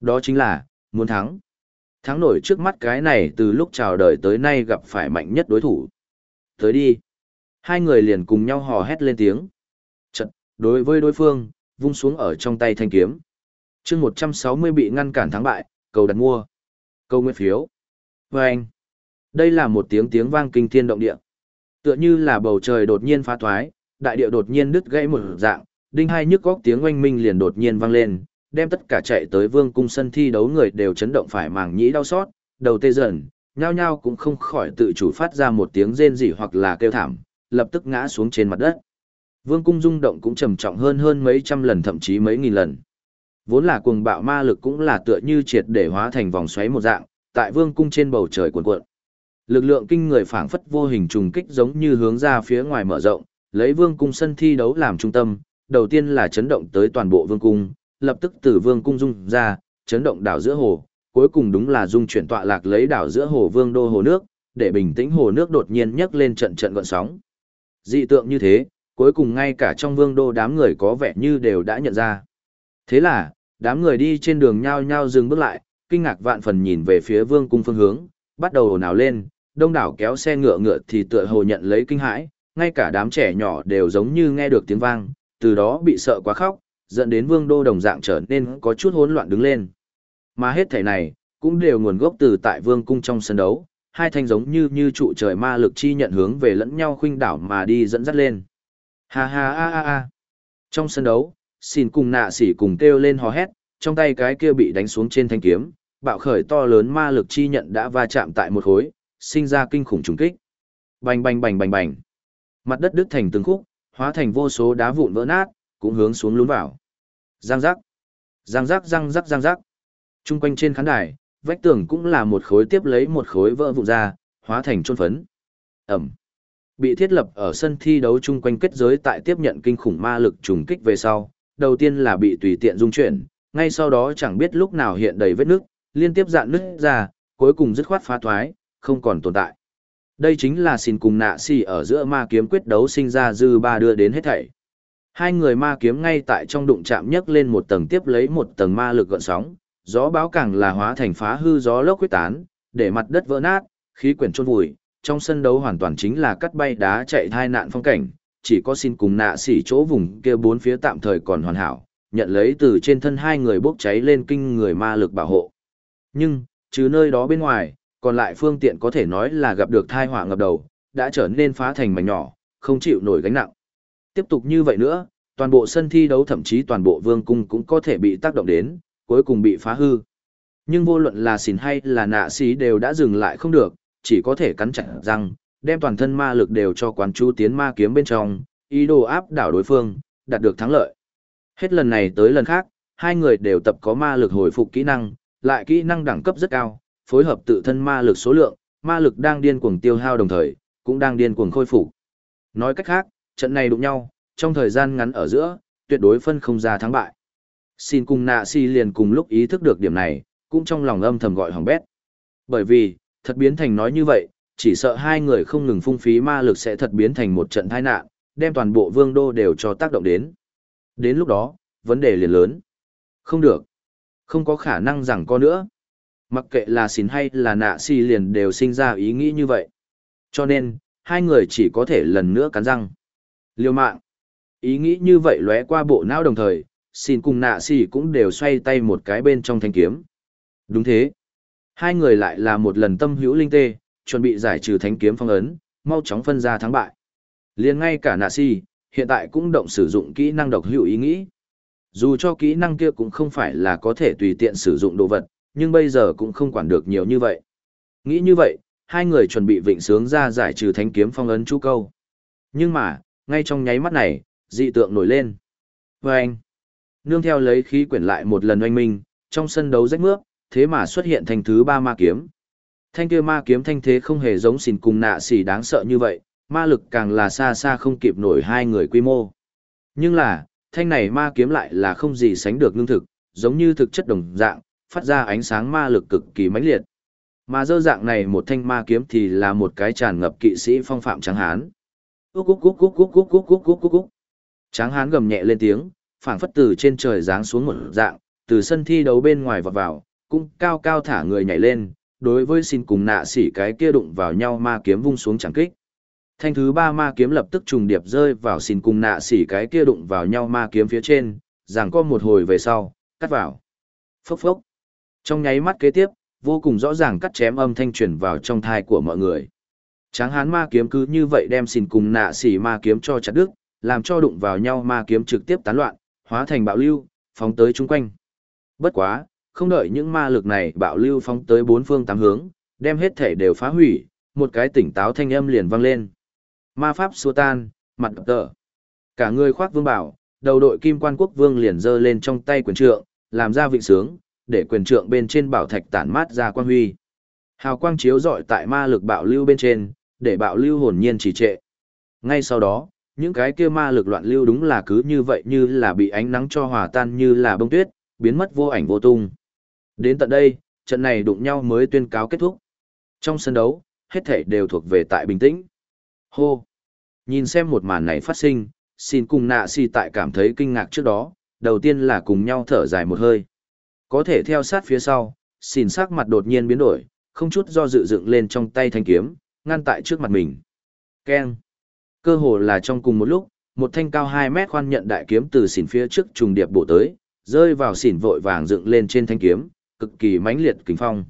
Đó chính là, muốn thắng. Thắng nổi trước mắt cái này từ lúc chào đời tới nay gặp phải mạnh nhất đối thủ. Tới đi. Hai người liền cùng nhau hò hét lên tiếng. Trận, đối với đối phương, vung xuống ở trong tay thanh kiếm. chương 160 bị ngăn cản thắng bại, cầu đặt mua. Câu nguyện phiếu. Và anh. Đây là một tiếng tiếng vang kinh thiên động địa. Tựa như là bầu trời đột nhiên phá thoái, đại địa đột nhiên đứt gãy một dạng, đinh hai nhức góc tiếng oanh minh liền đột nhiên vang lên, đem tất cả chạy tới vương cung sân thi đấu người đều chấn động phải màng nhĩ đau xót, đầu tê dần, nhao nhao cũng không khỏi tự chủ phát ra một tiếng rên rỉ hoặc là kêu thảm, lập tức ngã xuống trên mặt đất. Vương cung rung động cũng trầm trọng hơn hơn mấy trăm lần thậm chí mấy nghìn lần. Vốn là cuồng bạo ma lực cũng là tựa như triệt để hóa thành vòng xoáy một dạng, tại vương cung trên bầu trời cuộn cuộn. Lực lượng kinh người phảng phất vô hình trùng kích giống như hướng ra phía ngoài mở rộng, lấy vương cung sân thi đấu làm trung tâm, đầu tiên là chấn động tới toàn bộ vương cung, lập tức từ vương cung dung ra, chấn động đảo giữa hồ, cuối cùng đúng là dung chuyển tọa lạc lấy đảo giữa hồ vương đô hồ nước, để bình tĩnh hồ nước đột nhiên nhấc lên trận trận gợn sóng. Dị tượng như thế, cuối cùng ngay cả trong vương đô đám người có vẻ như đều đã nhận ra. Thế là, đám người đi trên đường nhao nhao dừng bước lại, kinh ngạc vạn phần nhìn về phía vương cung phương hướng, bắt đầu ồn ào lên, đông đảo kéo xe ngựa ngựa thì tựa hồ nhận lấy kinh hãi, ngay cả đám trẻ nhỏ đều giống như nghe được tiếng vang, từ đó bị sợ quá khóc, dẫn đến vương đô đồng dạng trở nên có chút hỗn loạn đứng lên. Mà hết thể này, cũng đều nguồn gốc từ tại vương cung trong sân đấu, hai thanh giống như như trụ trời ma lực chi nhận hướng về lẫn nhau khuynh đảo mà đi dẫn dắt lên. Ha ha ha ha ha. Trong sân đấu, xin cùng nạ sỉ cùng kêu lên hò hét, trong tay cái kia bị đánh xuống trên thanh kiếm, bạo khởi to lớn ma lực chi nhận đã va chạm tại một khối, sinh ra kinh khủng trùng kích. Bành bành bành bành bành. Mặt đất đứt thành từng khúc, hóa thành vô số đá vụn vỡ nát, cũng hướng xuống lún vào. Giang giác. Giang giác răng rắc răng rắc. Trung quanh trên khán đài, vách tường cũng là một khối tiếp lấy một khối vỡ vụn ra, hóa thành trôn phấn. Ẩm. Bị thiết lập ở sân thi đấu chung quanh kết giới tại tiếp nhận kinh khủng ma lực trùng kích về sau, đầu tiên là bị tùy tiện dung chuyển, ngay sau đó chẳng biết lúc nào hiện đầy vết nước, liên tiếp dạn nứt ra, cuối cùng dứt khoát phá thoái, không còn tồn tại. Đây chính là xin cùng nạ si ở giữa ma kiếm quyết đấu sinh ra dư ba đưa đến hết thảy. Hai người ma kiếm ngay tại trong đụng chạm nhấc lên một tầng tiếp lấy một tầng ma lực gợn sóng, gió báo càng là hóa thành phá hư gió lốc quyết tán, để mặt đất vỡ nát, khí quyển trôn vùi, trong sân đấu hoàn toàn chính là cắt bay đá chạy thai nạn phong cảnh, chỉ có xin cùng nạ xỉ chỗ vùng kia bốn phía tạm thời còn hoàn hảo, nhận lấy từ trên thân hai người bốc cháy lên kinh người ma lực bảo hộ. Nhưng, trừ nơi đó bên ngoài, còn lại phương tiện có thể nói là gặp được thai họa ngập đầu, đã trở nên phá thành mảnh nhỏ, không chịu nổi gánh nặng. Tiếp tục như vậy nữa, toàn bộ sân thi đấu thậm chí toàn bộ vương cung cũng có thể bị tác động đến, cuối cùng bị phá hư. Nhưng vô luận là xỉn hay là nạ xí đều đã dừng lại không được, chỉ có thể cắn chặt răng, đem toàn thân ma lực đều cho quán chú tiến ma kiếm bên trong, ý đồ áp đảo đối phương, đạt được thắng lợi. Hết lần này tới lần khác, hai người đều tập có ma lực hồi phục kỹ năng, lại kỹ năng đẳng cấp rất cao, phối hợp tự thân ma lực số lượng, ma lực đang điên cuồng tiêu hao đồng thời, cũng đang điên cuồng khôi phục. Nói cách khác, trận này đụng nhau, trong thời gian ngắn ở giữa, tuyệt đối phân không ra thắng bại. Xin cùng nạ si liền cùng lúc ý thức được điểm này, cũng trong lòng âm thầm gọi hỏng bét. Bởi vì, thật biến thành nói như vậy, chỉ sợ hai người không ngừng phung phí ma lực sẽ thật biến thành một trận tai nạn, đem toàn bộ vương đô đều cho tác động đến. Đến lúc đó, vấn đề liền lớn. Không được. Không có khả năng rằng có nữa. Mặc kệ là xin hay là nạ si liền đều sinh ra ý nghĩ như vậy. Cho nên, hai người chỉ có thể lần nữa cắn răng. Liêu mạng. Ý nghĩ như vậy lóe qua bộ não đồng thời, xin cùng nạ xỉ cũng đều xoay tay một cái bên trong thanh kiếm. Đúng thế. Hai người lại là một lần tâm hữu linh tê, chuẩn bị giải trừ thánh kiếm phong ấn, mau chóng phân ra thắng bại. liền ngay cả nạ xỉ, hiện tại cũng động sử dụng kỹ năng độc hữu ý nghĩ. Dù cho kỹ năng kia cũng không phải là có thể tùy tiện sử dụng đồ vật, nhưng bây giờ cũng không quản được nhiều như vậy. Nghĩ như vậy, hai người chuẩn bị vịnh sướng ra giải trừ thánh kiếm phong ấn chú câu. Nhưng mà, ngay trong nháy mắt này, dị tượng nổi lên. Và anh, nương theo lấy khí quyển lại một lần oanh minh, trong sân đấu rách mướp, thế mà xuất hiện thành thứ ba ma kiếm. Thanh kia ma kiếm thanh thế không hề giống xìn cùng nạ xỉ đáng sợ như vậy, ma lực càng là xa xa không kịp nổi hai người quy mô. Nhưng là, thanh này ma kiếm lại là không gì sánh được lương thực, giống như thực chất đồng dạng, phát ra ánh sáng ma lực cực kỳ mãnh liệt. Mà dơ dạng này một thanh ma kiếm thì là một cái tràn ngập kỵ sĩ phong phạm trắng hán. Cúc cúc cúc cúc cúc cúc cúc cúc cúc cúc cúc. Tráng hán gầm nhẹ lên tiếng, phảng phất từ trên trời giáng xuống một dạng, từ sân thi đấu bên ngoài vọt vào, cũng cao cao thả người nhảy lên, đối với xin cùng nạ xỉ cái kia đụng vào nhau ma kiếm vung xuống chẳng kích. Thanh thứ ba ma kiếm lập tức trùng điệp rơi vào xin cùng nạ xỉ cái kia đụng vào nhau ma kiếm phía trên, giằng co một hồi về sau, cắt vào. Phốc phốc. Trong nháy mắt kế tiếp, vô cùng rõ ràng cắt chém âm thanh truyền vào trong thai của mọi người. Tráng hán ma kiếm cứ như vậy đem xỉn cùng nạ xỉ ma kiếm cho chặt đứt, làm cho đụng vào nhau ma kiếm trực tiếp tán loạn, hóa thành bạo lưu, phóng tới chung quanh. Bất quá, không đợi những ma lực này bạo lưu phóng tới bốn phương tám hướng, đem hết thể đều phá hủy, một cái tỉnh táo thanh âm liền vang lên. Ma pháp xua tan, mặt tờ. Cả người khoác vương bảo, đầu đội kim quan quốc vương liền giơ lên trong tay quyền trượng, làm ra vịnh sướng, để quyền trượng bên trên bảo thạch tản mát ra quang huy. Hào quang chiếu rọi tại ma lực bạo lưu bên trên, để bạo lưu hồn nhiên trì trệ. Ngay sau đó, những cái kia ma lực loạn lưu đúng là cứ như vậy như là bị ánh nắng cho hòa tan như là bông tuyết, biến mất vô ảnh vô tung. Đến tận đây, trận này đụng nhau mới tuyên cáo kết thúc. Trong sân đấu, hết thể đều thuộc về tại bình tĩnh. Hô! Nhìn xem một màn này phát sinh, xin cùng nạ si tại cảm thấy kinh ngạc trước đó, đầu tiên là cùng nhau thở dài một hơi. Có thể theo sát phía sau, xin sắc mặt đột nhiên biến đổi, không chút do dự dựng lên trong tay thanh kiếm, ngăn tại trước mặt mình. Keng! Cơ hồ là trong cùng một lúc, một thanh cao 2 mét khoan nhận đại kiếm từ xỉn phía trước trùng điệp bổ tới, rơi vào xỉn vội vàng dựng lên trên thanh kiếm, cực kỳ mãnh liệt kính phong.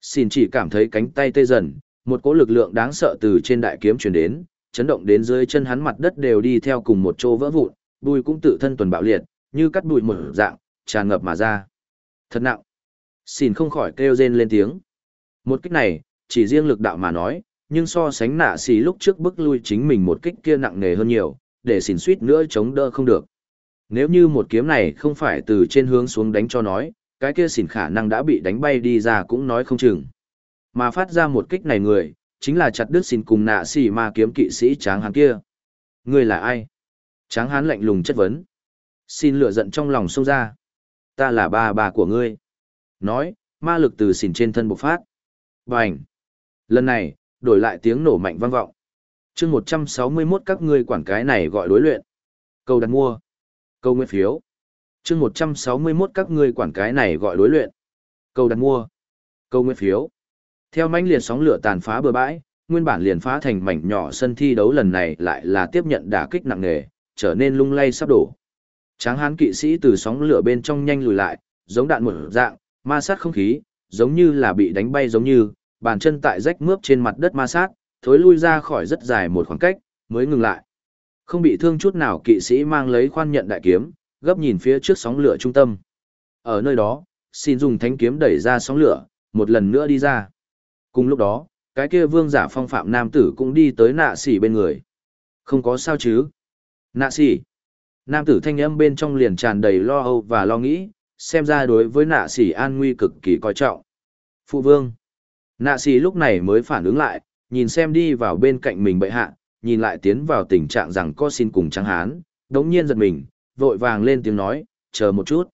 Xỉn chỉ cảm thấy cánh tay tê dần, một cỗ lực lượng đáng sợ từ trên đại kiếm truyền đến, chấn động đến dưới chân hắn mặt đất đều đi theo cùng một chỗ vỡ vụn, bùi cũng tự thân tuần bạo liệt, như cắt bụi một dạng, tràn ngập mà ra. Thật nặng. Xỉn không khỏi kêu rên lên tiếng. Một kích này, chỉ riêng lực đạo mà nói, nhưng so sánh nạ xì lúc trước bức lui chính mình một kích kia nặng nề hơn nhiều, để xỉn suýt nữa chống đỡ không được. Nếu như một kiếm này không phải từ trên hướng xuống đánh cho nói, cái kia xỉn khả năng đã bị đánh bay đi ra cũng nói không chừng. Mà phát ra một kích này người, chính là chặt đứt xỉn cùng nạ xì ma kiếm kỵ sĩ tráng hán kia. Người là ai? Tráng hán lạnh lùng chất vấn. Xin lựa giận trong lòng xông ra. Ta là ba bà của ngươi. Nói, ma lực từ xỉn trên thân bộc phát. Bành! Lần này, đổi lại tiếng nổ mạnh vang vọng. chương 161 các ngươi quản cái này gọi đối luyện. Câu đặt mua. Câu nguyện phiếu. chương 161 các ngươi quản cái này gọi đối luyện. Câu đặt mua. Câu nguyện phiếu. Theo mãnh liệt sóng lửa tàn phá bờ bãi, nguyên bản liền phá thành mảnh nhỏ sân thi đấu lần này lại là tiếp nhận đả kích nặng nề, trở nên lung lay sắp đổ. Tráng hán kỵ sĩ từ sóng lửa bên trong nhanh lùi lại, giống đạn một dạng, ma sát không khí, giống như là bị đánh bay giống như, bàn chân tại rách mướp trên mặt đất ma sát, thối lui ra khỏi rất dài một khoảng cách, mới ngừng lại. Không bị thương chút nào kỵ sĩ mang lấy khoan nhận đại kiếm, gấp nhìn phía trước sóng lửa trung tâm. Ở nơi đó, xin dùng thánh kiếm đẩy ra sóng lửa, một lần nữa đi ra. Cùng lúc đó, cái kia vương giả phong phạm nam tử cũng đi tới nạ sỉ bên người. Không có sao chứ. Nạ sỉ. Nam tử thanh âm bên trong liền tràn đầy lo âu và lo nghĩ, xem ra đối với nạ sỉ an nguy cực kỳ coi trọng. Phụ vương. Nạ xì lúc này mới phản ứng lại, nhìn xem đi vào bên cạnh mình bệ hạ, nhìn lại tiến vào tình trạng rằng có xin cùng trắng hán, đống nhiên giật mình, vội vàng lên tiếng nói, chờ một chút.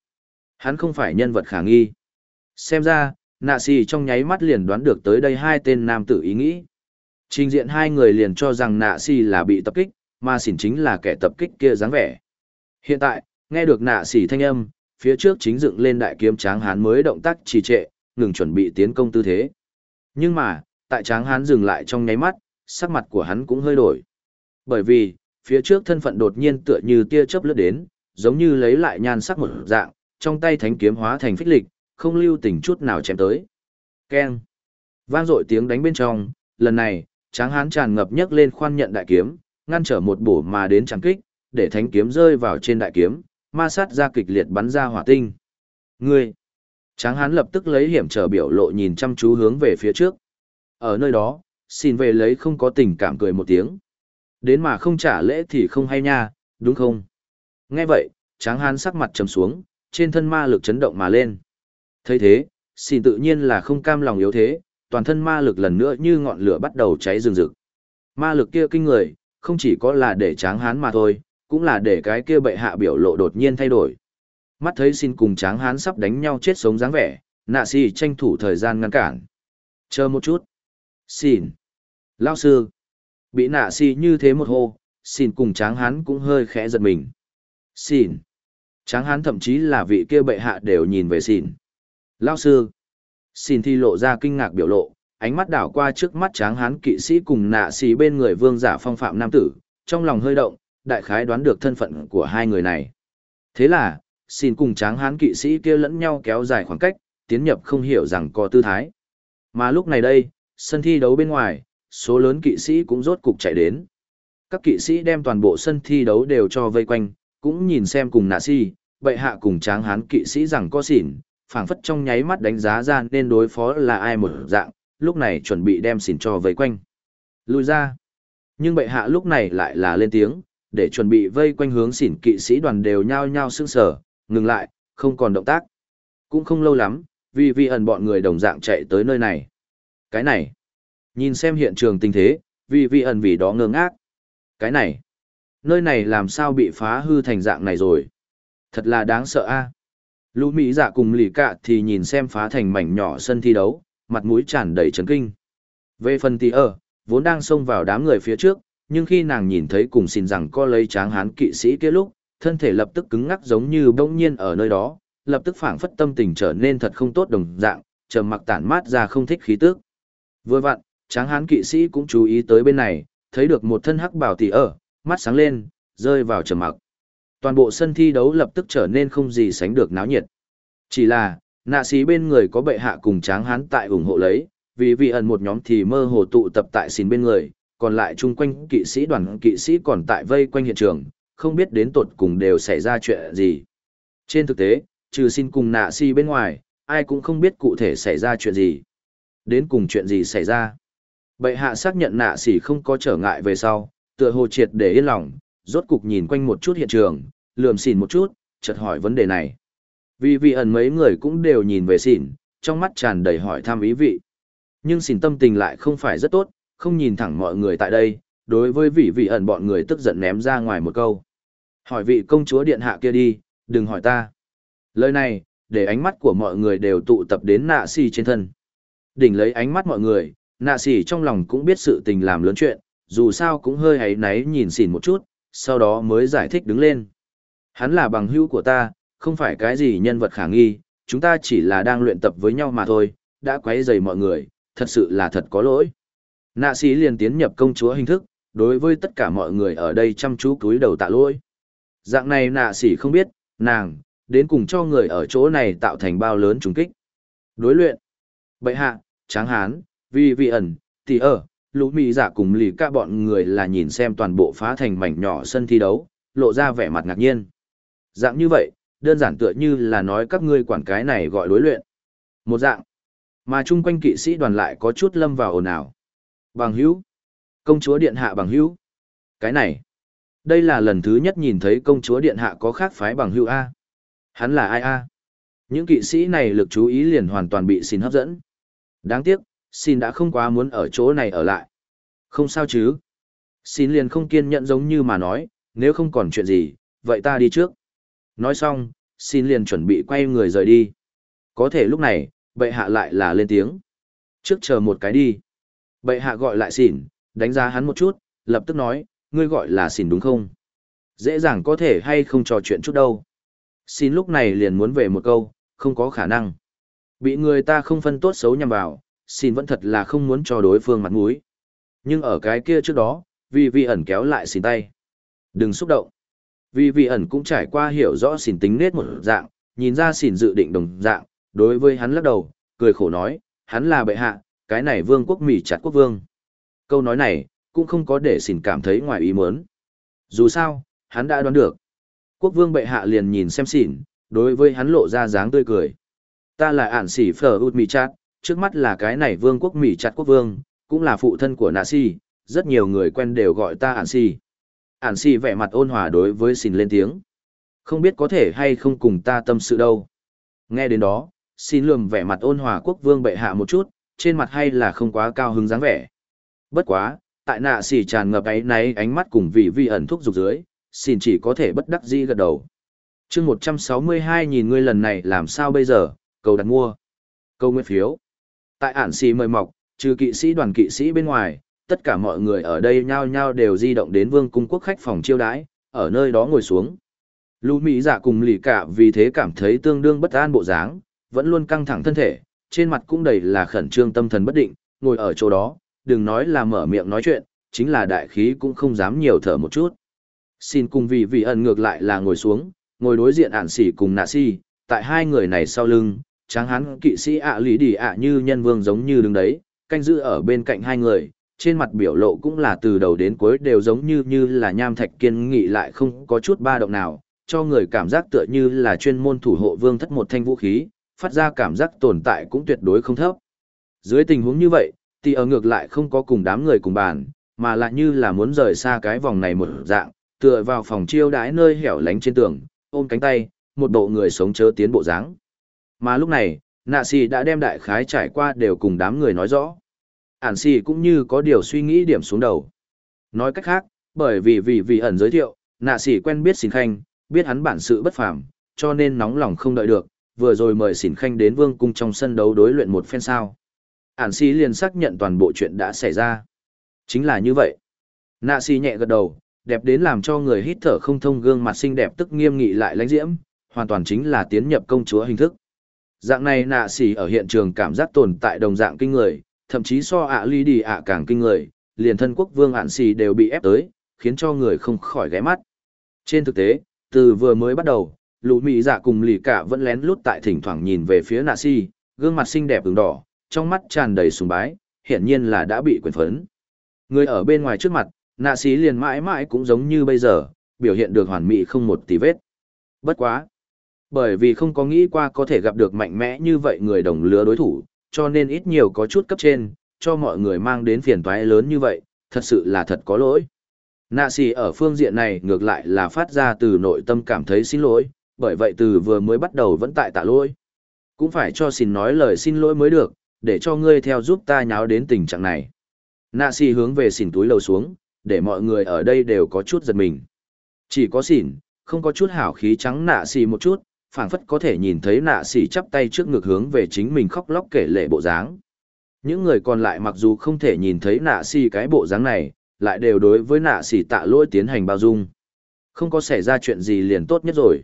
Hắn không phải nhân vật khả nghi. Xem ra, nạ xì trong nháy mắt liền đoán được tới đây hai tên nam tử ý nghĩ. Trình diện hai người liền cho rằng nạ xì là bị tập kích, mà xỉn chính là kẻ tập kích kia dáng vẻ. Hiện tại, nghe được nạ xì thanh âm, phía trước chính dựng lên đại kiếm tráng hán mới động tác trì trệ, ngừng chuẩn bị tiến công tư thế. Nhưng mà, tại tráng hán dừng lại trong nháy mắt, sắc mặt của hắn cũng hơi đổi. Bởi vì, phía trước thân phận đột nhiên tựa như tia chớp lướt đến, giống như lấy lại nhan sắc một dạng, trong tay thánh kiếm hóa thành phích lịch, không lưu tình chút nào chém tới. Keng! Vang dội tiếng đánh bên trong, lần này, tráng hán tràn ngập nhấc lên khoan nhận đại kiếm, ngăn trở một bổ mà đến trắng kích, để thánh kiếm rơi vào trên đại kiếm, ma sát ra kịch liệt bắn ra hỏa tinh. Ngươi! Tráng hán lập tức lấy hiểm trở biểu lộ nhìn chăm chú hướng về phía trước. Ở nơi đó, xin về lấy không có tình cảm cười một tiếng. Đến mà không trả lễ thì không hay nha, đúng không? Nghe vậy, tráng hán sắc mặt trầm xuống, trên thân ma lực chấn động mà lên. thấy thế, xin tự nhiên là không cam lòng yếu thế, toàn thân ma lực lần nữa như ngọn lửa bắt đầu cháy rừng rực. Ma lực kia kinh người, không chỉ có là để tráng hán mà thôi, cũng là để cái kia bệ hạ biểu lộ đột nhiên thay đổi. Mắt thấy xin cùng tráng hán sắp đánh nhau chết sống dáng vẻ, nạ xì tranh thủ thời gian ngăn cản. Chờ một chút. Xin. Lao sư. Bị nạ xì như thế một hô, xin cùng tráng hán cũng hơi khẽ giật mình. Xin. Tráng hán thậm chí là vị kia bệ hạ đều nhìn về xin Lao sư. Xin thi lộ ra kinh ngạc biểu lộ, ánh mắt đảo qua trước mắt tráng hán kỵ sĩ cùng nạ xì bên người vương giả phong phạm nam tử, trong lòng hơi động, đại khái đoán được thân phận của hai người này. Thế là, xin cùng tráng hán kỵ sĩ kia lẫn nhau kéo dài khoảng cách, tiến nhập không hiểu rằng có tư thái. Mà lúc này đây, sân thi đấu bên ngoài, số lớn kỵ sĩ cũng rốt cục chạy đến. Các kỵ sĩ đem toàn bộ sân thi đấu đều cho vây quanh, cũng nhìn xem cùng nạ si, bệ hạ cùng tráng hán kỵ sĩ rằng có xỉn, phảng phất trong nháy mắt đánh giá ra nên đối phó là ai một dạng, lúc này chuẩn bị đem xỉn cho vây quanh. Lùi ra. Nhưng bệ hạ lúc này lại là lên tiếng, để chuẩn bị vây quanh hướng xỉn kỵ sĩ đoàn đều nhao nhao sưng sở, ngừng lại, không còn động tác. Cũng không lâu lắm, vì vi ẩn bọn người đồng dạng chạy tới nơi này. Cái này, nhìn xem hiện trường tình thế, vì vi ẩn vì đó ngơ ngác. Cái này, nơi này làm sao bị phá hư thành dạng này rồi. Thật là đáng sợ a. Lũ Mỹ dạ cùng lì cạ thì nhìn xem phá thành mảnh nhỏ sân thi đấu, mặt mũi tràn đầy chấn kinh. Về phần tì ở, vốn đang xông vào đám người phía trước, nhưng khi nàng nhìn thấy cùng xin rằng có lấy tráng hán kỵ sĩ kia lúc, thân thể lập tức cứng ngắc giống như bỗng nhiên ở nơi đó, lập tức phảng phất tâm tình trở nên thật không tốt đồng dạng, trầm mặc tản mát ra không thích khí tức. Vừa vặn, tráng hán kỵ sĩ cũng chú ý tới bên này, thấy được một thân hắc bảo tỷ ở, mắt sáng lên, rơi vào trầm mặc. Toàn bộ sân thi đấu lập tức trở nên không gì sánh được náo nhiệt. Chỉ là, nạ sĩ bên người có bệ hạ cùng tráng hán tại ủng hộ lấy, vì vị ẩn một nhóm thì mơ hồ tụ tập tại xin bên người, còn lại chung quanh kỵ sĩ đoàn kỵ sĩ còn tại vây quanh hiện trường, không biết đến tột cùng đều xảy ra chuyện gì. Trên thực tế, trừ xin cùng nạ si bên ngoài, ai cũng không biết cụ thể xảy ra chuyện gì. Đến cùng chuyện gì xảy ra. Bệ hạ xác nhận nạ si không có trở ngại về sau, tựa hồ triệt để yên lòng, rốt cục nhìn quanh một chút hiện trường, lườm xỉn một chút, chợt hỏi vấn đề này. Vì vị ẩn mấy người cũng đều nhìn về xỉn, trong mắt tràn đầy hỏi thăm ý vị. Nhưng xỉn tâm tình lại không phải rất tốt, không nhìn thẳng mọi người tại đây, đối với vị vị ẩn bọn người tức giận ném ra ngoài một câu. Hỏi vị công chúa điện hạ kia đi, đừng hỏi ta. Lời này, để ánh mắt của mọi người đều tụ tập đến nạ xì trên thân. Đỉnh lấy ánh mắt mọi người, nạ xì trong lòng cũng biết sự tình làm lớn chuyện, dù sao cũng hơi hấy náy nhìn xỉn một chút, sau đó mới giải thích đứng lên. Hắn là bằng hữu của ta, không phải cái gì nhân vật khả nghi, chúng ta chỉ là đang luyện tập với nhau mà thôi, đã quấy rầy mọi người, thật sự là thật có lỗi. Nạ sĩ liền tiến nhập công chúa hình thức, đối với tất cả mọi người ở đây chăm chú cúi đầu tạ lỗi. Dạng này nạ sỉ không biết, nàng, đến cùng cho người ở chỗ này tạo thành bao lớn trùng kích. Đối luyện, bệ hạ, tráng hán, vi vi ẩn, tỷ ở, lũ mì giả cùng lì ca bọn người là nhìn xem toàn bộ phá thành mảnh nhỏ sân thi đấu, lộ ra vẻ mặt ngạc nhiên. Dạng như vậy, đơn giản tựa như là nói các ngươi quản cái này gọi đối luyện. Một dạng, mà chung quanh kỵ sĩ đoàn lại có chút lâm vào ồn ào. Bằng hữu, công chúa điện hạ bằng hữu. Cái này, đây là lần thứ nhất nhìn thấy công chúa điện hạ có khác phái bằng hữu A. Hắn là ai A? Những kỵ sĩ này lực chú ý liền hoàn toàn bị xin hấp dẫn. Đáng tiếc, xin đã không quá muốn ở chỗ này ở lại. Không sao chứ. Xin liền không kiên nhẫn giống như mà nói, nếu không còn chuyện gì, vậy ta đi trước. Nói xong, xin liền chuẩn bị quay người rời đi. Có thể lúc này, bệ hạ lại là lên tiếng. Trước chờ một cái đi. Bệ hạ gọi lại xỉn, đánh giá hắn một chút, lập tức nói, ngươi gọi là xin đúng không? Dễ dàng có thể hay không trò chuyện chút đâu. Xin lúc này liền muốn về một câu, không có khả năng. Bị người ta không phân tốt xấu nhằm vào, xin vẫn thật là không muốn cho đối phương mặt mũi. Nhưng ở cái kia trước đó, vì vị ẩn kéo lại xin tay. Đừng xúc động. Vì vị ẩn cũng trải qua hiểu rõ xin tính nết một dạng, nhìn ra xin dự định đồng dạng, đối với hắn lắc đầu, cười khổ nói, hắn là bệ hạ, cái này vương quốc mỉ chặt quốc vương. Câu nói này, cũng không có để xỉn cảm thấy ngoài ý muốn. Dù sao, hắn đã đoán được. Quốc vương bệ hạ liền nhìn xem xỉn, đối với hắn lộ ra dáng tươi cười. Ta là ản xỉ phở út mỹ chặt, trước mắt là cái này vương quốc mỹ chặt quốc vương, cũng là phụ thân của nạ si, rất nhiều người quen đều gọi ta ản xỉ. Ản xỉ vẻ mặt ôn hòa đối với xỉn lên tiếng. Không biết có thể hay không cùng ta tâm sự đâu. Nghe đến đó, xin lườm vẻ mặt ôn hòa quốc vương bệ hạ một chút, trên mặt hay là không quá cao hứng dáng vẻ. Bất quá, tại nạ xì tràn ngập ấy náy ánh mắt cùng vị vi ẩn thúc dục dưới, xin chỉ có thể bất đắc dĩ gật đầu. chương 162 nhìn ngươi lần này làm sao bây giờ, cầu đặt mua. Câu nguyên phiếu. Tại ản xì mời mọc, trừ kỵ sĩ đoàn kỵ sĩ bên ngoài, tất cả mọi người ở đây nhao nhao đều di động đến vương cung quốc khách phòng chiêu đãi, ở nơi đó ngồi xuống. Lũ Mỹ dạ cùng lì cả vì thế cảm thấy tương đương bất an bộ dáng, vẫn luôn căng thẳng thân thể, trên mặt cũng đầy là khẩn trương tâm thần bất định, ngồi ở chỗ đó, đừng nói là mở miệng nói chuyện, chính là đại khí cũng không dám nhiều thở một chút. Xin cùng vì vị ẩn ngược lại là ngồi xuống, ngồi đối diện ản sỉ cùng nạ si, tại hai người này sau lưng, tráng hắn kỵ sĩ ạ lý đi ạ như nhân vương giống như đứng đấy, canh giữ ở bên cạnh hai người, trên mặt biểu lộ cũng là từ đầu đến cuối đều giống như như là nham thạch kiên nghị lại không có chút ba động nào, cho người cảm giác tựa như là chuyên môn thủ hộ vương thất một thanh vũ khí, phát ra cảm giác tồn tại cũng tuyệt đối không thấp. Dưới tình huống như vậy, thì ở ngược lại không có cùng đám người cùng bàn, mà lại như là muốn rời xa cái vòng này một dạng, tựa vào phòng chiêu đãi nơi hẻo lánh trên tường, ôm cánh tay, một bộ người sống chớ tiến bộ dáng. Mà lúc này, nạ xì đã đem đại khái trải qua đều cùng đám người nói rõ. Ản xì cũng như có điều suy nghĩ điểm xuống đầu. Nói cách khác, bởi vì vì vì ẩn giới thiệu, nạ xì quen biết xỉn khanh, biết hắn bản sự bất phàm, cho nên nóng lòng không đợi được, vừa rồi mời xỉn khanh đến vương cung trong sân đấu đối luyện một phen sao. Ản xì liền xác nhận toàn bộ chuyện đã xảy ra. Chính là như vậy. Nạ xì nhẹ gật đầu, đẹp đến làm cho người hít thở không thông gương mặt xinh đẹp tức nghiêm nghị lại lãnh diễm, hoàn toàn chính là tiến nhập công chúa hình thức. Dạng này nạ xì ở hiện trường cảm giác tồn tại đồng dạng kinh người, thậm chí so ạ ly đi ạ càng kinh người, liền thân quốc vương ạn xì đều bị ép tới, khiến cho người không khỏi ghé mắt. Trên thực tế, từ vừa mới bắt đầu, lũ mỹ dạ cùng lì cả vẫn lén lút tại thỉnh thoảng nhìn về phía nạ xì, gương mặt xinh đẹp ửng đỏ, trong mắt tràn đầy sùng bái, hiển nhiên là đã bị quyền phấn. Người ở bên ngoài trước mặt, nạ sĩ liền mãi mãi cũng giống như bây giờ, biểu hiện được hoàn mỹ không một tí vết. Bất quá. Bởi vì không có nghĩ qua có thể gặp được mạnh mẽ như vậy người đồng lứa đối thủ, cho nên ít nhiều có chút cấp trên, cho mọi người mang đến phiền toái lớn như vậy, thật sự là thật có lỗi. Nạ xì ở phương diện này ngược lại là phát ra từ nội tâm cảm thấy xin lỗi, bởi vậy từ vừa mới bắt đầu vẫn tại tạ lỗi. Cũng phải cho xin nói lời xin lỗi mới được, để cho ngươi theo giúp ta nháo đến tình trạng này. Nạ xì hướng về xỉn túi lầu xuống, để mọi người ở đây đều có chút giật mình. Chỉ có xỉn, không có chút hảo khí trắng nạ xì một chút, phảng phất có thể nhìn thấy nạ xì chắp tay trước ngực hướng về chính mình khóc lóc kể lệ bộ dáng. Những người còn lại mặc dù không thể nhìn thấy nạ xì cái bộ dáng này, lại đều đối với nạ xì tạ lỗi tiến hành bao dung. Không có xảy ra chuyện gì liền tốt nhất rồi.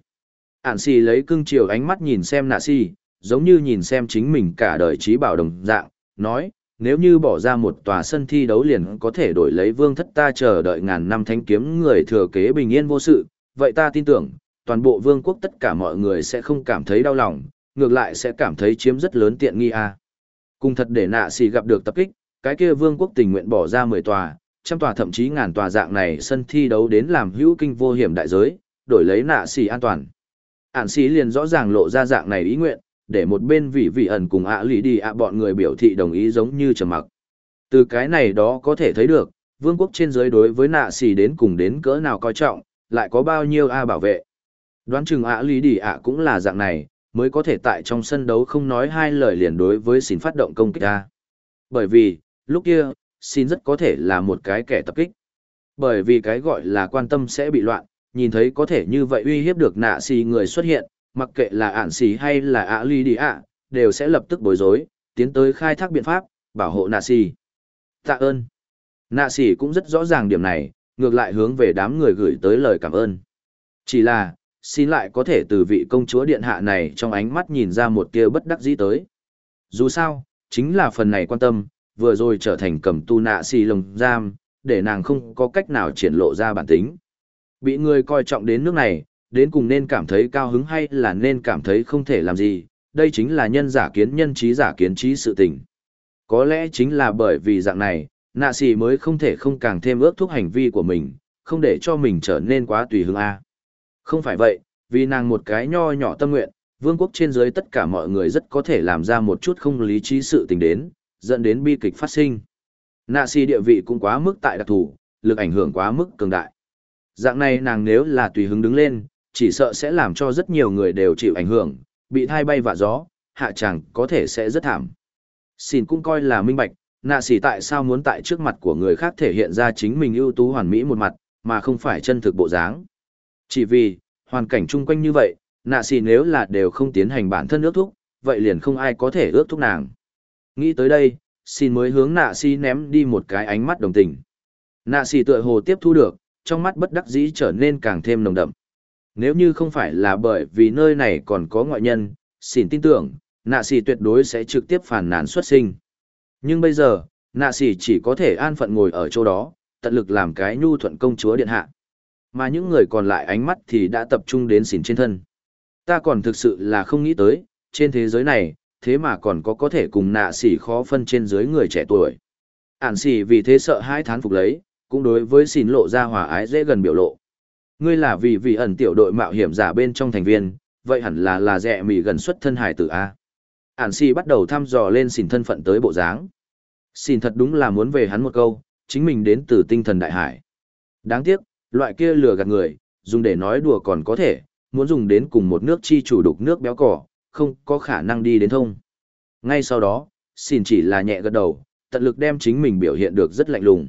Ản xì lấy cưng chiều ánh mắt nhìn xem nạ xì, giống như nhìn xem chính mình cả đời trí bảo đồng dạng, nói, nếu như bỏ ra một tòa sân thi đấu liền có thể đổi lấy vương thất ta chờ đợi ngàn năm thanh kiếm người thừa kế bình yên vô sự, vậy ta tin tưởng, toàn bộ vương quốc tất cả mọi người sẽ không cảm thấy đau lòng, ngược lại sẽ cảm thấy chiếm rất lớn tiện nghi a. À. Cùng thật để nạ xì gặp được tập kích, cái kia vương quốc tình nguyện bỏ ra 10 tòa, trăm tòa thậm chí ngàn tòa dạng này sân thi đấu đến làm hữu kinh vô hiểm đại giới, đổi lấy nạ xì an toàn. Ản xì liền rõ ràng lộ ra dạng này ý nguyện, để một bên vị vị ẩn cùng ạ à lì đi ạ bọn người biểu thị đồng ý giống như trầm mặc. Từ cái này đó có thể thấy được, vương quốc trên giới đối với nạ xì đến cùng đến cỡ nào coi trọng, lại có bao nhiêu A bảo vệ. Đoán chừng ạ lý đi ạ cũng là dạng này, mới có thể tại trong sân đấu không nói hai lời liền đối với xin phát động công kích A. Bởi vì, lúc kia, xin rất có thể là một cái kẻ tập kích. Bởi vì cái gọi là quan tâm sẽ bị loạn, nhìn thấy có thể như vậy uy hiếp được nạ xì người xuất hiện, mặc kệ là ạn xì hay là ạ ly đi ạ, đều sẽ lập tức bối rối, tiến tới khai thác biện pháp, bảo hộ nạ xì. Tạ ơn. Nạ xì cũng rất rõ ràng điểm này, ngược lại hướng về đám người gửi tới lời cảm ơn. Chỉ là, xin lại có thể từ vị công chúa điện hạ này trong ánh mắt nhìn ra một tia bất đắc dĩ tới. Dù sao, chính là phần này quan tâm, vừa rồi trở thành cầm tu nạ xì lồng giam, để nàng không có cách nào triển lộ ra bản tính. Bị người coi trọng đến nước này, đến cùng nên cảm thấy cao hứng hay là nên cảm thấy không thể làm gì, đây chính là nhân giả kiến nhân trí giả kiến trí sự tình. Có lẽ chính là bởi vì dạng này, nạ xì mới không thể không càng thêm ước thúc hành vi của mình, không để cho mình trở nên quá tùy hứng A. Không phải vậy, vì nàng một cái nho nhỏ tâm nguyện, vương quốc trên dưới tất cả mọi người rất có thể làm ra một chút không lý trí sự tình đến, dẫn đến bi kịch phát sinh. Nạ xì địa vị cũng quá mức tại đặc thủ, lực ảnh hưởng quá mức cường đại. Dạng này nàng nếu là tùy hứng đứng lên, chỉ sợ sẽ làm cho rất nhiều người đều chịu ảnh hưởng, bị thai bay vạ gió, hạ chẳng có thể sẽ rất thảm. Xin cũng coi là minh bạch, nạ xỉ tại sao muốn tại trước mặt của người khác thể hiện ra chính mình ưu tú hoàn mỹ một mặt, mà không phải chân thực bộ dáng. Chỉ vì, hoàn cảnh chung quanh như vậy, nạ xỉ nếu là đều không tiến hành bản thân ước thúc, vậy liền không ai có thể ước thúc nàng. Nghĩ tới đây, xin mới hướng nạ xỉ ném đi một cái ánh mắt đồng tình. Nạ xỉ tựa hồ tiếp thu được, trong mắt bất đắc dĩ trở nên càng thêm nồng đậm. Nếu như không phải là bởi vì nơi này còn có ngoại nhân, xin tin tưởng, nạ xỉ tuyệt đối sẽ trực tiếp phản nàn xuất sinh. Nhưng bây giờ, nạ xỉ chỉ có thể an phận ngồi ở chỗ đó, tận lực làm cái nhu thuận công chúa điện hạ. Mà những người còn lại ánh mắt thì đã tập trung đến xỉn trên thân. Ta còn thực sự là không nghĩ tới, trên thế giới này, thế mà còn có có thể cùng nạ xỉ khó phân trên dưới người trẻ tuổi. Ản xỉ vì thế sợ hai thán phục lấy, cũng đối với xỉn lộ ra hòa ái dễ gần biểu lộ. Ngươi là vì vị ẩn tiểu đội mạo hiểm giả bên trong thành viên, vậy hẳn là là rẻ mỉ gần xuất thân hải tử A. Ản si bắt đầu thăm dò lên xin thân phận tới bộ dáng. xin thật đúng là muốn về hắn một câu, chính mình đến từ tinh thần đại hải. Đáng tiếc, loại kia lừa gạt người, dùng để nói đùa còn có thể, muốn dùng đến cùng một nước chi chủ đục nước béo cỏ, không có khả năng đi đến thông. Ngay sau đó, xin chỉ là nhẹ gật đầu, tận lực đem chính mình biểu hiện được rất lạnh lùng.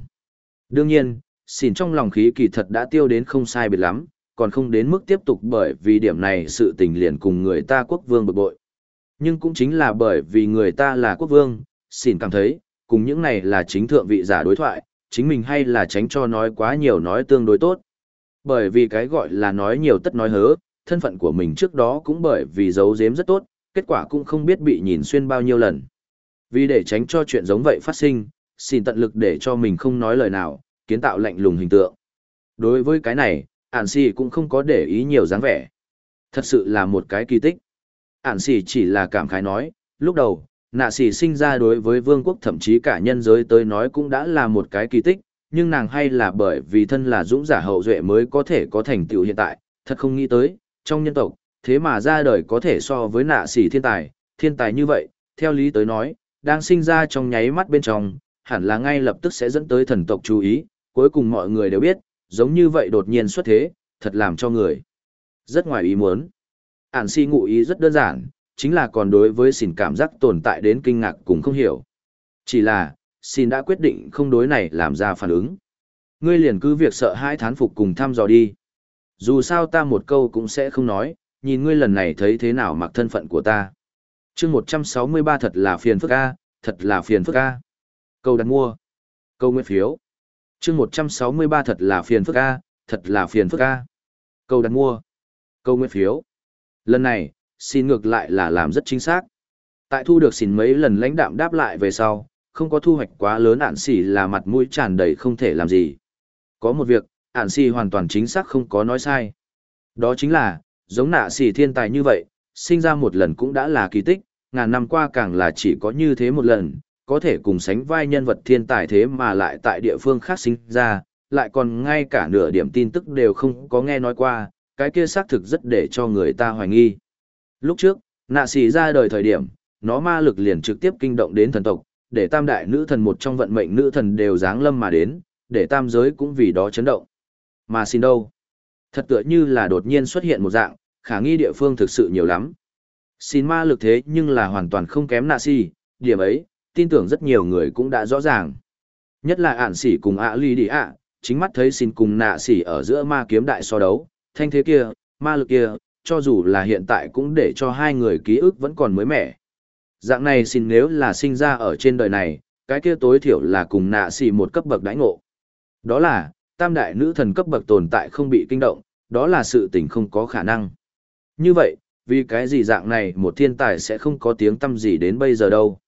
Đương nhiên, xin trong lòng khí kỳ thật đã tiêu đến không sai biệt lắm, còn không đến mức tiếp tục bởi vì điểm này sự tình liền cùng người ta quốc vương bực bội. Nhưng cũng chính là bởi vì người ta là quốc vương, xin cảm thấy, cùng những này là chính thượng vị giả đối thoại, chính mình hay là tránh cho nói quá nhiều nói tương đối tốt. Bởi vì cái gọi là nói nhiều tất nói hớ, thân phận của mình trước đó cũng bởi vì giấu giếm rất tốt, kết quả cũng không biết bị nhìn xuyên bao nhiêu lần. Vì để tránh cho chuyện giống vậy phát sinh, xin tận lực để cho mình không nói lời nào, kiến tạo lạnh lùng hình tượng. Đối với cái này, ản Sĩ cũng không có để ý nhiều dáng vẻ. Thật sự là một cái kỳ tích. Ản Sĩ chỉ là cảm khái nói, lúc đầu, nạ Sĩ sinh ra đối với vương quốc thậm chí cả nhân giới tới nói cũng đã là một cái kỳ tích, nhưng nàng hay là bởi vì thân là dũng giả hậu duệ mới có thể có thành tựu hiện tại, thật không nghĩ tới, trong nhân tộc, thế mà ra đời có thể so với nạ Sĩ thiên tài, thiên tài như vậy, theo lý tới nói, đang sinh ra trong nháy mắt bên trong, hẳn là ngay lập tức sẽ dẫn tới thần tộc chú ý, cuối cùng mọi người đều biết, giống như vậy đột nhiên xuất thế, thật làm cho người rất ngoài ý muốn. Ản si ngụ ý rất đơn giản, chính là còn đối với xin cảm giác tồn tại đến kinh ngạc cũng không hiểu. Chỉ là, xin đã quyết định không đối này làm ra phản ứng. Ngươi liền cứ việc sợ hai thán phục cùng thăm dò đi. Dù sao ta một câu cũng sẽ không nói, nhìn ngươi lần này thấy thế nào mặc thân phận của ta. chương 163 thật là phiền phức a, thật là phiền phức a. Câu đặt mua. Câu nguyện phiếu chương 163 thật là phiền phức a, thật là phiền phức a. Câu đặt mua. Câu nguyện phiếu. Lần này, xin ngược lại là làm rất chính xác. Tại thu được xin mấy lần lãnh đạm đáp lại về sau, không có thu hoạch quá lớn ạn xỉ là mặt mũi tràn đầy không thể làm gì. Có một việc, ạn xỉ hoàn toàn chính xác không có nói sai. Đó chính là, giống nạ xỉ thiên tài như vậy, sinh ra một lần cũng đã là kỳ tích, ngàn năm qua càng là chỉ có như thế một lần, có thể cùng sánh vai nhân vật thiên tài thế mà lại tại địa phương khác sinh ra, lại còn ngay cả nửa điểm tin tức đều không có nghe nói qua, cái kia xác thực rất để cho người ta hoài nghi. Lúc trước, nạ xì ra đời thời điểm, nó ma lực liền trực tiếp kinh động đến thần tộc, để tam đại nữ thần một trong vận mệnh nữ thần đều giáng lâm mà đến, để tam giới cũng vì đó chấn động. Mà xin đâu? Thật tựa như là đột nhiên xuất hiện một dạng, khả nghi địa phương thực sự nhiều lắm. Xin ma lực thế nhưng là hoàn toàn không kém nạ xì, điểm ấy, tin tưởng rất nhiều người cũng đã rõ ràng. Nhất là ản sỉ cùng ạ ly đi ạ, chính mắt thấy xin cùng nạ sỉ ở giữa ma kiếm đại so đấu, thanh thế kia, ma lực kia, cho dù là hiện tại cũng để cho hai người ký ức vẫn còn mới mẻ. Dạng này xin nếu là sinh ra ở trên đời này, cái kia tối thiểu là cùng nạ sỉ một cấp bậc đãi ngộ. Đó là, tam đại nữ thần cấp bậc tồn tại không bị kinh động, đó là sự tình không có khả năng. Như vậy, vì cái gì dạng này một thiên tài sẽ không có tiếng tâm gì đến bây giờ đâu.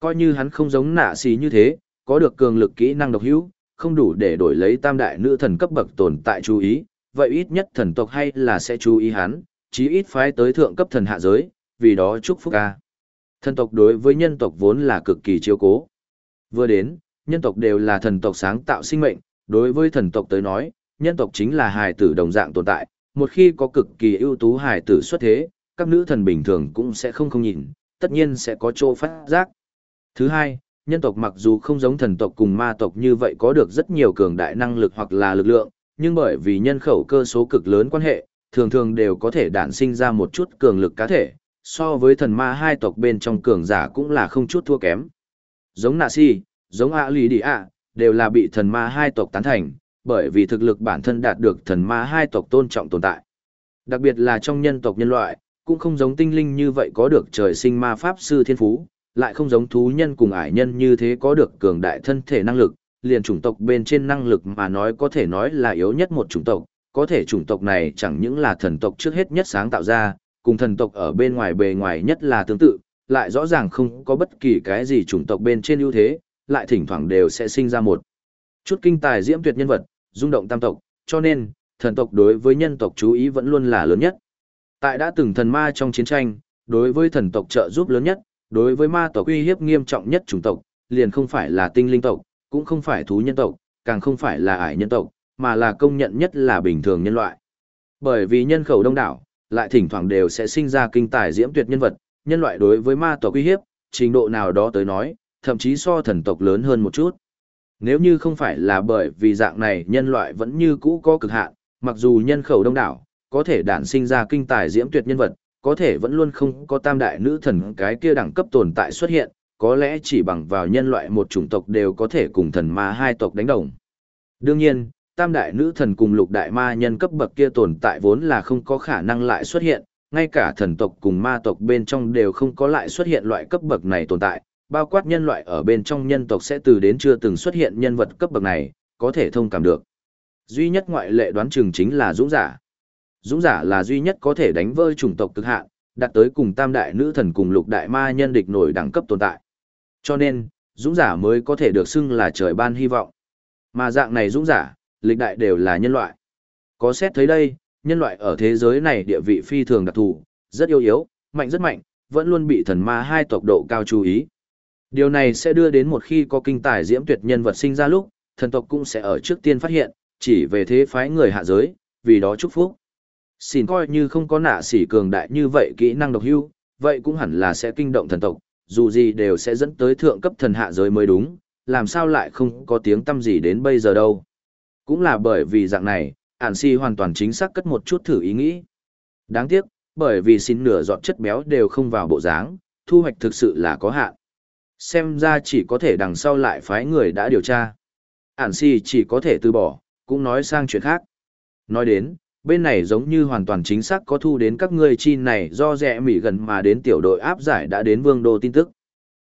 Coi như hắn không giống nạ xì như thế, có được cường lực kỹ năng độc hữu, không đủ để đổi lấy tam đại nữ thần cấp bậc tồn tại chú ý, vậy ít nhất thần tộc hay là sẽ chú ý hắn, chí ít phái tới thượng cấp thần hạ giới, vì đó chúc phúc ca. Thần tộc đối với nhân tộc vốn là cực kỳ chiếu cố. Vừa đến, nhân tộc đều là thần tộc sáng tạo sinh mệnh, đối với thần tộc tới nói, nhân tộc chính là hài tử đồng dạng tồn tại, một khi có cực kỳ ưu tú hài tử xuất thế, các nữ thần bình thường cũng sẽ không không nhìn, tất nhiên sẽ có chỗ phát giác. Thứ hai, nhân tộc mặc dù không giống thần tộc cùng ma tộc như vậy có được rất nhiều cường đại năng lực hoặc là lực lượng, nhưng bởi vì nhân khẩu cơ số cực lớn quan hệ, thường thường đều có thể đản sinh ra một chút cường lực cá thể, so với thần ma hai tộc bên trong cường giả cũng là không chút thua kém. Giống nạ si, giống A Lý đi đều là bị thần ma hai tộc tán thành, bởi vì thực lực bản thân đạt được thần ma hai tộc tôn trọng tồn tại. Đặc biệt là trong nhân tộc nhân loại, cũng không giống tinh linh như vậy có được trời sinh ma pháp sư thiên phú, lại không giống thú nhân cùng ải nhân như thế có được cường đại thân thể năng lực, liền chủng tộc bên trên năng lực mà nói có thể nói là yếu nhất một chủng tộc, có thể chủng tộc này chẳng những là thần tộc trước hết nhất sáng tạo ra, cùng thần tộc ở bên ngoài bề ngoài nhất là tương tự, lại rõ ràng không có bất kỳ cái gì chủng tộc bên trên ưu thế, lại thỉnh thoảng đều sẽ sinh ra một chút kinh tài diễm tuyệt nhân vật, rung động tam tộc, cho nên, thần tộc đối với nhân tộc chú ý vẫn luôn là lớn nhất. Tại đã từng thần ma trong chiến tranh, đối với thần tộc trợ giúp lớn nhất, đối với ma tộc uy hiếp nghiêm trọng nhất chủng tộc, liền không phải là tinh linh tộc, cũng không phải thú nhân tộc, càng không phải là ải nhân tộc, mà là công nhận nhất là bình thường nhân loại. Bởi vì nhân khẩu đông đảo, lại thỉnh thoảng đều sẽ sinh ra kinh tài diễm tuyệt nhân vật, nhân loại đối với ma tộc uy hiếp, trình độ nào đó tới nói, thậm chí so thần tộc lớn hơn một chút. Nếu như không phải là bởi vì dạng này nhân loại vẫn như cũ có cực hạn, mặc dù nhân khẩu đông đảo, có thể đản sinh ra kinh tài diễm tuyệt nhân vật, có thể vẫn luôn không có tam đại nữ thần cái kia đẳng cấp tồn tại xuất hiện, có lẽ chỉ bằng vào nhân loại một chủng tộc đều có thể cùng thần ma hai tộc đánh đồng. Đương nhiên, tam đại nữ thần cùng lục đại ma nhân cấp bậc kia tồn tại vốn là không có khả năng lại xuất hiện, ngay cả thần tộc cùng ma tộc bên trong đều không có lại xuất hiện loại cấp bậc này tồn tại, bao quát nhân loại ở bên trong nhân tộc sẽ từ đến chưa từng xuất hiện nhân vật cấp bậc này, có thể thông cảm được. Duy nhất ngoại lệ đoán chừng chính là dũng giả. Dũng giả là duy nhất có thể đánh vơi chủng tộc cực hạn, đạt tới cùng tam đại nữ thần cùng lục đại ma nhân địch nổi đẳng cấp tồn tại. Cho nên, dũng giả mới có thể được xưng là trời ban hy vọng. Mà dạng này dũng giả, lịch đại đều là nhân loại. Có xét thấy đây, nhân loại ở thế giới này địa vị phi thường đặc thù, rất yếu yếu, mạnh rất mạnh, vẫn luôn bị thần ma hai tộc độ cao chú ý. Điều này sẽ đưa đến một khi có kinh tài diễm tuyệt nhân vật sinh ra lúc, thần tộc cũng sẽ ở trước tiên phát hiện, chỉ về thế phái người hạ giới, vì đó chúc phúc. Xin coi như không có nạ sỉ cường đại như vậy kỹ năng độc hưu, vậy cũng hẳn là sẽ kinh động thần tộc, dù gì đều sẽ dẫn tới thượng cấp thần hạ giới mới đúng, làm sao lại không có tiếng tâm gì đến bây giờ đâu. Cũng là bởi vì dạng này, ản si hoàn toàn chính xác cất một chút thử ý nghĩ. Đáng tiếc, bởi vì xin nửa giọt chất béo đều không vào bộ dáng, thu hoạch thực sự là có hạn. Xem ra chỉ có thể đằng sau lại phái người đã điều tra. Ản si chỉ có thể từ bỏ, cũng nói sang chuyện khác. Nói đến, bên này giống như hoàn toàn chính xác có thu đến các ngươi chi này do rẻ mỉ gần mà đến tiểu đội áp giải đã đến vương đô tin tức.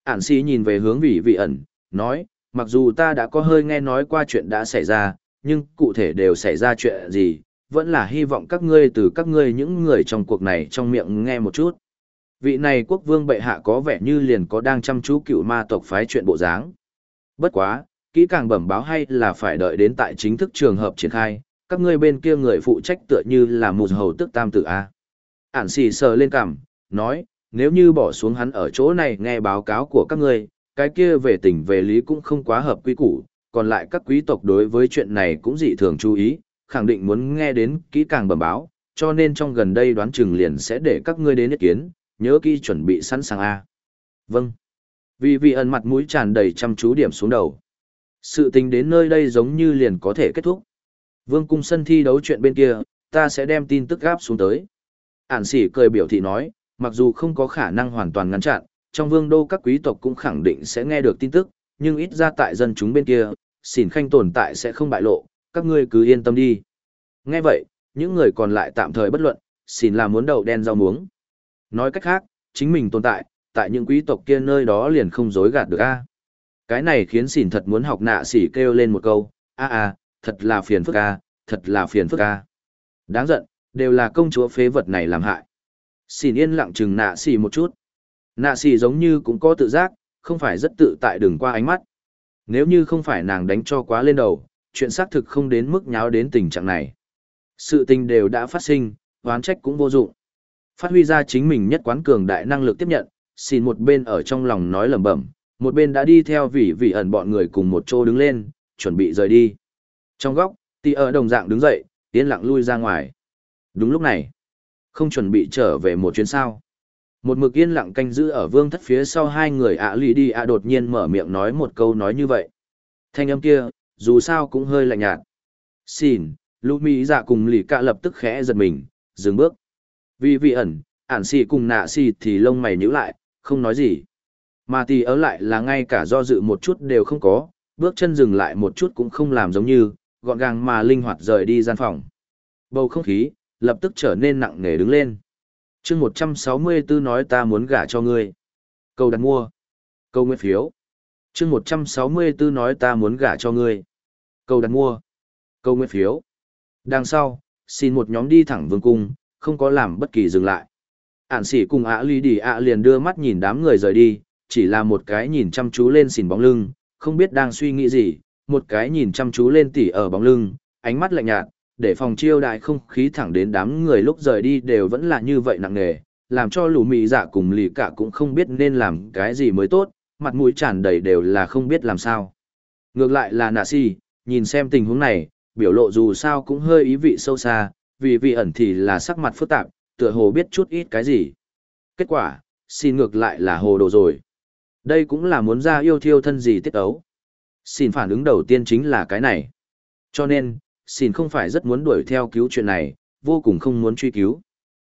Ản si nhìn về hướng vị vị ẩn, nói, mặc dù ta đã có hơi nghe nói qua chuyện đã xảy ra, nhưng cụ thể đều xảy ra chuyện gì, vẫn là hy vọng các ngươi từ các ngươi những người trong cuộc này trong miệng nghe một chút. Vị này quốc vương bệ hạ có vẻ như liền có đang chăm chú cựu ma tộc phái chuyện bộ dáng. Bất quá, kỹ càng bẩm báo hay là phải đợi đến tại chính thức trường hợp triển khai, các ngươi bên kia người phụ trách tựa như là một hầu tức tam tử A. Ản xì sờ lên cằm, nói, nếu như bỏ xuống hắn ở chỗ này nghe báo cáo của các ngươi, cái kia về tình về lý cũng không quá hợp quy củ, còn lại các quý tộc đối với chuyện này cũng dị thường chú ý, khẳng định muốn nghe đến kỹ càng bẩm báo, cho nên trong gần đây đoán chừng liền sẽ để các ngươi đến ý kiến, nhớ kỹ chuẩn bị sẵn sàng A. Vâng. Vì vị ẩn mặt mũi tràn đầy chăm chú điểm xuống đầu. Sự tình đến nơi đây giống như liền có thể kết thúc. Vương cung sân thi đấu chuyện bên kia, ta sẽ đem tin tức gáp xuống tới. Ản sỉ cười biểu thị nói, mặc dù không có khả năng hoàn toàn ngăn chặn, trong vương đô các quý tộc cũng khẳng định sẽ nghe được tin tức, nhưng ít ra tại dân chúng bên kia, xỉn khanh tồn tại sẽ không bại lộ, các ngươi cứ yên tâm đi. Nghe vậy, những người còn lại tạm thời bất luận, xỉn là muốn đầu đen rau muống. Nói cách khác, chính mình tồn tại, tại những quý tộc kia nơi đó liền không dối gạt được a. Cái này khiến xỉn thật muốn học nạ xỉ kêu lên một câu, a a, thật là phiền phức a, thật là phiền phức a. Đáng giận, đều là công chúa phế vật này làm hại. Xin yên lặng chừng nạ xì một chút. Nạ xì giống như cũng có tự giác, không phải rất tự tại đừng qua ánh mắt. Nếu như không phải nàng đánh cho quá lên đầu, chuyện xác thực không đến mức nháo đến tình trạng này. Sự tình đều đã phát sinh, oán trách cũng vô dụng. Phát huy ra chính mình nhất quán cường đại năng lực tiếp nhận, xin một bên ở trong lòng nói lẩm bẩm, một bên đã đi theo vị vị ẩn bọn người cùng một chỗ đứng lên, chuẩn bị rời đi. Trong góc, tì ở đồng dạng đứng dậy, tiến lặng lui ra ngoài. Đúng lúc này, không chuẩn bị trở về một chuyến sao. Một mực yên lặng canh giữ ở vương thất phía sau hai người ạ lì đi ạ đột nhiên mở miệng nói một câu nói như vậy. Thanh âm kia, dù sao cũng hơi lạnh nhạt. Xin, lũ mỹ dạ cùng lì cạ lập tức khẽ giật mình, dừng bước. Vì vị ẩn, ản xì cùng nạ xì thì lông mày nhíu lại, không nói gì. Mà tì ở lại là ngay cả do dự một chút đều không có, bước chân dừng lại một chút cũng không làm giống như, gọn gàng mà linh hoạt rời đi gian phòng. Bầu không khí, lập tức trở nên nặng nề đứng lên. Chương một trăm sáu mươi bốn nói ta muốn gả cho ngươi. Câu đặt mua. Câu nguyện phiếu. Chương một trăm sáu mươi bốn nói ta muốn gả cho ngươi. Câu đặt mua. Câu nguyện phiếu. Đằng sau xin một nhóm đi thẳng vương cung, không có làm bất kỳ dừng lại. Ản sĩ cùng ạ ly đi ạ liền đưa mắt nhìn đám người rời đi, chỉ là một cái nhìn chăm chú lên xỉn bóng lưng, không biết đang suy nghĩ gì, một cái nhìn chăm chú lên tỉ ở bóng lưng, ánh mắt lạnh nhạt, để phòng chiêu đại không khí thẳng đến đám người lúc rời đi đều vẫn là như vậy nặng nề, làm cho lũ mị dạ cùng lì cả cũng không biết nên làm cái gì mới tốt, mặt mũi tràn đầy đều là không biết làm sao. Ngược lại là nạ si, nhìn xem tình huống này, biểu lộ dù sao cũng hơi ý vị sâu xa, vì vị ẩn thì là sắc mặt phức tạp, tựa hồ biết chút ít cái gì. Kết quả, xin ngược lại là hồ đồ rồi. Đây cũng là muốn ra yêu thiêu thân gì tiết ấu. Xin phản ứng đầu tiên chính là cái này. Cho nên, xin không phải rất muốn đuổi theo cứu chuyện này, vô cùng không muốn truy cứu.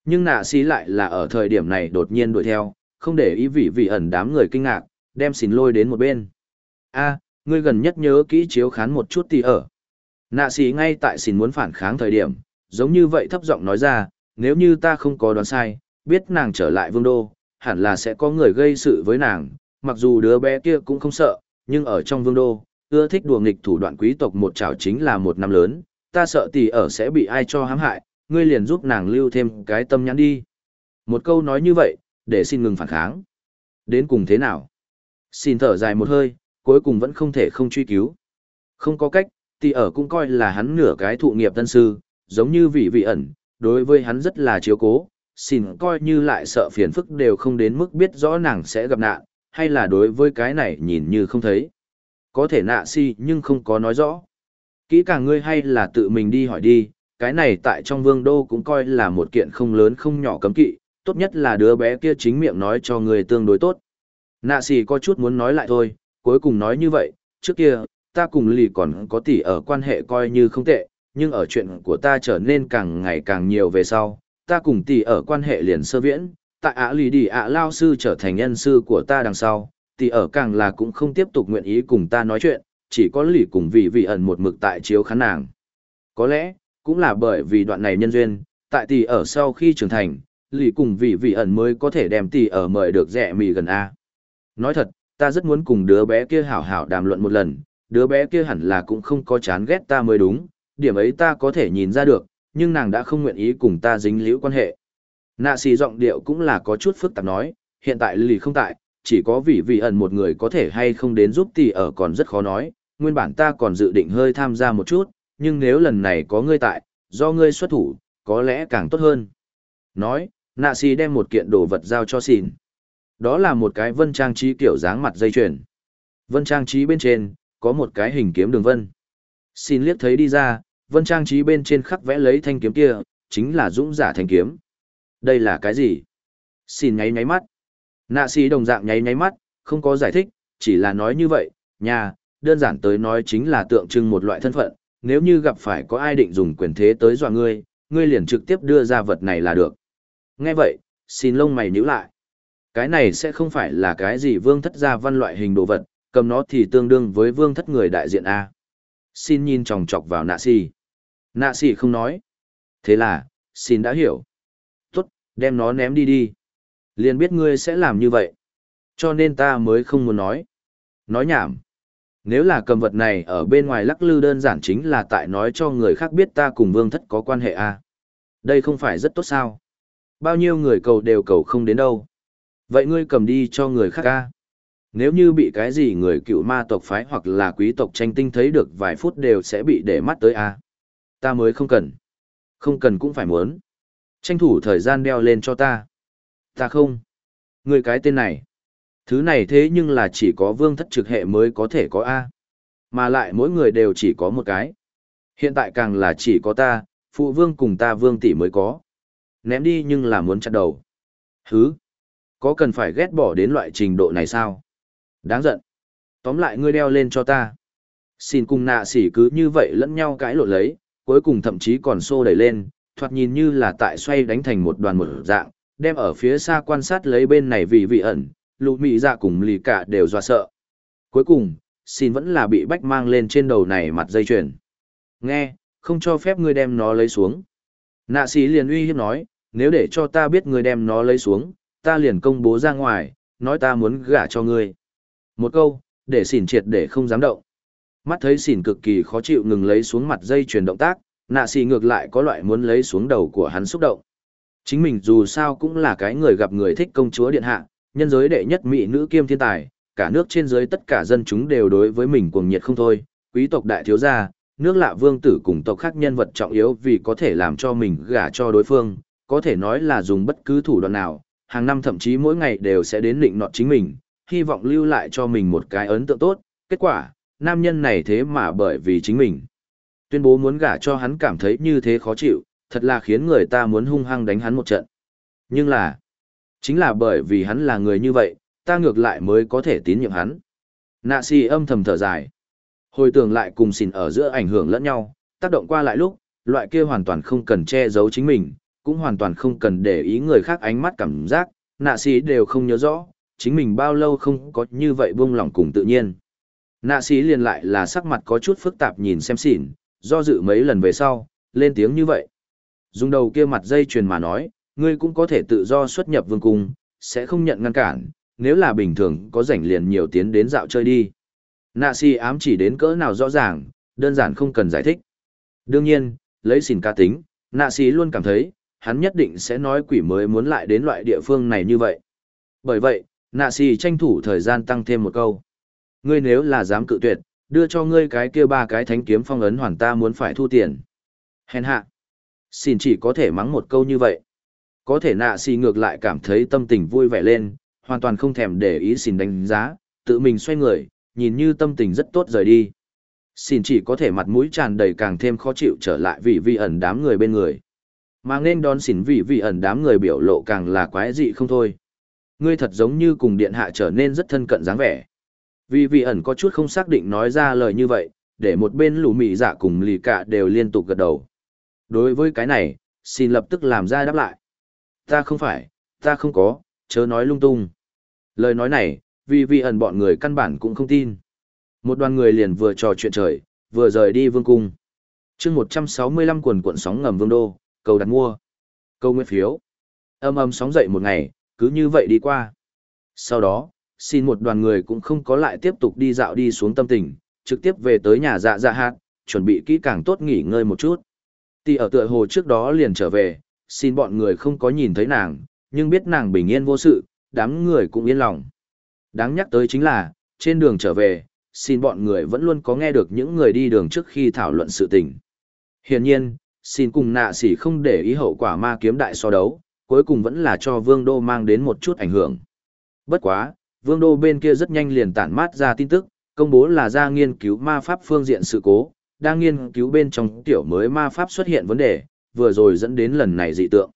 Nhưng nạ xí lại là ở thời điểm này đột nhiên đuổi theo, không để ý vị vị ẩn đám người kinh ngạc, đem xin lôi đến một bên. a ngươi gần nhất nhớ kỹ chiếu khán một chút thì ở. Nạ xí ngay tại xin muốn phản kháng thời điểm, giống như vậy thấp giọng nói ra, nếu như ta không có đoán sai, biết nàng trở lại vương đô, hẳn là sẽ có người gây sự với nàng, mặc dù đứa bé kia cũng không sợ, nhưng ở trong vương đô, ưa thích đùa nghịch thủ đoạn quý tộc một trảo chính là một năm lớn, ta sợ tỷ ở sẽ bị ai cho hãm hại, ngươi liền giúp nàng lưu thêm cái tâm nhãn đi. Một câu nói như vậy, để xin ngừng phản kháng. Đến cùng thế nào? Xin thở dài một hơi, cuối cùng vẫn không thể không truy cứu. Không có cách, tỷ ở cũng coi là hắn nửa cái thụ nghiệp tân sư, giống như vị vị ẩn, đối với hắn rất là chiếu cố, xin coi như lại sợ phiền phức đều không đến mức biết rõ nàng sẽ gặp nạn, hay là đối với cái này nhìn như không thấy. Có thể nạ si nhưng không có nói rõ. Kỹ càng ngươi hay là tự mình đi hỏi đi, cái này tại trong vương đô cũng coi là một kiện không lớn không nhỏ cấm kỵ, tốt nhất là đứa bé kia chính miệng nói cho người tương đối tốt. Nạ si có chút muốn nói lại thôi, cuối cùng nói như vậy, trước kia, ta cùng lì còn có tỷ ở quan hệ coi như không tệ, nhưng ở chuyện của ta trở nên càng ngày càng nhiều về sau, ta cùng tỷ ở quan hệ liền sơ viễn, tại ạ lì đi ạ lao sư trở thành nhân sư của ta đằng sau, tỷ ở càng là cũng không tiếp tục nguyện ý cùng ta nói chuyện, chỉ có lì cùng vị vị ẩn một mực tại chiếu khán nàng. Có lẽ, cũng là bởi vì đoạn này nhân duyên, tại tỷ ở sau khi trưởng thành, lì cùng vị vị ẩn mới có thể đem tỷ ở mời được rẻ mì gần A. Nói thật, ta rất muốn cùng đứa bé kia hảo hảo đàm luận một lần, đứa bé kia hẳn là cũng không có chán ghét ta mới đúng, điểm ấy ta có thể nhìn ra được, nhưng nàng đã không nguyện ý cùng ta dính liễu quan hệ. Nạ xì giọng điệu cũng là có chút phức tạp nói, hiện tại lì không tại, chỉ có vị vị ẩn một người có thể hay không đến giúp tỷ ở còn rất khó nói, nguyên bản ta còn dự định hơi tham gia một chút, nhưng nếu lần này có ngươi tại, do ngươi xuất thủ, có lẽ càng tốt hơn. Nói, nạ xì đem một kiện đồ vật giao cho xìn. Đó là một cái vân trang trí kiểu dáng mặt dây chuyền. Vân trang trí bên trên, có một cái hình kiếm đường vân. Xin liếc thấy đi ra, vân trang trí bên trên khắc vẽ lấy thanh kiếm kia, chính là dũng giả thanh kiếm. Đây là cái gì? Xin nháy nháy mắt. Nạ sĩ đồng dạng nháy nháy mắt, không có giải thích, chỉ là nói như vậy, nhà, đơn giản tới nói chính là tượng trưng một loại thân phận, nếu như gặp phải có ai định dùng quyền thế tới dọa ngươi, ngươi liền trực tiếp đưa ra vật này là được. Nghe vậy, xin lông mày nhíu lại. Cái này sẽ không phải là cái gì vương thất gia văn loại hình đồ vật, cầm nó thì tương đương với vương thất người đại diện A. Xin nhìn chòng chọc vào nạ xì, Nạ xì không nói. Thế là, xin đã hiểu. Đem nó ném đi đi. Liền biết ngươi sẽ làm như vậy. Cho nên ta mới không muốn nói. Nói nhảm. Nếu là cầm vật này ở bên ngoài lắc lư đơn giản chính là tại nói cho người khác biết ta cùng vương thất có quan hệ a Đây không phải rất tốt sao. Bao nhiêu người cầu đều cầu không đến đâu. Vậy ngươi cầm đi cho người khác a Nếu như bị cái gì người cựu ma tộc phái hoặc là quý tộc tranh tinh thấy được vài phút đều sẽ bị để mắt tới a Ta mới không cần. Không cần cũng phải muốn. Tranh thủ thời gian đeo lên cho ta. Ta không. Người cái tên này. Thứ này thế nhưng là chỉ có vương thất trực hệ mới có thể có A. Mà lại mỗi người đều chỉ có một cái. Hiện tại càng là chỉ có ta, phụ vương cùng ta vương tỷ mới có. Ném đi nhưng là muốn chặt đầu. Hứ. Có cần phải ghét bỏ đến loại trình độ này sao? Đáng giận. Tóm lại ngươi đeo lên cho ta. Xin cùng nạ sỉ cứ như vậy lẫn nhau cãi lộn lấy, cuối cùng thậm chí còn xô đẩy lên, thoạt nhìn như là tại xoay đánh thành một đoàn một dạng, đem ở phía xa quan sát lấy bên này vì vị ẩn, lụ mị dạ cùng lì cả đều dọa sợ. Cuối cùng, xin vẫn là bị bách mang lên trên đầu này mặt dây chuyền. Nghe, không cho phép ngươi đem nó lấy xuống. Nạ sĩ liền uy hiếp nói, nếu để cho ta biết ngươi đem nó lấy xuống, ta liền công bố ra ngoài, nói ta muốn gả cho ngươi. Một câu, để xỉn triệt để không dám động. Mắt thấy xỉn cực kỳ khó chịu ngừng lấy xuống mặt dây chuyền động tác, Nạ xì ngược lại có loại muốn lấy xuống đầu của hắn xúc động. Chính mình dù sao cũng là cái người gặp người thích công chúa điện hạ, nhân giới đệ nhất mỹ nữ kiêm thiên tài, cả nước trên dưới tất cả dân chúng đều đối với mình cuồng nhiệt không thôi, quý tộc đại thiếu gia, nước lạ vương tử cùng tộc khác nhân vật trọng yếu vì có thể làm cho mình gả cho đối phương, có thể nói là dùng bất cứ thủ đoạn nào, hàng năm thậm chí mỗi ngày đều sẽ đến định nọt chính mình, hy vọng lưu lại cho mình một cái ấn tượng tốt, kết quả, nam nhân này thế mà bởi vì chính mình. Tuyên bố muốn gả cho hắn cảm thấy như thế khó chịu, thật là khiến người ta muốn hung hăng đánh hắn một trận. Nhưng là, chính là bởi vì hắn là người như vậy, ta ngược lại mới có thể tín nhiệm hắn. Nạ si âm thầm thở dài. Hồi tưởng lại cùng xỉn ở giữa ảnh hưởng lẫn nhau, tác động qua lại lúc, loại kia hoàn toàn không cần che giấu chính mình, cũng hoàn toàn không cần để ý người khác ánh mắt cảm giác, nạ si đều không nhớ rõ, chính mình bao lâu không có như vậy buông lỏng cùng tự nhiên. Nạ sĩ liền lại là sắc mặt có chút phức tạp nhìn xem xỉn, do dự mấy lần về sau, lên tiếng như vậy. Dùng đầu kia mặt dây chuyền mà nói, ngươi cũng có thể tự do xuất nhập vương cung, sẽ không nhận ngăn cản, nếu là bình thường có rảnh liền nhiều tiến đến dạo chơi đi. Nạ si ám chỉ đến cỡ nào rõ ràng, đơn giản không cần giải thích. Đương nhiên, lấy xỉn ca tính, nạ si luôn cảm thấy, hắn nhất định sẽ nói quỷ mới muốn lại đến loại địa phương này như vậy. Bởi vậy, nạ si tranh thủ thời gian tăng thêm một câu. Ngươi nếu là dám cự tuyệt, đưa cho ngươi cái kia ba cái thánh kiếm phong ấn hoàn ta muốn phải thu tiền. Hèn hạ. Xin chỉ có thể mắng một câu như vậy. Có thể nạ xì ngược lại cảm thấy tâm tình vui vẻ lên, hoàn toàn không thèm để ý xin đánh giá, tự mình xoay người, nhìn như tâm tình rất tốt rời đi. Xin chỉ có thể mặt mũi tràn đầy càng thêm khó chịu trở lại vì vi ẩn đám người bên người. Mà nên đón xỉn vì vi ẩn đám người biểu lộ càng là quái dị không thôi. Ngươi thật giống như cùng điện hạ trở nên rất thân cận dáng vẻ. Vì vị ẩn có chút không xác định nói ra lời như vậy, để một bên lù mị dạ cùng lì cả đều liên tục gật đầu. Đối với cái này, xin lập tức làm ra đáp lại. Ta không phải, ta không có, chớ nói lung tung. Lời nói này, vì vị ẩn bọn người căn bản cũng không tin. Một đoàn người liền vừa trò chuyện trời, vừa rời đi vương cung. chương 165 quần cuộn sóng ngầm vương đô, cầu đặt mua. Câu nguyên phiếu. Âm âm sóng dậy một ngày, cứ như vậy đi qua. Sau đó, xin một đoàn người cũng không có lại tiếp tục đi dạo đi xuống tâm tình, trực tiếp về tới nhà dạ dạ hạt, chuẩn bị kỹ càng tốt nghỉ ngơi một chút. Tì ở tựa hồ trước đó liền trở về, xin bọn người không có nhìn thấy nàng, nhưng biết nàng bình yên vô sự, đám người cũng yên lòng. Đáng nhắc tới chính là, trên đường trở về, xin bọn người vẫn luôn có nghe được những người đi đường trước khi thảo luận sự tình. Hiển nhiên, xin cùng nạ sỉ không để ý hậu quả ma kiếm đại so đấu, cuối cùng vẫn là cho vương đô mang đến một chút ảnh hưởng. Bất quá, vương đô bên kia rất nhanh liền tản mát ra tin tức, công bố là ra nghiên cứu ma pháp phương diện sự cố, đang nghiên cứu bên trong tiểu mới ma pháp xuất hiện vấn đề, vừa rồi dẫn đến lần này dị tượng.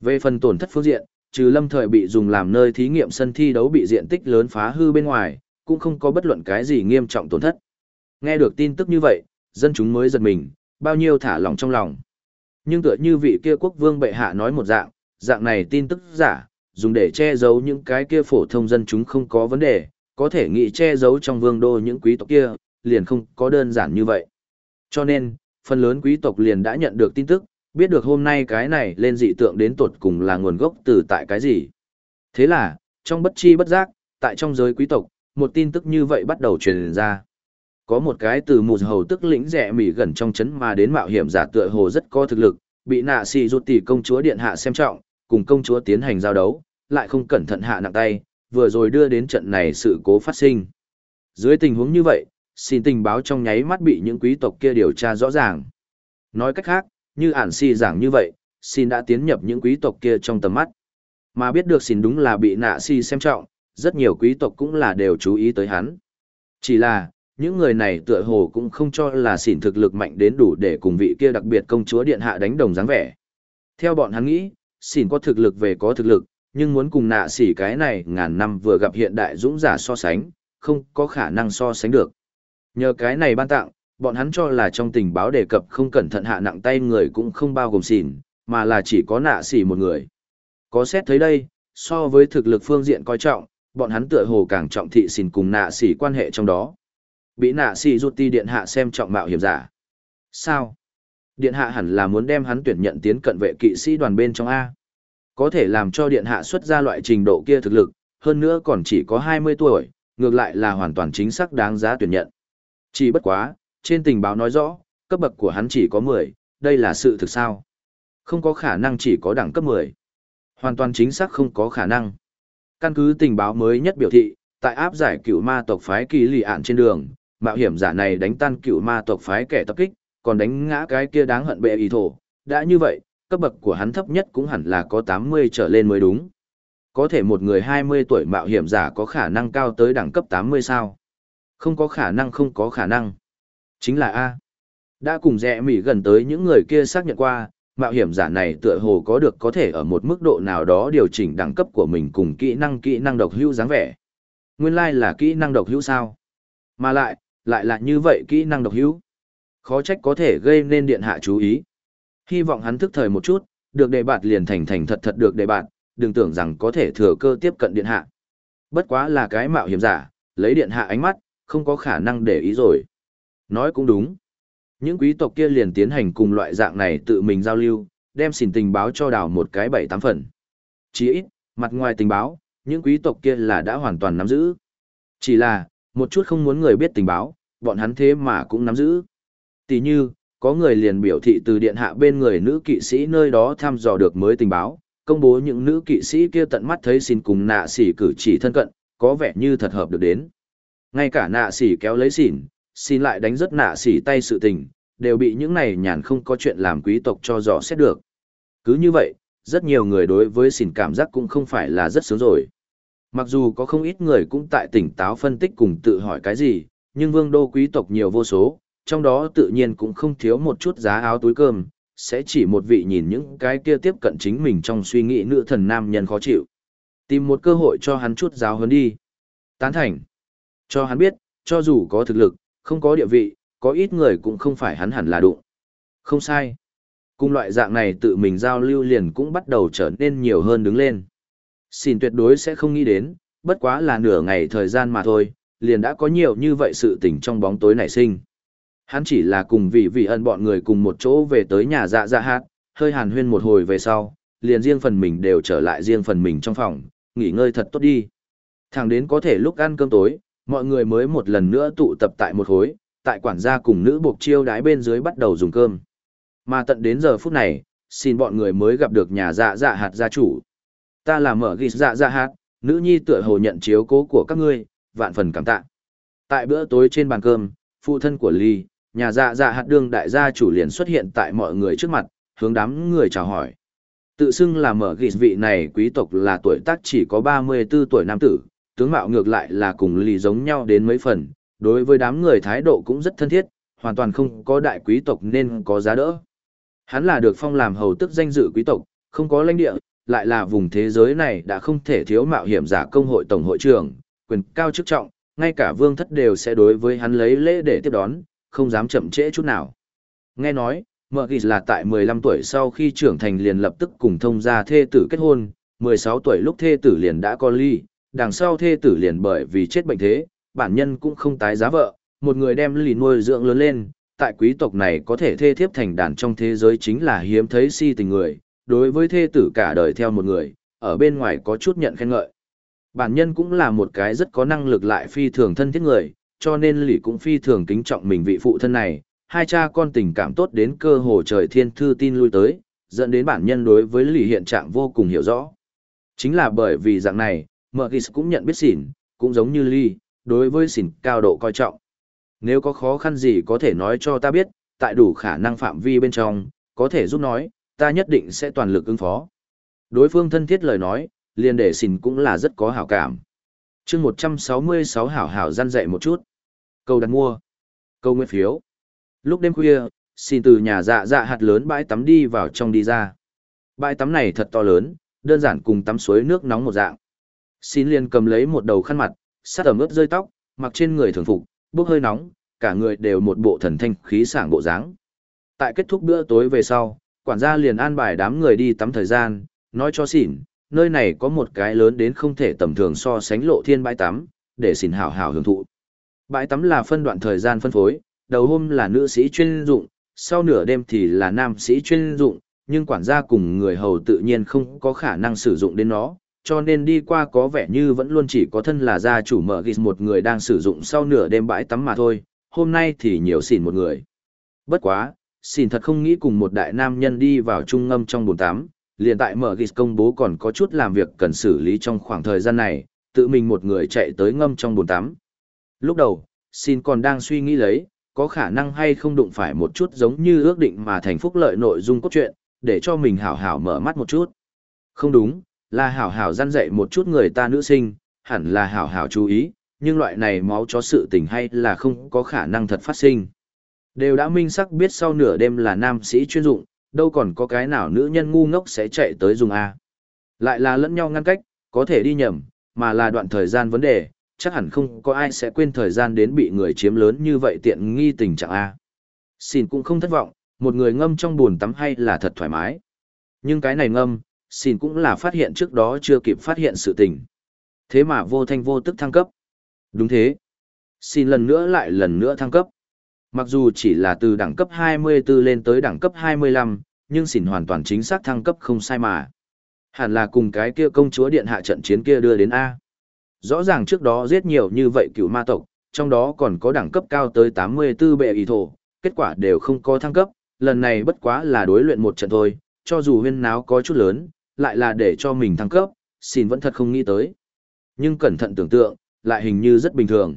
Về phần tổn thất phương diện, trừ lâm thời bị dùng làm nơi thí nghiệm sân thi đấu bị diện tích lớn phá hư bên ngoài, cũng không có bất luận cái gì nghiêm trọng tổn thất. Nghe được tin tức như vậy, dân chúng mới giật mình, bao nhiêu thả lòng trong lòng. Nhưng tựa như vị kia quốc vương bệ hạ nói một dạng, dạng này tin tức giả, dùng để che giấu những cái kia phổ thông dân chúng không có vấn đề, có thể nghĩ che giấu trong vương đô những quý tộc kia, liền không có đơn giản như vậy. Cho nên, phần lớn quý tộc liền đã nhận được tin tức, biết được hôm nay cái này lên dị tượng đến tột cùng là nguồn gốc từ tại cái gì. Thế là, trong bất chi bất giác, tại trong giới quý tộc, một tin tức như vậy bắt đầu truyền ra. Có một cái từ mù hầu tức lĩnh rẻ mỉ gần trong chấn mà đến mạo hiểm giả tựa hồ rất có thực lực, bị nạ xì rụt tỷ công chúa điện hạ xem trọng, cùng công chúa tiến hành giao đấu, lại không cẩn thận hạ nặng tay, vừa rồi đưa đến trận này sự cố phát sinh. Dưới tình huống như vậy, xin tình báo trong nháy mắt bị những quý tộc kia điều tra rõ ràng. Nói cách khác, như ản si giảng như vậy, xin đã tiến nhập những quý tộc kia trong tầm mắt. Mà biết được xin đúng là bị nạ si xem trọng, rất nhiều quý tộc cũng là đều chú ý tới hắn. Chỉ là, những người này tựa hồ cũng không cho là xỉn thực lực mạnh đến đủ để cùng vị kia đặc biệt công chúa điện hạ đánh đồng dáng vẻ. Theo bọn hắn nghĩ, xỉn có thực lực về có thực lực, nhưng muốn cùng nạ xỉ cái này ngàn năm vừa gặp hiện đại dũng giả so sánh, không có khả năng so sánh được. Nhờ cái này ban tặng, bọn hắn cho là trong tình báo đề cập không cẩn thận hạ nặng tay người cũng không bao gồm xỉn, mà là chỉ có nạ xỉ một người. Có xét thấy đây, so với thực lực phương diện coi trọng, bọn hắn tựa hồ càng trọng thị xỉn cùng nạ xỉ quan hệ trong đó. Bị nạ xỉ rút ti điện hạ xem trọng mạo hiểm giả. Sao? Điện hạ hẳn là muốn đem hắn tuyển nhận tiến cận vệ kỵ sĩ đoàn bên trong A. Có thể làm cho điện hạ xuất ra loại trình độ kia thực lực, hơn nữa còn chỉ có 20 tuổi, ngược lại là hoàn toàn chính xác đáng giá tuyển nhận. Chỉ bất quá, trên tình báo nói rõ, cấp bậc của hắn chỉ có 10, đây là sự thực sao? Không có khả năng chỉ có đẳng cấp 10. Hoàn toàn chính xác không có khả năng. Căn cứ tình báo mới nhất biểu thị, tại áp giải cựu ma tộc phái kỳ lì ạn trên đường, mạo hiểm giả này đánh tan cựu ma tộc phái kẻ tập kích, còn đánh ngã cái kia đáng hận bệ ý thổ. Đã như vậy, cấp bậc của hắn thấp nhất cũng hẳn là có 80 trở lên mới đúng. Có thể một người 20 tuổi mạo hiểm giả có khả năng cao tới đẳng cấp 80 sao? Không có khả năng không có khả năng. Chính là A. Đã cùng rẽ mỉ gần tới những người kia xác nhận qua, mạo hiểm giả này tựa hồ có được có thể ở một mức độ nào đó điều chỉnh đẳng cấp của mình cùng kỹ năng kỹ năng độc hữu dáng vẻ. Nguyên lai like là kỹ năng độc hữu sao? Mà lại, lại là như vậy kỹ năng độc hữu. Khó trách có thể gây nên điện hạ chú ý. Hy vọng hắn thức thời một chút, được đề bạt liền thành thành thật thật được đề bạt, đừng tưởng rằng có thể thừa cơ tiếp cận điện hạ. Bất quá là cái mạo hiểm giả, lấy điện hạ ánh mắt, không có khả năng để ý rồi. Nói cũng đúng. Những quý tộc kia liền tiến hành cùng loại dạng này tự mình giao lưu, đem xin tình báo cho đào một cái bảy tám phần. Chỉ ít, mặt ngoài tình báo, những quý tộc kia là đã hoàn toàn nắm giữ. Chỉ là, một chút không muốn người biết tình báo, bọn hắn thế mà cũng nắm giữ. Tỷ như, có người liền biểu thị từ điện hạ bên người nữ kỵ sĩ nơi đó thăm dò được mới tình báo, công bố những nữ kỵ sĩ kia tận mắt thấy xin cùng nạ xỉ cử chỉ thân cận, có vẻ như thật hợp được đến. Ngay cả nạ xỉ kéo lấy xỉn, xin lại đánh rất nạ xỉ tay sự tình, đều bị những này nhàn không có chuyện làm quý tộc cho dò xét được. Cứ như vậy, rất nhiều người đối với xỉn cảm giác cũng không phải là rất sướng rồi. Mặc dù có không ít người cũng tại tỉnh táo phân tích cùng tự hỏi cái gì, nhưng vương đô quý tộc nhiều vô số, trong đó tự nhiên cũng không thiếu một chút giá áo túi cơm, sẽ chỉ một vị nhìn những cái kia tiếp cận chính mình trong suy nghĩ nữ thần nam nhân khó chịu. Tìm một cơ hội cho hắn chút giáo huấn đi. Tán thành. Cho hắn biết, cho dù có thực lực, không có địa vị, có ít người cũng không phải hắn hẳn là đụng. Không sai. Cùng loại dạng này tự mình giao lưu liền cũng bắt đầu trở nên nhiều hơn đứng lên. Xin tuyệt đối sẽ không nghĩ đến, bất quá là nửa ngày thời gian mà thôi, liền đã có nhiều như vậy sự tình trong bóng tối nảy sinh. Hắn chỉ là cùng vị vị ân bọn người cùng một chỗ về tới nhà dạ dạ hát, hơi hàn huyên một hồi về sau, liền riêng phần mình đều trở lại riêng phần mình trong phòng, nghỉ ngơi thật tốt đi. Thẳng đến có thể lúc ăn cơm tối, mọi người mới một lần nữa tụ tập tại một hối, tại quản gia cùng nữ buộc chiêu đái bên dưới bắt đầu dùng cơm. Mà tận đến giờ phút này, xin bọn người mới gặp được nhà dạ dạ hạt gia chủ. Ta là mở ghi dạ dạ hạt, nữ nhi tựa hồ nhận chiếu cố của các ngươi, vạn phần cảm tạ. Tại bữa tối trên bàn cơm, phụ thân của Ly, nhà dạ dạ hạt đương đại gia chủ liền xuất hiện tại mọi người trước mặt, hướng đám người chào hỏi. Tự xưng là mở ghi vị này quý tộc là tuổi tác chỉ có 34 tuổi nam tử, tướng mạo ngược lại là cùng lì giống nhau đến mấy phần, đối với đám người thái độ cũng rất thân thiết, hoàn toàn không có đại quý tộc nên có giá đỡ. Hắn là được phong làm hầu tức danh dự quý tộc, không có lãnh địa, lại là vùng thế giới này đã không thể thiếu mạo hiểm giả công hội tổng hội trưởng, quyền cao chức trọng, ngay cả vương thất đều sẽ đối với hắn lấy lễ để tiếp đón, không dám chậm trễ chút nào. Nghe nói, Mợ Ghi là tại 15 tuổi sau khi trưởng thành liền lập tức cùng thông gia thê tử kết hôn, 16 tuổi lúc thê tử liền đã có ly, đằng sau thê tử liền bởi vì chết bệnh thế, bản nhân cũng không tái giá vợ, một người đem lì nuôi dưỡng lớn lên, tại quý tộc này có thể thê thiếp thành đàn trong thế giới chính là hiếm thấy si tình người, đối với thê tử cả đời theo một người, ở bên ngoài có chút nhận khen ngợi. Bản nhân cũng là một cái rất có năng lực lại phi thường thân thiết người, cho nên lì cũng phi thường kính trọng mình vị phụ thân này, hai cha con tình cảm tốt đến cơ hồ trời thiên thư tin lui tới, dẫn đến bản nhân đối với lì hiện trạng vô cùng hiểu rõ. Chính là bởi vì dạng này, Merkis cũng nhận biết xỉn, cũng giống như Ly, đối với xỉn cao độ coi trọng. Nếu có khó khăn gì có thể nói cho ta biết, tại đủ khả năng phạm vi bên trong, có thể giúp nói, ta nhất định sẽ toàn lực ứng phó. Đối phương thân thiết lời nói, liền để xỉn cũng là rất có hảo cảm chương 166 hảo hảo gian dạy một chút. Câu đặt mua. Câu nguyên phiếu. Lúc đêm khuya, xin từ nhà dạ dạ hạt lớn bãi tắm đi vào trong đi ra. Bãi tắm này thật to lớn, đơn giản cùng tắm suối nước nóng một dạng. Xin liền cầm lấy một đầu khăn mặt, sát ẩm ướt rơi tóc, mặc trên người thường phục, bốc hơi nóng, cả người đều một bộ thần thanh khí sảng bộ dáng. Tại kết thúc bữa tối về sau, quản gia liền an bài đám người đi tắm thời gian, nói cho xỉn, nơi này có một cái lớn đến không thể tầm thường so sánh lộ thiên bãi tắm, để xỉn hảo hảo hưởng thụ. Bãi tắm là phân đoạn thời gian phân phối, đầu hôm là nữ sĩ chuyên dụng, sau nửa đêm thì là nam sĩ chuyên dụng, nhưng quản gia cùng người hầu tự nhiên không có khả năng sử dụng đến nó, cho nên đi qua có vẻ như vẫn luôn chỉ có thân là gia chủ mở ghi một người đang sử dụng sau nửa đêm bãi tắm mà thôi, hôm nay thì nhiều xỉn một người. Bất quá, xỉn thật không nghĩ cùng một đại nam nhân đi vào trung ngâm trong bồn tắm, liền tại mở ghi công bố còn có chút làm việc cần xử lý trong khoảng thời gian này, tự mình một người chạy tới ngâm trong bồn tắm. Lúc đầu, xin còn đang suy nghĩ lấy, có khả năng hay không đụng phải một chút giống như ước định mà thành phúc lợi nội dung cốt truyện, để cho mình hảo hảo mở mắt một chút. Không đúng, là hảo hảo gian dạy một chút người ta nữ sinh, hẳn là hảo hảo chú ý, nhưng loại này máu chó sự tình hay là không có khả năng thật phát sinh. Đều đã minh sắc biết sau nửa đêm là nam sĩ chuyên dụng, đâu còn có cái nào nữ nhân ngu ngốc sẽ chạy tới dùng A. Lại là lẫn nhau ngăn cách, có thể đi nhầm, mà là đoạn thời gian vấn đề, chắc hẳn không có ai sẽ quên thời gian đến bị người chiếm lớn như vậy tiện nghi tình trạng A. Xin cũng không thất vọng, một người ngâm trong buồn tắm hay là thật thoải mái. Nhưng cái này ngâm, xin cũng là phát hiện trước đó chưa kịp phát hiện sự tình. Thế mà vô thanh vô tức thăng cấp. Đúng thế. Xin lần nữa lại lần nữa thăng cấp. Mặc dù chỉ là từ đẳng cấp 24 lên tới đẳng cấp 25, nhưng xỉn hoàn toàn chính xác thăng cấp không sai mà. Hẳn là cùng cái kia công chúa điện hạ trận chiến kia đưa đến A. Rõ ràng trước đó giết nhiều như vậy cựu ma tộc, trong đó còn có đẳng cấp cao tới 84 bệ ý thổ, kết quả đều không có thăng cấp, lần này bất quá là đối luyện một trận thôi, cho dù huyên náo có chút lớn, lại là để cho mình thăng cấp, xin vẫn thật không nghĩ tới. Nhưng cẩn thận tưởng tượng, lại hình như rất bình thường.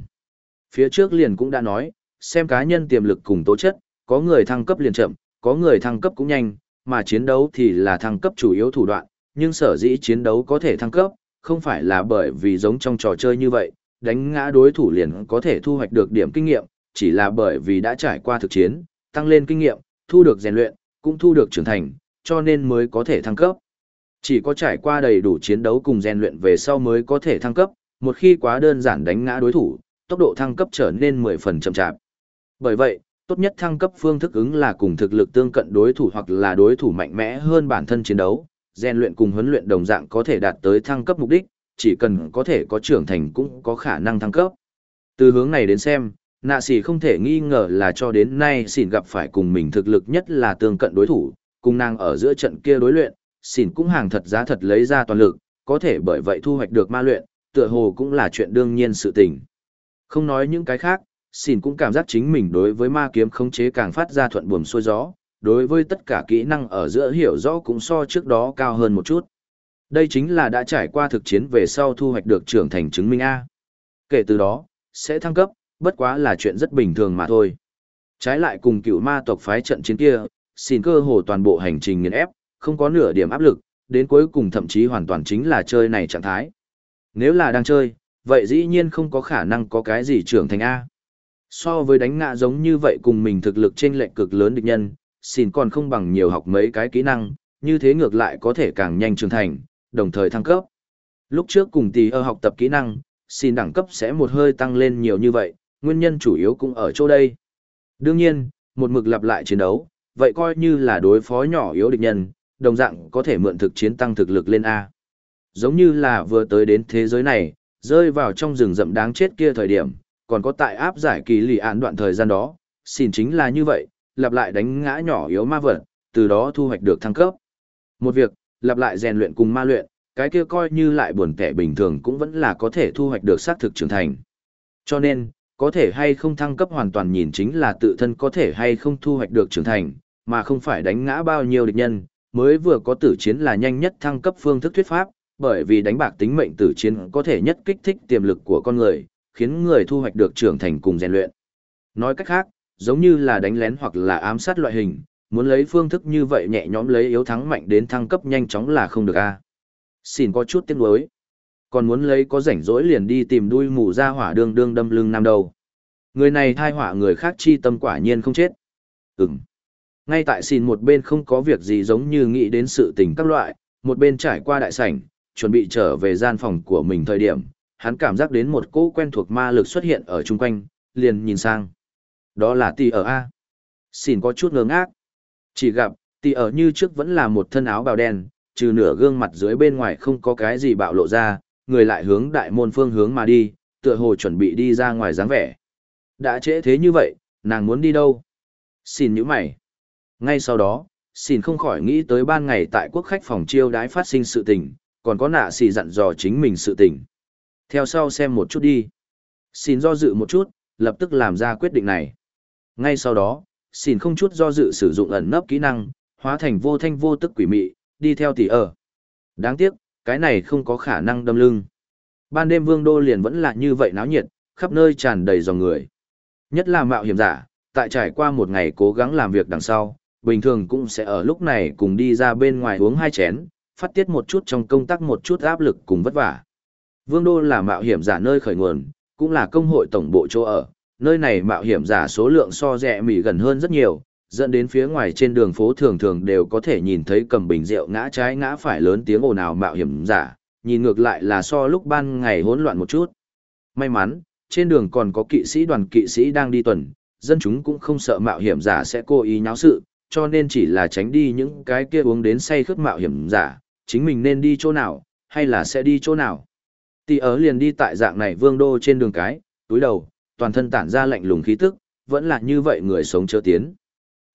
Phía trước liền cũng đã nói, xem cá nhân tiềm lực cùng tố chất, có người thăng cấp liền chậm, có người thăng cấp cũng nhanh, mà chiến đấu thì là thăng cấp chủ yếu thủ đoạn, nhưng sở dĩ chiến đấu có thể thăng cấp, không phải là bởi vì giống trong trò chơi như vậy, đánh ngã đối thủ liền có thể thu hoạch được điểm kinh nghiệm, chỉ là bởi vì đã trải qua thực chiến, tăng lên kinh nghiệm, thu được rèn luyện, cũng thu được trưởng thành, cho nên mới có thể thăng cấp. Chỉ có trải qua đầy đủ chiến đấu cùng rèn luyện về sau mới có thể thăng cấp, một khi quá đơn giản đánh ngã đối thủ, tốc độ thăng cấp trở nên 10 phần chậm chạp. Bởi vậy, tốt nhất thăng cấp phương thức ứng là cùng thực lực tương cận đối thủ hoặc là đối thủ mạnh mẽ hơn bản thân chiến đấu, rèn luyện cùng huấn luyện đồng dạng có thể đạt tới thăng cấp mục đích, chỉ cần có thể có trưởng thành cũng có khả năng thăng cấp. Từ hướng này đến xem, nạ sĩ không thể nghi ngờ là cho đến nay xỉn gặp phải cùng mình thực lực nhất là tương cận đối thủ, cùng nàng ở giữa trận kia đối luyện, xỉn cũng hàng thật giá thật lấy ra toàn lực, có thể bởi vậy thu hoạch được ma luyện, tựa hồ cũng là chuyện đương nhiên sự tình. Không nói những cái khác, xỉn cũng cảm giác chính mình đối với ma kiếm khống chế càng phát ra thuận buồm xuôi gió, đối với tất cả kỹ năng ở giữa hiểu rõ cũng so trước đó cao hơn một chút. Đây chính là đã trải qua thực chiến về sau thu hoạch được trưởng thành chứng minh A. Kể từ đó, sẽ thăng cấp, bất quá là chuyện rất bình thường mà thôi. Trái lại cùng cựu ma tộc phái trận chiến kia, xin cơ hồ toàn bộ hành trình nghiền ép, không có nửa điểm áp lực, đến cuối cùng thậm chí hoàn toàn chính là chơi này trạng thái. Nếu là đang chơi, vậy dĩ nhiên không có khả năng có cái gì trưởng thành A. So với đánh ngã giống như vậy cùng mình thực lực trên lệnh cực lớn địch nhân, xin còn không bằng nhiều học mấy cái kỹ năng, như thế ngược lại có thể càng nhanh trưởng thành, đồng thời thăng cấp. Lúc trước cùng tỷ ơ học tập kỹ năng, xin đẳng cấp sẽ một hơi tăng lên nhiều như vậy, nguyên nhân chủ yếu cũng ở chỗ đây. Đương nhiên, một mực lặp lại chiến đấu, vậy coi như là đối phó nhỏ yếu địch nhân, đồng dạng có thể mượn thực chiến tăng thực lực lên A. Giống như là vừa tới đến thế giới này, rơi vào trong rừng rậm đáng chết kia thời điểm, còn có tại áp giải kỳ lì án đoạn thời gian đó, xin chính là như vậy, lặp lại đánh ngã nhỏ yếu ma vật, từ đó thu hoạch được thăng cấp. Một việc, lặp lại rèn luyện cùng ma luyện, cái kia coi như lại buồn tẻ bình thường cũng vẫn là có thể thu hoạch được xác thực trưởng thành. Cho nên, có thể hay không thăng cấp hoàn toàn nhìn chính là tự thân có thể hay không thu hoạch được trưởng thành, mà không phải đánh ngã bao nhiêu địch nhân, mới vừa có tử chiến là nhanh nhất thăng cấp phương thức thuyết pháp, bởi vì đánh bạc tính mệnh tử chiến có thể nhất kích thích tiềm lực của con người, khiến người thu hoạch được trưởng thành cùng rèn luyện. Nói cách khác, giống như là đánh lén hoặc là ám sát loại hình, muốn lấy phương thức như vậy nhẹ nhõm lấy yếu thắng mạnh đến thăng cấp nhanh chóng là không được a. Xin có chút tiếc nuối. Còn muốn lấy có rảnh rỗi liền đi tìm đuôi mù ra hỏa đương đương đâm lưng nam đầu. Người này thai hỏa người khác chi tâm quả nhiên không chết. Ừm. Ngay tại xin một bên không có việc gì giống như nghĩ đến sự tình các loại, một bên trải qua đại sảnh, chuẩn bị trở về gian phòng của mình thời điểm, hắn cảm giác đến một cỗ quen thuộc ma lực xuất hiện ở chung quanh, liền nhìn sang. Đó là tỷ ở A. Xin có chút ngơ ngác. Chỉ gặp, tỷ ở như trước vẫn là một thân áo bào đen, trừ nửa gương mặt dưới bên ngoài không có cái gì bạo lộ ra, người lại hướng đại môn phương hướng mà đi, tựa hồ chuẩn bị đi ra ngoài dáng vẻ. Đã trễ thế như vậy, nàng muốn đi đâu? Xin những mày. Ngay sau đó, xin không khỏi nghĩ tới ban ngày tại quốc khách phòng chiêu đái phát sinh sự tình, còn có nạ xì dặn dò chính mình sự tình. Theo sau xem một chút đi. Xin do dự một chút, lập tức làm ra quyết định này. Ngay sau đó, xin không chút do dự sử dụng ẩn nấp kỹ năng, hóa thành vô thanh vô tức quỷ mị, đi theo tỷ ở. Đáng tiếc, cái này không có khả năng đâm lưng. Ban đêm vương đô liền vẫn là như vậy náo nhiệt, khắp nơi tràn đầy dòng người. Nhất là mạo hiểm giả, tại trải qua một ngày cố gắng làm việc đằng sau, bình thường cũng sẽ ở lúc này cùng đi ra bên ngoài uống hai chén, phát tiết một chút trong công tác một chút áp lực cùng vất vả. Vương đô là mạo hiểm giả nơi khởi nguồn, cũng là công hội tổng bộ chỗ ở, nơi này mạo hiểm giả số lượng so rẻ mỉ gần hơn rất nhiều, dẫn đến phía ngoài trên đường phố thường thường đều có thể nhìn thấy cầm bình rượu ngã trái ngã phải lớn tiếng ồn ào mạo hiểm giả, nhìn ngược lại là so lúc ban ngày hỗn loạn một chút. May mắn, trên đường còn có kỵ sĩ đoàn kỵ sĩ đang đi tuần, dân chúng cũng không sợ mạo hiểm giả sẽ cố ý nháo sự, cho nên chỉ là tránh đi những cái kia uống đến say khướt mạo hiểm giả, chính mình nên đi chỗ nào, hay là sẽ đi chỗ nào. Tỷ ớ liền đi tại dạng này vương đô trên đường cái, túi đầu, toàn thân tản ra lạnh lùng khí tức, vẫn là như vậy người sống chớ tiến.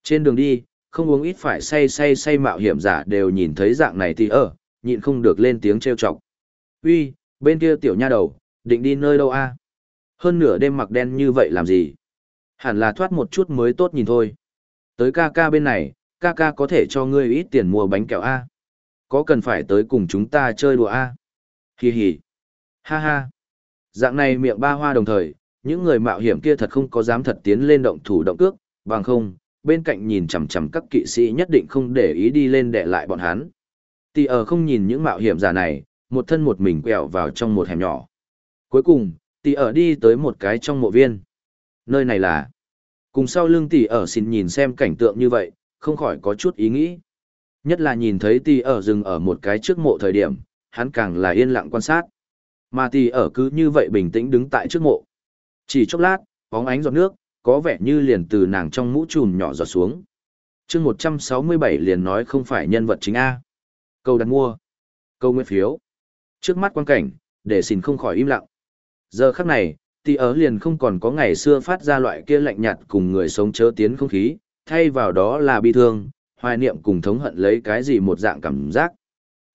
Trên đường đi, không uống ít phải say say say mạo hiểm giả đều nhìn thấy dạng này tỷ ở, nhịn không được lên tiếng trêu chọc. Uy, bên kia tiểu nha đầu, định đi nơi đâu a? Hơn nửa đêm mặc đen như vậy làm gì? Hẳn là thoát một chút mới tốt nhìn thôi. Tới ca ca bên này, ca ca có thể cho ngươi ít tiền mua bánh kẹo a. Có cần phải tới cùng chúng ta chơi đùa a? Hi hi. Ha ha. Dạng này miệng ba hoa đồng thời, những người mạo hiểm kia thật không có dám thật tiến lên động thủ động cước, bằng không, bên cạnh nhìn chằm chằm các kỵ sĩ nhất định không để ý đi lên để lại bọn hắn. Tì ở không nhìn những mạo hiểm giả này, một thân một mình quẹo vào trong một hẻm nhỏ. Cuối cùng, tì ở đi tới một cái trong mộ viên. Nơi này là... Cùng sau lưng tì ở xin nhìn xem cảnh tượng như vậy, không khỏi có chút ý nghĩ. Nhất là nhìn thấy tì ở dừng ở một cái trước mộ thời điểm, hắn càng là yên lặng quan sát. Mà tỷ ở cứ như vậy bình tĩnh đứng tại trước mộ. Chỉ chốc lát, bóng ánh giọt nước, có vẻ như liền từ nàng trong mũ trùm nhỏ giọt xuống. chương 167 liền nói không phải nhân vật chính A. Câu đặt mua. Câu nguyên phiếu. Trước mắt quan cảnh, để xin không khỏi im lặng. Giờ khắc này, tỷ ớ liền không còn có ngày xưa phát ra loại kia lạnh nhạt cùng người sống chớ tiến không khí, thay vào đó là bi thương, hoài niệm cùng thống hận lấy cái gì một dạng cảm giác.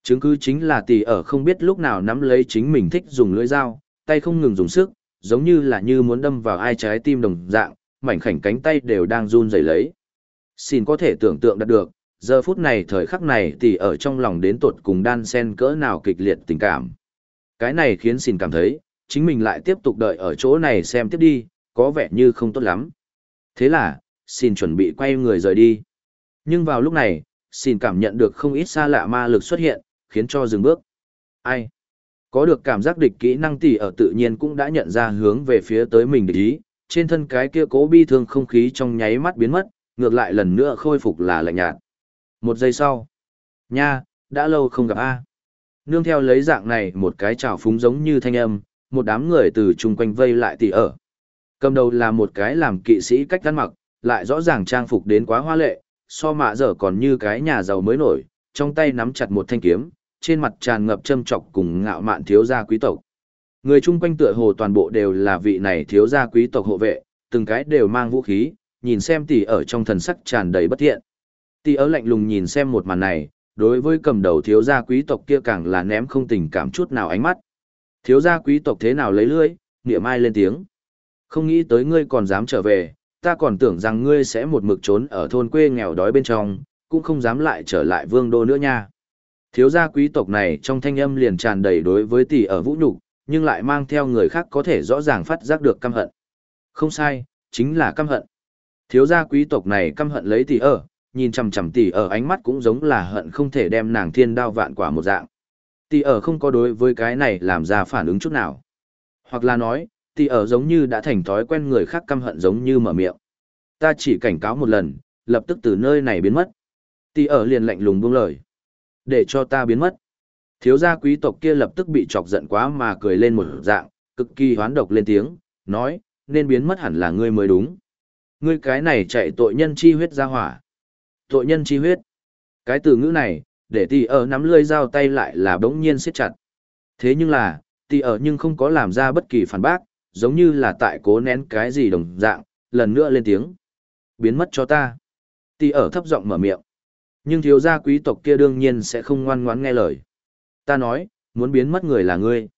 Chứng cứ chính là tỷ ở không biết lúc nào nắm lấy chính mình thích dùng lưỡi dao, tay không ngừng dùng sức, giống như là như muốn đâm vào ai trái tim đồng dạng, mảnh khảnh cánh tay đều đang run rẩy lấy. Xin có thể tưởng tượng đạt được, giờ phút này thời khắc này tỷ ở trong lòng đến tột cùng đan sen cỡ nào kịch liệt tình cảm. Cái này khiến xin cảm thấy, chính mình lại tiếp tục đợi ở chỗ này xem tiếp đi, có vẻ như không tốt lắm. Thế là, xin chuẩn bị quay người rời đi. Nhưng vào lúc này, xin cảm nhận được không ít xa lạ ma lực xuất hiện, khiến cho dừng bước. Ai? Có được cảm giác địch kỹ năng tỷ ở tự nhiên cũng đã nhận ra hướng về phía tới mình địch ý, trên thân cái kia cố bi thương không khí trong nháy mắt biến mất, ngược lại lần nữa khôi phục là lạnh nhạt. Một giây sau. Nha, đã lâu không gặp A. Nương theo lấy dạng này một cái trào phúng giống như thanh âm, một đám người từ chung quanh vây lại tỷ ở. Cầm đầu là một cái làm kỵ sĩ cách ăn mặc, lại rõ ràng trang phục đến quá hoa lệ, so mạ dở còn như cái nhà giàu mới nổi, trong tay nắm chặt một thanh kiếm, trên mặt tràn ngập châm chọc cùng ngạo mạn thiếu gia quý tộc. Người chung quanh tựa hồ toàn bộ đều là vị này thiếu gia quý tộc hộ vệ, từng cái đều mang vũ khí, nhìn xem tỷ ở trong thần sắc tràn đầy bất thiện. Tỷ ở lạnh lùng nhìn xem một màn này, đối với cầm đầu thiếu gia quý tộc kia càng là ném không tình cảm chút nào ánh mắt. Thiếu gia quý tộc thế nào lấy lưỡi, niệm ai lên tiếng. Không nghĩ tới ngươi còn dám trở về, ta còn tưởng rằng ngươi sẽ một mực trốn ở thôn quê nghèo đói bên trong, cũng không dám lại trở lại vương đô nữa nha. Thiếu gia quý tộc này trong thanh âm liền tràn đầy đối với tỷ ở vũ nhục, nhưng lại mang theo người khác có thể rõ ràng phát giác được căm hận. Không sai, chính là căm hận. Thiếu gia quý tộc này căm hận lấy tỷ ở, nhìn chằm chằm tỷ ở ánh mắt cũng giống là hận không thể đem nàng thiên đao vạn quả một dạng. Tỷ ở không có đối với cái này làm ra phản ứng chút nào. Hoặc là nói, tỷ ở giống như đã thành thói quen người khác căm hận giống như mở miệng. Ta chỉ cảnh cáo một lần, lập tức từ nơi này biến mất. Tỷ ở liền lạnh lùng buông lời. Để cho ta biến mất. Thiếu gia quý tộc kia lập tức bị chọc giận quá mà cười lên một dạng, cực kỳ hoán độc lên tiếng, nói, nên biến mất hẳn là ngươi mới đúng. Ngươi cái này chạy tội nhân chi huyết ra hỏa. Tội nhân chi huyết. Cái từ ngữ này, để tỷ ở nắm lươi dao tay lại là bỗng nhiên siết chặt. Thế nhưng là, tỷ ở nhưng không có làm ra bất kỳ phản bác, giống như là tại cố nén cái gì đồng dạng, lần nữa lên tiếng. Biến mất cho ta. Tỷ ở thấp giọng mở miệng. Nhưng thiếu gia quý tộc kia đương nhiên sẽ không ngoan ngoãn nghe lời. Ta nói, muốn biến mất người là ngươi.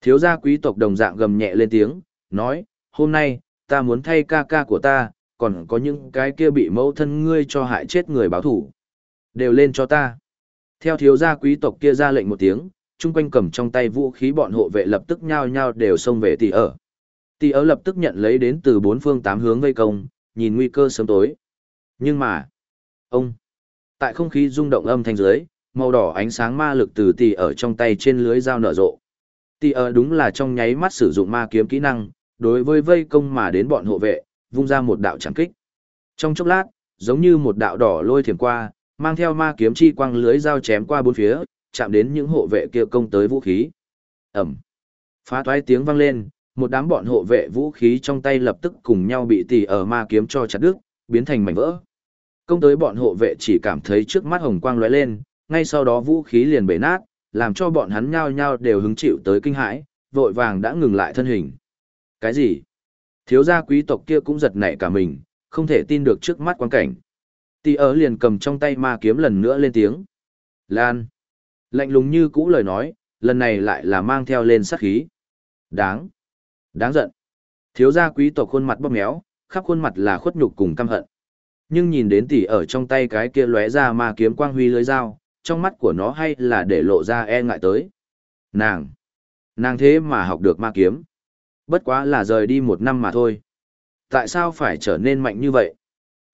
Thiếu gia quý tộc đồng dạng gầm nhẹ lên tiếng, nói, hôm nay, ta muốn thay ca ca của ta, còn có những cái kia bị mẫu thân ngươi cho hại chết người báo thủ. Đều lên cho ta. Theo thiếu gia quý tộc kia ra lệnh một tiếng, chung quanh cầm trong tay vũ khí bọn hộ vệ lập tức nhao nhao đều xông về tỷ ở. Tỷ ở lập tức nhận lấy đến từ bốn phương tám hướng vây công, nhìn nguy cơ sớm tối. Nhưng mà, ông, tại không khí rung động âm thanh dưới, màu đỏ ánh sáng ma lực từ tỷ ở trong tay trên lưới dao nở rộ. Tỷ ở đúng là trong nháy mắt sử dụng ma kiếm kỹ năng, đối với vây công mà đến bọn hộ vệ, vung ra một đạo chẳng kích. Trong chốc lát, giống như một đạo đỏ lôi thiểm qua, mang theo ma kiếm chi quang lưới dao chém qua bốn phía, chạm đến những hộ vệ kia công tới vũ khí. Ẩm. Phá toái tiếng vang lên, một đám bọn hộ vệ vũ khí trong tay lập tức cùng nhau bị tỷ ở ma kiếm cho chặt đứt, biến thành mảnh vỡ. Công tới bọn hộ vệ chỉ cảm thấy trước mắt hồng quang lóe lên, ngay sau đó vũ khí liền bể nát, làm cho bọn hắn nhao nhao đều hứng chịu tới kinh hãi, vội vàng đã ngừng lại thân hình. Cái gì? Thiếu gia quý tộc kia cũng giật nảy cả mình, không thể tin được trước mắt quan cảnh. Tì ớ liền cầm trong tay ma kiếm lần nữa lên tiếng. Lan. Lạnh lùng như cũ lời nói, lần này lại là mang theo lên sát khí. Đáng. Đáng giận. Thiếu gia quý tộc khuôn mặt bóp méo, khắp khuôn mặt là khuất nhục cùng căm hận. Nhưng nhìn đến tỷ ở trong tay cái kia lóe ra ma kiếm quang huy lưới dao, trong mắt của nó hay là để lộ ra e ngại tới. Nàng. Nàng thế mà học được ma kiếm. Bất quá là rời đi một năm mà thôi. Tại sao phải trở nên mạnh như vậy?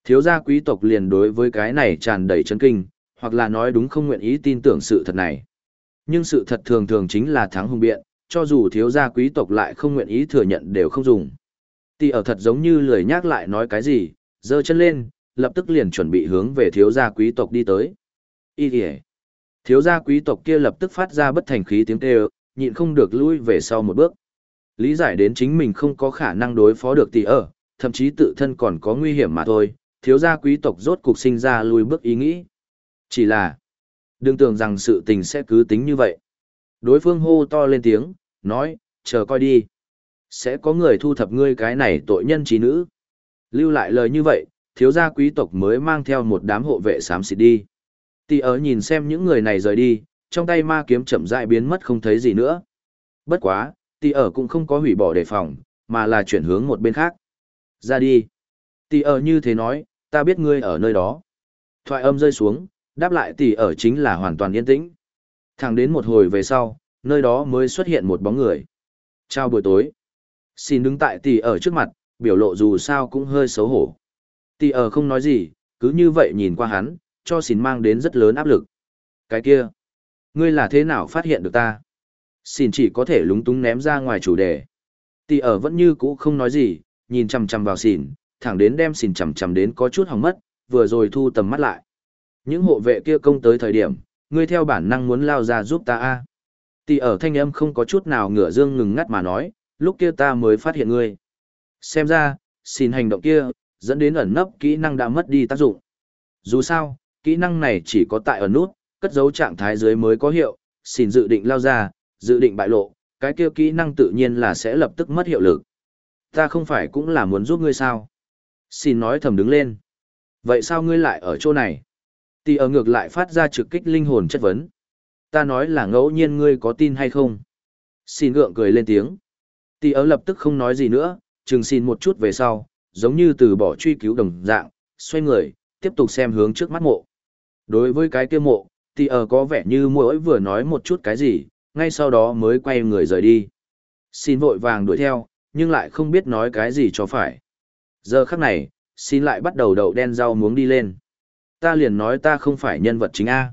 Thiếu gia quý tộc liền đối với cái này tràn đầy chấn kinh, hoặc là nói đúng không nguyện ý tin tưởng sự thật này. Nhưng sự thật thường thường chính là thắng hùng biện, cho dù thiếu gia quý tộc lại không nguyện ý thừa nhận đều không dùng. Tỷ ở thật giống như lười nhắc lại nói cái gì, giơ chân lên, lập tức liền chuẩn bị hướng về thiếu gia quý tộc đi tới. Ý kìa. Thiếu gia quý tộc kia lập tức phát ra bất thành khí tiếng kêu, nhịn không được lui về sau một bước. Lý giải đến chính mình không có khả năng đối phó được tỷ ở, thậm chí tự thân còn có nguy hiểm mà thôi, thiếu gia quý tộc rốt cục sinh ra lùi bước ý nghĩ. Chỉ là, đừng tưởng rằng sự tình sẽ cứ tính như vậy. Đối phương hô to lên tiếng, nói, chờ coi đi. Sẽ có người thu thập ngươi cái này tội nhân trí nữ. Lưu lại lời như vậy, thiếu gia quý tộc mới mang theo một đám hộ vệ xám xịt đi. Tỷ ở nhìn xem những người này rời đi, trong tay ma kiếm chậm rãi biến mất không thấy gì nữa. Bất quá, tỷ ở cũng không có hủy bỏ đề phòng, mà là chuyển hướng một bên khác. Ra đi. Tỷ ở như thế nói, ta biết ngươi ở nơi đó. Thoại âm rơi xuống, đáp lại tỷ ở chính là hoàn toàn yên tĩnh. Thẳng đến một hồi về sau, nơi đó mới xuất hiện một bóng người. Chào buổi tối. Xin đứng tại tỷ ở trước mặt, biểu lộ dù sao cũng hơi xấu hổ. Tì ở không nói gì, cứ như vậy nhìn qua hắn, cho xin mang đến rất lớn áp lực. Cái kia, ngươi là thế nào phát hiện được ta? Xin chỉ có thể lúng túng ném ra ngoài chủ đề. Tì ở vẫn như cũ không nói gì, nhìn chằm chằm vào xỉn, thẳng đến đem xỉn chằm chằm đến có chút hỏng mất, vừa rồi thu tầm mắt lại. Những hộ vệ kia công tới thời điểm, ngươi theo bản năng muốn lao ra giúp ta a. Tì ở thanh âm không có chút nào ngửa dương ngừng ngắt mà nói, lúc kia ta mới phát hiện ngươi. Xem ra, xin hành động kia, dẫn đến ẩn nấp kỹ năng đã mất đi tác dụng. Dù sao, kỹ năng này chỉ có tại ẩn nút, cất giấu trạng thái dưới mới có hiệu, xin dự định lao ra, dự định bại lộ, cái kia kỹ năng tự nhiên là sẽ lập tức mất hiệu lực. Ta không phải cũng là muốn giúp ngươi sao? Xin nói thầm đứng lên. Vậy sao ngươi lại ở chỗ này? Tỷ ở ngược lại phát ra trực kích linh hồn chất vấn. Ta nói là ngẫu nhiên ngươi có tin hay không? Xin gượng cười lên tiếng. Tỷ ở lập tức không nói gì nữa, chừng xin một chút về sau, giống như từ bỏ truy cứu đồng dạng, xoay người, tiếp tục xem hướng trước mắt mộ. Đối với cái kia mộ, thì ở có vẻ như mỗi vừa nói một chút cái gì, ngay sau đó mới quay người rời đi. Xin vội vàng đuổi theo, nhưng lại không biết nói cái gì cho phải. Giờ khắc này, xin lại bắt đầu đậu đen rau muống đi lên ta liền nói ta không phải nhân vật chính A.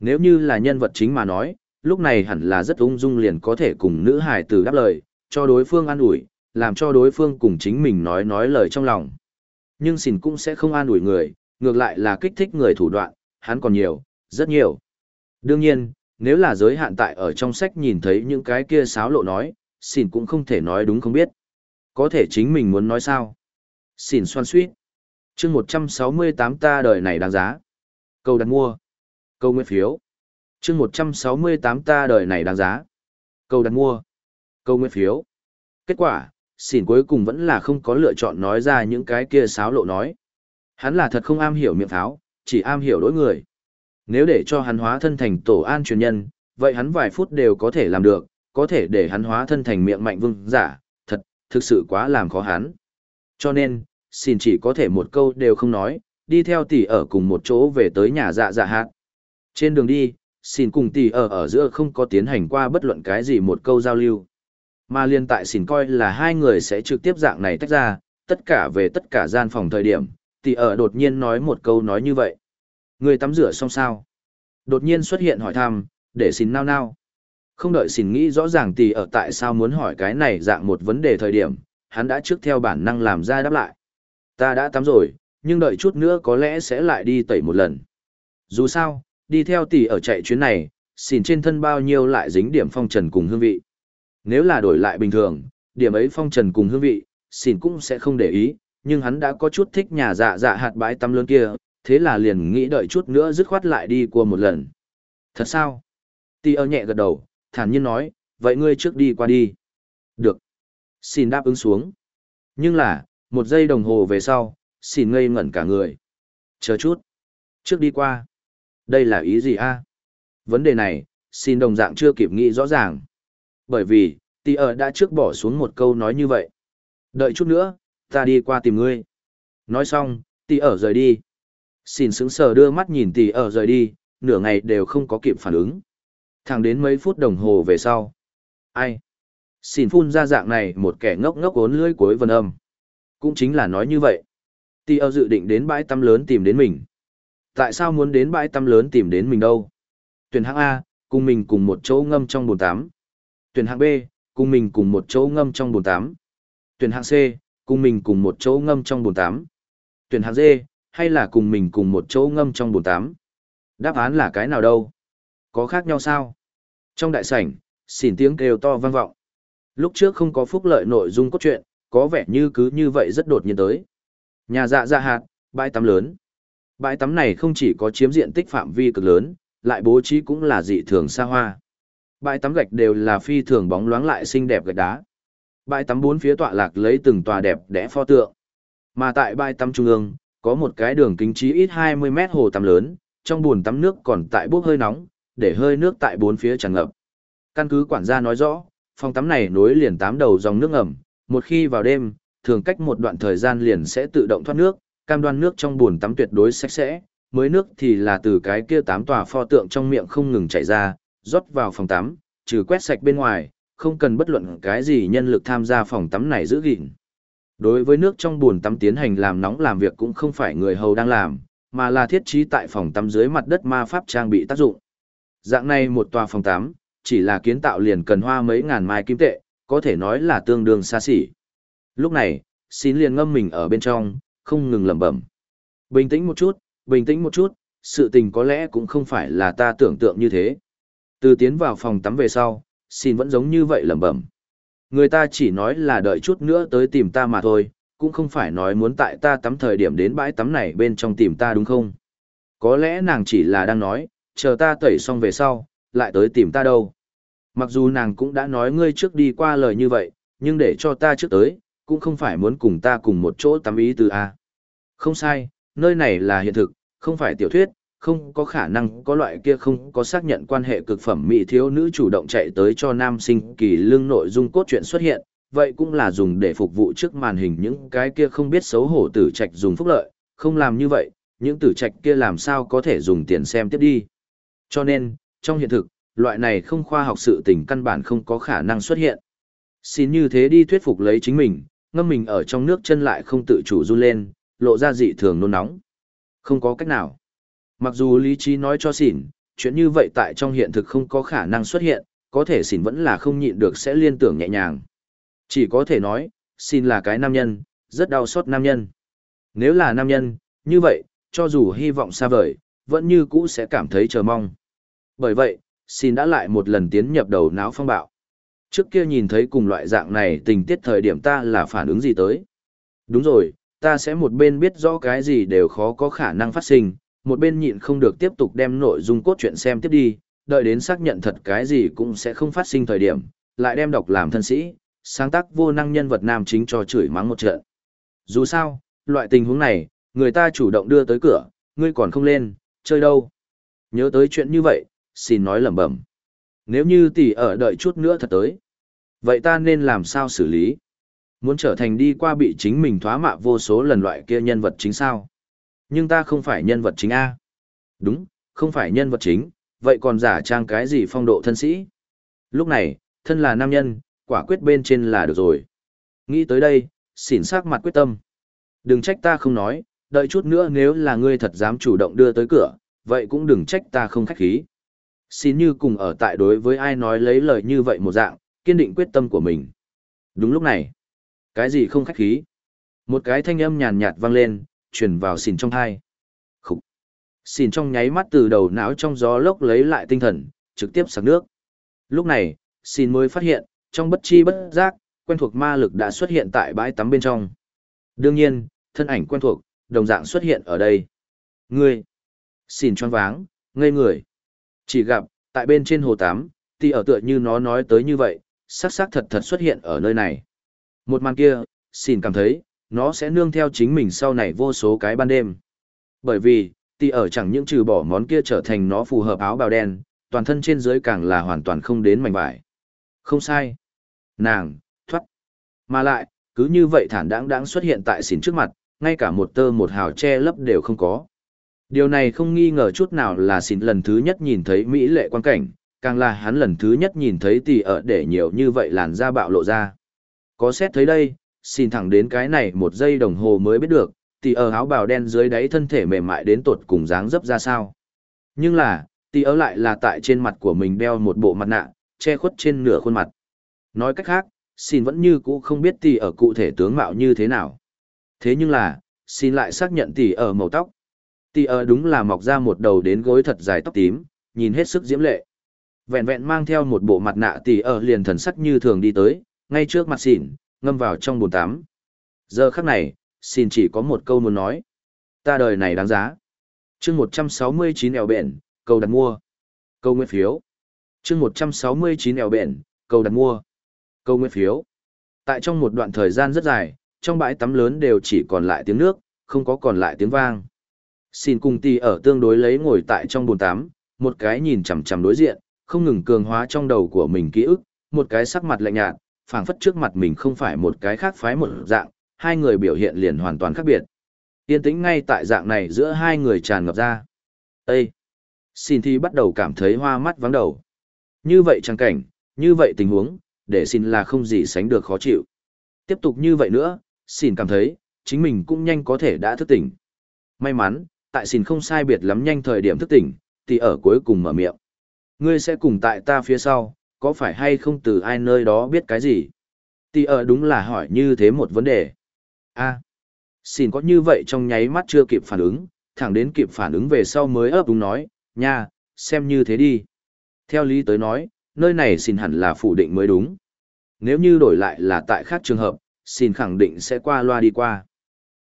Nếu như là nhân vật chính mà nói, lúc này hẳn là rất ung dung liền có thể cùng nữ hài tử đáp lời, cho đối phương an ủi, làm cho đối phương cùng chính mình nói nói lời trong lòng. Nhưng xỉn cũng sẽ không an ủi người, ngược lại là kích thích người thủ đoạn, hắn còn nhiều, rất nhiều. Đương nhiên, nếu là giới hạn tại ở trong sách nhìn thấy những cái kia sáo lộ nói, xỉn cũng không thể nói đúng không biết. Có thể chính mình muốn nói sao. Xỉn xoan suýt chương một trăm sáu mươi tám ta đời này đáng giá câu đặt mua câu nguyện phiếu chương một trăm sáu mươi tám ta đời này đáng giá câu đặt mua câu nguyện phiếu kết quả xỉn cuối cùng vẫn là không có lựa chọn nói ra những cái kia sáo lộ nói hắn là thật không am hiểu miệng pháo chỉ am hiểu đối người nếu để cho hắn hóa thân thành tổ an truyền nhân vậy hắn vài phút đều có thể làm được có thể để hắn hóa thân thành miệng mạnh vương giả thật thực sự quá làm khó hắn cho nên xin chỉ có thể một câu đều không nói, đi theo tỷ ở cùng một chỗ về tới nhà dạ dạ hạt. Trên đường đi, xin cùng tỷ ở ở giữa không có tiến hành qua bất luận cái gì một câu giao lưu. Mà liên tại xin coi là hai người sẽ trực tiếp dạng này tách ra, tất cả về tất cả gian phòng thời điểm, tỷ ở đột nhiên nói một câu nói như vậy. Người tắm rửa xong sao? Đột nhiên xuất hiện hỏi thăm, để xin nao nao. Không đợi xin nghĩ rõ ràng tỷ ở tại sao muốn hỏi cái này dạng một vấn đề thời điểm, hắn đã trước theo bản năng làm ra đáp lại. Ta đã tắm rồi, nhưng đợi chút nữa có lẽ sẽ lại đi tẩy một lần. Dù sao, đi theo tỷ ở chạy chuyến này, xin trên thân bao nhiêu lại dính điểm phong trần cùng hương vị. Nếu là đổi lại bình thường, điểm ấy phong trần cùng hương vị, xin cũng sẽ không để ý, nhưng hắn đã có chút thích nhà dạ dạ hạt bãi tắm lớn kia, thế là liền nghĩ đợi chút nữa dứt khoát lại đi qua một lần. Thật sao? Tì ơ nhẹ gật đầu, thản nhiên nói, vậy ngươi trước đi qua đi. Được. Xin đáp ứng xuống. Nhưng là, một giây đồng hồ về sau, xin ngây ngẩn cả người. Chờ chút. Trước đi qua. Đây là ý gì a? Vấn đề này, xin đồng dạng chưa kịp nghĩ rõ ràng. Bởi vì, tỷ ở đã trước bỏ xuống một câu nói như vậy. Đợi chút nữa, ta đi qua tìm ngươi. Nói xong, tỷ ở rời đi. Xin sững sờ đưa mắt nhìn tỷ ở rời đi, nửa ngày đều không có kịp phản ứng. Thẳng đến mấy phút đồng hồ về sau. Ai? Xin phun ra dạng này một kẻ ngốc ngốc ốn lưỡi cuối vần âm. Cũng chính là nói như vậy. Tỷ ở dự định đến bãi tắm lớn tìm đến mình. Tại sao muốn đến bãi tắm lớn tìm đến mình đâu? Tuyển hạng A, cùng mình cùng một chỗ ngâm trong bồn tắm. Tuyển hạng B, cùng mình cùng một chỗ ngâm trong bồn tắm. Tuyển hạng C, cùng mình cùng một chỗ ngâm trong bồn tắm. Tuyển hạng D, hay là cùng mình cùng một chỗ ngâm trong bồn tắm? Đáp án là cái nào đâu? Có khác nhau sao? Trong đại sảnh, xỉn tiếng kêu to vang vọng. Lúc trước không có phúc lợi nội dung cốt truyện, có vẻ như cứ như vậy rất đột nhiên tới. Nhà dạ dạ hạt, bãi tắm lớn. Bãi tắm này không chỉ có chiếm diện tích phạm vi cực lớn, lại bố trí cũng là dị thường xa hoa. Bãi tắm gạch đều là phi thường bóng loáng lại xinh đẹp gạch đá. Bãi tắm bốn phía tọa lạc lấy từng tòa đẹp đẽ pho tượng. Mà tại bãi tắm trung ương, có một cái đường kính trí ít 20 mét hồ tắm lớn, trong buồn tắm nước còn tại bốc hơi nóng, để hơi nước tại bốn phía tràn ngập. Căn cứ quản gia nói rõ, phòng tắm này nối liền tám đầu dòng nước ngầm, một khi vào đêm, thường cách một đoạn thời gian liền sẽ tự động thoát nước, cam đoan nước trong buồn tắm tuyệt đối sạch sẽ, mới nước thì là từ cái kia tám tòa pho tượng trong miệng không ngừng chảy ra, rót vào phòng tắm, trừ quét sạch bên ngoài, không cần bất luận cái gì nhân lực tham gia phòng tắm này giữ gìn. Đối với nước trong bồn tắm tiến hành làm nóng làm việc cũng không phải người hầu đang làm, mà là thiết trí tại phòng tắm dưới mặt đất ma pháp trang bị tác dụng. Dạng này một tòa phòng tắm, chỉ là kiến tạo liền cần hoa mấy ngàn mai kim tệ, có thể nói là tương đương xa xỉ. Lúc này, xin liền ngâm mình ở bên trong, không ngừng lẩm bẩm. Bình tĩnh một chút, bình tĩnh một chút, sự tình có lẽ cũng không phải là ta tưởng tượng như thế. Từ tiến vào phòng tắm về sau, xin vẫn giống như vậy lẩm bẩm. Người ta chỉ nói là đợi chút nữa tới tìm ta mà thôi, cũng không phải nói muốn tại ta tắm thời điểm đến bãi tắm này bên trong tìm ta đúng không? Có lẽ nàng chỉ là đang nói, chờ ta tẩy xong về sau, lại tới tìm ta đâu. Mặc dù nàng cũng đã nói ngươi trước đi qua lời như vậy, nhưng để cho ta trước tới, cũng không phải muốn cùng ta cùng một chỗ tắm ý từ A. Không sai, nơi này là hiện thực, không phải tiểu thuyết, không có khả năng có loại kia không có xác nhận quan hệ cực phẩm mỹ thiếu nữ chủ động chạy tới cho nam sinh kỳ lương nội dung cốt truyện xuất hiện, vậy cũng là dùng để phục vụ trước màn hình những cái kia không biết xấu hổ tử trạch dùng phúc lợi, không làm như vậy, những tử trạch kia làm sao có thể dùng tiền xem tiếp đi. Cho nên, trong hiện thực, loại này không khoa học sự tình căn bản không có khả năng xuất hiện. Xin như thế đi thuyết phục lấy chính mình, ngâm mình ở trong nước chân lại không tự chủ run lên, lộ ra dị thường nôn nóng. Không có cách nào. Mặc dù lý trí nói cho xỉn, chuyện như vậy tại trong hiện thực không có khả năng xuất hiện, có thể xỉn vẫn là không nhịn được sẽ liên tưởng nhẹ nhàng. Chỉ có thể nói, xin là cái nam nhân, rất đau xót nam nhân. Nếu là nam nhân, như vậy, cho dù hy vọng xa vời, vẫn như cũ sẽ cảm thấy chờ mong. Bởi vậy, xin đã lại một lần tiến nhập đầu não phong bạo. Trước kia nhìn thấy cùng loại dạng này tình tiết thời điểm ta là phản ứng gì tới. Đúng rồi, ta sẽ một bên biết rõ cái gì đều khó có khả năng phát sinh, một bên nhịn không được tiếp tục đem nội dung cốt truyện xem tiếp đi, đợi đến xác nhận thật cái gì cũng sẽ không phát sinh thời điểm, lại đem đọc làm thân sĩ, sáng tác vô năng nhân vật nam chính cho chửi mắng một trận. Dù sao, loại tình huống này, người ta chủ động đưa tới cửa, ngươi còn không lên, chơi đâu. Nhớ tới chuyện như vậy, xin nói lẩm bẩm. Nếu như tỷ ở đợi chút nữa thật tới, vậy ta nên làm sao xử lý? Muốn trở thành đi qua bị chính mình thoá mạ vô số lần loại kia nhân vật chính sao. Nhưng ta không phải nhân vật chính A. Đúng, không phải nhân vật chính, vậy còn giả trang cái gì phong độ thân sĩ. Lúc này, thân là nam nhân, quả quyết bên trên là được rồi. Nghĩ tới đây, xỉn sắc mặt quyết tâm. Đừng trách ta không nói, đợi chút nữa nếu là ngươi thật dám chủ động đưa tới cửa, vậy cũng đừng trách ta không khách khí. Xin như cùng ở tại đối với ai nói lấy lời như vậy một dạng, kiên định quyết tâm của mình. Đúng lúc này, cái gì không khách khí? Một cái thanh âm nhàn nhạt vang lên, truyền vào xìn trong thai. Khúc. Xìn trong nháy mắt từ đầu não trong gió lốc lấy lại tinh thần, trực tiếp sạc nước. Lúc này, xìn mới phát hiện, trong bất chi bất giác, quen thuộc ma lực đã xuất hiện tại bãi tắm bên trong. Đương nhiên, thân ảnh quen thuộc, đồng dạng xuất hiện ở đây. Ngươi, Xìn choáng váng, ngây người. Chỉ gặp, tại bên trên hồ tắm, thì ở tựa như nó nói tới như vậy, sắc sắc thật thật xuất hiện ở nơi này. Một màn kia, xin cảm thấy, nó sẽ nương theo chính mình sau này vô số cái ban đêm. Bởi vì, tỷ ở chẳng những trừ bỏ món kia trở thành nó phù hợp áo bào đen, toàn thân trên dưới càng là hoàn toàn không đến mảnh vải. Không sai. Nàng, thoát. Mà lại, cứ như vậy thản đáng đáng xuất hiện tại xỉn trước mặt, ngay cả một tơ một hào che lấp đều không có. Điều này không nghi ngờ chút nào là xỉn lần thứ nhất nhìn thấy Mỹ lệ quan cảnh, càng là hắn lần thứ nhất nhìn thấy tỷ ở để nhiều như vậy làn da bạo lộ ra. Có xét thấy đây, xin thẳng đến cái này một giây đồng hồ mới biết được, tỷ ở áo bào đen dưới đáy thân thể mềm mại đến tột cùng dáng dấp ra sao. Nhưng là, tỷ ở lại là tại trên mặt của mình đeo một bộ mặt nạ, che khuất trên nửa khuôn mặt. Nói cách khác, xin vẫn như cũ không biết tỷ ở cụ thể tướng mạo như thế nào. Thế nhưng là, xin lại xác nhận tỷ ở màu tóc. Tỷ ở đúng là mọc ra một đầu đến gối thật dài tóc tím, nhìn hết sức diễm lệ. Vẹn vẹn mang theo một bộ mặt nạ tỷ ở liền thần sắc như thường đi tới, ngay trước mặt xỉn, ngâm vào trong bồn tắm. Giờ khắc này, xin chỉ có một câu muốn nói. Ta đời này đáng giá. chương 169 eo bện, cầu đặt mua. Câu nguyện phiếu. chương 169 eo bện, cầu đặt mua. Câu nguyện phiếu. Tại trong một đoạn thời gian rất dài, trong bãi tắm lớn đều chỉ còn lại tiếng nước, không có còn lại tiếng vang. Xin cùng tì ở tương đối lấy ngồi tại trong bồn tắm, một cái nhìn chằm chằm đối diện, không ngừng cường hóa trong đầu của mình ký ức, một cái sắc mặt lạnh nhạt, phảng phất trước mặt mình không phải một cái khác phái một dạng, hai người biểu hiện liền hoàn toàn khác biệt. Yên tĩnh ngay tại dạng này giữa hai người tràn ngập ra. Ê! Xin thi bắt đầu cảm thấy hoa mắt vắng đầu. Như vậy trang cảnh, như vậy tình huống, để xin là không gì sánh được khó chịu. Tiếp tục như vậy nữa, xin cảm thấy, chính mình cũng nhanh có thể đã thức tỉnh. May mắn, tại xin không sai biệt lắm nhanh thời điểm thức tỉnh, thì ở cuối cùng mở miệng. Ngươi sẽ cùng tại ta phía sau, có phải hay không từ ai nơi đó biết cái gì? Tì ở đúng là hỏi như thế một vấn đề. a xin có như vậy trong nháy mắt chưa kịp phản ứng, thẳng đến kịp phản ứng về sau mới ấp đúng nói, nha, xem như thế đi. Theo lý tới nói, nơi này xin hẳn là phủ định mới đúng. Nếu như đổi lại là tại khác trường hợp, xin khẳng định sẽ qua loa đi qua.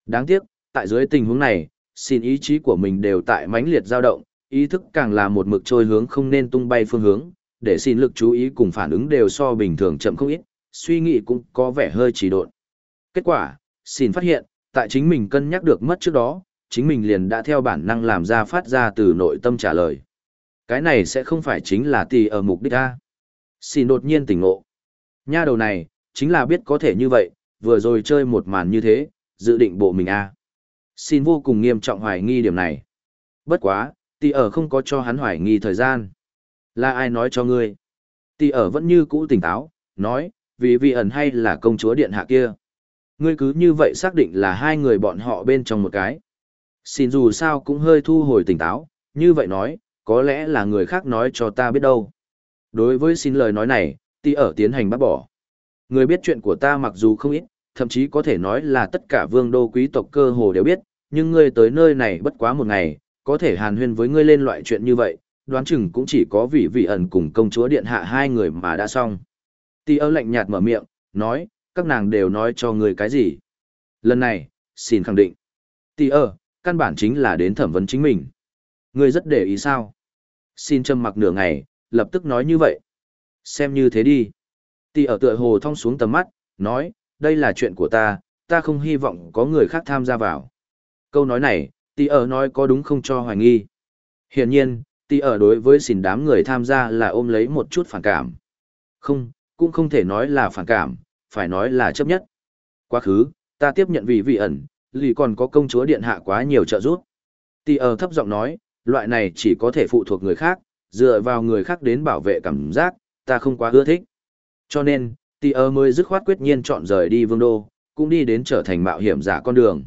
Đáng tiếc, tại dưới tình huống này, xin ý chí của mình đều tại mãnh liệt dao động, ý thức càng là một mực trôi hướng không nên tung bay phương hướng, để xin lực chú ý cùng phản ứng đều so bình thường chậm không ít, suy nghĩ cũng có vẻ hơi trì độn. Kết quả, xin phát hiện, tại chính mình cân nhắc được mất trước đó, chính mình liền đã theo bản năng làm ra phát ra từ nội tâm trả lời. Cái này sẽ không phải chính là tì ở mục đích A. Xin đột nhiên tỉnh ngộ. Nha đầu này, chính là biết có thể như vậy, vừa rồi chơi một màn như thế, dự định bộ mình A. Xin vô cùng nghiêm trọng hoài nghi điểm này. Bất quá, tì ở không có cho hắn hoài nghi thời gian. Là ai nói cho ngươi? Tỷ ở vẫn như cũ tỉnh táo, nói, vì vị ẩn hay là công chúa điện hạ kia. Ngươi cứ như vậy xác định là hai người bọn họ bên trong một cái. Xin dù sao cũng hơi thu hồi tỉnh táo, như vậy nói, có lẽ là người khác nói cho ta biết đâu. Đối với xin lời nói này, tỷ ở tiến hành bác bỏ. Người biết chuyện của ta mặc dù không ít, thậm chí có thể nói là tất cả vương đô quý tộc cơ hồ đều biết, nhưng ngươi tới nơi này bất quá một ngày, có thể hàn huyên với ngươi lên loại chuyện như vậy, đoán chừng cũng chỉ có vị vị ẩn cùng công chúa điện hạ hai người mà đã xong. Tì ơ lạnh nhạt mở miệng, nói, các nàng đều nói cho người cái gì. Lần này, xin khẳng định. Tì ơ, căn bản chính là đến thẩm vấn chính mình. Ngươi rất để ý sao? Xin châm mặc nửa ngày, lập tức nói như vậy. Xem như thế đi. Tì ở tựa hồ thong xuống tầm mắt, nói, đây là chuyện của ta, ta không hy vọng có người khác tham gia vào. Câu nói này, tì ở nói có đúng không cho hoài nghi. Hiển nhiên, tì ở đối với xỉn đám người tham gia là ôm lấy một chút phản cảm. Không, cũng không thể nói là phản cảm, phải nói là chấp nhất. Quá khứ, ta tiếp nhận vị vị ẩn, lì còn có công chúa điện hạ quá nhiều trợ giúp. Tì ở thấp giọng nói, loại này chỉ có thể phụ thuộc người khác, dựa vào người khác đến bảo vệ cảm giác, ta không quá ưa thích. Cho nên, tì ở mới dứt khoát quyết nhiên chọn rời đi vương đô, cũng đi đến trở thành mạo hiểm giả con đường.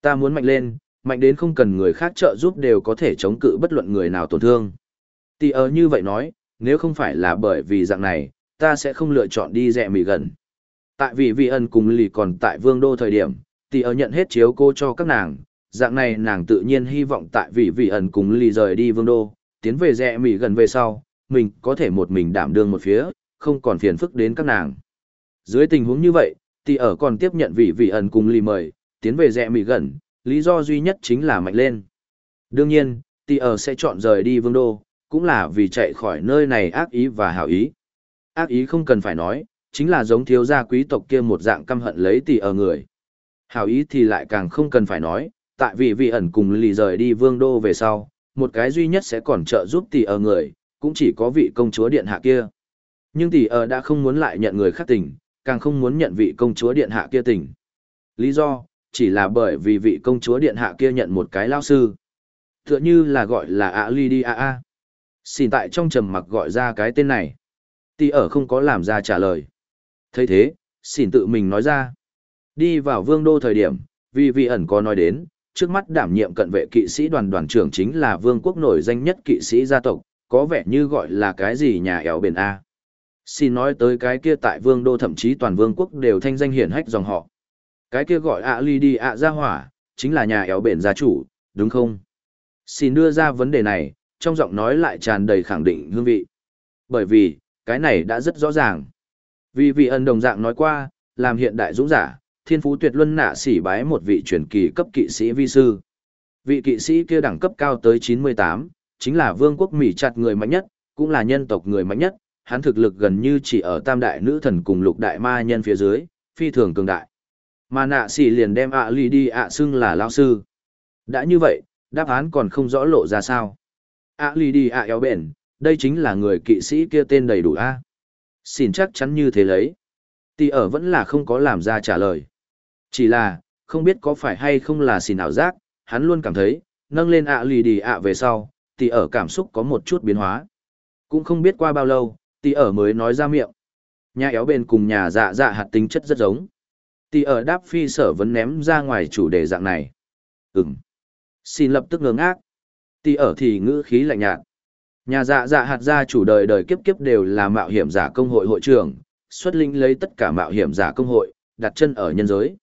Ta muốn mạnh lên, mạnh đến không cần người khác trợ giúp đều có thể chống cự bất luận người nào tổn thương. Tì ở như vậy nói, nếu không phải là bởi vì dạng này, ta sẽ không lựa chọn đi rẻ mì gần. Tại vì vị ân cùng lì còn tại vương đô thời điểm, tì ở nhận hết chiếu cô cho các nàng, dạng này nàng tự nhiên hy vọng tại vì vị ẩn cùng lì rời đi vương đô, tiến về rẻ mì gần về sau, mình có thể một mình đảm đương một phía, không còn phiền phức đến các nàng. Dưới tình huống như vậy, tì ở còn tiếp nhận vị vị ẩn cùng lì mời, tiến về rẻ mì gần, lý do duy nhất chính là mạnh lên. Đương nhiên, tì ở sẽ chọn rời đi vương đô, cũng là vì chạy khỏi nơi này ác ý và hảo ý. Ác ý không cần phải nói, chính là giống thiếu gia quý tộc kia một dạng căm hận lấy tỷ ở người. Hảo ý thì lại càng không cần phải nói, tại vì vị ẩn cùng lì rời đi vương đô về sau, một cái duy nhất sẽ còn trợ giúp tỷ ở người, cũng chỉ có vị công chúa điện hạ kia. Nhưng tỷ ở đã không muốn lại nhận người khác tình, càng không muốn nhận vị công chúa điện hạ kia tình. Lý do, chỉ là bởi vì vị công chúa điện hạ kia nhận một cái lao sư. Tựa như là gọi là ạ ly đi a a. Xin tại trong trầm mặc gọi ra cái tên này. tì ở không có làm ra trả lời thấy thế, xin tự mình nói ra đi vào vương đô thời điểm, vì vị ẩn có nói đến, trước mắt đảm nhiệm cận vệ kỵ sĩ đoàn đoàn trưởng chính là vương quốc nổi danh nhất kỵ sĩ gia tộc, có vẻ như gọi là cái gì nhà éo bền a xin nói tới cái kia tại vương đô thậm chí toàn vương quốc đều thanh danh hiển hách dòng họ cái kia gọi ạ ly đi ạ Ra hỏa chính là nhà éo bền gia chủ đúng không xin đưa ra vấn đề này trong giọng nói lại tràn đầy khẳng định hương vị bởi vì cái này đã rất rõ ràng vì vị ân đồng dạng nói qua, làm hiện đại dũng giả, thiên phú tuyệt luân nạ sỉ bái một vị truyền kỳ cấp kỵ sĩ vi sư. Vị kỵ sĩ kia đẳng cấp cao tới 98, chính là vương quốc Mỹ chặt người mạnh nhất, cũng là nhân tộc người mạnh nhất, hắn thực lực gần như chỉ ở tam đại nữ thần cùng lục đại ma nhân phía dưới, phi thường cường đại. Mà nạ xỉ liền đem ạ lì đi ạ xưng là lao sư. Đã như vậy, đáp án còn không rõ lộ ra sao. ạ lì đi ạ éo bền, đây chính là người kỵ sĩ kia tên đầy đủ a xin chắc chắn như thế lấy. tì ở vẫn là không có làm ra trả lời. Chỉ là, không biết có phải hay không là xin ảo giác, hắn luôn cảm thấy, nâng lên ạ lì đi ạ về sau, tì ở cảm xúc có một chút biến hóa. Cũng không biết qua bao lâu, tì ở mới nói ra miệng. Nhà éo bền cùng nhà dạ dạ hạt tính chất rất giống. Tỷ ở đáp phi sở vẫn ném ra ngoài chủ đề dạng này. Ừm. Xin lập tức ngớ ngác. Tỷ ở thì ngữ khí lạnh nhạt. Nhà dạ dạ hạt gia chủ đời đời kiếp kiếp đều là mạo hiểm giả công hội hội trưởng, xuất linh lấy tất cả mạo hiểm giả công hội, đặt chân ở nhân giới.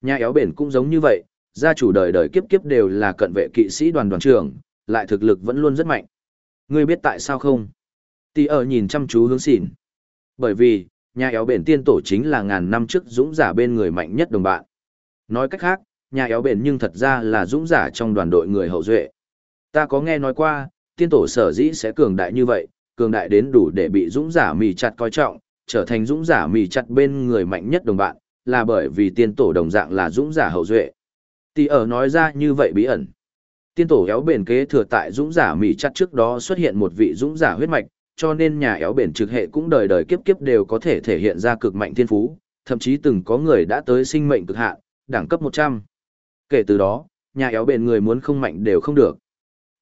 Nhà éo bền cũng giống như vậy, gia chủ đời đời kiếp kiếp đều là cận vệ kỵ sĩ đoàn đoàn trưởng, lại thực lực vẫn luôn rất mạnh. Ngươi biết tại sao không? Tì ở nhìn chăm chú hướng xỉn. Bởi vì, nhà éo bền tiên tổ chính là ngàn năm trước dũng giả bên người mạnh nhất đồng bạn. Nói cách khác, nhà éo bền nhưng thật ra là dũng giả trong đoàn đội người hậu duệ. Ta có nghe nói qua, tiên tổ sở dĩ sẽ cường đại như vậy, cường đại đến đủ để bị dũng giả mì chặt coi trọng, trở thành dũng giả mì chặt bên người mạnh nhất đồng bạn, là bởi vì tiên tổ đồng dạng là dũng giả hậu duệ. Tỷ ở nói ra như vậy bí ẩn. Tiên tổ éo bền kế thừa tại dũng giả mì chặt trước đó xuất hiện một vị dũng giả huyết mạch, cho nên nhà éo bền trực hệ cũng đời đời kiếp kiếp đều có thể thể hiện ra cực mạnh thiên phú, thậm chí từng có người đã tới sinh mệnh cực hạn, đẳng cấp 100. Kể từ đó, nhà éo bền người muốn không mạnh đều không được.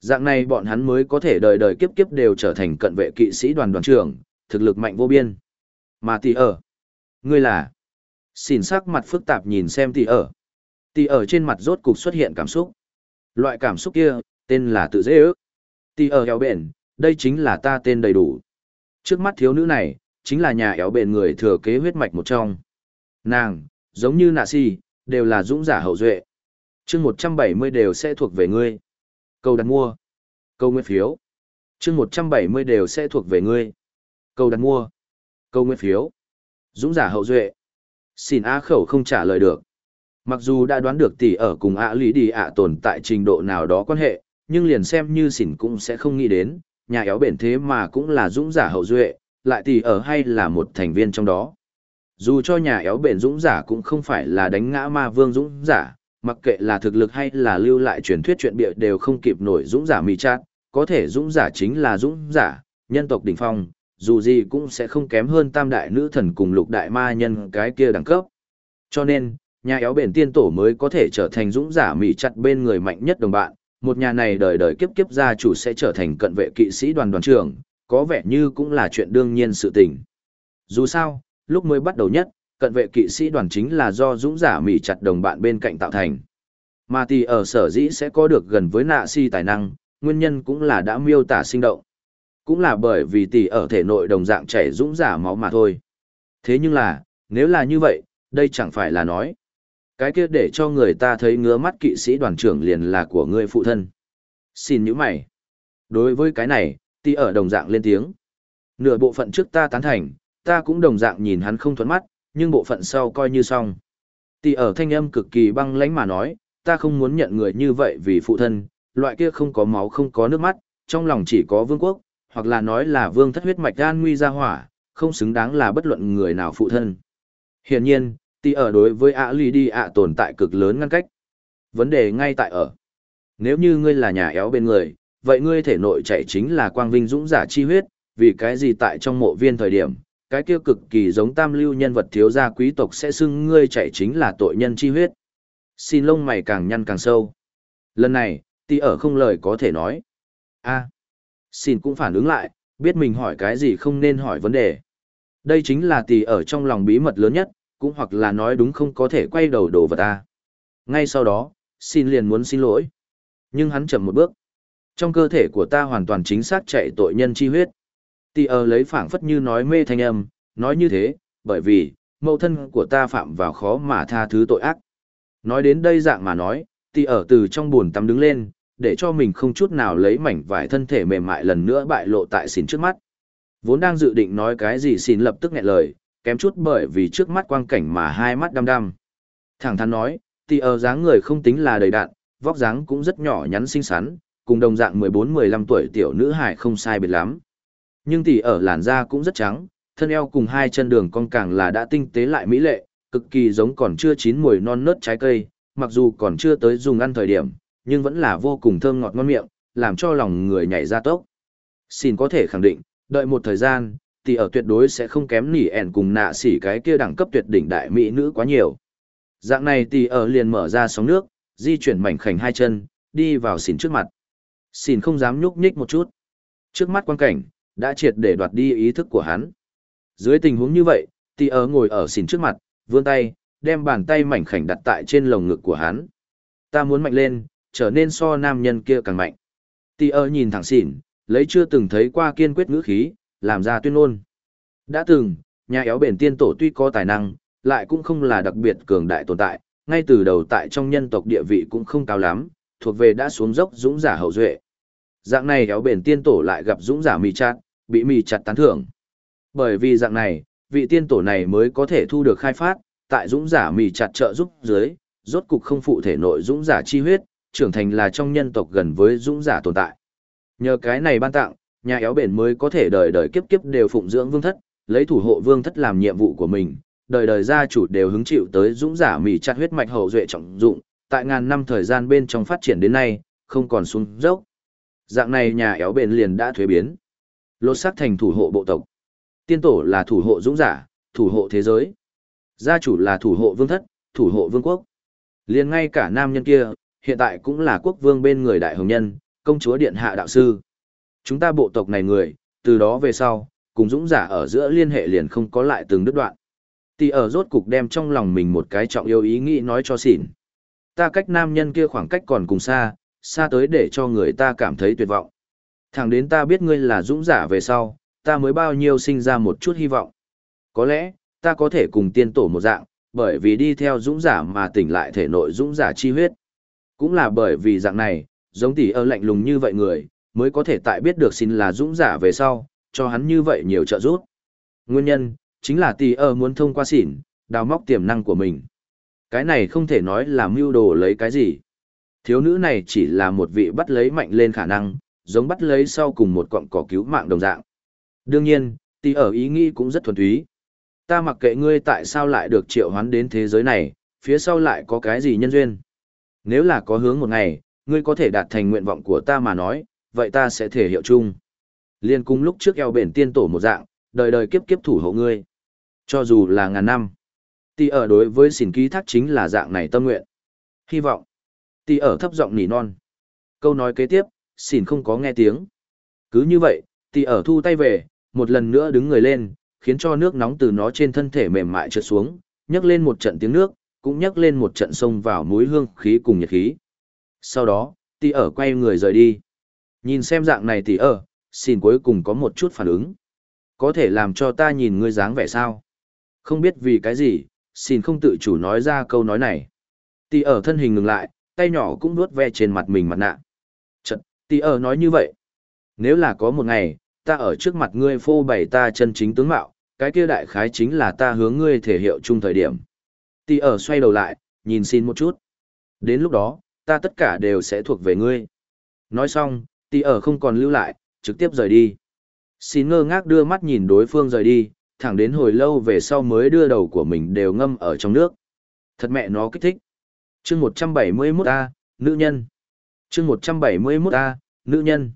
Dạng này bọn hắn mới có thể đời đời kiếp kiếp đều trở thành cận vệ kỵ sĩ đoàn đoàn trưởng, thực lực mạnh vô biên. Mà tỷ ở. Ngươi là. xỉn sắc mặt phức tạp nhìn xem tỷ ở. Tỷ ở trên mặt rốt cục xuất hiện cảm xúc. Loại cảm xúc kia, tên là tự dễ ước. Tỷ ở éo bền, đây chính là ta tên đầy đủ. Trước mắt thiếu nữ này, chính là nhà éo bền người thừa kế huyết mạch một trong. Nàng, giống như nạ si, đều là dũng giả hậu duệ. chương 170 đều sẽ thuộc về ngươi. Câu đặt mua. Câu nguyên phiếu. chương 170 đều sẽ thuộc về ngươi. Câu đặt mua. Câu nguyên phiếu. Dũng giả hậu duệ. Xin á khẩu không trả lời được. Mặc dù đã đoán được tỷ ở cùng ạ lý đi ạ tồn tại trình độ nào đó quan hệ, nhưng liền xem như xỉn cũng sẽ không nghĩ đến, nhà éo bền thế mà cũng là dũng giả hậu duệ, lại tỷ ở hay là một thành viên trong đó. Dù cho nhà éo bền dũng giả cũng không phải là đánh ngã ma vương dũng giả, mặc kệ là thực lực hay là lưu lại truyền thuyết chuyện bịa đều không kịp nổi dũng giả mì chát, có thể dũng giả chính là dũng giả, nhân tộc đỉnh phong, dù gì cũng sẽ không kém hơn tam đại nữ thần cùng lục đại ma nhân cái kia đẳng cấp. Cho nên, nhà éo bền tiên tổ mới có thể trở thành dũng giả mỉ chặt bên người mạnh nhất đồng bạn, một nhà này đời đời kiếp kiếp gia chủ sẽ trở thành cận vệ kỵ sĩ đoàn đoàn trưởng, có vẻ như cũng là chuyện đương nhiên sự tình. Dù sao, lúc mới bắt đầu nhất, cận vệ kỵ sĩ đoàn chính là do dũng giả mỉ chặt đồng bạn bên cạnh tạo thành. Mà thì ở sở dĩ sẽ có được gần với nạ si tài năng, nguyên nhân cũng là đã miêu tả sinh động. Cũng là bởi vì tỷ ở thể nội đồng dạng chảy dũng giả máu mà thôi. Thế nhưng là, nếu là như vậy, đây chẳng phải là nói. Cái kia để cho người ta thấy ngứa mắt kỵ sĩ đoàn trưởng liền là của ngươi phụ thân. Xin nhíu mày. Đối với cái này, tỷ ở đồng dạng lên tiếng. Nửa bộ phận trước ta tán thành, ta cũng đồng dạng nhìn hắn không thuẫn mắt, nhưng bộ phận sau coi như xong. Tỷ ở thanh âm cực kỳ băng lãnh mà nói, ta không muốn nhận người như vậy vì phụ thân, loại kia không có máu không có nước mắt, trong lòng chỉ có vương quốc, hoặc là nói là vương thất huyết mạch gan nguy ra hỏa, không xứng đáng là bất luận người nào phụ thân. Hiển nhiên, Tì ở đối với ạ lì đi ạ tồn tại cực lớn ngăn cách. Vấn đề ngay tại ở. Nếu như ngươi là nhà éo bên người, vậy ngươi thể nội chạy chính là quang vinh dũng giả chi huyết, vì cái gì tại trong mộ viên thời điểm, cái kia cực kỳ giống tam lưu nhân vật thiếu gia quý tộc sẽ xưng ngươi chạy chính là tội nhân chi huyết. Xin lông mày càng nhăn càng sâu. Lần này, Tì ở không lời có thể nói. a xin cũng phản ứng lại, biết mình hỏi cái gì không nên hỏi vấn đề. Đây chính là Tì ở trong lòng bí mật lớn nhất, cũng hoặc là nói đúng không có thể quay đầu đổ vật ta. Ngay sau đó, xin liền muốn xin lỗi. Nhưng hắn chậm một bước. Trong cơ thể của ta hoàn toàn chính xác chạy tội nhân chi huyết. tì ở lấy phảng phất như nói mê thanh âm, nói như thế, bởi vì, mẫu thân của ta phạm vào khó mà tha thứ tội ác. Nói đến đây dạng mà nói, tì ở từ trong buồn tắm đứng lên, để cho mình không chút nào lấy mảnh vải thân thể mềm mại lần nữa bại lộ tại xin trước mắt. Vốn đang dự định nói cái gì xin lập tức nghẹn lời, kém chút bởi vì trước mắt quang cảnh mà hai mắt đăm đăm. Thẳng thắn nói, tỷ ở dáng người không tính là đầy đạn, vóc dáng cũng rất nhỏ nhắn xinh xắn, cùng đồng dạng 14-15 tuổi tiểu nữ hài không sai biệt lắm. Nhưng tỷ ở làn da cũng rất trắng, thân eo cùng hai chân đường cong càng là đã tinh tế lại mỹ lệ, cực kỳ giống còn chưa chín mùi non nớt trái cây, mặc dù còn chưa tới dùng ăn thời điểm, nhưng vẫn là vô cùng thơm ngọt ngon miệng, làm cho lòng người nhảy ra tốc. Xin có thể khẳng định, đợi một thời gian, thì ở tuyệt đối sẽ không kém nỉ ẻn cùng nạ xỉ cái kia đẳng cấp tuyệt đỉnh đại mỹ nữ quá nhiều. Dạng này thì ở liền mở ra sóng nước, di chuyển mảnh khảnh hai chân, đi vào xỉn trước mặt. Xỉn không dám nhúc nhích một chút. Trước mắt quan cảnh, đã triệt để đoạt đi ý thức của hắn. Dưới tình huống như vậy, thì ở ngồi ở xỉn trước mặt, vươn tay, đem bàn tay mảnh khảnh đặt tại trên lồng ngực của hắn. Ta muốn mạnh lên, trở nên so nam nhân kia càng mạnh. Tì ơ nhìn thẳng xỉn, lấy chưa từng thấy qua kiên quyết ngữ khí, làm ra tuyên ngôn. Đã từng, nhà éo bền tiên tổ tuy có tài năng, lại cũng không là đặc biệt cường đại tồn tại, ngay từ đầu tại trong nhân tộc địa vị cũng không cao lắm, thuộc về đã xuống dốc dũng giả hậu duệ. Dạng này éo bền tiên tổ lại gặp dũng giả mì chặt, bị mì chặt tán thưởng. Bởi vì dạng này, vị tiên tổ này mới có thể thu được khai phát, tại dũng giả mì chặt trợ giúp dưới, rốt cục không phụ thể nội dũng giả chi huyết, trưởng thành là trong nhân tộc gần với dũng giả tồn tại. Nhờ cái này ban tặng, nhà éo bền mới có thể đời đời kiếp kiếp đều phụng dưỡng vương thất, lấy thủ hộ vương thất làm nhiệm vụ của mình, đời đời gia chủ đều hứng chịu tới dũng giả mỉ chặt huyết mạch hậu duệ trọng dụng, tại ngàn năm thời gian bên trong phát triển đến nay, không còn xuống dốc. Dạng này nhà éo bền liền đã thuế biến. Lột xác thành thủ hộ bộ tộc. Tiên tổ là thủ hộ dũng giả, thủ hộ thế giới. Gia chủ là thủ hộ vương thất, thủ hộ vương quốc. Liền ngay cả nam nhân kia, hiện tại cũng là quốc vương bên người đại hồng nhân, công chúa điện hạ đạo sư. Chúng ta bộ tộc này người, từ đó về sau, cùng dũng giả ở giữa liên hệ liền không có lại từng đứt đoạn. Tỷ ở rốt cục đem trong lòng mình một cái trọng yêu ý nghĩ nói cho xỉn. Ta cách nam nhân kia khoảng cách còn cùng xa, xa tới để cho người ta cảm thấy tuyệt vọng. Thẳng đến ta biết ngươi là dũng giả về sau, ta mới bao nhiêu sinh ra một chút hy vọng. Có lẽ, ta có thể cùng tiên tổ một dạng, bởi vì đi theo dũng giả mà tỉnh lại thể nội dũng giả chi huyết. Cũng là bởi vì dạng này, giống tỷ ơ lạnh lùng như vậy người, mới có thể tại biết được xin là dũng giả về sau, cho hắn như vậy nhiều trợ giúp. Nguyên nhân, chính là tỷ ơ muốn thông qua xỉn, đào móc tiềm năng của mình. Cái này không thể nói là mưu đồ lấy cái gì. Thiếu nữ này chỉ là một vị bắt lấy mạnh lên khả năng, giống bắt lấy sau cùng một cọng cỏ cứu mạng đồng dạng. Đương nhiên, tỷ ở ý nghĩ cũng rất thuần túy. Ta mặc kệ ngươi tại sao lại được triệu hoán đến thế giới này, phía sau lại có cái gì nhân duyên nếu là có hướng một ngày, ngươi có thể đạt thành nguyện vọng của ta mà nói, vậy ta sẽ thể hiệu chung. Liên cung lúc trước eo bển tiên tổ một dạng, đời đời kiếp kiếp thủ hộ ngươi. Cho dù là ngàn năm. Tì ở đối với xỉn ký thác chính là dạng này tâm nguyện. Hy vọng. Tì ở thấp giọng nỉ non. Câu nói kế tiếp, xỉn không có nghe tiếng. Cứ như vậy, tì ở thu tay về, một lần nữa đứng người lên, khiến cho nước nóng từ nó trên thân thể mềm mại trượt xuống, nhấc lên một trận tiếng nước, cũng nhấc lên một trận sông vào mũi hương khí cùng nhiệt khí. Sau đó, tì ở quay người rời đi. Nhìn xem dạng này thì ở, xin cuối cùng có một chút phản ứng. Có thể làm cho ta nhìn ngươi dáng vẻ sao? Không biết vì cái gì, xin không tự chủ nói ra câu nói này. Tì ở thân hình ngừng lại, tay nhỏ cũng nuốt ve trên mặt mình mặt nạ. Chật, tì ở nói như vậy. Nếu là có một ngày, ta ở trước mặt ngươi phô bày ta chân chính tướng mạo, cái kia đại khái chính là ta hướng ngươi thể hiệu chung thời điểm. Tì ở xoay đầu lại, nhìn xin một chút. Đến lúc đó, ta tất cả đều sẽ thuộc về ngươi. Nói xong, tỷ ở không còn lưu lại, trực tiếp rời đi. Xin ngơ ngác đưa mắt nhìn đối phương rời đi, thẳng đến hồi lâu về sau mới đưa đầu của mình đều ngâm ở trong nước. Thật mẹ nó kích thích. chương 171A, nữ nhân. chương 171A, nữ nhân.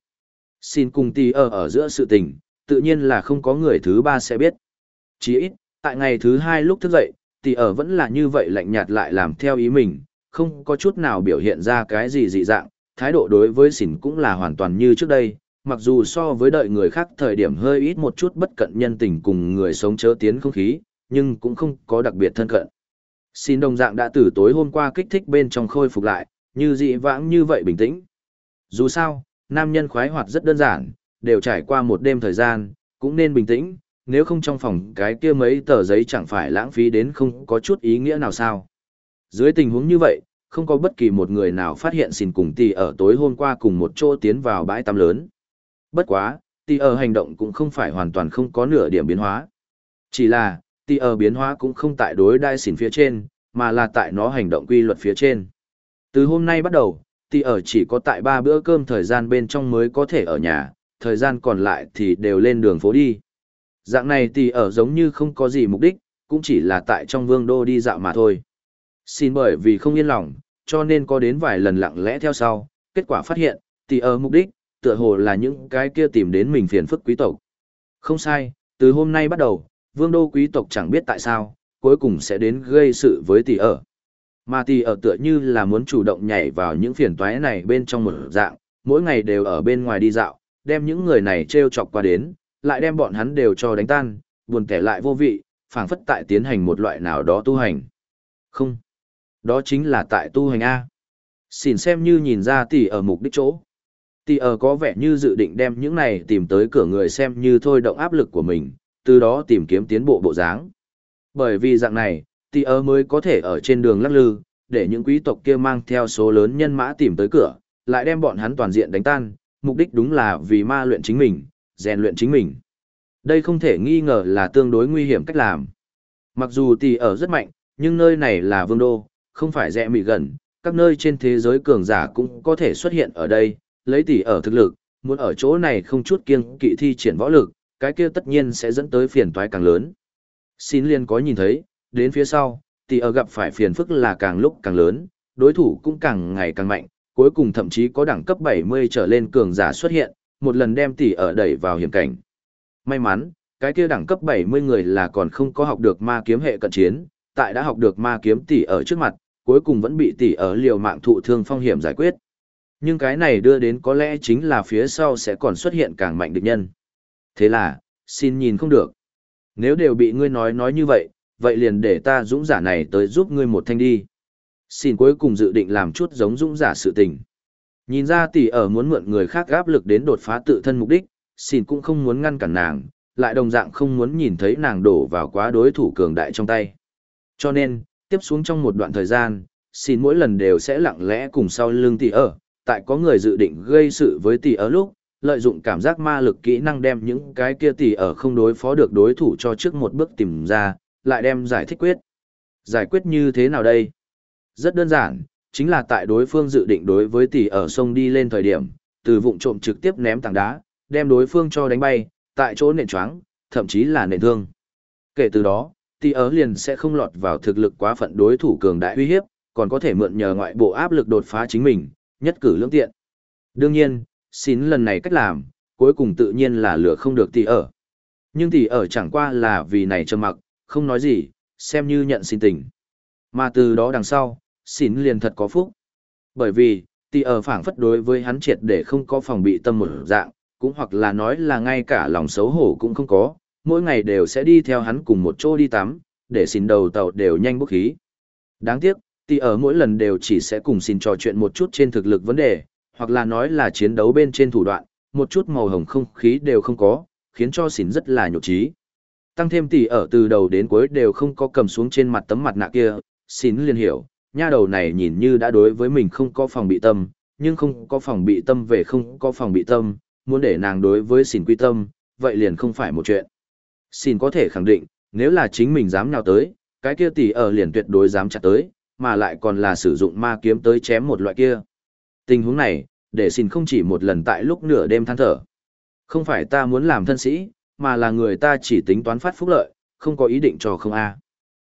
Xin cùng tỷ ở ở giữa sự tình, tự nhiên là không có người thứ ba sẽ biết. Chỉ ít, tại ngày thứ hai lúc thức dậy, tỷ ở vẫn là như vậy lạnh nhạt lại làm theo ý mình, không có chút nào biểu hiện ra cái gì dị dạng, thái độ đối với xỉn cũng là hoàn toàn như trước đây, mặc dù so với đợi người khác thời điểm hơi ít một chút bất cận nhân tình cùng người sống chớ tiến không khí, nhưng cũng không có đặc biệt thân cận. Xin đồng dạng đã từ tối hôm qua kích thích bên trong khôi phục lại, như dị vãng như vậy bình tĩnh. Dù sao, nam nhân khoái hoạt rất đơn giản, đều trải qua một đêm thời gian, cũng nên bình tĩnh, nếu không trong phòng cái kia mấy tờ giấy chẳng phải lãng phí đến không có chút ý nghĩa nào sao. Dưới tình huống như vậy, không có bất kỳ một người nào phát hiện xin cùng tỷ ở tối hôm qua cùng một chỗ tiến vào bãi tắm lớn. Bất quá, tỷ ở hành động cũng không phải hoàn toàn không có nửa điểm biến hóa. Chỉ là, tỷ ở biến hóa cũng không tại đối đai xỉn phía trên, mà là tại nó hành động quy luật phía trên. Từ hôm nay bắt đầu, tỷ ở chỉ có tại ba bữa cơm thời gian bên trong mới có thể ở nhà, thời gian còn lại thì đều lên đường phố đi. Dạng này tỷ ở giống như không có gì mục đích, cũng chỉ là tại trong vương đô đi dạo mà thôi. Xin bởi vì không yên lòng, cho nên có đến vài lần lặng lẽ theo sau, kết quả phát hiện, tỷ ở mục đích, tựa hồ là những cái kia tìm đến mình phiền phức quý tộc. Không sai, từ hôm nay bắt đầu, vương đô quý tộc chẳng biết tại sao, cuối cùng sẽ đến gây sự với tỷ ở. Mà tỷ ở tựa như là muốn chủ động nhảy vào những phiền toái này bên trong một dạng, mỗi ngày đều ở bên ngoài đi dạo, đem những người này treo chọc qua đến, lại đem bọn hắn đều cho đánh tan, buồn kẻ lại vô vị, phảng phất tại tiến hành một loại nào đó tu hành. Không. Đó chính là tại tu hành A. Xin xem như nhìn ra tỷ ở mục đích chỗ. Tỷ ở có vẻ như dự định đem những này tìm tới cửa người xem như thôi động áp lực của mình, từ đó tìm kiếm tiến bộ bộ dáng. Bởi vì dạng này, tỷ ở mới có thể ở trên đường lắc lư, để những quý tộc kia mang theo số lớn nhân mã tìm tới cửa, lại đem bọn hắn toàn diện đánh tan, mục đích đúng là vì ma luyện chính mình, rèn luyện chính mình. Đây không thể nghi ngờ là tương đối nguy hiểm cách làm. Mặc dù tỷ ở rất mạnh, nhưng nơi này là vương đô, không phải rẽ mị gần, các nơi trên thế giới cường giả cũng có thể xuất hiện ở đây, lấy tỷ ở thực lực, muốn ở chỗ này không chút kiêng kỵ thi triển võ lực, cái kia tất nhiên sẽ dẫn tới phiền toái càng lớn. Xin liên có nhìn thấy, đến phía sau, tỷ ở gặp phải phiền phức là càng lúc càng lớn, đối thủ cũng càng ngày càng mạnh, cuối cùng thậm chí có đẳng cấp 70 trở lên cường giả xuất hiện, một lần đem tỷ ở đẩy vào hiểm cảnh. May mắn, cái kia đẳng cấp 70 người là còn không có học được ma kiếm hệ cận chiến, tại đã học được ma kiếm tỷ ở trước mặt, cuối cùng vẫn bị tỷ ở liều mạng thụ thương phong hiểm giải quyết. Nhưng cái này đưa đến có lẽ chính là phía sau sẽ còn xuất hiện càng mạnh địch nhân. Thế là, xin nhìn không được. Nếu đều bị ngươi nói nói như vậy, vậy liền để ta dũng giả này tới giúp ngươi một thanh đi. Xin cuối cùng dự định làm chút giống dũng giả sự tình. Nhìn ra tỷ ở muốn mượn người khác áp lực đến đột phá tự thân mục đích, xin cũng không muốn ngăn cản nàng, lại đồng dạng không muốn nhìn thấy nàng đổ vào quá đối thủ cường đại trong tay. Cho nên, tiếp xuống trong một đoạn thời gian, xin mỗi lần đều sẽ lặng lẽ cùng sau lưng tỷ ở, tại có người dự định gây sự với tỷ ở lúc, lợi dụng cảm giác ma lực kỹ năng đem những cái kia tỷ ở không đối phó được đối thủ cho trước một bước tìm ra, lại đem giải thích quyết. Giải quyết như thế nào đây? Rất đơn giản, chính là tại đối phương dự định đối với tỷ ở sông đi lên thời điểm, từ vụng trộm trực tiếp ném tảng đá, đem đối phương cho đánh bay, tại chỗ nện choáng, thậm chí là nện thương. Kể từ đó, tỷ ở liền sẽ không lọt vào thực lực quá phận đối thủ cường đại uy hiếp, còn có thể mượn nhờ ngoại bộ áp lực đột phá chính mình, nhất cử lưỡng tiện. Đương nhiên, xin lần này cách làm, cuối cùng tự nhiên là lửa không được tỷ ở. Nhưng tỷ ở chẳng qua là vì này trầm mặc, không nói gì, xem như nhận xin tình. Mà từ đó đằng sau, xin liền thật có phúc. Bởi vì, tỷ ở phảng phất đối với hắn triệt để không có phòng bị tâm một dạng, cũng hoặc là nói là ngay cả lòng xấu hổ cũng không có, mỗi ngày đều sẽ đi theo hắn cùng một chỗ đi tắm, để xin đầu tàu đều nhanh bốc khí. Đáng tiếc, tỷ ở mỗi lần đều chỉ sẽ cùng xin trò chuyện một chút trên thực lực vấn đề, hoặc là nói là chiến đấu bên trên thủ đoạn, một chút màu hồng không khí đều không có, khiến cho xin rất là nhục trí. Tăng thêm tỷ ở từ đầu đến cuối đều không có cầm xuống trên mặt tấm mặt nạ kia, xin liền hiểu, nha đầu này nhìn như đã đối với mình không có phòng bị tâm, nhưng không có phòng bị tâm về không có phòng bị tâm, muốn để nàng đối với xin quy tâm, vậy liền không phải một chuyện. Xin có thể khẳng định, nếu là chính mình dám nào tới, cái kia tỷ ở liền tuyệt đối dám chặt tới, mà lại còn là sử dụng ma kiếm tới chém một loại kia. Tình huống này, để xin không chỉ một lần tại lúc nửa đêm than thở. Không phải ta muốn làm thân sĩ, mà là người ta chỉ tính toán phát phúc lợi, không có ý định cho không a.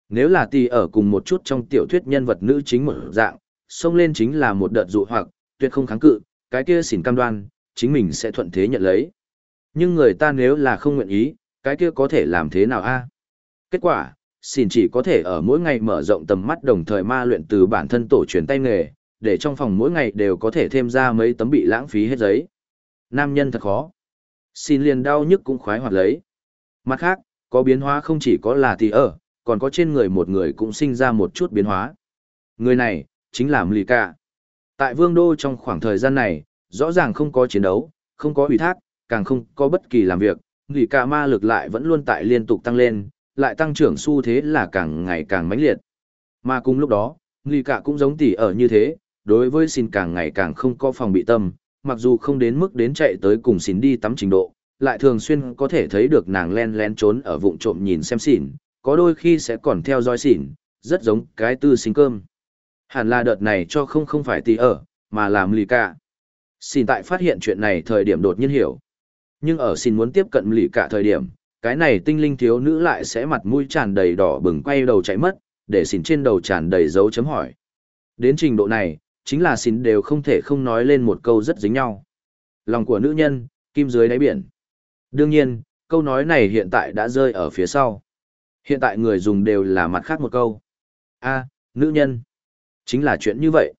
Nếu là tỷ ở cùng một chút trong tiểu thuyết nhân vật nữ chính một dạng, xông lên chính là một đợt dụ hoặc, tuyệt không kháng cự, cái kia xỉn cam đoan, chính mình sẽ thuận thế nhận lấy. Nhưng người ta nếu là không nguyện ý, cái kia có thể làm thế nào a? Kết quả, xin chỉ có thể ở mỗi ngày mở rộng tầm mắt đồng thời ma luyện từ bản thân tổ truyền tay nghề, để trong phòng mỗi ngày đều có thể thêm ra mấy tấm bị lãng phí hết giấy. Nam nhân thật khó. Xin liền đau nhức cũng khoái hoạt lấy. Mặt khác, có biến hóa không chỉ có là thì ở, còn có trên người một người cũng sinh ra một chút biến hóa. Người này, chính là Mlika. Tại vương đô trong khoảng thời gian này, rõ ràng không có chiến đấu, không có ủy thác, càng không có bất kỳ làm việc, Mlika ma lực lại vẫn luôn tại liên tục tăng lên, lại tăng trưởng xu thế là càng ngày càng mãnh liệt. Mà cùng lúc đó, Mlika cũng giống tỷ ở như thế, đối với xin càng ngày càng không có phòng bị tâm, mặc dù không đến mức đến chạy tới cùng xin đi tắm trình độ, lại thường xuyên có thể thấy được nàng len lén trốn ở vụng trộm nhìn xem xỉn, có đôi khi sẽ còn theo dõi xỉn, rất giống cái tư sinh cơm. Hẳn là đợt này cho không không phải tỷ ở, mà làm lì cả. Xin tại phát hiện chuyện này thời điểm đột nhiên hiểu. Nhưng ở xin muốn tiếp cận lì cả thời điểm, cái này tinh linh thiếu nữ lại sẽ mặt mũi tràn đầy đỏ bừng quay đầu chạy mất, để xin trên đầu tràn đầy dấu chấm hỏi. Đến trình độ này, chính là xin đều không thể không nói lên một câu rất dính nhau. Lòng của nữ nhân, kim dưới đáy biển. Đương nhiên, câu nói này hiện tại đã rơi ở phía sau. Hiện tại người dùng đều là mặt khác một câu. a nữ nhân. Chính là chuyện như vậy.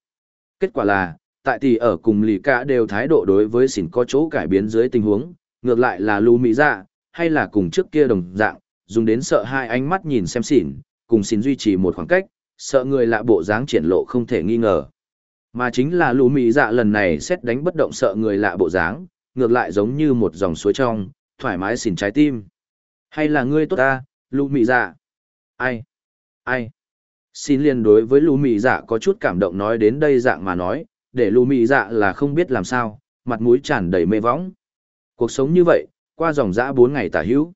Kết quả là, tại tỷ ở cùng lì cả đều thái độ đối với xỉn có chỗ cải biến dưới tình huống, ngược lại là lưu mỹ dạ, hay là cùng trước kia đồng dạng, dùng đến sợ hai ánh mắt nhìn xem xỉn, cùng xỉn duy trì một khoảng cách, sợ người lạ bộ dáng triển lộ không thể nghi ngờ. Mà chính là lù mỹ dạ lần này xét đánh bất động sợ người lạ bộ dáng, ngược lại giống như một dòng suối trong, thoải mái xỉn trái tim. Hay là ngươi tốt ta, lù mỹ dạ? Ai? Ai? Xin liên đối với lù mỹ dạ có chút cảm động nói đến đây dạng mà nói, để lù mỹ dạ là không biết làm sao, mặt mũi tràn đầy mê võng. Cuộc sống như vậy, qua dòng dã bốn ngày tả hữu.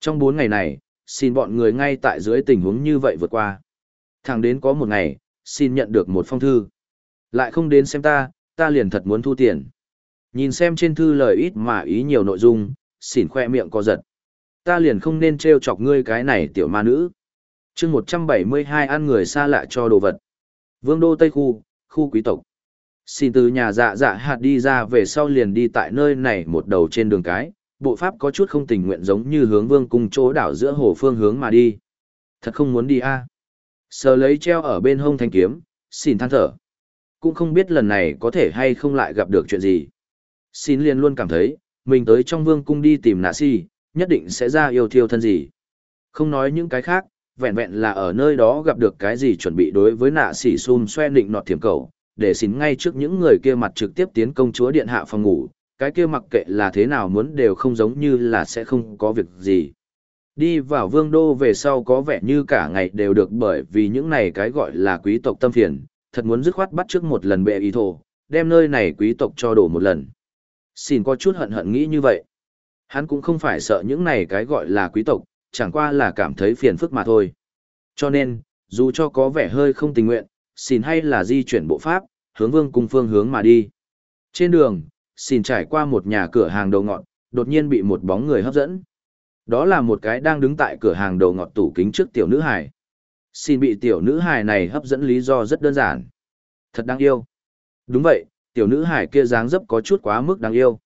Trong bốn ngày này, xin bọn người ngay tại dưới tình huống như vậy vượt qua. Thẳng đến có một ngày, xin nhận được một phong thư. Lại không đến xem ta, ta liền thật muốn thu tiền. Nhìn xem trên thư lời ít mà ý nhiều nội dung, xỉn khoe miệng co giật. Ta liền không nên trêu chọc ngươi cái này tiểu ma nữ. chương 172 ăn người xa lạ cho đồ vật. Vương đô Tây Khu, khu quý tộc. Xin từ nhà dạ dạ hạt đi ra về sau liền đi tại nơi này một đầu trên đường cái, bộ pháp có chút không tình nguyện giống như hướng vương cung chỗ đảo giữa hồ phương hướng mà đi. Thật không muốn đi a à. Sờ lấy treo ở bên hông thanh kiếm, xin than thở cũng không biết lần này có thể hay không lại gặp được chuyện gì. Xin liền luôn cảm thấy, mình tới trong vương cung đi tìm nạ si, nhất định sẽ ra yêu thiêu thân gì. Không nói những cái khác, vẹn vẹn là ở nơi đó gặp được cái gì chuẩn bị đối với nạ sỉ xun xoe định nọt thiểm cầu, để xin ngay trước những người kia mặt trực tiếp tiến công chúa điện hạ phòng ngủ, cái kia mặc kệ là thế nào muốn đều không giống như là sẽ không có việc gì. Đi vào vương đô về sau có vẻ như cả ngày đều được bởi vì những này cái gọi là quý tộc tâm phiền, thật muốn dứt khoát bắt trước một lần bệ ý thổ, đem nơi này quý tộc cho đổ một lần. Xin có chút hận hận nghĩ như vậy. Hắn cũng không phải sợ những này cái gọi là quý tộc, chẳng qua là cảm thấy phiền phức mà thôi. Cho nên, dù cho có vẻ hơi không tình nguyện, xin hay là di chuyển bộ pháp, hướng vương cung phương hướng mà đi. Trên đường, xin trải qua một nhà cửa hàng đầu ngọn, đột nhiên bị một bóng người hấp dẫn. Đó là một cái đang đứng tại cửa hàng đầu ngọt tủ kính trước tiểu nữ hải. Xin bị tiểu nữ hài này hấp dẫn lý do rất đơn giản. Thật đáng yêu. Đúng vậy, tiểu nữ hài kia dáng dấp có chút quá mức đáng yêu.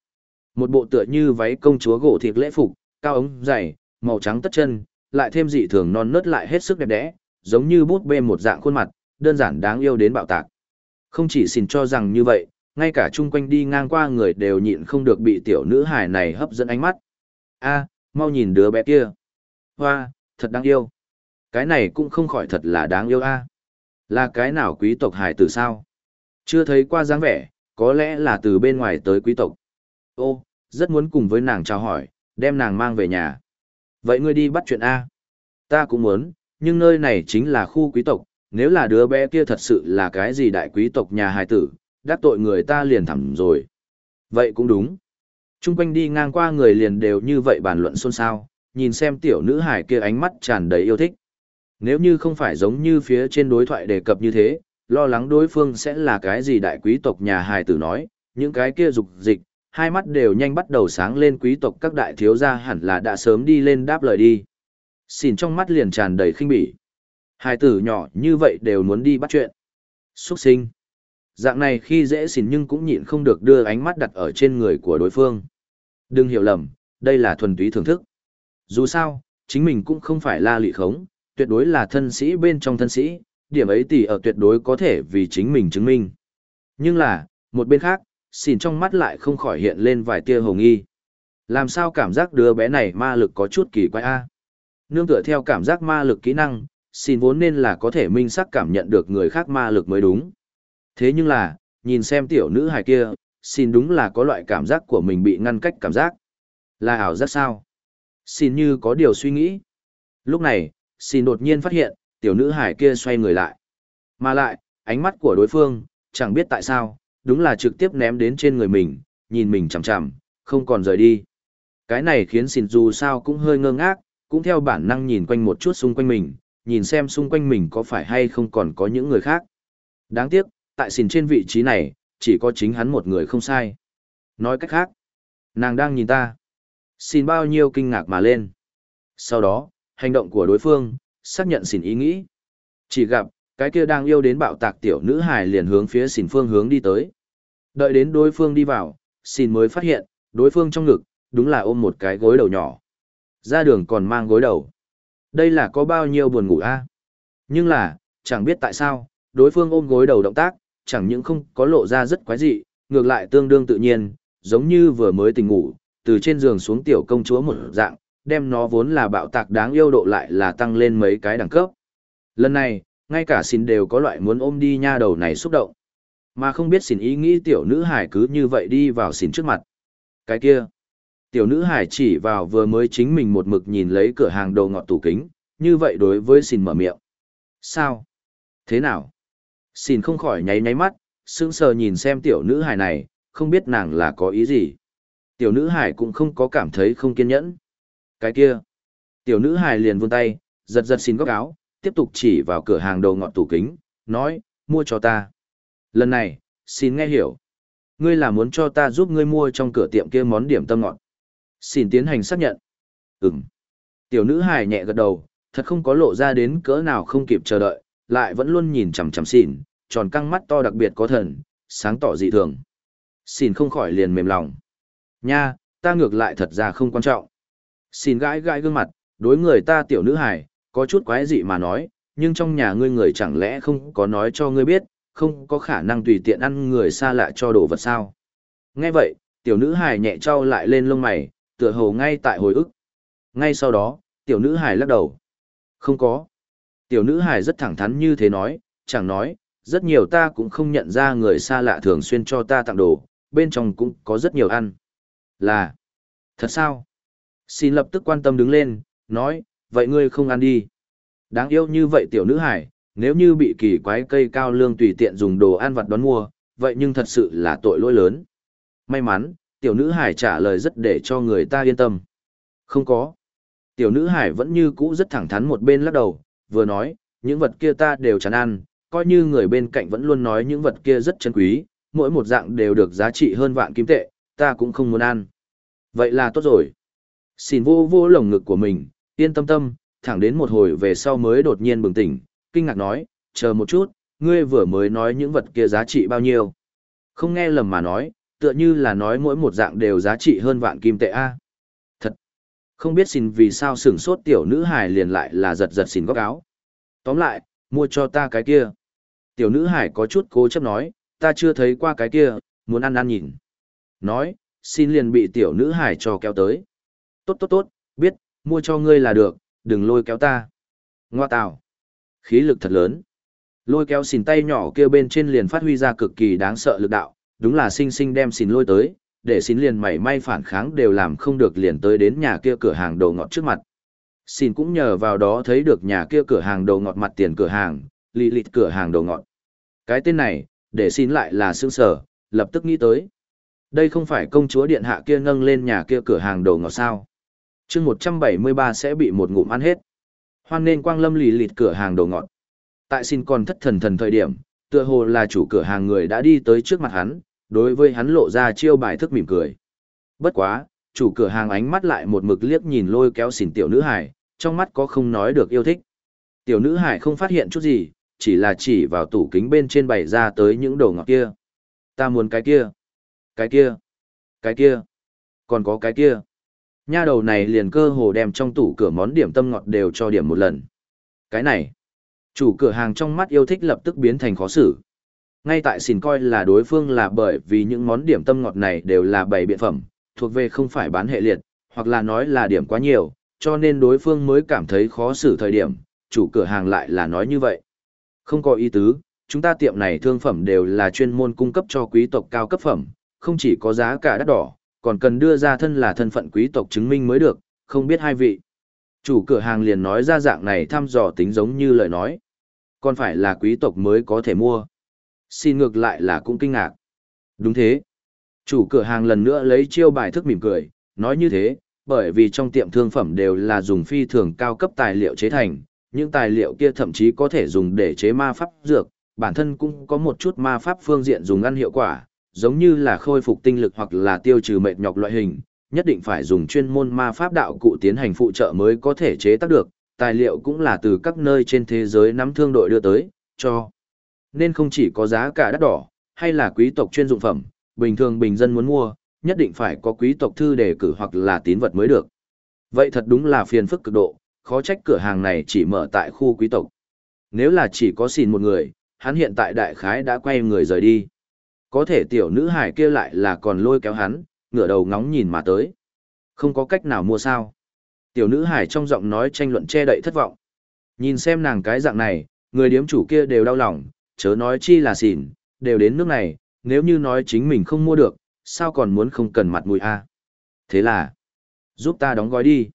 Một bộ tựa như váy công chúa gỗ thịt lễ phục, cao ống dày, màu trắng tất chân, lại thêm dị thường non nớt lại hết sức đẹp đẽ, giống như bút bê một dạng khuôn mặt, đơn giản đáng yêu đến bạo tạc. Không chỉ xin cho rằng như vậy, ngay cả chung quanh đi ngang qua người đều nhịn không được bị tiểu nữ hài này hấp dẫn ánh mắt. A, mau nhìn đứa bé kia. Hoa, thật đáng yêu. Cái này cũng không khỏi thật là đáng yêu a. Là cái nào quý tộc hài tử sao? Chưa thấy qua dáng vẻ, có lẽ là từ bên ngoài tới quý tộc. Ô, rất muốn cùng với nàng chào hỏi, đem nàng mang về nhà. Vậy ngươi đi bắt chuyện A. Ta cũng muốn, nhưng nơi này chính là khu quý tộc, nếu là đứa bé kia thật sự là cái gì đại quý tộc nhà hài tử, đắc tội người ta liền thẳng rồi. Vậy cũng đúng. Trung quanh đi ngang qua người liền đều như vậy bàn luận xôn xao, nhìn xem tiểu nữ hài kia ánh mắt tràn đầy yêu thích. Nếu như không phải giống như phía trên đối thoại đề cập như thế, lo lắng đối phương sẽ là cái gì đại quý tộc nhà hài tử nói, những cái kia dục dịch, hai mắt đều nhanh bắt đầu sáng lên quý tộc các đại thiếu gia hẳn là đã sớm đi lên đáp lời đi. Xỉn trong mắt liền tràn đầy khinh bỉ. Hai tử nhỏ như vậy đều muốn đi bắt chuyện. Xuất sinh. Dạng này khi dễ xỉn nhưng cũng nhịn không được đưa ánh mắt đặt ở trên người của đối phương. Đừng hiểu lầm, đây là thuần túy thưởng thức. Dù sao, chính mình cũng không phải la lị khống, tuyệt đối là thân sĩ bên trong thân sĩ, điểm ấy tỷ ở tuyệt đối có thể vì chính mình chứng minh. Nhưng là, một bên khác, xỉn trong mắt lại không khỏi hiện lên vài tia hồng nghi. Làm sao cảm giác đứa bé này ma lực có chút kỳ quái a? Nương tựa theo cảm giác ma lực kỹ năng, xin vốn nên là có thể minh sắc cảm nhận được người khác ma lực mới đúng. Thế nhưng là, nhìn xem tiểu nữ hài kia, xin đúng là có loại cảm giác của mình bị ngăn cách cảm giác. Là ảo giác sao? Xin như có điều suy nghĩ. Lúc này, xin đột nhiên phát hiện, tiểu nữ hài kia xoay người lại. Mà lại, ánh mắt của đối phương, chẳng biết tại sao, đúng là trực tiếp ném đến trên người mình, nhìn mình chằm chằm, không còn rời đi. Cái này khiến xin dù sao cũng hơi ngơ ngác, cũng theo bản năng nhìn quanh một chút xung quanh mình, nhìn xem xung quanh mình có phải hay không còn có những người khác. Đáng tiếc, tại xìn trên vị trí này, chỉ có chính hắn một người không sai. Nói cách khác, nàng đang nhìn ta. Xin bao nhiêu kinh ngạc mà lên. Sau đó, hành động của đối phương, xác nhận xìn ý nghĩ. Chỉ gặp, cái kia đang yêu đến bạo tạc tiểu nữ hài liền hướng phía xìn phương hướng đi tới. Đợi đến đối phương đi vào, xìn mới phát hiện, đối phương trong ngực, đúng là ôm một cái gối đầu nhỏ. Ra đường còn mang gối đầu. Đây là có bao nhiêu buồn ngủ a? Nhưng là, chẳng biết tại sao, đối phương ôm gối đầu động tác, chẳng những không có lộ ra rất quái dị, ngược lại tương đương tự nhiên, giống như vừa mới tỉnh ngủ, từ trên giường xuống tiểu công chúa một dạng, đem nó vốn là bạo tạc đáng yêu độ lại là tăng lên mấy cái đẳng cấp. Lần này, ngay cả xin đều có loại muốn ôm đi nha đầu này xúc động. Mà không biết xin ý nghĩ tiểu nữ hải cứ như vậy đi vào xin trước mặt. Cái kia, tiểu nữ hải chỉ vào vừa mới chính mình một mực nhìn lấy cửa hàng đồ ngọt tủ kính, như vậy đối với xin mở miệng. Sao? Thế nào? Xin không khỏi nháy nháy mắt, sững sờ nhìn xem tiểu nữ hải này, không biết nàng là có ý gì. Tiểu nữ hải cũng không có cảm thấy không kiên nhẫn. Cái kia. Tiểu nữ hải liền vươn tay, giật giật xin góc áo, tiếp tục chỉ vào cửa hàng đồ ngọt tủ kính, nói, mua cho ta. Lần này, xin nghe hiểu. Ngươi là muốn cho ta giúp ngươi mua trong cửa tiệm kia món điểm tâm ngọt. Xin tiến hành xác nhận. Ừm. Tiểu nữ hài nhẹ gật đầu, thật không có lộ ra đến cỡ nào không kịp chờ đợi, lại vẫn luôn nhìn chằm chằm xỉn, tròn căng mắt to đặc biệt có thần, sáng tỏ dị thường. Xỉn không khỏi liền mềm lòng. Nha, ta ngược lại thật ra không quan trọng. Xỉn gãi gãi gương mặt, đối người ta tiểu nữ hài, có chút quái dị mà nói, nhưng trong nhà ngươi người chẳng lẽ không có nói cho ngươi biết, không có khả năng tùy tiện ăn người xa lạ cho đồ vật sao. Nghe vậy, tiểu nữ hài nhẹ trao lại lên lông mày, tựa hồ ngay tại hồi ức. Ngay sau đó, tiểu nữ hài lắc đầu. Không có. Tiểu nữ hài rất thẳng thắn như thế nói, chẳng nói, rất nhiều ta cũng không nhận ra người xa lạ thường xuyên cho ta tặng đồ, bên trong cũng có rất nhiều ăn. Là, thật sao? Xin lập tức quan tâm đứng lên, nói, vậy ngươi không ăn đi. Đáng yêu như vậy tiểu nữ hải, nếu như bị kỳ quái cây cao lương tùy tiện dùng đồ ăn vặt đón mua, vậy nhưng thật sự là tội lỗi lớn. May mắn, tiểu nữ hải trả lời rất để cho người ta yên tâm. Không có. Tiểu nữ hải vẫn như cũ rất thẳng thắn một bên lắc đầu, vừa nói, những vật kia ta đều chán ăn, coi như người bên cạnh vẫn luôn nói những vật kia rất chân quý, mỗi một dạng đều được giá trị hơn vạn kim tệ, ta cũng không muốn ăn. Vậy là tốt rồi. Xin vô vô lồng ngực của mình, yên tâm tâm, thẳng đến một hồi về sau mới đột nhiên bừng tỉnh, kinh ngạc nói, chờ một chút, ngươi vừa mới nói những vật kia giá trị bao nhiêu. Không nghe lầm mà nói, tựa như là nói mỗi một dạng đều giá trị hơn vạn kim tệ A. Thật! Không biết xin vì sao sửng sốt tiểu nữ hải liền lại là giật giật xin góc áo. Tóm lại, mua cho ta cái kia. Tiểu nữ hải có chút cố chấp nói, ta chưa thấy qua cái kia, muốn ăn ăn nhìn. Nói, xin liền bị tiểu nữ hải cho kéo tới. Tốt tốt tốt, biết, mua cho ngươi là được, đừng lôi kéo ta. Ngoa tào. Khí lực thật lớn. Lôi kéo xìn tay nhỏ kia bên trên liền phát huy ra cực kỳ đáng sợ lực đạo, đúng là sinh sinh đem xin lôi tới, để xin liền mảy may phản kháng đều làm không được liền tới đến nhà kia cửa hàng đồ ngọt trước mặt. Xin cũng nhờ vào đó thấy được nhà kia cửa hàng đồ ngọt mặt tiền cửa hàng, lì lịt cửa hàng đồ ngọt. Cái tên này, để xin lại là sương sở, lập tức nghĩ tới. Đây không phải công chúa điện hạ kia nâng lên nhà kia cửa hàng đồ ngọt sao. chương 173 sẽ bị một ngụm ăn hết. Hoan nên quang lâm lì lịt cửa hàng đồ ngọt. Tại xin còn thất thần thần thời điểm, tựa hồ là chủ cửa hàng người đã đi tới trước mặt hắn, đối với hắn lộ ra chiêu bài thức mỉm cười. Bất quá, chủ cửa hàng ánh mắt lại một mực liếc nhìn lôi kéo xỉn tiểu nữ hải, trong mắt có không nói được yêu thích. Tiểu nữ hải không phát hiện chút gì, chỉ là chỉ vào tủ kính bên trên bày ra tới những đồ ngọt kia. Ta muốn cái kia, cái kia, cái kia, còn có cái kia. Nha đầu này liền cơ hồ đem trong tủ cửa món điểm tâm ngọt đều cho điểm một lần. Cái này, chủ cửa hàng trong mắt yêu thích lập tức biến thành khó xử. Ngay tại xin coi là đối phương là bởi vì những món điểm tâm ngọt này đều là bảy biện phẩm, thuộc về không phải bán hệ liệt, hoặc là nói là điểm quá nhiều, cho nên đối phương mới cảm thấy khó xử thời điểm, chủ cửa hàng lại là nói như vậy. Không có ý tứ, chúng ta tiệm này thương phẩm đều là chuyên môn cung cấp cho quý tộc cao cấp phẩm, không chỉ có giá cả đắt đỏ, còn cần đưa ra thân là thân phận quý tộc chứng minh mới được, không biết hai vị. Chủ cửa hàng liền nói ra dạng này thăm dò tính giống như lời nói. Còn phải là quý tộc mới có thể mua. Xin ngược lại là cũng kinh ngạc. Đúng thế. Chủ cửa hàng lần nữa lấy chiêu bài thức mỉm cười, nói như thế, bởi vì trong tiệm thương phẩm đều là dùng phi thường cao cấp tài liệu chế thành, những tài liệu kia thậm chí có thể dùng để chế ma pháp dược, bản thân cũng có một chút ma pháp phương diện dùng ăn hiệu quả, giống như là khôi phục tinh lực hoặc là tiêu trừ mệt nhọc loại hình, nhất định phải dùng chuyên môn ma pháp đạo cụ tiến hành phụ trợ mới có thể chế tác được, tài liệu cũng là từ các nơi trên thế giới nắm thương đội đưa tới, cho. Nên không chỉ có giá cả đắt đỏ, hay là quý tộc chuyên dụng phẩm, bình thường bình dân muốn mua, nhất định phải có quý tộc thư đề cử hoặc là tín vật mới được. Vậy thật đúng là phiền phức cực độ, khó trách cửa hàng này chỉ mở tại khu quý tộc. Nếu là chỉ có xin một người, hắn hiện tại đại khái đã quay người rời đi. Có thể tiểu nữ hải kia lại là còn lôi kéo hắn, ngửa đầu ngóng nhìn mà tới. Không có cách nào mua sao. Tiểu nữ hải trong giọng nói tranh luận che đậy thất vọng. Nhìn xem nàng cái dạng này, người điếm chủ kia đều đau lòng, chớ nói chi là xỉn, đều đến nước này, nếu như nói chính mình không mua được, sao còn muốn không cần mặt mũi a? Thế là, giúp ta đóng gói đi.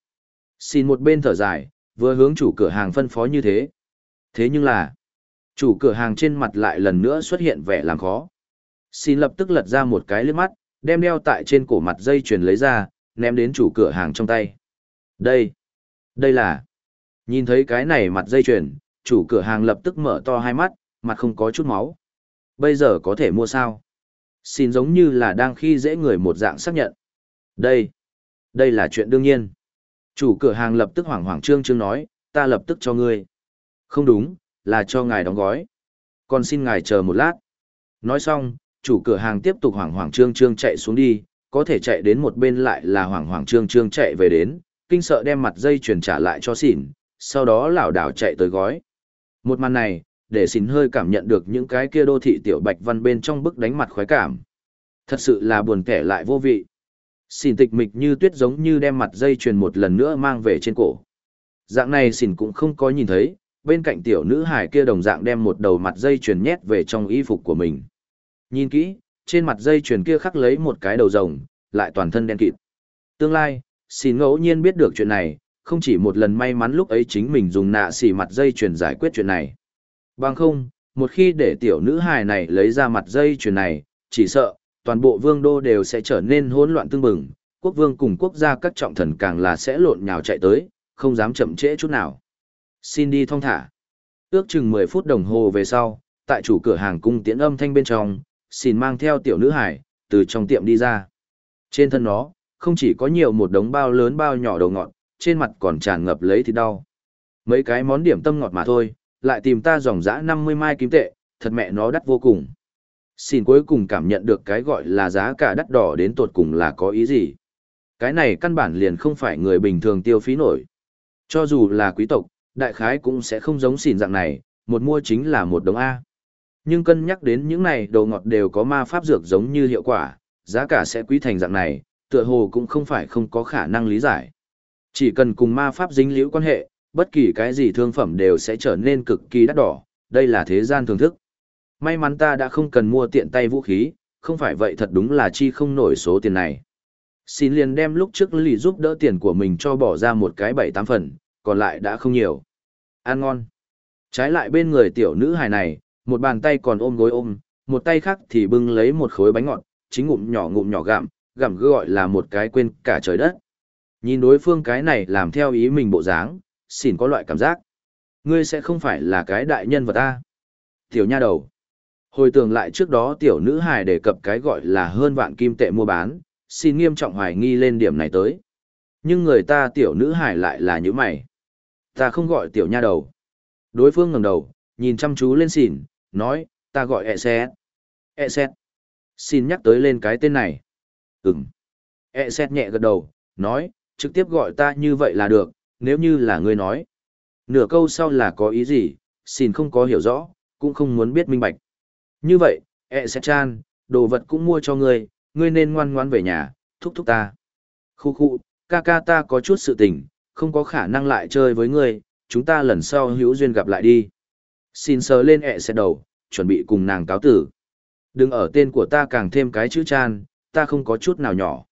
Xin một bên thở dài, vừa hướng chủ cửa hàng phân phó như thế. Thế nhưng là, chủ cửa hàng trên mặt lại lần nữa xuất hiện vẻ làm khó. Xin lập tức lật ra một cái liếc mắt, đem đeo tại trên cổ mặt dây chuyền lấy ra, ném đến chủ cửa hàng trong tay. Đây, đây là... Nhìn thấy cái này mặt dây chuyền, chủ cửa hàng lập tức mở to hai mắt, mặt không có chút máu. Bây giờ có thể mua sao? Xin giống như là đang khi dễ người một dạng xác nhận. Đây, đây là chuyện đương nhiên. Chủ cửa hàng lập tức hoảng hoảng trương trương nói, ta lập tức cho ngươi. Không đúng, là cho ngài đóng gói. Còn xin ngài chờ một lát. Nói xong, chủ cửa hàng tiếp tục hoảng hoảng trương trương chạy xuống đi, có thể chạy đến một bên lại là hoảng hoảng trương trương chạy về đến, kinh sợ đem mặt dây chuyển trả lại cho xỉn, sau đó lảo đảo chạy tới gói. Một màn này, để xỉn hơi cảm nhận được những cái kia đô thị tiểu bạch văn bên trong bức đánh mặt khoái cảm. Thật sự là buồn kẻ lại vô vị. Xỉn tịch mịch như tuyết giống như đem mặt dây chuyền một lần nữa mang về trên cổ. Dạng này xỉn cũng không có nhìn thấy, bên cạnh tiểu nữ hải kia đồng dạng đem một đầu mặt dây chuyền nhét về trong y phục của mình. Nhìn kỹ, trên mặt dây chuyền kia khắc lấy một cái đầu rồng, lại toàn thân đen kịt. Tương lai, xin ngẫu nhiên biết được chuyện này, không chỉ một lần may mắn lúc ấy chính mình dùng nạ xỉ mặt dây chuyền giải quyết chuyện này. Bằng không, một khi để tiểu nữ hài này lấy ra mặt dây chuyền này, chỉ sợ, toàn bộ vương đô đều sẽ trở nên hỗn loạn tương bừng, quốc vương cùng quốc gia các trọng thần càng là sẽ lộn nhào chạy tới, không dám chậm trễ chút nào. Xin đi thong thả. Ước chừng 10 phút đồng hồ về sau, tại chủ cửa hàng cung tiễn âm thanh bên trong, xin mang theo tiểu nữ hải, từ trong tiệm đi ra. Trên thân nó, không chỉ có nhiều một đống bao lớn bao nhỏ đầu ngọt, trên mặt còn tràn ngập lấy thịt đau. Mấy cái món điểm tâm ngọt mà thôi, lại tìm ta dòng dã 50 mai kim tệ, thật mẹ nó đắt vô cùng. Xin cuối cùng cảm nhận được cái gọi là giá cả đắt đỏ đến tột cùng là có ý gì. Cái này căn bản liền không phải người bình thường tiêu phí nổi. Cho dù là quý tộc, đại khái cũng sẽ không giống xỉn dạng này, một mua chính là một đồng A. Nhưng cân nhắc đến những này đồ ngọt đều có ma pháp dược giống như hiệu quả, giá cả sẽ quý thành dạng này, tựa hồ cũng không phải không có khả năng lý giải. Chỉ cần cùng ma pháp dính liễu quan hệ, bất kỳ cái gì thương phẩm đều sẽ trở nên cực kỳ đắt đỏ, đây là thế gian thường thức. May mắn ta đã không cần mua tiện tay vũ khí, không phải vậy thật đúng là chi không nổi số tiền này. Xin liền đem lúc trước lì giúp đỡ tiền của mình cho bỏ ra một cái bảy tám phần, còn lại đã không nhiều. Ăn ngon. Trái lại bên người tiểu nữ hài này, một bàn tay còn ôm gối ôm, một tay khác thì bưng lấy một khối bánh ngọt, chính ngụm nhỏ ngụm nhỏ gặm, gặm gọi là một cái quên cả trời đất. Nhìn đối phương cái này làm theo ý mình bộ dáng, xỉn có loại cảm giác. Ngươi sẽ không phải là cái đại nhân vật ta. Tiểu nha đầu. Hồi tưởng lại trước đó tiểu nữ hài đề cập cái gọi là hơn vạn kim tệ mua bán, xin nghiêm trọng hoài nghi lên điểm này tới. Nhưng người ta tiểu nữ hài lại là như mày. Ta không gọi tiểu nha đầu. Đối phương ngẩng đầu, nhìn chăm chú lên xỉn, nói, ta gọi e xét. E xét. Xin nhắc tới lên cái tên này. Ừm. E xét nhẹ gật đầu, nói, trực tiếp gọi ta như vậy là được, nếu như là ngươi nói. Nửa câu sau là có ý gì, xin không có hiểu rõ, cũng không muốn biết minh bạch. Như vậy, e sẽ chan, đồ vật cũng mua cho ngươi, ngươi nên ngoan ngoan về nhà, thúc thúc ta. Khu khu, ca ca ta có chút sự tình, không có khả năng lại chơi với ngươi, chúng ta lần sau hữu duyên gặp lại đi. Xin sờ lên ẹ sẽ đầu, chuẩn bị cùng nàng cáo tử. Đừng ở tên của ta càng thêm cái chữ chan, ta không có chút nào nhỏ.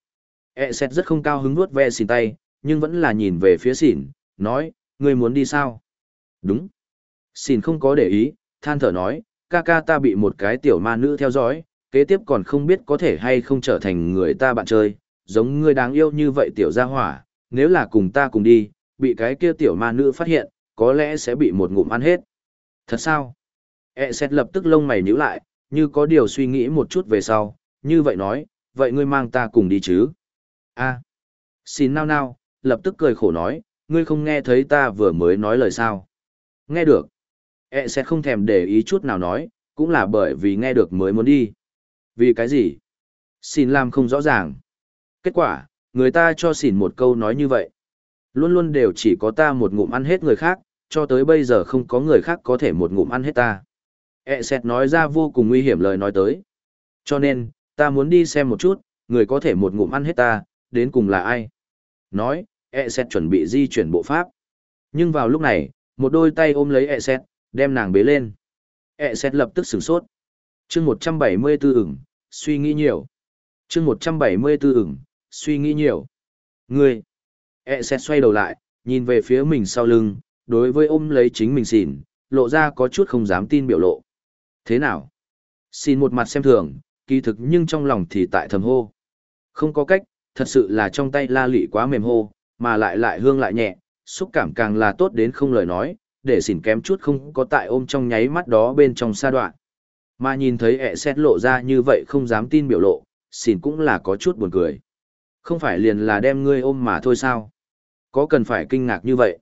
E xét rất không cao hứng nuốt ve xin tay, nhưng vẫn là nhìn về phía xỉn, nói, ngươi muốn đi sao? Đúng. Xỉn không có để ý, than thở nói, ca ca ta bị một cái tiểu ma nữ theo dõi, kế tiếp còn không biết có thể hay không trở thành người ta bạn chơi, giống ngươi đáng yêu như vậy tiểu gia hỏa, nếu là cùng ta cùng đi, bị cái kia tiểu ma nữ phát hiện, có lẽ sẽ bị một ngụm ăn hết. Thật sao? E xét lập tức lông mày nhíu lại, như có điều suy nghĩ một chút về sau, như vậy nói, vậy ngươi mang ta cùng đi chứ? a xin nao nao, lập tức cười khổ nói, ngươi không nghe thấy ta vừa mới nói lời sao? Nghe được. E sẽ không thèm để ý chút nào nói, cũng là bởi vì nghe được mới muốn đi. Vì cái gì? Xin làm không rõ ràng. Kết quả, người ta cho xỉn một câu nói như vậy. Luôn luôn đều chỉ có ta một ngụm ăn hết người khác, cho tới bây giờ không có người khác có thể một ngụm ăn hết ta. E xét nói ra vô cùng nguy hiểm lời nói tới. Cho nên, ta muốn đi xem một chút, người có thể một ngụm ăn hết ta, đến cùng là ai? Nói, E xét chuẩn bị di chuyển bộ pháp. Nhưng vào lúc này, một đôi tay ôm lấy E xét, đem nàng bế lên. E xét lập tức sửng sốt. chương 174 ửng, suy nghĩ nhiều. chương 174 ửng, suy nghĩ nhiều. Ngươi! E xét xoay đầu lại, nhìn về phía mình sau lưng, đối với ôm lấy chính mình xỉn, lộ ra có chút không dám tin biểu lộ. Thế nào? Xin một mặt xem thường, kỳ thực nhưng trong lòng thì tại thầm hô. Không có cách, thật sự là trong tay la lụy quá mềm hô, mà lại lại hương lại nhẹ, xúc cảm càng là tốt đến không lời nói, để xỉn kém chút không có tại ôm trong nháy mắt đó bên trong sa đoạn. Mà nhìn thấy ẹ xét lộ ra như vậy không dám tin biểu lộ, xỉn cũng là có chút buồn cười. Không phải liền là đem ngươi ôm mà thôi sao? Có cần phải kinh ngạc như vậy?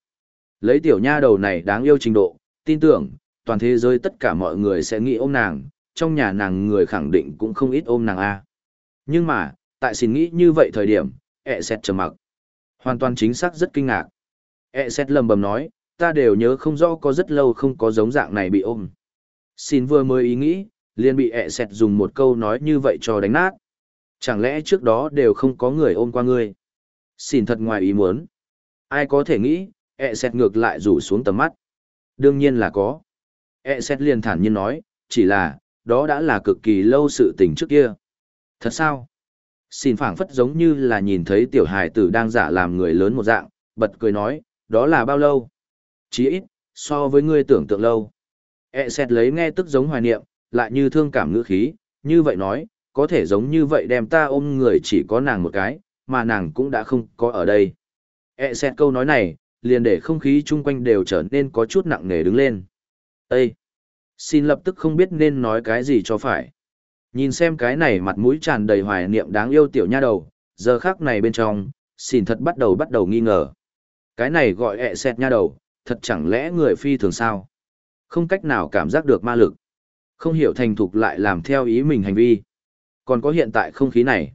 Lấy tiểu nha đầu này đáng yêu trình độ, tin tưởng, toàn thế giới tất cả mọi người sẽ nghĩ ôm nàng, trong nhà nàng người khẳng định cũng không ít ôm nàng a. Nhưng mà, tại xin nghĩ như vậy thời điểm, ẹ xét trầm mặc. Hoàn toàn chính xác rất kinh ngạc. E xét lầm bầm nói, ta đều nhớ không rõ có rất lâu không có giống dạng này bị ôm. Xin vừa mới ý nghĩ, liền bị e ẹ xét dùng một câu nói như vậy cho đánh nát. Chẳng lẽ trước đó đều không có người ôm qua ngươi? Xin thật ngoài ý muốn. Ai có thể nghĩ, e ẹ xét ngược lại rủ xuống tầm mắt. Đương nhiên là có. E xét liền thản nhiên nói, chỉ là, đó đã là cực kỳ lâu sự tình trước kia. Thật sao? Xin phảng phất giống như là nhìn thấy tiểu hài tử đang giả làm người lớn một dạng, bật cười nói, đó là bao lâu? Chí ít, so với ngươi tưởng tượng lâu. E xét lấy nghe tức giống hoài niệm, lại như thương cảm ngữ khí, như vậy nói, có thể giống như vậy đem ta ôm người chỉ có nàng một cái, mà nàng cũng đã không có ở đây. E xét câu nói này, liền để không khí chung quanh đều trở nên có chút nặng nề đứng lên. Ê! Xin lập tức không biết nên nói cái gì cho phải. Nhìn xem cái này mặt mũi tràn đầy hoài niệm đáng yêu tiểu nha đầu, giờ khác này bên trong, xin thật bắt đầu bắt đầu nghi ngờ. Cái này gọi ẹ xẹt nha đầu, thật chẳng lẽ người phi thường sao? Không cách nào cảm giác được ma lực. Không hiểu thành thục lại làm theo ý mình hành vi. Còn có hiện tại không khí này.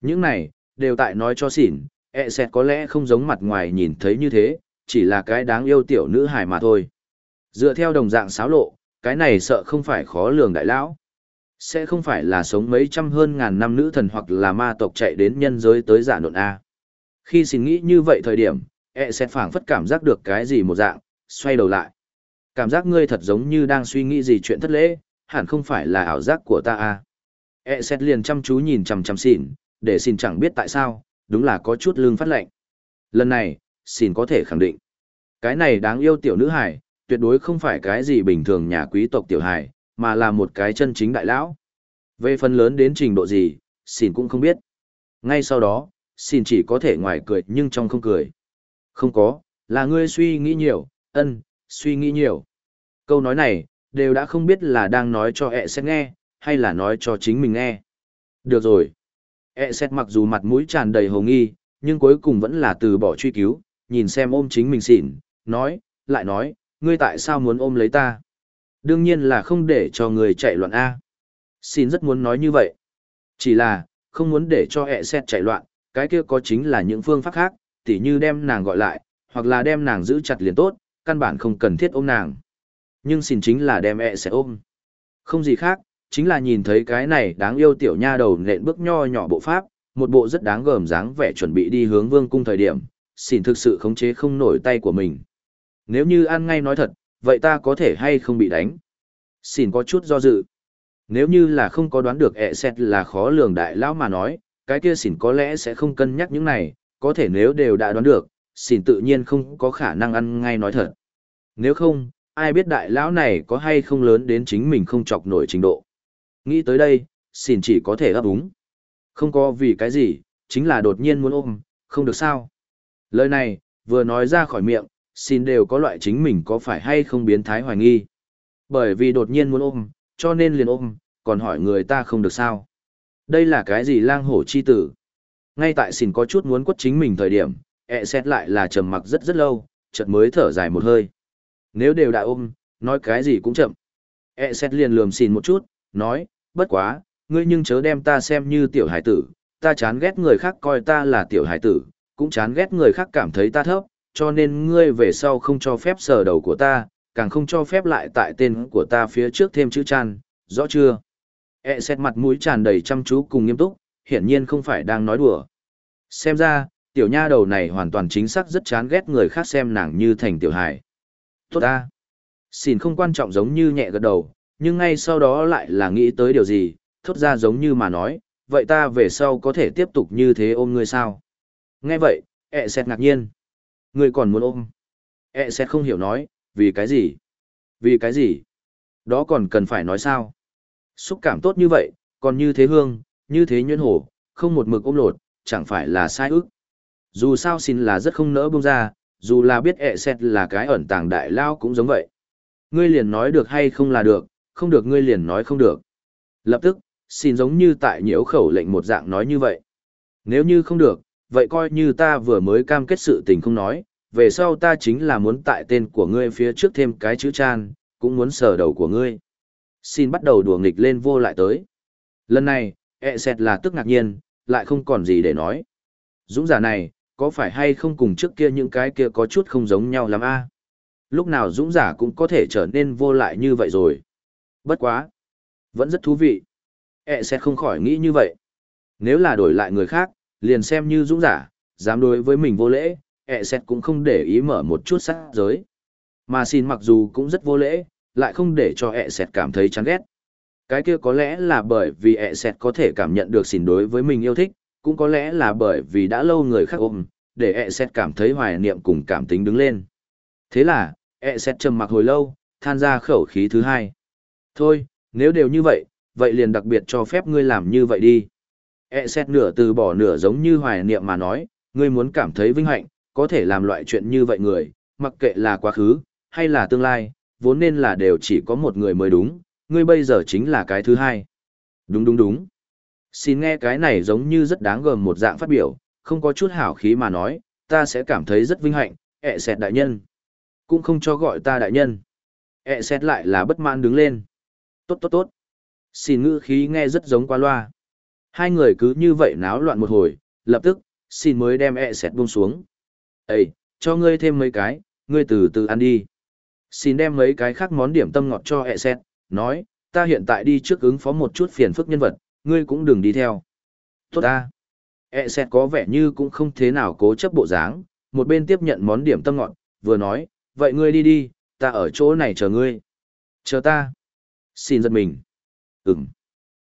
Những này, đều tại nói cho xỉn, ẹ xẹt có lẽ không giống mặt ngoài nhìn thấy như thế, chỉ là cái đáng yêu tiểu nữ hài mà thôi. Dựa theo đồng dạng xáo lộ, cái này sợ không phải khó lường đại lão. Sẽ không phải là sống mấy trăm hơn ngàn năm nữ thần hoặc là ma tộc chạy đến nhân giới tới giả nộn A. Khi xin nghĩ như vậy thời điểm, ẹ sẽ phảng phất cảm giác được cái gì một dạng, xoay đầu lại. Cảm giác ngươi thật giống như đang suy nghĩ gì chuyện thất lễ, hẳn không phải là ảo giác của ta A. E sẽ liền chăm chú nhìn chằm chằm xỉn, để xin chẳng biết tại sao, đúng là có chút lương phát lệnh. Lần này, xin có thể khẳng định. Cái này đáng yêu tiểu nữ hải, tuyệt đối không phải cái gì bình thường nhà quý tộc tiểu hải, mà là một cái chân chính đại lão. Về phần lớn đến trình độ gì, xin cũng không biết. Ngay sau đó, xin chỉ có thể ngoài cười nhưng trong không cười. Không có, là ngươi suy nghĩ nhiều, ân, suy nghĩ nhiều. Câu nói này, đều đã không biết là đang nói cho ẹ sẽ nghe, hay là nói cho chính mình nghe. Được rồi. E xét mặc dù mặt mũi tràn đầy hồ nghi, nhưng cuối cùng vẫn là từ bỏ truy cứu, nhìn xem ôm chính mình xỉn, nói, lại nói, ngươi tại sao muốn ôm lấy ta? Đương nhiên là không để cho người chạy loạn A. Xin rất muốn nói như vậy. Chỉ là, không muốn để cho ẹ xét chạy loạn, cái kia có chính là những phương pháp khác, tỉ như đem nàng gọi lại, hoặc là đem nàng giữ chặt liền tốt, căn bản không cần thiết ôm nàng. Nhưng xin chính là đem ẹ sẽ ôm. Không gì khác, chính là nhìn thấy cái này đáng yêu tiểu nha đầu nện bước nho nhỏ bộ pháp, một bộ rất đáng gờm dáng vẻ chuẩn bị đi hướng vương cung thời điểm, xin thực sự khống chế không nổi tay của mình. Nếu như ăn ngay nói thật, vậy ta có thể hay không bị đánh? Xin có chút do dự. Nếu như là không có đoán được ẹ xét là khó lường đại lão mà nói, cái kia xỉn có lẽ sẽ không cân nhắc những này, có thể nếu đều đã đoán được, xỉn tự nhiên không có khả năng ăn ngay nói thật. Nếu không, ai biết đại lão này có hay không lớn đến chính mình không chọc nổi trình độ. Nghĩ tới đây, xỉn chỉ có thể ấp úng. Không có vì cái gì, chính là đột nhiên muốn ôm, không được sao. Lời này, vừa nói ra khỏi miệng, xin đều có loại chính mình có phải hay không biến thái hoài nghi. Bởi vì đột nhiên muốn ôm, cho nên liền ôm, còn hỏi người ta không được sao. Đây là cái gì lang hổ chi tử? Ngay tại xin có chút muốn quất chính mình thời điểm, ẹ xét lại là trầm mặc rất rất lâu, chợt mới thở dài một hơi. Nếu đều đã ôm, nói cái gì cũng chậm. ẹ xét liền lườm xin một chút, nói, bất quá, ngươi nhưng chớ đem ta xem như tiểu hải tử, ta chán ghét người khác coi ta là tiểu hải tử, cũng chán ghét người khác cảm thấy ta thấp, cho nên ngươi về sau không cho phép sờ đầu của ta, càng không cho phép lại tại tên của ta phía trước thêm chữ chan, rõ chưa? E xét mặt mũi tràn đầy chăm chú cùng nghiêm túc, hiển nhiên không phải đang nói đùa. Xem ra, tiểu nha đầu này hoàn toàn chính xác rất chán ghét người khác xem nàng như thành tiểu hải. Tốt ta. Xin không quan trọng giống như nhẹ gật đầu, nhưng ngay sau đó lại là nghĩ tới điều gì, thốt ra giống như mà nói, vậy ta về sau có thể tiếp tục như thế ôm ngươi sao? Nghe vậy, ẹ xét ngạc nhiên. Ngươi còn muốn ôm? e sẽ không hiểu nói, vì cái gì? Vì cái gì? Đó còn cần phải nói sao? Xúc cảm tốt như vậy, còn như thế hương, như thế nhuyễn hổ, không một mực ôm lột, chẳng phải là sai ức. Dù sao xin là rất không nỡ buông ra, dù là biết e ẹ xét là cái ẩn tàng đại lao cũng giống vậy. Ngươi liền nói được hay không là được, không được ngươi liền nói không được. Lập tức, xin giống như tại nhiễu khẩu lệnh một dạng nói như vậy. Nếu như không được, vậy coi như ta vừa mới cam kết sự tình không nói, về sau ta chính là muốn tại tên của ngươi phía trước thêm cái chữ chan, cũng muốn sờ đầu của ngươi. Xin bắt đầu đùa nghịch lên vô lại tới. Lần này, e xét là tức ngạc nhiên, lại không còn gì để nói. Dũng giả này, có phải hay không cùng trước kia những cái kia có chút không giống nhau lắm a? Lúc nào dũng giả cũng có thể trở nên vô lại như vậy rồi. Bất quá. Vẫn rất thú vị. E sẽ không khỏi nghĩ như vậy. Nếu là đổi lại người khác, liền xem như dũng giả, dám đối với mình vô lễ, E sẽ cũng không để ý mở một chút sát giới. Mà xin mặc dù cũng rất vô lễ, lại không để cho E sẽ cảm thấy chán ghét. Cái kia có lẽ là bởi vì E sẽ có thể cảm nhận được xin đối với mình yêu thích, cũng có lẽ là bởi vì đã lâu người khác ôm, để E sẽ cảm thấy hoài niệm cùng cảm tính đứng lên. Thế là, E sẽ trầm mặc hồi lâu, than ra khẩu khí thứ hai. Thôi, nếu đều như vậy, vậy liền đặc biệt cho phép ngươi làm như vậy đi. E xét nửa từ bỏ nửa giống như hoài niệm mà nói, ngươi muốn cảm thấy vinh hạnh, có thể làm loại chuyện như vậy người, mặc kệ là quá khứ, hay là tương lai, vốn nên là đều chỉ có một người mới đúng, ngươi bây giờ chính là cái thứ hai. Đúng đúng đúng. Xin nghe cái này giống như rất đáng gờm một dạng phát biểu, không có chút hảo khí mà nói, ta sẽ cảm thấy rất vinh hạnh, e ẹ xẹt đại nhân. Cũng không cho gọi ta đại nhân. E ẹ xẹt lại là bất mãn đứng lên. Tốt tốt tốt. Xin ngữ khí nghe rất giống qua loa. Hai người cứ như vậy náo loạn một hồi, lập tức, xin mới đem e sẹt buông xuống. Ê, cho ngươi thêm mấy cái, ngươi từ từ ăn đi. Xin đem mấy cái khác món điểm tâm ngọt cho e sẹt, nói, ta hiện tại đi trước ứng phó một chút phiền phức nhân vật, ngươi cũng đừng đi theo. Tốt ta. E sẹt có vẻ như cũng không thế nào cố chấp bộ dáng, một bên tiếp nhận món điểm tâm ngọt, vừa nói, vậy ngươi đi đi, ta ở chỗ này chờ ngươi. Chờ ta. Xin giật mình. Ừm.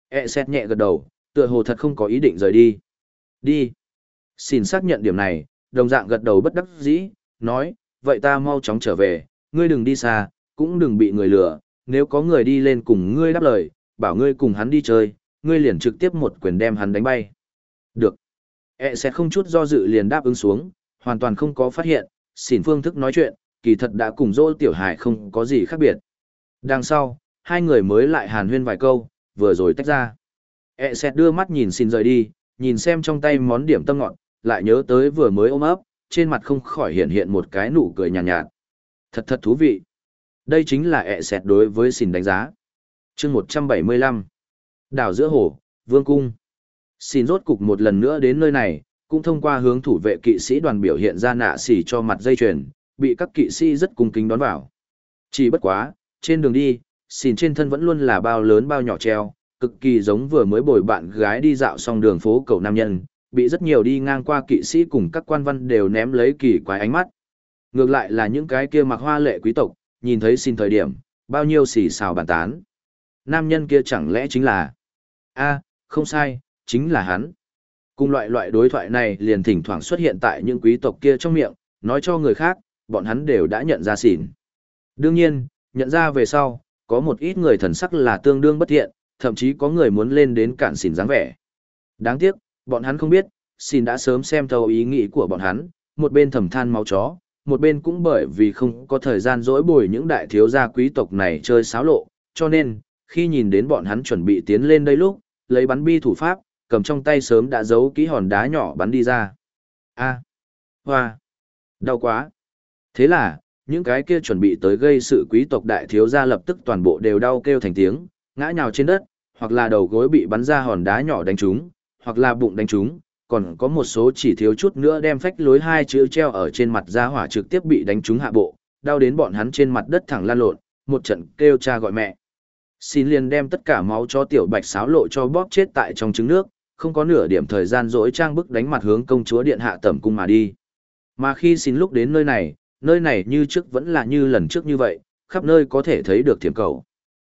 E xét nhẹ gật đầu, tựa hồ thật không có ý định rời đi. Đi. Xin xác nhận điểm này, đồng dạng gật đầu bất đắc dĩ, nói, vậy ta mau chóng trở về, ngươi đừng đi xa, cũng đừng bị người lừa, nếu có người đi lên cùng ngươi đáp lời, bảo ngươi cùng hắn đi chơi, ngươi liền trực tiếp một quyền đem hắn đánh bay. Được. E sẽ không chút do dự liền đáp ứng xuống, hoàn toàn không có phát hiện, xỉn phương thức nói chuyện, kỳ thật đã cùng dỗ tiểu hải không có gì khác biệt. Đằng sau, hai người mới lại hàn huyên vài câu, vừa rồi tách ra. E xét đưa mắt nhìn xin rời đi, nhìn xem trong tay món điểm tâm ngọn, lại nhớ tới vừa mới ôm ấp, trên mặt không khỏi hiện hiện một cái nụ cười nhàn nhạt, nhạt. Thật thật thú vị. Đây chính là E xét đối với xin đánh giá. chương 175. Đảo giữa hồ, vương cung. Xin rốt cục một lần nữa đến nơi này, cũng thông qua hướng thủ vệ kỵ sĩ đoàn biểu hiện ra nạ xỉ cho mặt dây chuyền, bị các kỵ sĩ rất cung kính đón vào. Chỉ bất quá, trên đường đi, xin trên thân vẫn luôn là bao lớn bao nhỏ treo, cực kỳ giống vừa mới bồi bạn gái đi dạo xong đường phố cầu nam nhân, bị rất nhiều đi ngang qua kỵ sĩ cùng các quan văn đều ném lấy kỳ quái ánh mắt. Ngược lại là những cái kia mặc hoa lệ quý tộc, nhìn thấy xin thời điểm, bao nhiêu xì xào bàn tán. Nam nhân kia chẳng lẽ chính là... a không sai, chính là hắn. Cùng loại loại đối thoại này liền thỉnh thoảng xuất hiện tại những quý tộc kia trong miệng, nói cho người khác, bọn hắn đều đã nhận ra xỉn. Đương nhiên, nhận ra về sau, có một ít người thần sắc là tương đương bất thiện, thậm chí có người muốn lên đến cản xỉn dáng vẻ. Đáng tiếc, bọn hắn không biết, xỉn đã sớm xem thấu ý nghĩ của bọn hắn, một bên thầm than máu chó, một bên cũng bởi vì không có thời gian dỗi bồi những đại thiếu gia quý tộc này chơi xáo lộ, cho nên, khi nhìn đến bọn hắn chuẩn bị tiến lên đây lúc, lấy bắn bi thủ pháp, cầm trong tay sớm đã giấu kỹ hòn đá nhỏ bắn đi ra. A. Hoa. Đau quá. Thế là, những cái kia chuẩn bị tới gây sự quý tộc đại thiếu gia lập tức toàn bộ đều đau kêu thành tiếng, ngã nhào trên đất, hoặc là đầu gối bị bắn ra hòn đá nhỏ đánh trúng, hoặc là bụng đánh trúng, còn có một số chỉ thiếu chút nữa đem phách lối hai chữ treo ở trên mặt ra hỏa trực tiếp bị đánh trúng hạ bộ, đau đến bọn hắn trên mặt đất thẳng lan lộn, một trận kêu cha gọi mẹ. Xin liền đem tất cả máu cho tiểu bạch sáo lộ cho bóp chết tại trong trứng nước, không có nửa điểm thời gian dỗi trang bức đánh mặt hướng công chúa điện hạ tẩm cung mà đi. Mà khi xin lúc đến nơi này, nơi này như trước vẫn là như lần trước như vậy, khắp nơi có thể thấy được thiểm cầu.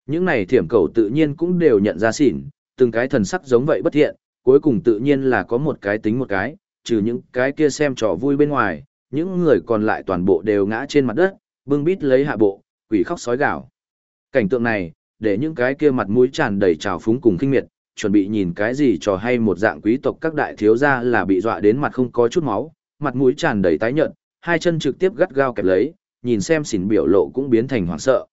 Những này thiểm cầu tự nhiên cũng đều nhận ra xỉn, từng cái thần sắc giống vậy bất thiện, cuối cùng tự nhiên là có một cái tính một cái, trừ những cái kia xem trò vui bên ngoài, những người còn lại toàn bộ đều ngã trên mặt đất, bưng bít lấy hạ bộ, quỷ khóc sói gào. Cảnh tượng này, để những cái kia mặt mũi tràn đầy trào phúng cùng kinh miệt, chuẩn bị nhìn cái gì trò hay một dạng quý tộc các đại thiếu gia là bị dọa đến mặt không có chút máu, mặt mũi tràn đầy tái nhợt, hai chân trực tiếp gắt gao kẹp lấy, nhìn xem xỉn biểu lộ cũng biến thành hoảng sợ.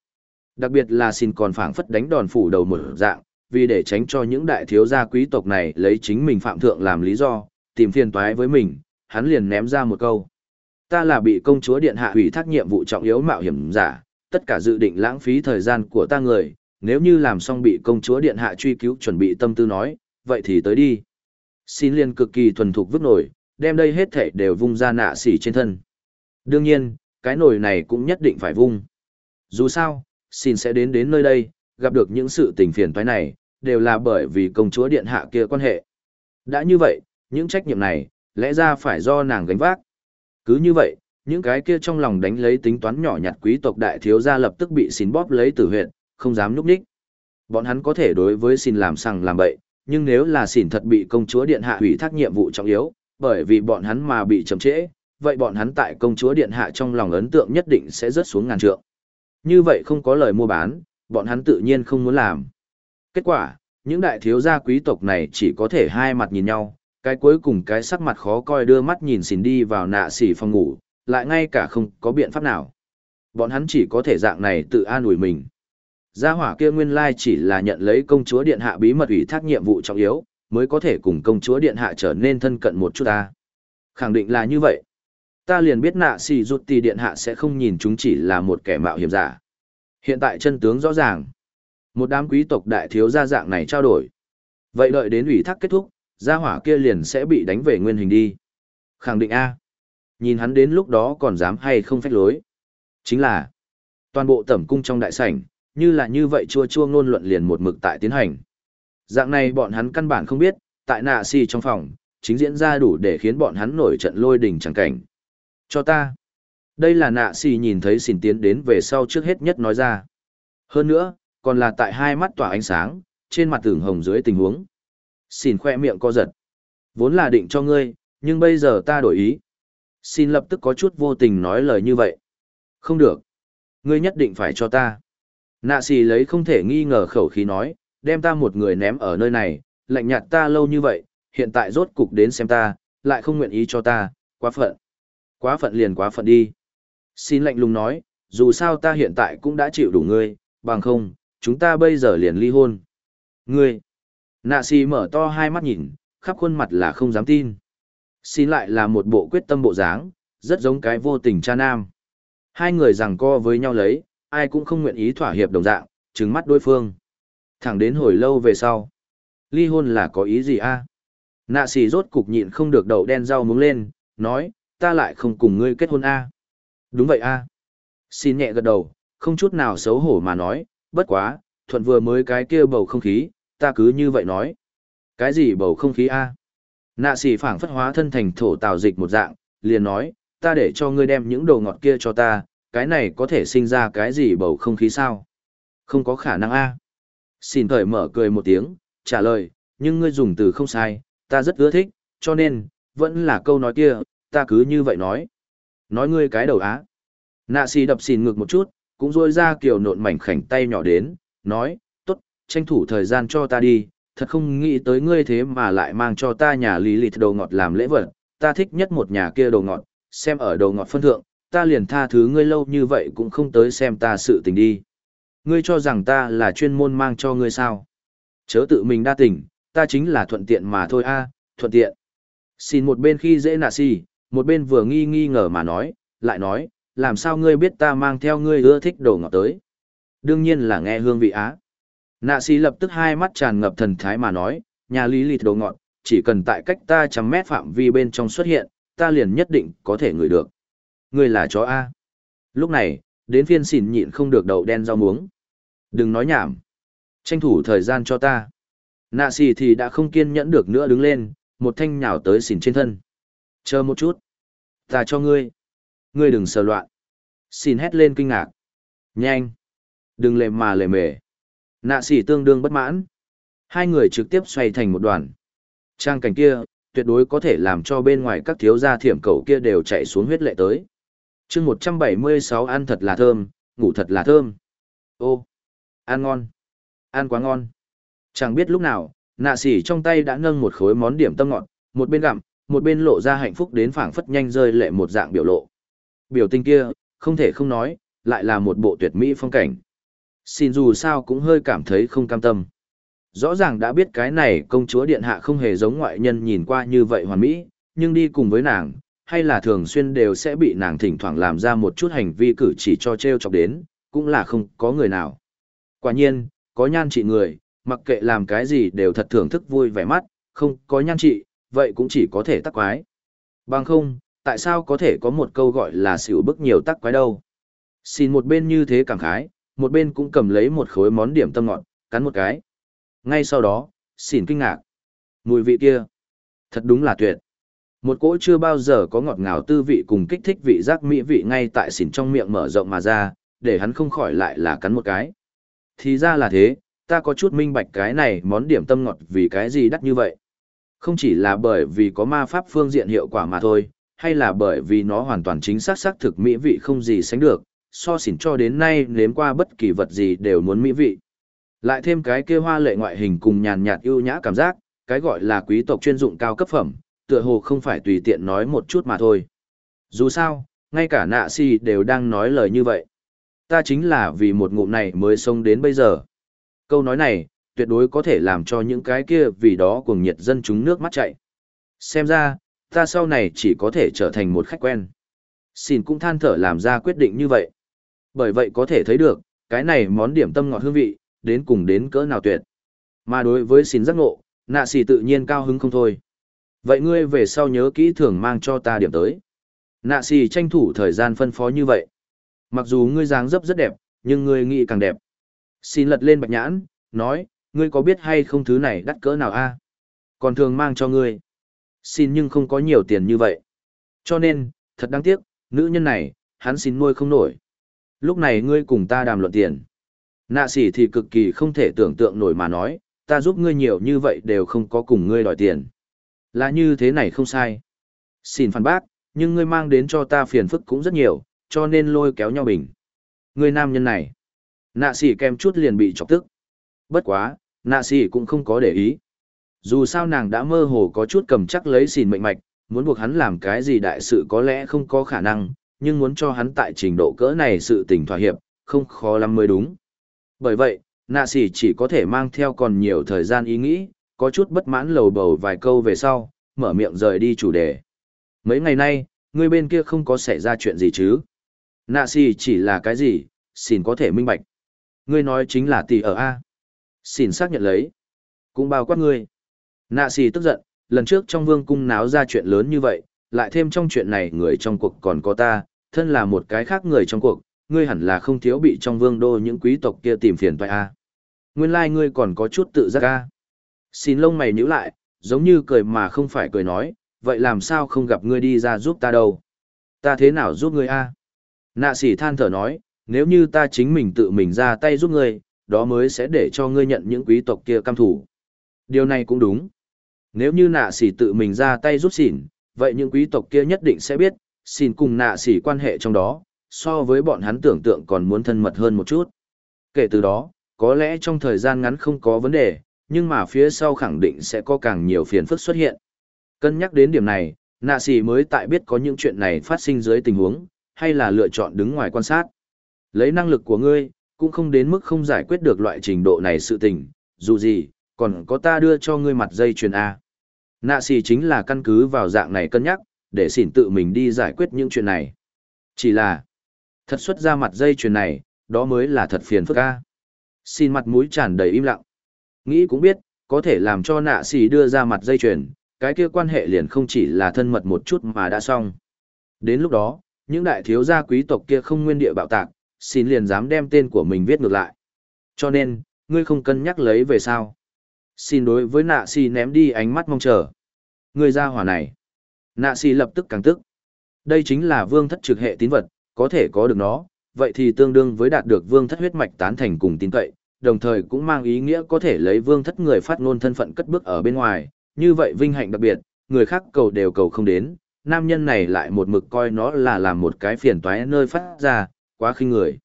Đặc biệt là xin còn phảng phất đánh đòn phủ đầu một dạng, vì để tránh cho những đại thiếu gia quý tộc này lấy chính mình phạm thượng làm lý do, tìm phiền toái với mình, hắn liền ném ra một câu. Ta là bị công chúa điện hạ hủy thác nhiệm vụ trọng yếu mạo hiểm giả, tất cả dự định lãng phí thời gian của ta người, nếu như làm xong bị công chúa điện hạ truy cứu chuẩn bị tâm tư nói, vậy thì tới đi. Xin liên cực kỳ thuần thục vứt nổi, đem đây hết thảy đều vung ra nạ xỉ trên thân. Đương nhiên, cái nồi này cũng nhất định phải vung. Dù sao, xin sẽ đến đến nơi đây, gặp được những sự tình phiền toái này, đều là bởi vì công chúa điện hạ kia quan hệ. Đã như vậy, những trách nhiệm này, lẽ ra phải do nàng gánh vác. Cứ như vậy, những cái kia trong lòng đánh lấy tính toán nhỏ nhặt quý tộc đại thiếu gia lập tức bị xin bóp lấy tử huyện, không dám núp đích. Bọn hắn có thể đối với xin làm sằng làm bậy, nhưng nếu là xin thật bị công chúa điện hạ hủy thác nhiệm vụ trọng yếu, bởi vì bọn hắn mà bị chậm trễ, vậy bọn hắn tại công chúa điện hạ trong lòng ấn tượng nhất định sẽ rớt xuống ngàn trượng. Như vậy không có lời mua bán, bọn hắn tự nhiên không muốn làm. Kết quả, những đại thiếu gia quý tộc này chỉ có thể hai mặt nhìn nhau, cái cuối cùng cái sắc mặt khó coi đưa mắt nhìn xỉn đi vào nạ xỉ phòng ngủ, lại ngay cả không có biện pháp nào. Bọn hắn chỉ có thể dạng này tự an ủi mình. Gia hỏa kia nguyên lai chỉ là nhận lấy công chúa điện hạ bí mật ủy thác nhiệm vụ trọng yếu, mới có thể cùng công chúa điện hạ trở nên thân cận một chút ta. Khẳng định là như vậy. Ta liền biết nạ xì rụt tì điện hạ sẽ không nhìn chúng chỉ là một kẻ mạo hiểm giả. Hiện tại chân tướng rõ ràng. Một đám quý tộc đại thiếu gia dạng này trao đổi. Vậy đợi đến ủy thác kết thúc, gia hỏa kia liền sẽ bị đánh về nguyên hình đi. Khẳng định A. Nhìn hắn đến lúc đó còn dám hay không phách lối. Chính là, toàn bộ tẩm cung trong đại sảnh, như là như vậy chua chua ngôn luận liền một mực tại tiến hành. Dạng này bọn hắn căn bản không biết, tại nạ xì trong phòng, chính diễn ra đủ để khiến bọn hắn nổi trận lôi đình chẳng cảnh. Cho ta. Đây là nạ xì nhìn thấy xỉn tiến đến về sau trước hết nhất nói ra. Hơn nữa, còn là tại hai mắt tỏa ánh sáng, trên mặt tưởng hồng dưới tình huống. Xin khoe miệng co giật. Vốn là định cho ngươi, nhưng bây giờ ta đổi ý. Xin lập tức có chút vô tình nói lời như vậy. Không được. Ngươi nhất định phải cho ta. Nạ xì lấy không thể nghi ngờ khẩu khí nói, đem ta một người ném ở nơi này, lạnh nhạt ta lâu như vậy, hiện tại rốt cục đến xem ta, lại không nguyện ý cho ta, quá phận. Quá phận liền quá phận đi. Xin lạnh lùng nói, dù sao ta hiện tại cũng đã chịu đủ ngươi, bằng không, chúng ta bây giờ liền ly hôn. Ngươi! Nạ xì mở to hai mắt nhìn, khắp khuôn mặt là không dám tin. Xin lại là một bộ quyết tâm bộ dáng, rất giống cái vô tình cha nam. Hai người rằng co với nhau lấy, ai cũng không nguyện ý thỏa hiệp đồng dạng, trừng mắt đối phương. Thẳng đến hồi lâu về sau. Ly hôn là có ý gì a? Nạ xì rốt cục nhịn không được đậu đen rau muống lên, nói, ta lại không cùng ngươi kết hôn a. Đúng vậy a. Xin nhẹ gật đầu, không chút nào xấu hổ mà nói, bất quá, thuận vừa mới cái kia bầu không khí, ta cứ như vậy nói. Cái gì bầu không khí a? Nạ xỉ phảng phất hóa thân thành thổ tào dịch một dạng, liền nói, ta để cho ngươi đem những đồ ngọt kia cho ta, cái này có thể sinh ra cái gì bầu không khí sao? Không có khả năng a. Xin thời mở cười một tiếng, trả lời, nhưng ngươi dùng từ không sai, ta rất ưa thích, cho nên, vẫn là câu nói kia, ta cứ như vậy nói. Nói ngươi cái đầu á. Nạ xì đập xìn ngực một chút, cũng rôi ra kiểu nộn mảnh khảnh tay nhỏ đến, nói, tốt, tranh thủ thời gian cho ta đi, thật không nghĩ tới ngươi thế mà lại mang cho ta nhà lý lịt đồ ngọt làm lễ vật, ta thích nhất một nhà kia đồ ngọt, xem ở đồ ngọt phân thượng, ta liền tha thứ ngươi lâu như vậy cũng không tới xem ta sự tình đi. Ngươi cho rằng ta là chuyên môn mang cho ngươi sao? Chớ tự mình đa tình, ta chính là thuận tiện mà thôi a, thuận tiện. Xin một bên khi dễ nạ xì một bên vừa nghi nghi ngờ mà nói, lại nói, làm sao ngươi biết ta mang theo ngươi ưa thích đồ ngọt tới? Đương nhiên là nghe hương vị á. Nạ sĩ lập tức hai mắt tràn ngập thần thái mà nói, nhà lý lịt đồ ngọt, chỉ cần tại cách ta trăm mét phạm vi bên trong xuất hiện, ta liền nhất định có thể ngửi được. Ngươi là chó A. Lúc này, đến phiên xỉn nhịn không được đậu đen rau muống. Đừng nói nhảm. Tranh thủ thời gian cho ta. Nạ xì thì đã không kiên nhẫn được nữa đứng lên, một thanh nhào tới xỉn trên thân. Chờ một chút. Ta cho ngươi. Ngươi đừng sờ loạn. xin hét lên kinh ngạc. Nhanh. Đừng lề mà lề mề. Nạ xỉ tương đương bất mãn. Hai người trực tiếp xoay thành một đoàn. Trang cảnh kia, tuyệt đối có thể làm cho bên ngoài các thiếu gia thiểm cầu kia đều chạy xuống huyết lệ tới. chương 176 ăn thật là thơm, ngủ thật là thơm. Ô, ăn ngon, ăn quá ngon. Chẳng biết lúc nào, nạ sỉ trong tay đã nâng một khối món điểm tâm ngọt, một bên gặm, một bên lộ ra hạnh phúc đến phảng phất nhanh rơi lệ một dạng biểu lộ. Biểu tình kia, không thể không nói, lại là một bộ tuyệt mỹ phong cảnh. Xin dù sao cũng hơi cảm thấy không cam tâm. Rõ ràng đã biết cái này công chúa điện hạ không hề giống ngoại nhân nhìn qua như vậy hoàn mỹ, nhưng đi cùng với nàng, hay là thường xuyên đều sẽ bị nàng thỉnh thoảng làm ra một chút hành vi cử chỉ cho treo chọc đến, cũng là không có người nào. Quả nhiên, có nhan trị người, mặc kệ làm cái gì đều thật thưởng thức vui vẻ mắt, không có nhan trị, vậy cũng chỉ có thể tắc quái. Bằng không, tại sao có thể có một câu gọi là xỉu bức nhiều tắc quái đâu? Xin một bên như thế cảm khái, một bên cũng cầm lấy một khối món điểm tâm ngọt, cắn một cái. Ngay sau đó, xỉn kinh ngạc. Mùi vị kia, thật đúng là tuyệt. Một cỗ chưa bao giờ có ngọt ngào tư vị cùng kích thích vị giác mỹ vị ngay tại xỉn trong miệng mở rộng mà ra, để hắn không khỏi lại là cắn một cái. Thì ra là thế, ta có chút minh bạch cái này món điểm tâm ngọt vì cái gì đắt như vậy. Không chỉ là bởi vì có ma pháp phương diện hiệu quả mà thôi, hay là bởi vì nó hoàn toàn chính xác xác thực mỹ vị không gì sánh được, so xỉn cho đến nay nếm qua bất kỳ vật gì đều muốn mỹ vị. Lại thêm cái kia hoa lệ ngoại hình cùng nhàn nhạt ưu nhã cảm giác, cái gọi là quý tộc chuyên dụng cao cấp phẩm, tựa hồ không phải tùy tiện nói một chút mà thôi. Dù sao, ngay cả nạ si đều đang nói lời như vậy. Ta chính là vì một ngụm này mới sống đến bây giờ. Câu nói này, tuyệt đối có thể làm cho những cái kia vì đó cuồng nhiệt dân chúng nước mắt chạy. Xem ra, ta sau này chỉ có thể trở thành một khách quen. Xin cũng than thở làm ra quyết định như vậy. Bởi vậy có thể thấy được, cái này món điểm tâm ngọt hương vị, đến cùng đến cỡ nào tuyệt. Mà đối với xin giác ngộ, Nạ xì tự nhiên cao hứng không thôi. Vậy ngươi về sau nhớ kỹ thường mang cho ta điểm tới. Nạ xì tranh thủ thời gian phân phó như vậy. Mặc dù ngươi dáng dấp rất đẹp, nhưng ngươi nghĩ càng đẹp. Xin lật lên bạch nhãn, nói, ngươi có biết hay không thứ này đắt cỡ nào a? Còn thường mang cho ngươi. Xin nhưng không có nhiều tiền như vậy. Cho nên, thật đáng tiếc, nữ nhân này, hắn xin nuôi không nổi. Lúc này ngươi cùng ta đàm luận tiền. Nạ sỉ thì cực kỳ không thể tưởng tượng nổi mà nói, ta giúp ngươi nhiều như vậy đều không có cùng ngươi đòi tiền. Là như thế này không sai. Xin phản bác, nhưng ngươi mang đến cho ta phiền phức cũng rất nhiều, cho nên lôi kéo nhau bình. Ngươi nam nhân này. Nạ sỉ kem chút liền bị chọc tức. Bất quá, nạ sỉ cũng không có để ý. Dù sao nàng đã mơ hồ có chút cầm chắc lấy xìn mệnh mạch, muốn buộc hắn làm cái gì đại sự có lẽ không có khả năng, nhưng muốn cho hắn tại trình độ cỡ này sự tình thỏa hiệp, không khó lắm mới đúng. Bởi vậy, nạ sỉ chỉ có thể mang theo còn nhiều thời gian ý nghĩ, có chút bất mãn lầu bầu vài câu về sau, mở miệng rời đi chủ đề. Mấy ngày nay, người bên kia không có xảy ra chuyện gì chứ? Nạ sỉ chỉ là cái gì, xin có thể minh bạch. Ngươi nói chính là tỷ ở A. Xin xác nhận lấy. Cũng bao quát ngươi. Nạ xì tức giận, lần trước trong vương cung náo ra chuyện lớn như vậy, lại thêm trong chuyện này người trong cuộc còn có ta, thân là một cái khác người trong cuộc, ngươi hẳn là không thiếu bị trong vương đô những quý tộc kia tìm phiền toại a. Nguyên lai like ngươi còn có chút tự giác a. Xin lông mày nhíu lại, giống như cười mà không phải cười nói, vậy làm sao không gặp ngươi đi ra giúp ta đâu? Ta thế nào giúp ngươi a? Nạ sỉ than thở nói, nếu như ta chính mình tự mình ra tay giúp ngươi, đó mới sẽ để cho ngươi nhận những quý tộc kia cam thủ. Điều này cũng đúng. Nếu như nạ sỉ tự mình ra tay giúp xỉn, vậy những quý tộc kia nhất định sẽ biết, xỉn cùng nạ sỉ quan hệ trong đó, so với bọn hắn tưởng tượng còn muốn thân mật hơn một chút. Kể từ đó, có lẽ trong thời gian ngắn không có vấn đề, nhưng mà phía sau khẳng định sẽ có càng nhiều phiền phức xuất hiện. Cân nhắc đến điểm này, nạ sỉ mới tại biết có những chuyện này phát sinh dưới tình huống, hay là lựa chọn đứng ngoài quan sát. Lấy năng lực của ngươi, cũng không đến mức không giải quyết được loại trình độ này sự tình, dù gì, còn có ta đưa cho ngươi mặt dây chuyền A. Nạ xì chính là căn cứ vào dạng này cân nhắc, để xỉn tự mình đi giải quyết những chuyện này. Chỉ là, thật xuất ra mặt dây chuyền này, đó mới là thật phiền phức A. Xin mặt mũi tràn đầy im lặng. Nghĩ cũng biết, có thể làm cho nạ xì đưa ra mặt dây chuyền, cái kia quan hệ liền không chỉ là thân mật một chút mà đã xong. Đến lúc đó, những đại thiếu gia quý tộc kia không nguyên địa bạo tạc, xin liền dám đem tên của mình viết ngược lại. Cho nên, ngươi không cân nhắc lấy về sao. Xin đối với nạ xì ném đi ánh mắt mong chờ. Ngươi ra hỏa này. Nạ xì lập tức càng tức. Đây chính là vương thất trực hệ tín vật, có thể có được nó, vậy thì tương đương với đạt được vương thất huyết mạch tán thành cùng tín cậy, đồng thời cũng mang ý nghĩa có thể lấy vương thất người phát ngôn thân phận cất bước ở bên ngoài, như vậy vinh hạnh đặc biệt, người khác cầu đều cầu không đến, nam nhân này lại một mực coi nó là làm một cái phiền toái nơi phát ra, quá khinh người.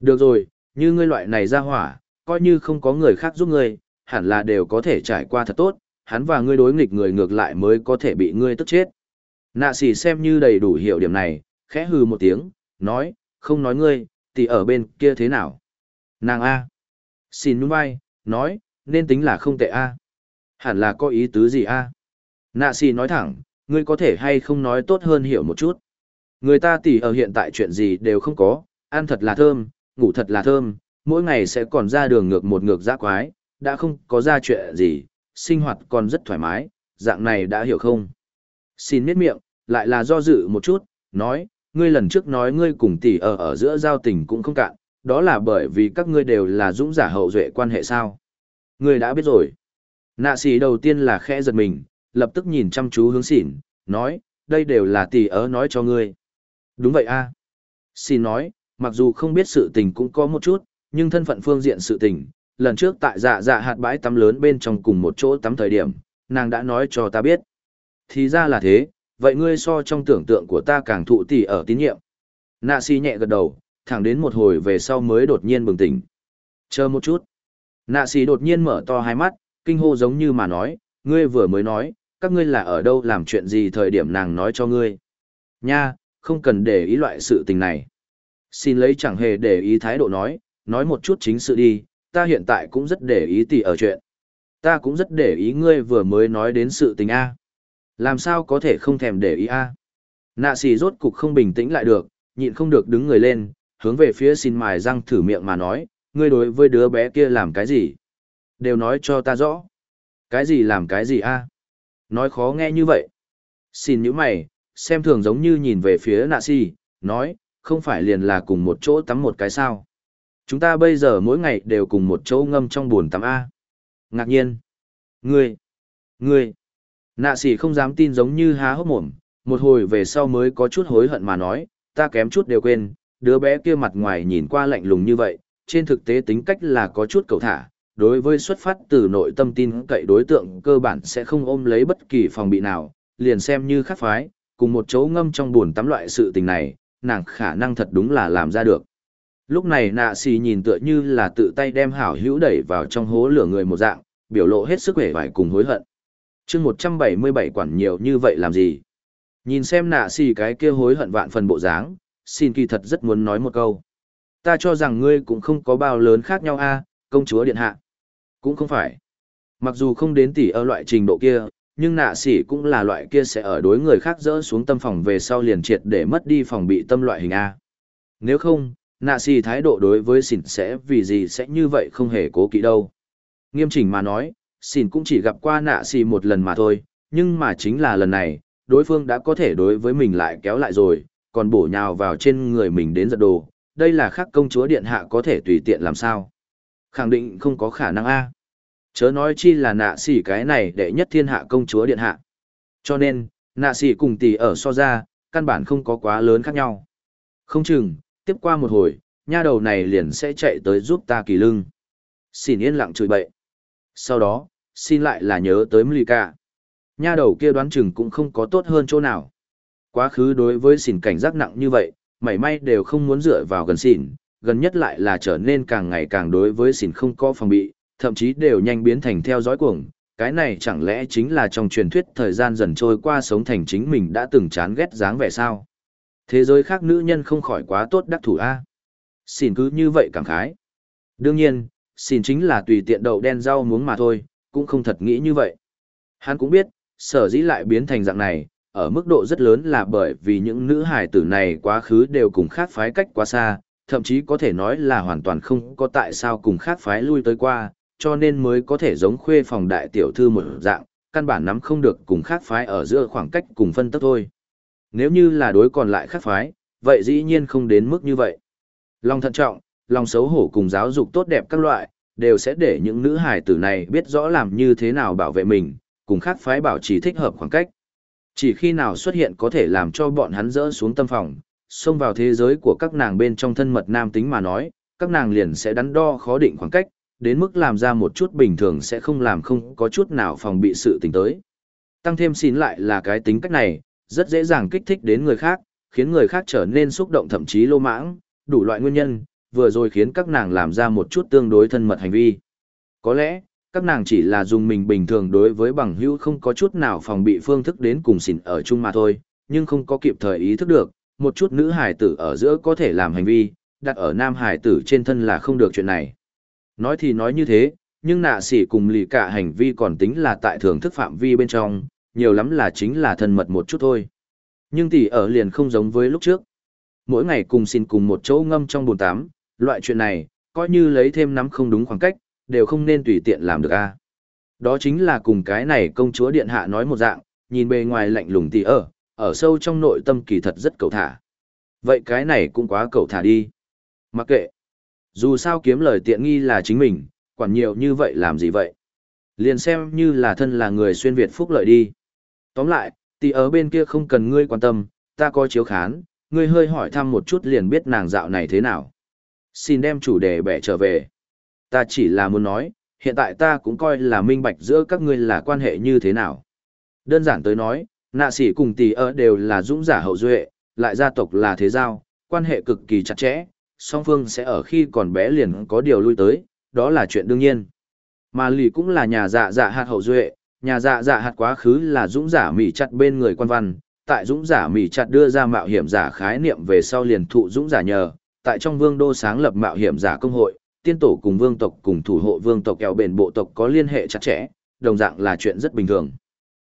Được rồi, như ngươi loại này ra hỏa, coi như không có người khác giúp ngươi, hẳn là đều có thể trải qua thật tốt, hắn và ngươi đối nghịch người ngược lại mới có thể bị ngươi tức chết. Nạ xỉ xem như đầy đủ hiểu điểm này, khẽ hừ một tiếng, nói, không nói ngươi, thì ở bên kia thế nào? Nàng A. Xin nhún vai, nói, nên tính là không tệ A. Hẳn là có ý tứ gì A. Nạ xỉ nói thẳng, ngươi có thể hay không nói tốt hơn hiểu một chút. Người ta tỉ ở hiện tại chuyện gì đều không có, ăn thật là thơm, ngủ thật là thơm, mỗi ngày sẽ còn ra đường ngược một ngược dã quái, đã không có ra chuyện gì, sinh hoạt còn rất thoải mái, dạng này đã hiểu không? Xin miết miệng, lại là do dự một chút, nói, ngươi lần trước nói ngươi cùng tỷ ở ở giữa giao tình cũng không cạn, đó là bởi vì các ngươi đều là dũng giả hậu duệ quan hệ sao. Ngươi đã biết rồi. Nạ sĩ đầu tiên là khẽ giật mình, lập tức nhìn chăm chú hướng xỉn, nói, đây đều là tỷ ở nói cho ngươi. Đúng vậy a. À. Xin nói, mặc dù không biết sự tình cũng có một chút, nhưng thân phận phương diện sự tình, lần trước tại dạ dạ hạt bãi tắm lớn bên trong cùng một chỗ tắm thời điểm, nàng đã nói cho ta biết. Thì ra là thế, vậy ngươi so trong tưởng tượng của ta càng thụ tỷ ở tín nhiệm. Nạ si nhẹ gật đầu, thẳng đến một hồi về sau mới đột nhiên bừng tỉnh. Chờ một chút. Nạ si đột nhiên mở to hai mắt, kinh hô giống như mà nói, ngươi vừa mới nói, các ngươi là ở đâu làm chuyện gì thời điểm nàng nói cho ngươi. Nha, không cần để ý loại sự tình này. Xin lấy chẳng hề để ý thái độ nói, nói một chút chính sự đi, ta hiện tại cũng rất để ý tỷ ở chuyện. Ta cũng rất để ý ngươi vừa mới nói đến sự tình A. Làm sao có thể không thèm để ý A. Nạ xì rốt cục không bình tĩnh lại được, nhịn không được đứng người lên, hướng về phía xin mài răng thử miệng mà nói, ngươi đối với đứa bé kia làm cái gì? Đều nói cho ta rõ. Cái gì làm cái gì a? Nói khó nghe như vậy. Xin những mày, xem thường giống như nhìn về phía nạ si, nói, không phải liền là cùng một chỗ tắm một cái sao. Chúng ta bây giờ mỗi ngày đều cùng một chỗ ngâm trong buồn tắm A. Ngạc nhiên. Ngươi. Ngươi. Nạ sĩ không dám tin giống như há hốc mồm, một hồi về sau mới có chút hối hận mà nói, ta kém chút đều quên, đứa bé kia mặt ngoài nhìn qua lạnh lùng như vậy, trên thực tế tính cách là có chút cầu thả, đối với xuất phát từ nội tâm tin cậy đối tượng cơ bản sẽ không ôm lấy bất kỳ phòng bị nào, liền xem như khắc phái, cùng một chỗ ngâm trong buồn tắm loại sự tình này, nàng khả năng thật đúng là làm ra được. Lúc này nạ xì nhìn tựa như là tự tay đem hảo hữu đẩy vào trong hố lửa người một dạng, biểu lộ hết sức vẻ vải cùng hối hận. chương 177 quản nhiều như vậy làm gì? Nhìn xem nạ xì cái kia hối hận vạn phần bộ dáng, xin kỳ thật rất muốn nói một câu. Ta cho rằng ngươi cũng không có bao lớn khác nhau a công chúa điện hạ. Cũng không phải. Mặc dù không đến tỷ ở loại trình độ kia, nhưng nạ sĩ cũng là loại kia sẽ ở đối người khác dỡ xuống tâm phòng về sau liền triệt để mất đi phòng bị tâm loại hình A. Nếu không, nạ sĩ thái độ đối với xỉn sẽ vì gì sẽ như vậy không hề cố kỵ đâu. Nghiêm chỉnh mà nói, xỉn cũng chỉ gặp qua nạ sĩ một lần mà thôi, nhưng mà chính là lần này, đối phương đã có thể đối với mình lại kéo lại rồi, còn bổ nhào vào trên người mình đến giật đồ. Đây là khắc công chúa điện hạ có thể tùy tiện làm sao. Khẳng định không có khả năng A. Chớ nói chi là nạ xỉ cái này đệ nhất thiên hạ công chúa điện hạ. Cho nên, nạ xỉ cùng tỷ ở so ra, căn bản không có quá lớn khác nhau. Không chừng, tiếp qua một hồi, nha đầu này liền sẽ chạy tới giúp ta kỳ lưng. Xin yên lặng chửi bậy. Sau đó, xin lại là nhớ tới Mlika. Nha đầu kia đoán chừng cũng không có tốt hơn chỗ nào. Quá khứ đối với xỉn cảnh giác nặng như vậy, mảy may đều không muốn dựa vào gần xỉn, gần nhất lại là trở nên càng ngày càng đối với xỉn không có phòng bị, thậm chí đều nhanh biến thành theo dõi cuồng. Cái này chẳng lẽ chính là trong truyền thuyết thời gian dần trôi qua sống thành chính mình đã từng chán ghét dáng vẻ sao? Thế giới khác nữ nhân không khỏi quá tốt đắc thủ A. Xin cứ như vậy cảm khái. Đương nhiên, xin chính là tùy tiện đậu đen rau muống mà thôi, cũng không thật nghĩ như vậy. Hắn cũng biết, sở dĩ lại biến thành dạng này, ở mức độ rất lớn là bởi vì những nữ hài tử này quá khứ đều cùng khác phái cách quá xa, thậm chí có thể nói là hoàn toàn không có tại sao cùng khác phái lui tới qua, cho nên mới có thể giống khuê phòng đại tiểu thư một dạng, căn bản nắm không được cùng khác phái ở giữa khoảng cách cùng phân tấp thôi. Nếu như là đối còn lại khác phái, vậy dĩ nhiên không đến mức như vậy. Lòng thận trọng, lòng xấu hổ cùng giáo dục tốt đẹp các loại, đều sẽ để những nữ hài tử này biết rõ làm như thế nào bảo vệ mình, cùng khác phái bảo trì thích hợp khoảng cách. Chỉ khi nào xuất hiện có thể làm cho bọn hắn rỡ xuống tâm phòng, xông vào thế giới của các nàng bên trong thân mật nam tính mà nói, các nàng liền sẽ đắn đo khó định khoảng cách, đến mức làm ra một chút bình thường sẽ không làm không có chút nào phòng bị sự tình tới. Tăng thêm xin lại là cái tính cách này, rất dễ dàng kích thích đến người khác, khiến người khác trở nên xúc động thậm chí lô mãng, đủ loại nguyên nhân, vừa rồi khiến các nàng làm ra một chút tương đối thân mật hành vi. Có lẽ, các nàng chỉ là dùng mình bình thường đối với bằng hữu không có chút nào phòng bị phương thức đến cùng xỉn ở chung mà thôi, nhưng không có kịp thời ý thức được, một chút nữ hải tử ở giữa có thể làm hành vi, đặt ở nam hải tử trên thân là không được chuyện này. Nói thì nói như thế, nhưng nạ sỉ cùng lì cả hành vi còn tính là tại thưởng thức phạm vi bên trong, nhiều lắm là chính là thân mật một chút thôi. Nhưng tỷ ở liền không giống với lúc trước. Mỗi ngày cùng xin cùng một chỗ ngâm trong bồn tắm, loại chuyện này, coi như lấy thêm nắm không đúng khoảng cách, đều không nên tùy tiện làm được a. Đó chính là cùng cái này công chúa điện hạ nói một dạng, nhìn bề ngoài lạnh lùng tỷ ở, ở sâu trong nội tâm kỳ thật rất cầu thả. Vậy cái này cũng quá cầu thả đi. Mặc kệ. Dù sao kiếm lời tiện nghi là chính mình, quản nhiều như vậy làm gì vậy? Liền xem như là thân là người xuyên Việt phúc lợi đi. Tóm lại, tỷ ở bên kia không cần ngươi quan tâm, ta có chiếu khán, ngươi hơi hỏi thăm một chút liền biết nàng dạo này thế nào. Xin đem chủ đề bẻ trở về. Ta chỉ là muốn nói, hiện tại ta cũng coi là minh bạch giữa các ngươi là quan hệ như thế nào. Đơn giản tới nói, nạ sĩ cùng tỷ ở đều là dũng giả hậu duệ, lại gia tộc là thế giao, quan hệ cực kỳ chặt chẽ, song phương sẽ ở khi còn bé liền có điều lui tới, đó là chuyện đương nhiên. Mà lì cũng là nhà dạ dạ hạt hậu duệ, nhà dạ dạ hạt quá khứ là dũng giả mỉ chặt bên người quan văn, tại dũng giả mỉ chặt đưa ra mạo hiểm giả khái niệm về sau liền thụ dũng giả nhờ, tại trong vương đô sáng lập mạo hiểm giả công hội, tiên tổ cùng vương tộc cùng thủ hộ vương tộc kèo bền bộ tộc có liên hệ chặt chẽ, đồng dạng là chuyện rất bình thường.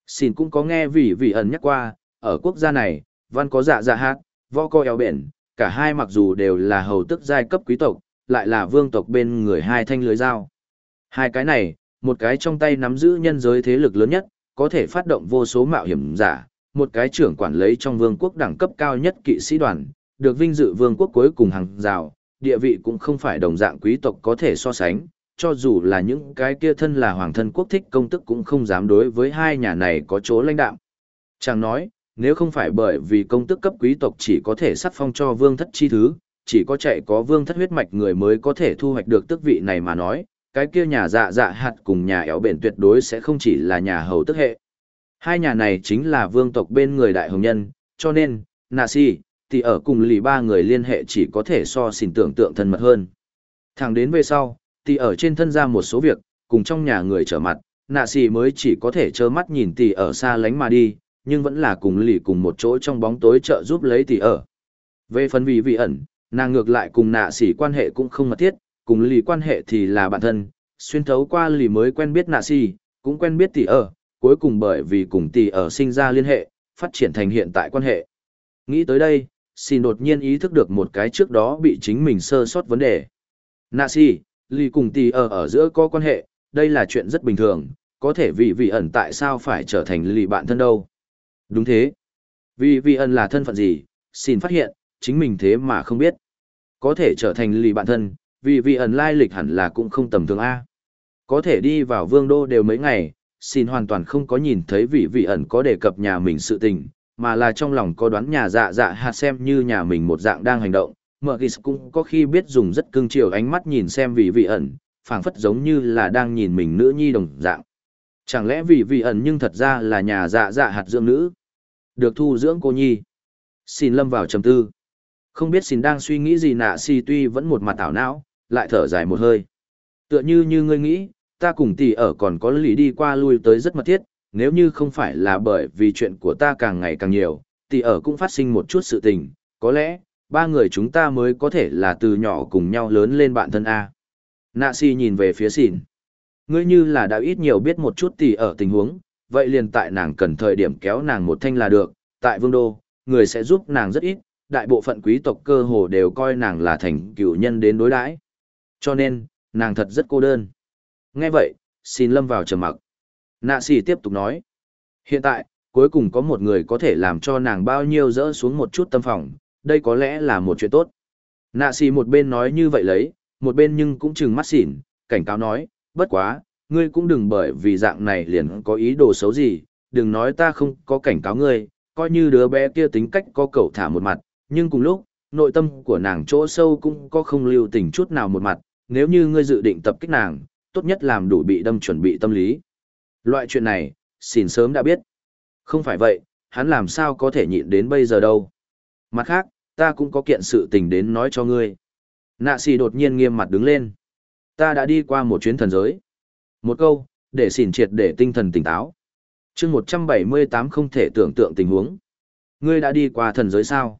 Xin cũng có nghe vì vì ẩn nhắc qua, ở quốc gia này, văn có dạ dạ hát, võ co eo bền, cả hai mặc dù đều là hầu tức giai cấp quý tộc, lại là vương tộc bên người hai thanh lưới dao. Hai cái này, một cái trong tay nắm giữ nhân giới thế lực lớn nhất, có thể phát động vô số mạo hiểm giả, một cái trưởng quản lấy trong vương quốc đẳng cấp cao nhất kỵ sĩ đoàn, được vinh dự vương quốc cuối cùng hàng rào, địa vị cũng không phải đồng dạng quý tộc có thể so sánh, cho dù là những cái kia thân là hoàng thân quốc thích công tức cũng không dám đối với hai nhà này có chỗ lãnh đạo. Chàng nói, nếu không phải bởi vì công tức cấp quý tộc chỉ có thể sắc phong cho vương thất chi thứ, chỉ có chạy có vương thất huyết mạch người mới có thể thu hoạch được tước vị này mà nói, cái kia nhà dạ dạ hạt cùng nhà éo bền tuyệt đối sẽ không chỉ là nhà hầu tức hệ. Hai nhà này chính là vương tộc bên người đại hồng nhân, cho nên, nà si, thì ở cùng lì ba người liên hệ chỉ có thể so xỉn tưởng tượng thân mật hơn. Thẳng đến về sau, thì ở trên thân ra một số việc, cùng trong nhà người trở mặt, nạ xì mới chỉ có thể trơ mắt nhìn tỷ ở xa lánh mà đi, nhưng vẫn là cùng lì cùng một chỗ trong bóng tối trợ giúp lấy tỷ ở. Về phần vì vị ẩn, nàng ngược lại cùng nạ sỉ quan hệ cũng không mật thiết, cùng lì quan hệ thì là bạn thân, xuyên thấu qua lì mới quen biết nạ sỉ cũng quen biết tỷ ở, cuối cùng bởi vì cùng tỷ ở sinh ra liên hệ, phát triển thành hiện tại quan hệ. Nghĩ tới đây, xin đột nhiên ý thức được một cái trước đó bị chính mình sơ sót vấn đề. Nạ sỉ lì cùng tỷ ở ở giữa có quan hệ, đây là chuyện rất bình thường, có thể vì vị ẩn tại sao phải trở thành lì bạn thân đâu. Đúng thế. Vì vị ẩn là thân phận gì, xin phát hiện, chính mình thế mà không biết. Có thể trở thành lì bạn thân, vì vị ẩn lai lịch hẳn là cũng không tầm thường A. Có thể đi vào vương đô đều mấy ngày, xin hoàn toàn không có nhìn thấy vị vị ẩn có đề cập nhà mình sự tình, mà là trong lòng có đoán nhà dạ dạ hạt xem như nhà mình một dạng đang hành động. Mở Gis cũng có khi biết dùng rất cưng chiều ánh mắt nhìn xem vị vị ẩn, phảng phất giống như là đang nhìn mình nữ nhi đồng dạng. Chẳng lẽ vị vị ẩn nhưng thật ra là nhà dạ dạ hạt dưỡng nữ? Được thu dưỡng cô nhi. Xin lâm vào trầm tư. Không biết xin đang suy nghĩ gì nạ si tuy vẫn một mặt ảo não, lại thở dài một hơi. Tựa như như ngươi nghĩ, ta cùng tỷ ở còn có lý đi qua lui tới rất mật thiết, nếu như không phải là bởi vì chuyện của ta càng ngày càng nhiều, tỷ ở cũng phát sinh một chút sự tình, có lẽ, ba người chúng ta mới có thể là từ nhỏ cùng nhau lớn lên bạn thân A. Nạ si nhìn về phía xỉn. Ngươi như là đã ít nhiều biết một chút tỷ ở tình huống, vậy liền tại nàng cần thời điểm kéo nàng một thanh là được, tại vương đô, người sẽ giúp nàng rất ít, đại bộ phận quý tộc cơ hồ đều coi nàng là thành cựu nhân đến đối đãi. Cho nên, nàng thật rất cô đơn. Nghe vậy, xin lâm vào trầm mặc. Nạ sĩ tiếp tục nói. Hiện tại, cuối cùng có một người có thể làm cho nàng bao nhiêu dỡ xuống một chút tâm phòng, đây có lẽ là một chuyện tốt. Nạ sĩ một bên nói như vậy lấy, một bên nhưng cũng chừng mắt xỉn, cảnh cáo nói, bất quá, ngươi cũng đừng bởi vì dạng này liền có ý đồ xấu gì, đừng nói ta không có cảnh cáo ngươi, coi như đứa bé kia tính cách có cẩu thả một mặt, nhưng cùng lúc, nội tâm của nàng chỗ sâu cũng có không lưu tình chút nào một mặt, nếu như ngươi dự định tập kích nàng, tốt nhất làm đủ bị đâm chuẩn bị tâm lý. Loại chuyện này, xỉn sớm đã biết. Không phải vậy, hắn làm sao có thể nhịn đến bây giờ đâu. Mặt khác, ta cũng có kiện sự tình đến nói cho ngươi. Nạ xì đột nhiên nghiêm mặt đứng lên. Ta đã đi qua một chuyến thần giới. Một câu, để xỉn triệt để tinh thần tỉnh táo. chương 178 không thể tưởng tượng tình huống. Ngươi đã đi qua thần giới sao?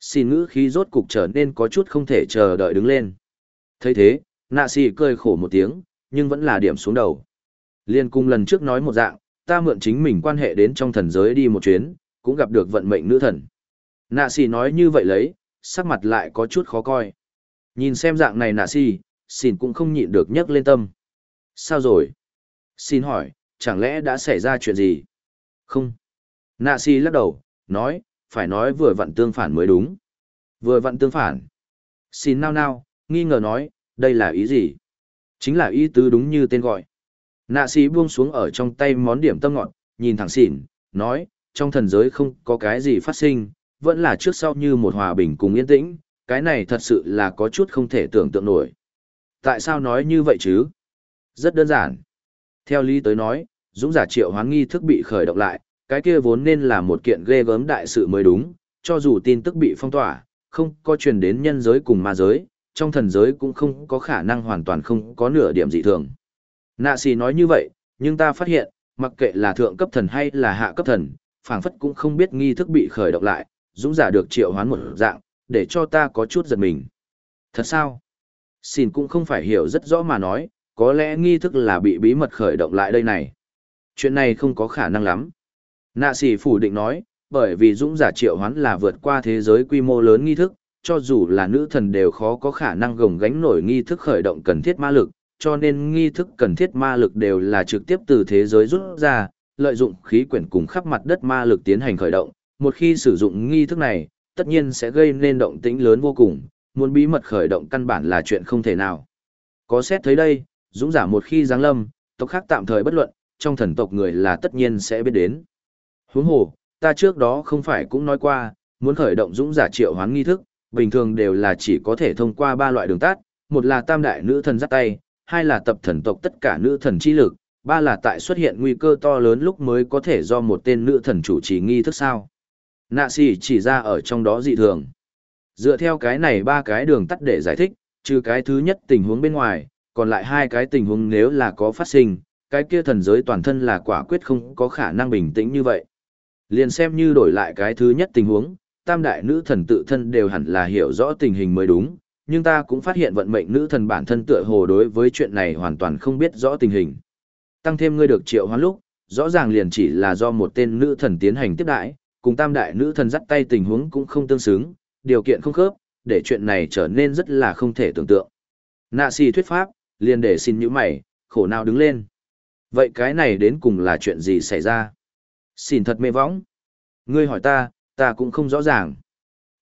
Xin ngữ khí rốt cục trở nên có chút không thể chờ đợi đứng lên. thấy thế, nạ xì cười khổ một tiếng, nhưng vẫn là điểm xuống đầu. Liên cung lần trước nói một dạng, ta mượn chính mình quan hệ đến trong thần giới đi một chuyến, cũng gặp được vận mệnh nữ thần. Nạ xì nói như vậy lấy, sắc mặt lại có chút khó coi. Nhìn xem dạng này nạ xì, xỉn cũng không nhịn được nhấc lên tâm. Sao rồi? Xin hỏi, chẳng lẽ đã xảy ra chuyện gì? Không. Nạ si lắc đầu, nói, phải nói vừa vặn tương phản mới đúng. Vừa vặn tương phản. Xin nao nao, nghi ngờ nói, đây là ý gì? Chính là ý tứ đúng như tên gọi. Nạ sĩ buông xuống ở trong tay món điểm tâm ngọn, nhìn thẳng xỉn, nói, trong thần giới không có cái gì phát sinh, vẫn là trước sau như một hòa bình cùng yên tĩnh, cái này thật sự là có chút không thể tưởng tượng nổi. Tại sao nói như vậy chứ? Rất đơn giản. Theo lý tới nói, dũng giả triệu hoán nghi thức bị khởi động lại, cái kia vốn nên là một kiện ghê gớm đại sự mới đúng, cho dù tin tức bị phong tỏa, không có truyền đến nhân giới cùng ma giới, trong thần giới cũng không có khả năng hoàn toàn không có nửa điểm dị thường. Nạ xì nói như vậy, nhưng ta phát hiện, mặc kệ là thượng cấp thần hay là hạ cấp thần, phảng phất cũng không biết nghi thức bị khởi động lại, dũng giả được triệu hoán một dạng, để cho ta có chút giật mình. Thật sao? Xin cũng không phải hiểu rất rõ mà nói, có lẽ nghi thức là bị bí mật khởi động lại đây này. Chuyện này không có khả năng lắm. Nạ sĩ phủ định nói, bởi vì dũng giả triệu hoán là vượt qua thế giới quy mô lớn nghi thức, cho dù là nữ thần đều khó có khả năng gồng gánh nổi nghi thức khởi động cần thiết ma lực, cho nên nghi thức cần thiết ma lực đều là trực tiếp từ thế giới rút ra, lợi dụng khí quyển cùng khắp mặt đất ma lực tiến hành khởi động. Một khi sử dụng nghi thức này, tất nhiên sẽ gây nên động tĩnh lớn vô cùng, muốn bí mật khởi động căn bản là chuyện không thể nào. Có xét thấy đây, dũng giả một khi giáng lâm, tộc khác tạm thời bất luận, trong thần tộc người là tất nhiên sẽ biết đến. Huống hồ, ta trước đó không phải cũng nói qua, muốn khởi động dũng giả triệu hoán nghi thức, bình thường đều là chỉ có thể thông qua ba loại đường tắt, một là tam đại nữ thần giắt tay, hai là tập thần tộc tất cả nữ thần chi lực, ba là tại xuất hiện nguy cơ to lớn lúc mới có thể do một tên nữ thần chủ trì nghi thức sao. Nạ xì chỉ ra ở trong đó dị thường. Dựa theo cái này ba cái đường tắt để giải thích, trừ cái thứ nhất tình huống bên ngoài, còn lại hai cái tình huống nếu là có phát sinh, cái kia thần giới toàn thân là quả quyết không có khả năng bình tĩnh như vậy. Liền xem như đổi lại cái thứ nhất tình huống, tam đại nữ thần tự thân đều hẳn là hiểu rõ tình hình mới đúng, nhưng ta cũng phát hiện vận mệnh nữ thần bản thân tựa hồ đối với chuyện này hoàn toàn không biết rõ tình hình. Tăng thêm ngươi được triệu hoán lúc, rõ ràng liền chỉ là do một tên nữ thần tiến hành tiếp đãi, cùng tam đại nữ thần dắt tay tình huống cũng không tương xứng, điều kiện không khớp, để chuyện này trở nên rất là không thể tưởng tượng. Nạ xì thuyết pháp, liền để xin những mày, khổ nào đứng lên. Vậy cái này đến cùng là chuyện gì xảy ra? Xin thật mê võng. Ngươi hỏi ta, ta cũng không rõ ràng.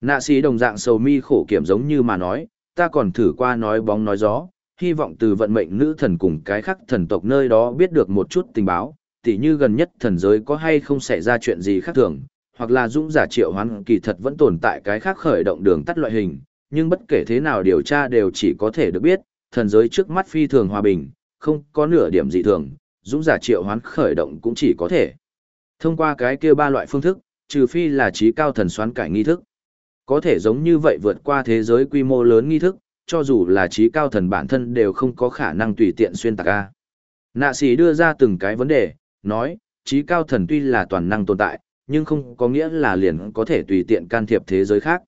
Nạ sĩ đồng dạng sầu mi khổ kiểm giống như mà nói, ta còn thử qua nói bóng nói gió, hy vọng từ vận mệnh nữ thần cùng cái khác thần tộc nơi đó biết được một chút tình báo, tỉ như gần nhất thần giới có hay không xảy ra chuyện gì khác thường, hoặc là dũng giả triệu hoán kỳ thật vẫn tồn tại cái khác khởi động đường tắt loại hình, nhưng bất kể thế nào điều tra đều chỉ có thể được biết, thần giới trước mắt phi thường hòa bình, không có nửa điểm dị thường, dũng giả triệu hoán khởi động cũng chỉ có thể. Thông qua cái kia ba loại phương thức, trừ phi là trí cao thần xoán cải nghi thức. Có thể giống như vậy vượt qua thế giới quy mô lớn nghi thức, cho dù là trí cao thần bản thân đều không có khả năng tùy tiện xuyên tạc A. Nạ sĩ đưa ra từng cái vấn đề, nói, trí cao thần tuy là toàn năng tồn tại, nhưng không có nghĩa là liền có thể tùy tiện can thiệp thế giới khác.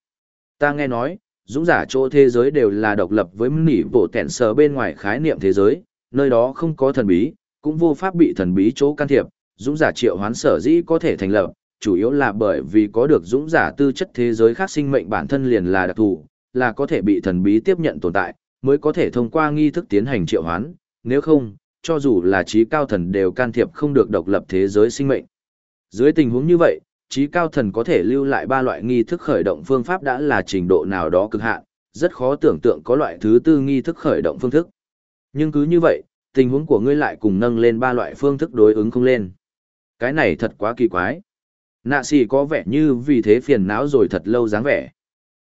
Ta nghe nói, dũng giả chỗ thế giới đều là độc lập với nỉ bộ tẹn sờ bên ngoài khái niệm thế giới, nơi đó không có thần bí, cũng vô pháp bị thần bí chỗ can thiệp, dũng giả triệu hoán sở dĩ có thể thành lập, chủ yếu là bởi vì có được dũng giả tư chất thế giới khác sinh mệnh bản thân liền là đặc thù, là có thể bị thần bí tiếp nhận tồn tại, mới có thể thông qua nghi thức tiến hành triệu hoán, nếu không, cho dù là trí cao thần đều can thiệp không được độc lập thế giới sinh mệnh. Dưới tình huống như vậy, trí cao thần có thể lưu lại ba loại nghi thức khởi động phương pháp đã là trình độ nào đó cực hạn, rất khó tưởng tượng có loại thứ tư nghi thức khởi động phương thức. Nhưng cứ như vậy, tình huống của ngươi lại cùng nâng lên ba loại phương thức đối ứng không lên. Cái này thật quá kỳ quái. Nạ xì có vẻ như vì thế phiền não rồi thật lâu dáng vẻ.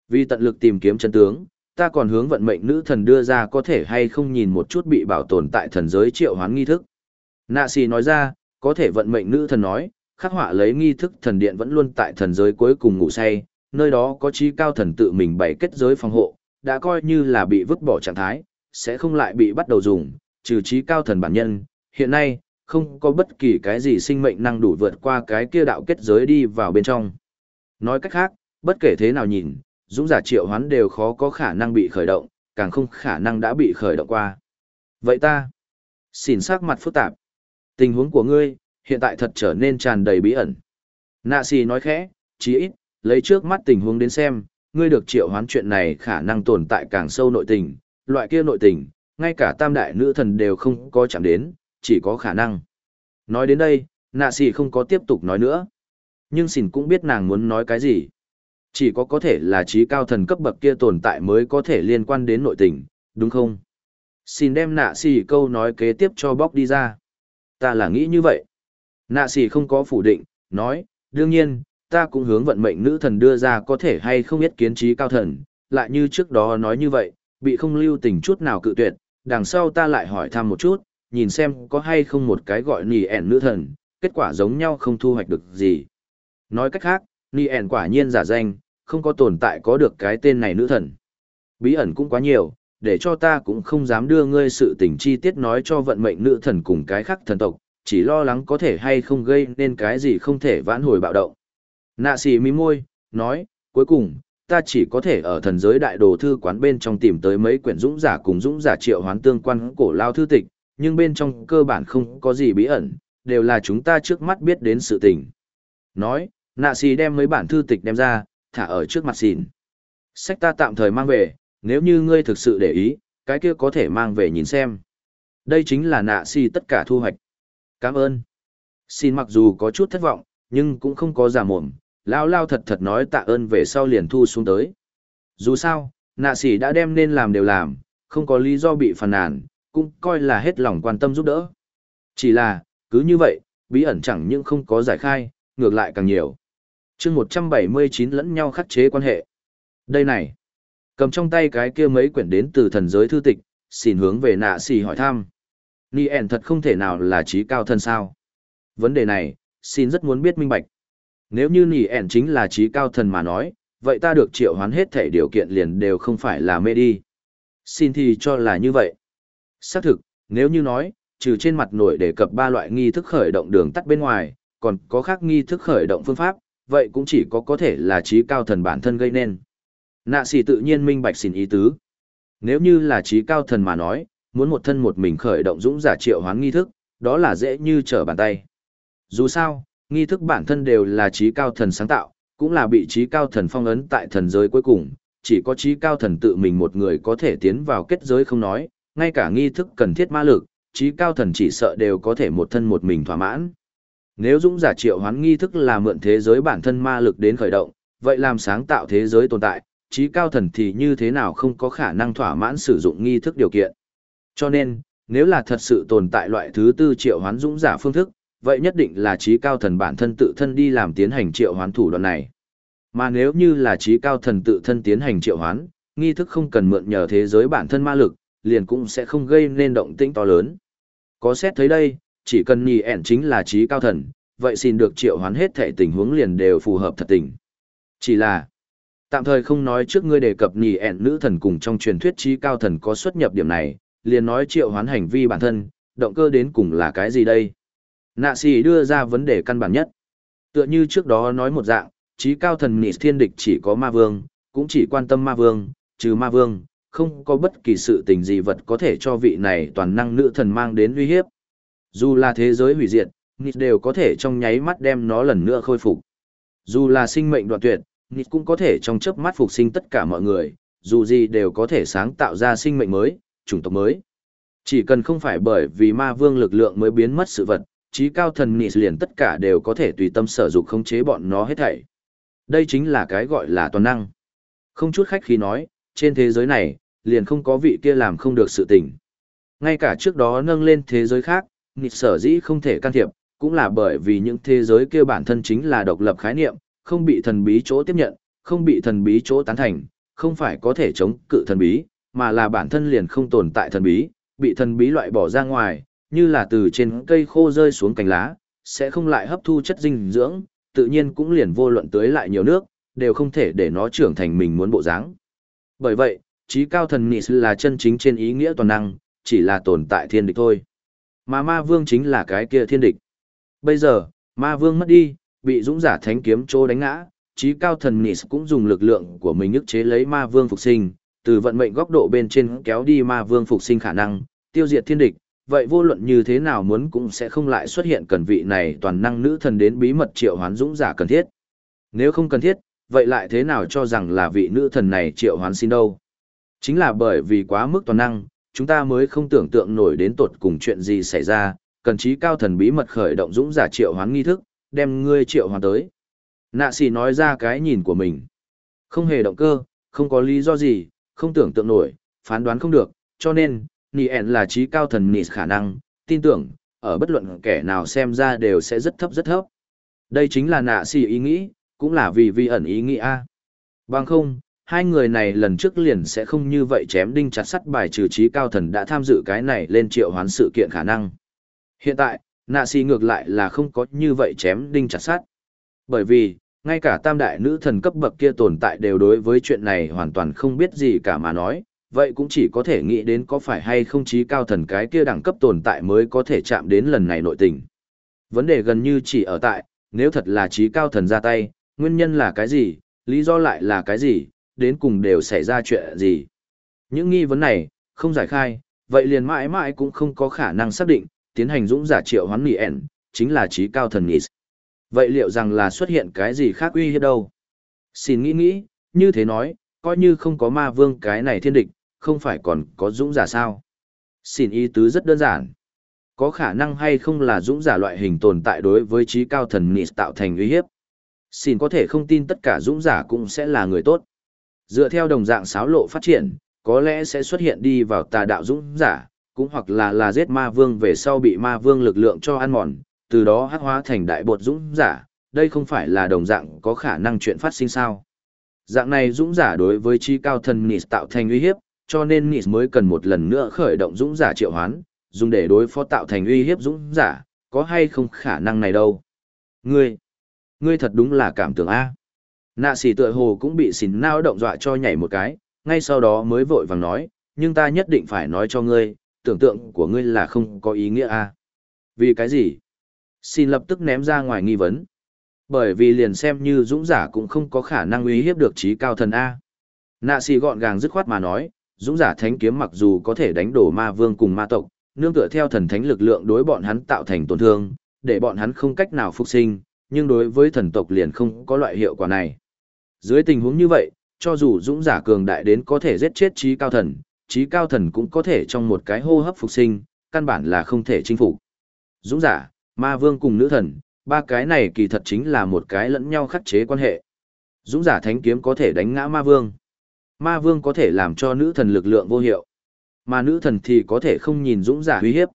Vì tận lực tìm kiếm chân tướng, ta còn hướng vận mệnh nữ thần đưa ra có thể hay không nhìn một chút bị bảo tồn tại thần giới triệu hoán nghi thức. Nạ xì nói ra, có thể vận mệnh nữ thần nói, khắc họa lấy nghi thức thần điện vẫn luôn tại thần giới cuối cùng ngủ say, nơi đó có trí cao thần tự mình bày kết giới phòng hộ, đã coi như là bị vứt bỏ trạng thái, sẽ không lại bị bắt đầu dùng, trừ trí cao thần bản nhân. Hiện nay, không có bất kỳ cái gì sinh mệnh năng đủ vượt qua cái kia đạo kết giới đi vào bên trong. Nói cách khác, bất kể thế nào nhìn, dũng giả triệu hoán đều khó có khả năng bị khởi động, càng không khả năng đã bị khởi động qua. Vậy ta, xỉn sắc mặt phức tạp. Tình huống của ngươi, hiện tại thật trở nên tràn đầy bí ẩn. Nạ xì nói khẽ, chí ít, lấy trước mắt tình huống đến xem, ngươi được triệu hoán chuyện này khả năng tồn tại càng sâu nội tình, loại kia nội tình, ngay cả tam đại nữ thần đều không có chạm đến, chỉ có khả năng. Nói đến đây, nạ xì không có tiếp tục nói nữa. Nhưng xỉn cũng biết nàng muốn nói cái gì. Chỉ có có thể là trí cao thần cấp bậc kia tồn tại mới có thể liên quan đến nội tình, đúng không? Xin đem nạ xì câu nói kế tiếp cho bóc đi ra. Ta là nghĩ như vậy. Nạ xì không có phủ định, nói, đương nhiên, ta cũng hướng vận mệnh nữ thần đưa ra có thể hay không biết kiến trí cao thần, lại như trước đó nói như vậy, bị không lưu tình chút nào cự tuyệt, đằng sau ta lại hỏi thăm một chút, nhìn xem có hay không một cái gọi nì ẻn nữ thần, kết quả giống nhau không thu hoạch được gì. Nói cách khác, nì ẻn quả nhiên giả danh, không có tồn tại có được cái tên này nữ thần. Bí ẩn cũng quá nhiều, để cho ta cũng không dám đưa ngươi sự tình chi tiết nói cho vận mệnh nữ thần cùng cái khác thần tộc, chỉ lo lắng có thể hay không gây nên cái gì không thể vãn hồi bạo động. Nạ xì mí môi, nói, cuối cùng, ta chỉ có thể ở thần giới đại đồ thư quán bên trong tìm tới mấy quyển dũng giả cùng dũng giả triệu hoán tương quan cổ lao thư tịch, nhưng bên trong cơ bản không có gì bí ẩn, đều là chúng ta trước mắt biết đến sự tình. Nói, nạ xì đem mấy bản thư tịch đem ra, thả ở trước mặt xìn. Sách ta tạm thời mang về, nếu như ngươi thực sự để ý, cái kia có thể mang về nhìn xem. Đây chính là nạ xì tất cả thu hoạch. Cảm ơn. Xin mặc dù có chút thất vọng, nhưng cũng không có giả mồm, lao lao thật thật nói tạ ơn về sau liền thu xuống tới. Dù sao, nạ sĩ đã đem nên làm đều làm, không có lý do bị phàn nàn, cũng coi là hết lòng quan tâm giúp đỡ. Chỉ là, cứ như vậy, bí ẩn chẳng những không có giải khai, ngược lại càng nhiều. chương 179 lẫn nhau khắc chế quan hệ. Đây này, cầm trong tay cái kia mấy quyển đến từ thần giới thư tịch, xin hướng về nạ xì hỏi thăm. Ni ẻn thật không thể nào là trí cao thân sao. Vấn đề này, xin rất muốn biết minh bạch. Nếu như Ni ẻn chính là trí cao thần mà nói, vậy ta được triệu hoán hết thể điều kiện liền đều không phải là mê đi. Xin thì cho là như vậy. Xác thực, nếu như nói, trừ trên mặt nổi đề cập ba loại nghi thức khởi động đường tắt bên ngoài, còn có khác nghi thức khởi động phương pháp, vậy cũng chỉ có có thể là trí cao thần bản thân gây nên. Nạ xì tự nhiên minh bạch xin ý tứ. Nếu như là trí cao thần mà nói, muốn một thân một mình khởi động dũng giả triệu hoán nghi thức, đó là dễ như trở bàn tay. Dù sao, nghi thức bản thân đều là trí cao thần sáng tạo, cũng là bị trí cao thần phong ấn tại thần giới cuối cùng, chỉ có trí cao thần tự mình một người có thể tiến vào kết giới không nói, ngay cả nghi thức cần thiết ma lực, trí cao thần chỉ sợ đều có thể một thân một mình thỏa mãn. Nếu dũng giả triệu hoán nghi thức là mượn thế giới bản thân ma lực đến khởi động, vậy làm sáng tạo thế giới tồn tại, trí cao thần thì như thế nào không có khả năng thỏa mãn sử dụng nghi thức điều kiện. Cho nên, nếu là thật sự tồn tại loại thứ tư triệu hoán dũng giả phương thức, vậy nhất định là trí cao thần bản thân tự thân đi làm tiến hành triệu hoán thủ đoạn này. Mà nếu như là trí cao thần tự thân tiến hành triệu hoán, nghi thức không cần mượn nhờ thế giới bản thân ma lực, liền cũng sẽ không gây nên động tĩnh to lớn. Có xét thấy đây, chỉ cần nhì ẻn chính là trí cao thần, vậy xin được triệu hoán hết thể tình huống liền đều phù hợp thật tình. Chỉ là, tạm thời không nói trước ngươi đề cập nhì ẻn nữ thần cùng trong truyền thuyết trí cao thần có xuất nhập điểm này, liền nói triệu hoán hành vi bản thân, động cơ đến cùng là cái gì đây? Nạ sĩ đưa ra vấn đề căn bản nhất. Tựa như trước đó nói một dạng, trí cao thần nị thiên địch chỉ có ma vương, cũng chỉ quan tâm ma vương, trừ ma vương, không có bất kỳ sự tình gì vật có thể cho vị này toàn năng nữ thần mang đến uy hiếp. Dù là thế giới hủy diệt, Nịt đều có thể trong nháy mắt đem nó lần nữa khôi phục. Dù là sinh mệnh đoạn tuyệt, Nịt cũng có thể trong chớp mắt phục sinh tất cả mọi người, dù gì đều có thể sáng tạo ra sinh mệnh mới, chủng tộc mới. Chỉ cần không phải bởi vì ma vương lực lượng mới biến mất sự vật, trí cao thần nị liền tất cả đều có thể tùy tâm sở dục khống chế bọn nó hết thảy. Đây chính là cái gọi là toàn năng. Không chút khách khí nói, trên thế giới này, liền không có vị kia làm không được sự tình. Ngay cả trước đó nâng lên thế giới khác, nị sở dĩ không thể can thiệp, cũng là bởi vì những thế giới kia bản thân chính là độc lập khái niệm, không bị thần bí chỗ tiếp nhận, không bị thần bí chỗ tán thành, không phải có thể chống cự thần bí, mà là bản thân liền không tồn tại thần bí, bị thần bí loại bỏ ra ngoài, như là từ trên cây khô rơi xuống cành lá, sẽ không lại hấp thu chất dinh dưỡng, tự nhiên cũng liền vô luận tưới lại nhiều nước, đều không thể để nó trưởng thành mình muốn bộ dáng. Bởi vậy, trí cao thần Nis là chân chính trên ý nghĩa toàn năng, chỉ là tồn tại thiên địch thôi. Mà ma vương chính là cái kia thiên địch. Bây giờ, ma vương mất đi, bị dũng giả thánh kiếm trô đánh ngã, trí cao thần Nis cũng dùng lực lượng của mình ức chế lấy ma vương phục sinh, từ vận mệnh góc độ bên trên kéo đi ma vương phục sinh khả năng, tiêu diệt thiên địch. Vậy vô luận như thế nào muốn cũng sẽ không lại xuất hiện cần vị này toàn năng nữ thần đến bí mật triệu hoán dũng giả cần thiết. Nếu không cần thiết, vậy lại thế nào cho rằng là vị nữ thần này triệu hoán xin đâu? Chính là bởi vì quá mức toàn năng, chúng ta mới không tưởng tượng nổi đến tột cùng chuyện gì xảy ra, cần trí cao thần bí mật khởi động dũng giả triệu hoán nghi thức, đem ngươi triệu hoán tới. Nạ xì nói ra cái nhìn của mình. Không hề động cơ, không có lý do gì, không tưởng tượng nổi, phán đoán không được, cho nên, nì ẻn là trí cao thần nì khả năng, tin tưởng, ở bất luận kẻ nào xem ra đều sẽ rất thấp rất thấp. Đây chính là nạ xì ý nghĩ, cũng là vì vi ẩn ý nghĩ A. Bằng không, hai người này lần trước liền sẽ không như vậy chém đinh chặt sắt bài trừ trí cao thần đã tham dự cái này lên triệu hoán sự kiện khả năng. Hiện tại, nạ xì ngược lại là không có như vậy chém đinh chặt sắt. Bởi vì, ngay cả tam đại nữ thần cấp bậc kia tồn tại đều đối với chuyện này hoàn toàn không biết gì cả mà nói, vậy cũng chỉ có thể nghĩ đến có phải hay không chí cao thần cái kia đẳng cấp tồn tại mới có thể chạm đến lần này nội tình. Vấn đề gần như chỉ ở tại, nếu thật là chí cao thần ra tay, nguyên nhân là cái gì, lý do lại là cái gì, đến cùng đều xảy ra chuyện gì. Những nghi vấn này, không giải khai, vậy liền mãi mãi cũng không có khả năng xác định, tiến hành dũng giả triệu hoán nghị ẻn, chính là trí cao thần Nis. Vậy liệu rằng là xuất hiện cái gì khác uy hiếp đâu? Xin nghĩ nghĩ, như thế nói, coi như không có ma vương cái này thiên địch, không phải còn có dũng giả sao? Xin ý tứ rất đơn giản. Có khả năng hay không là dũng giả loại hình tồn tại đối với trí cao thần Nis tạo thành uy hiếp. Xin có thể không tin tất cả dũng giả cũng sẽ là người tốt. Dựa theo đồng dạng sáo lộ phát triển, có lẽ sẽ xuất hiện đi vào tà đạo dũng giả, cũng hoặc là là giết ma vương về sau bị ma vương lực lượng cho ăn mòn, từ đó hắc hóa thành đại bột dũng giả, đây không phải là đồng dạng có khả năng chuyện phát sinh sao. Dạng này dũng giả đối với chi cao thần Nis tạo thành uy hiếp, cho nên Nis mới cần một lần nữa khởi động dũng giả triệu hoán, dùng để đối phó tạo thành uy hiếp dũng giả, có hay không khả năng này đâu. Ngươi, ngươi thật đúng là cảm tưởng A. Nạ xỉ tựa hồ cũng bị xỉn nao động dọa cho nhảy một cái, ngay sau đó mới vội vàng nói, nhưng ta nhất định phải nói cho ngươi, tưởng tượng của ngươi là không có ý nghĩa A. Vì cái gì? Xin lập tức ném ra ngoài nghi vấn. Bởi vì liền xem như dũng giả cũng không có khả năng uy hiếp được trí cao thần A. Nạ xì gọn gàng dứt khoát mà nói, dũng giả thánh kiếm mặc dù có thể đánh đổ ma vương cùng ma tộc, nương tựa theo thần thánh lực lượng đối bọn hắn tạo thành tổn thương, để bọn hắn không cách nào phục sinh, nhưng đối với thần tộc liền không có loại hiệu quả này. Dưới tình huống như vậy, cho dù dũng giả cường đại đến có thể giết chết trí cao thần, trí cao thần cũng có thể trong một cái hô hấp phục sinh, căn bản là không thể chinh phục. Dũng giả, ma vương cùng nữ thần, ba cái này kỳ thật chính là một cái lẫn nhau khắc chế quan hệ. Dũng giả thánh kiếm có thể đánh ngã ma vương. Ma vương có thể làm cho nữ thần lực lượng vô hiệu. Mà nữ thần thì có thể không nhìn dũng giả uy hiếp.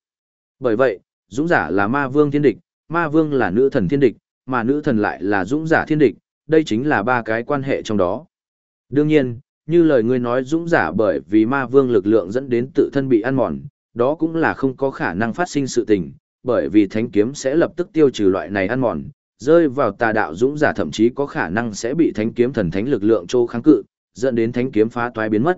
Bởi vậy, dũng giả là ma vương thiên địch, ma vương là nữ thần thiên địch, mà nữ thần lại là dũng giả thiên địch, đây chính là ba cái quan hệ trong đó. Đương nhiên, như lời ngươi nói dũng giả bởi vì ma vương lực lượng dẫn đến tự thân bị ăn mòn, đó cũng là không có khả năng phát sinh sự tình, bởi vì thánh kiếm sẽ lập tức tiêu trừ loại này ăn mòn, rơi vào tà đạo dũng giả thậm chí có khả năng sẽ bị thánh kiếm thần thánh lực lượng trô kháng cự, dẫn đến thánh kiếm phá toái biến mất.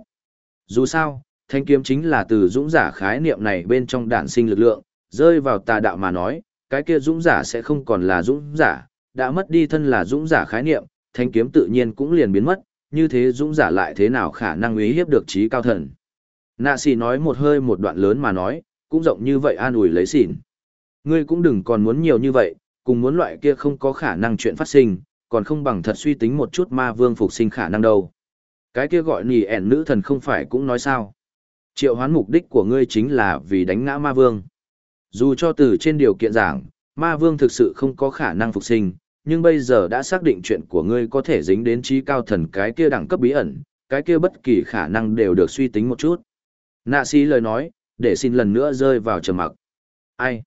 Dù sao, thánh kiếm chính là từ dũng giả khái niệm này bên trong đản sinh lực lượng, rơi vào tà đạo mà nói, cái kia dũng giả sẽ không còn là dũng giả, đã mất đi thân là dũng giả khái niệm, thánh kiếm tự nhiên cũng liền biến mất, như thế dũng giả lại thế nào khả năng uy hiếp được trí cao thần. Nạ xì nói một hơi một đoạn lớn mà nói, cũng rộng như vậy an ủi lấy xỉn. Ngươi cũng đừng còn muốn nhiều như vậy, cùng muốn loại kia không có khả năng chuyện phát sinh, còn không bằng thật suy tính một chút ma vương phục sinh khả năng đâu. Cái kia gọi nì ẻn nữ thần không phải cũng nói sao. Triệu hoán mục đích của ngươi chính là vì đánh ngã ma vương. Dù cho từ trên điều kiện giảng, ma vương thực sự không có khả năng phục sinh, nhưng bây giờ đã xác định chuyện của ngươi có thể dính đến trí cao thần cái kia đẳng cấp bí ẩn, cái kia bất kỳ khả năng đều được suy tính một chút. Nạ sĩ lời nói, để xin lần nữa rơi vào trầm mặc. Ai?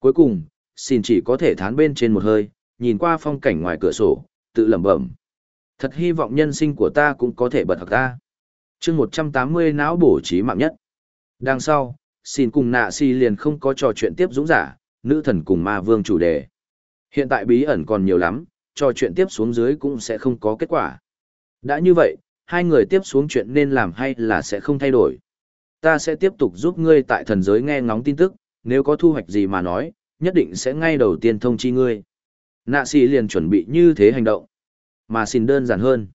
Cuối cùng, xin chỉ có thể thán bên trên một hơi, nhìn qua phong cảnh ngoài cửa sổ, tự lẩm bẩm. Thật hy vọng nhân sinh của ta cũng có thể bật hợp ta. chương 180 não bổ trí mạng nhất. Đằng sau, xin cùng nạ si liền không có trò chuyện tiếp dũng giả, nữ thần cùng ma vương chủ đề. Hiện tại bí ẩn còn nhiều lắm, trò chuyện tiếp xuống dưới cũng sẽ không có kết quả. Đã như vậy, hai người tiếp xuống chuyện nên làm hay là sẽ không thay đổi. Ta sẽ tiếp tục giúp ngươi tại thần giới nghe ngóng tin tức, nếu có thu hoạch gì mà nói, nhất định sẽ ngay đầu tiên thông chi ngươi. Nạ sĩ liền chuẩn bị như thế hành động. Mà xin đơn giản hơn.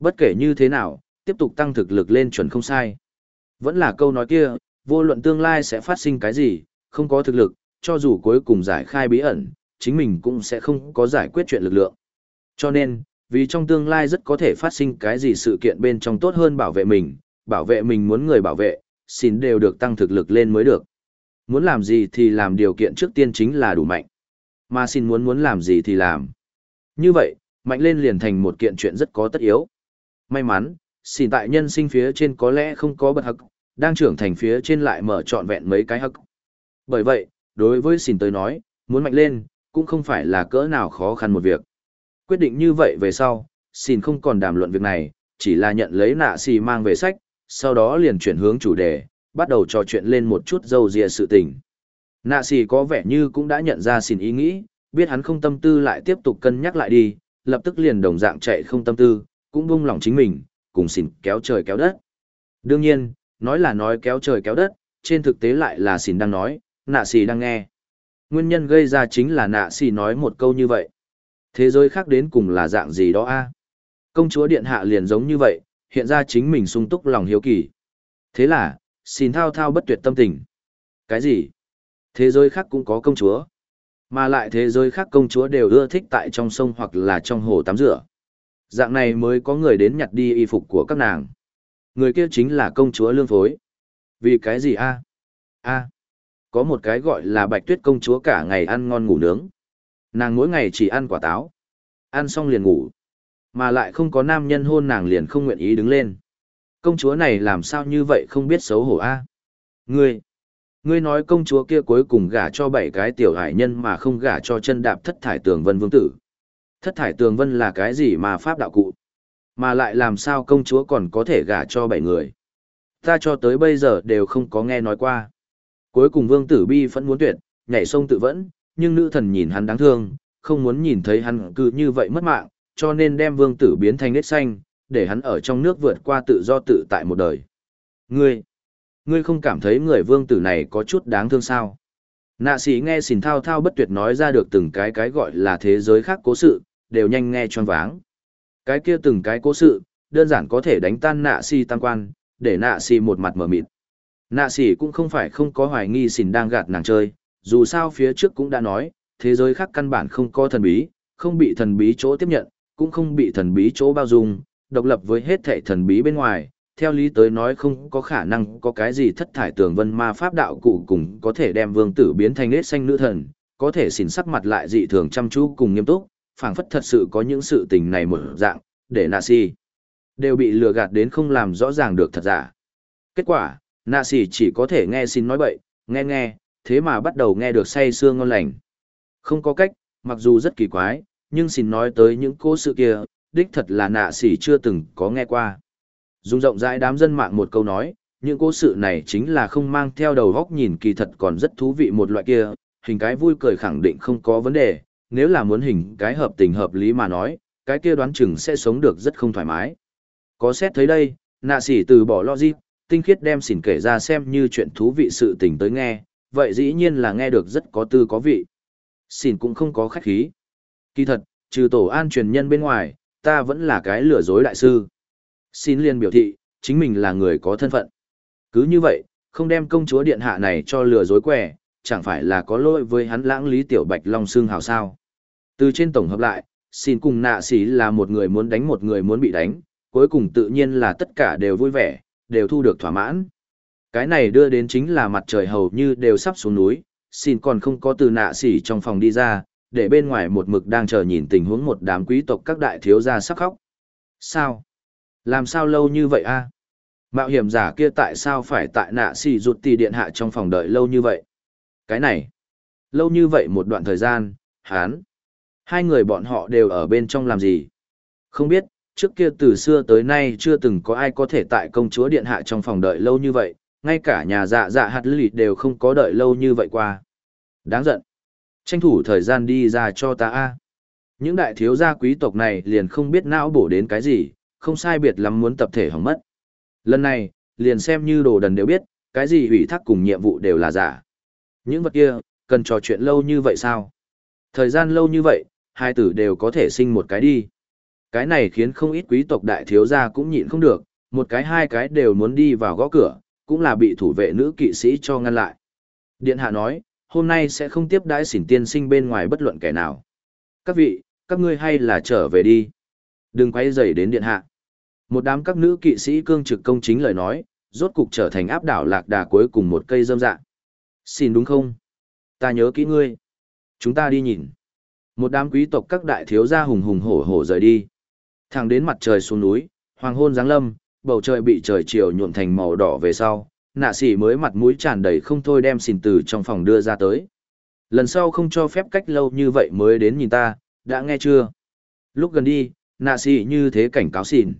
Bất kể như thế nào, tiếp tục tăng thực lực lên chuẩn không sai. Vẫn là câu nói kia, vô luận tương lai sẽ phát sinh cái gì, không có thực lực, cho dù cuối cùng giải khai bí ẩn, chính mình cũng sẽ không có giải quyết chuyện lực lượng. Cho nên, vì trong tương lai rất có thể phát sinh cái gì sự kiện bên trong tốt hơn bảo vệ mình, bảo vệ mình muốn người bảo vệ, xin đều được tăng thực lực lên mới được. Muốn làm gì thì làm điều kiện trước tiên chính là đủ mạnh. Mà xin muốn muốn làm gì thì làm. Như vậy, mạnh lên liền thành một kiện chuyện rất có tất yếu. May mắn, xin tại nhân sinh phía trên có lẽ không có bật hậc, đang trưởng thành phía trên lại mở trọn vẹn mấy cái hậc. Bởi vậy, đối với xin tới nói, muốn mạnh lên, cũng không phải là cỡ nào khó khăn một việc. Quyết định như vậy về sau, xin không còn đàm luận việc này, chỉ là nhận lấy nạ xì mang về sách, sau đó liền chuyển hướng chủ đề, bắt đầu trò chuyện lên một chút dâu dìa sự tình. Nạ xì có vẻ như cũng đã nhận ra xin ý nghĩ, biết hắn không tâm tư lại tiếp tục cân nhắc lại đi, lập tức liền đồng dạng chạy không tâm tư, cũng buông lòng chính mình, cùng xin kéo trời kéo đất. Đương nhiên, nói là nói kéo trời kéo đất, trên thực tế lại là xin đang nói, nạ xì đang nghe. Nguyên nhân gây ra chính là nạ xì nói một câu như vậy. Thế giới khác đến cùng là dạng gì đó a Công chúa điện hạ liền giống như vậy, hiện ra chính mình sung túc lòng hiếu kỳ. Thế là, xin thao thao bất tuyệt tâm tình. Cái gì? Thế giới khác cũng có công chúa. Mà lại thế giới khác công chúa đều ưa thích tại trong sông hoặc là trong hồ tắm rửa. Dạng này mới có người đến nhặt đi y phục của các nàng. Người kia chính là công chúa lương phối. Vì cái gì a? a có một cái gọi là bạch tuyết công chúa cả ngày ăn ngon ngủ nướng. Nàng mỗi ngày chỉ ăn quả táo. Ăn xong liền ngủ. Mà lại không có nam nhân hôn nàng liền không nguyện ý đứng lên. Công chúa này làm sao như vậy không biết xấu hổ a Ngươi, ngươi nói công chúa kia cuối cùng gả cho bảy cái tiểu hải nhân mà không gả cho chân đạp thất thải tường vân vương tử. Thất thải tường vân là cái gì mà pháp đạo cụ? Mà lại làm sao công chúa còn có thể gả cho bảy người? Ta cho tới bây giờ đều không có nghe nói qua. Cuối cùng vương tử bi vẫn muốn tuyệt, nhảy sông tự vẫn, nhưng nữ thần nhìn hắn đáng thương, không muốn nhìn thấy hắn cứ như vậy mất mạng, cho nên đem vương tử biến thành nết xanh, để hắn ở trong nước vượt qua tự do tự tại một đời. Ngươi, ngươi không cảm thấy người vương tử này có chút đáng thương sao? Nạ sĩ nghe xìn thao thao bất tuyệt nói ra được từng cái cái gọi là thế giới khác cố sự, đều nhanh nghe choáng váng. Cái kia từng cái cố sự, đơn giản có thể đánh tan nạ sĩ tam quan, để nạ sĩ một mặt mở mịt. Nạ sĩ cũng không phải không có hoài nghi xìn đang gạt nàng chơi, dù sao phía trước cũng đã nói, thế giới khác căn bản không có thần bí, không bị thần bí chỗ tiếp nhận, cũng không bị thần bí chỗ bao dung, độc lập với hết thảy thần bí bên ngoài. Theo lý tới nói không có khả năng có cái gì thất thải tường vân ma pháp đạo cụ cùng có thể đem vương tử biến thành nết xanh nữ thần, có thể xỉn sắc mặt lại dị thường chăm chú cùng nghiêm túc, phảng phất thật sự có những sự tình này một dạng, để nạ si đều bị lừa gạt đến không làm rõ ràng được thật giả. Kết quả, nạ si chỉ có thể nghe xin nói bậy, nghe nghe, thế mà bắt đầu nghe được say sương ngon lành. Không có cách, mặc dù rất kỳ quái, nhưng xin nói tới những cố sự kia, đích thật là nạ sỉ chưa từng có nghe qua. Dùng rộng rãi đám dân mạng một câu nói, những cố sự này chính là không mang theo đầu góc nhìn kỳ thật còn rất thú vị một loại kia, hình cái vui cười khẳng định không có vấn đề, nếu là muốn hình cái hợp tình hợp lý mà nói, cái kia đoán chừng sẽ sống được rất không thoải mái. Có xét thấy đây, nạ sỉ từ bỏ logic, tinh khiết đem xỉn kể ra xem như chuyện thú vị sự tình tới nghe, vậy dĩ nhiên là nghe được rất có tư có vị. Xỉn cũng không có khách khí. Kỳ thật, trừ tổ an truyền nhân bên ngoài, ta vẫn là cái lừa dối đại sư. Xin liên biểu thị, chính mình là người có thân phận. Cứ như vậy, không đem công chúa điện hạ này cho lừa dối quẻ, chẳng phải là có lỗi với hắn lãng lý tiểu bạch long xương hào sao. Từ trên tổng hợp lại, xin cùng nạ xí là một người muốn đánh một người muốn bị đánh, cuối cùng tự nhiên là tất cả đều vui vẻ, đều thu được thỏa mãn. Cái này đưa đến chính là mặt trời hầu như đều sắp xuống núi, xin còn không có từ nạ xỉ trong phòng đi ra, để bên ngoài một mực đang chờ nhìn tình huống một đám quý tộc các đại thiếu gia sắc khóc. Sao? Làm sao lâu như vậy a? Mạo hiểm giả kia tại sao phải tại nạ xì rụt tỷ điện hạ trong phòng đợi lâu như vậy? Cái này, lâu như vậy một đoạn thời gian, hán. Hai người bọn họ đều ở bên trong làm gì? Không biết, trước kia từ xưa tới nay chưa từng có ai có thể tại công chúa điện hạ trong phòng đợi lâu như vậy, ngay cả nhà dạ dạ hạt lì đều không có đợi lâu như vậy qua. Đáng giận. Tranh thủ thời gian đi ra cho ta a. Những đại thiếu gia quý tộc này liền không biết não bổ đến cái gì, không sai biệt lắm muốn tập thể hỏng mất. Lần này, liền xem như đồ đần đều biết, cái gì ủy thác cùng nhiệm vụ đều là giả. Những vật kia, cần trò chuyện lâu như vậy sao? Thời gian lâu như vậy, hai tử đều có thể sinh một cái đi. Cái này khiến không ít quý tộc đại thiếu gia cũng nhịn không được, một cái hai cái đều muốn đi vào gõ cửa, cũng là bị thủ vệ nữ kỵ sĩ cho ngăn lại. Điện hạ nói, hôm nay sẽ không tiếp đãi xỉn tiên sinh bên ngoài bất luận kẻ nào. Các vị, các ngươi hay là trở về đi. Đừng quay dày đến điện hạ. Một đám các nữ kỵ sĩ cương trực công chính lời nói, rốt cục trở thành áp đảo lạc đà cuối cùng một cây dâm dạ. Xin đúng không? Ta nhớ kỹ ngươi. Chúng ta đi nhìn. Một đám quý tộc các đại thiếu gia hùng hùng hổ hổ rời đi. Thẳng đến mặt trời xuống núi, hoàng hôn giáng lâm, bầu trời bị trời chiều nhuộm thành màu đỏ về sau, nạ sĩ mới mặt mũi tràn đầy không thôi đem xin từ trong phòng đưa ra tới. Lần sau không cho phép cách lâu như vậy mới đến nhìn ta, đã nghe chưa? Lúc gần đi, nạ sĩ như thế cảnh cáo xin.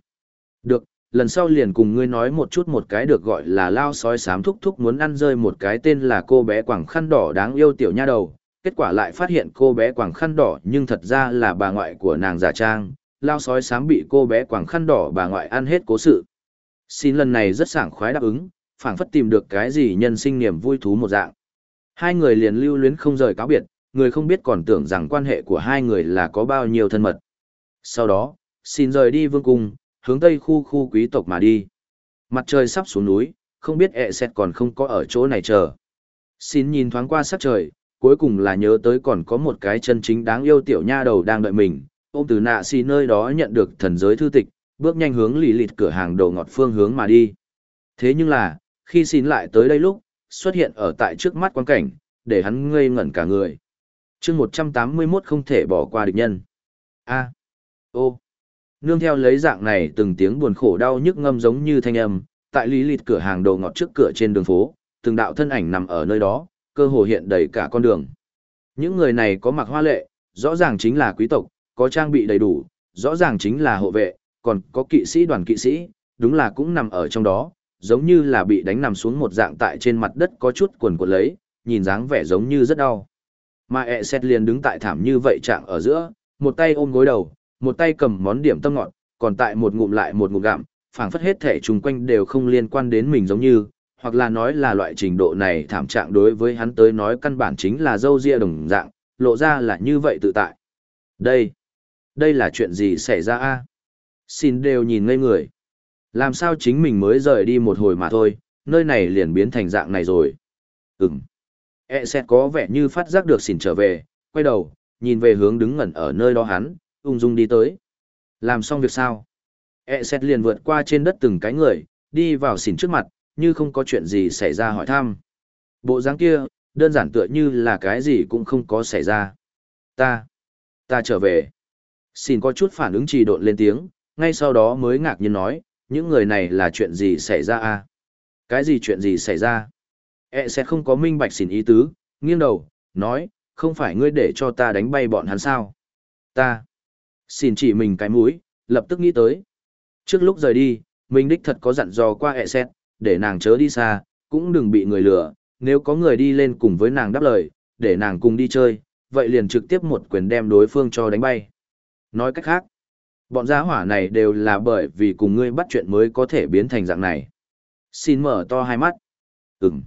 Được, lần sau liền cùng ngươi nói một chút một cái được gọi là lao sói sám thúc thúc muốn ăn rơi một cái tên là cô bé quảng khăn đỏ đáng yêu tiểu nha đầu. Kết quả lại phát hiện cô bé quảng khăn đỏ nhưng thật ra là bà ngoại của nàng giả trang, lao sói sám bị cô bé quảng khăn đỏ bà ngoại ăn hết cố sự. Xin lần này rất sảng khoái đáp ứng, phảng phất tìm được cái gì nhân sinh niềm vui thú một dạng. Hai người liền lưu luyến không rời cáo biệt, người không biết còn tưởng rằng quan hệ của hai người là có bao nhiêu thân mật. Sau đó, xin rời đi vương cung, hướng tây khu khu quý tộc mà đi. Mặt trời sắp xuống núi, không biết ẹ xẹt còn không có ở chỗ này chờ. Xin nhìn thoáng qua sắc trời, cuối cùng là nhớ tới còn có một cái chân chính đáng yêu tiểu nha đầu đang đợi mình, Ông từ nạ xì nơi đó nhận được thần giới thư tịch, bước nhanh hướng lì lịt cửa hàng đồ ngọt phương hướng mà đi. Thế nhưng là, khi xin lại tới đây lúc, xuất hiện ở tại trước mắt quan cảnh, để hắn ngây ngẩn cả người. chương 181 không thể bỏ qua địch nhân. A. Ô. Nương theo lấy dạng này từng tiếng buồn khổ đau nhức ngâm giống như thanh âm, tại lý lịt cửa hàng đồ ngọt trước cửa trên đường phố, từng đạo thân ảnh nằm ở nơi đó, cơ hồ hiện đầy cả con đường. Những người này có mặc hoa lệ, rõ ràng chính là quý tộc, có trang bị đầy đủ, rõ ràng chính là hộ vệ, còn có kỵ sĩ đoàn kỵ sĩ, đúng là cũng nằm ở trong đó, giống như là bị đánh nằm xuống một dạng tại trên mặt đất có chút quần quật lấy, nhìn dáng vẻ giống như rất đau. Mà ẹ xét liền đứng tại thảm như vậy trạng ở giữa, một tay ôm gối đầu, một tay cầm món điểm tâm ngọt, còn tại một ngụm lại một ngụm gặm, phảng phất hết thể chung quanh đều không liên quan đến mình giống như, hoặc là nói là loại trình độ này thảm trạng đối với hắn tới nói căn bản chính là dâu ria đồng dạng, lộ ra là như vậy tự tại. Đây, đây là chuyện gì xảy ra a? Xin đều nhìn ngây người. Làm sao chính mình mới rời đi một hồi mà thôi, nơi này liền biến thành dạng này rồi. Ừm. E xét có vẻ như phát giác được xỉn trở về, quay đầu, nhìn về hướng đứng ngẩn ở nơi đó hắn, ung dung đi tới. Làm xong việc sao? E xét liền vượt qua trên đất từng cái người, đi vào xỉn trước mặt, như không có chuyện gì xảy ra hỏi thăm. Bộ dáng kia, đơn giản tựa như là cái gì cũng không có xảy ra. Ta, ta trở về. Xin có chút phản ứng trì độn lên tiếng, ngay sau đó mới ngạc nhiên nói, những người này là chuyện gì xảy ra à? Cái gì chuyện gì xảy ra? E sẽ không có minh bạch xỉn ý tứ, nghiêng đầu, nói, không phải ngươi để cho ta đánh bay bọn hắn sao? Ta. Xin chỉ mình cái mũi, lập tức nghĩ tới. Trước lúc rời đi, mình đích thật có dặn dò qua E xét, để nàng chớ đi xa, cũng đừng bị người lừa, nếu có người đi lên cùng với nàng đáp lời, để nàng cùng đi chơi, vậy liền trực tiếp một quyền đem đối phương cho đánh bay. Nói cách khác, bọn gia hỏa này đều là bởi vì cùng ngươi bắt chuyện mới có thể biến thành dạng này. Xin mở to hai mắt. Ừm.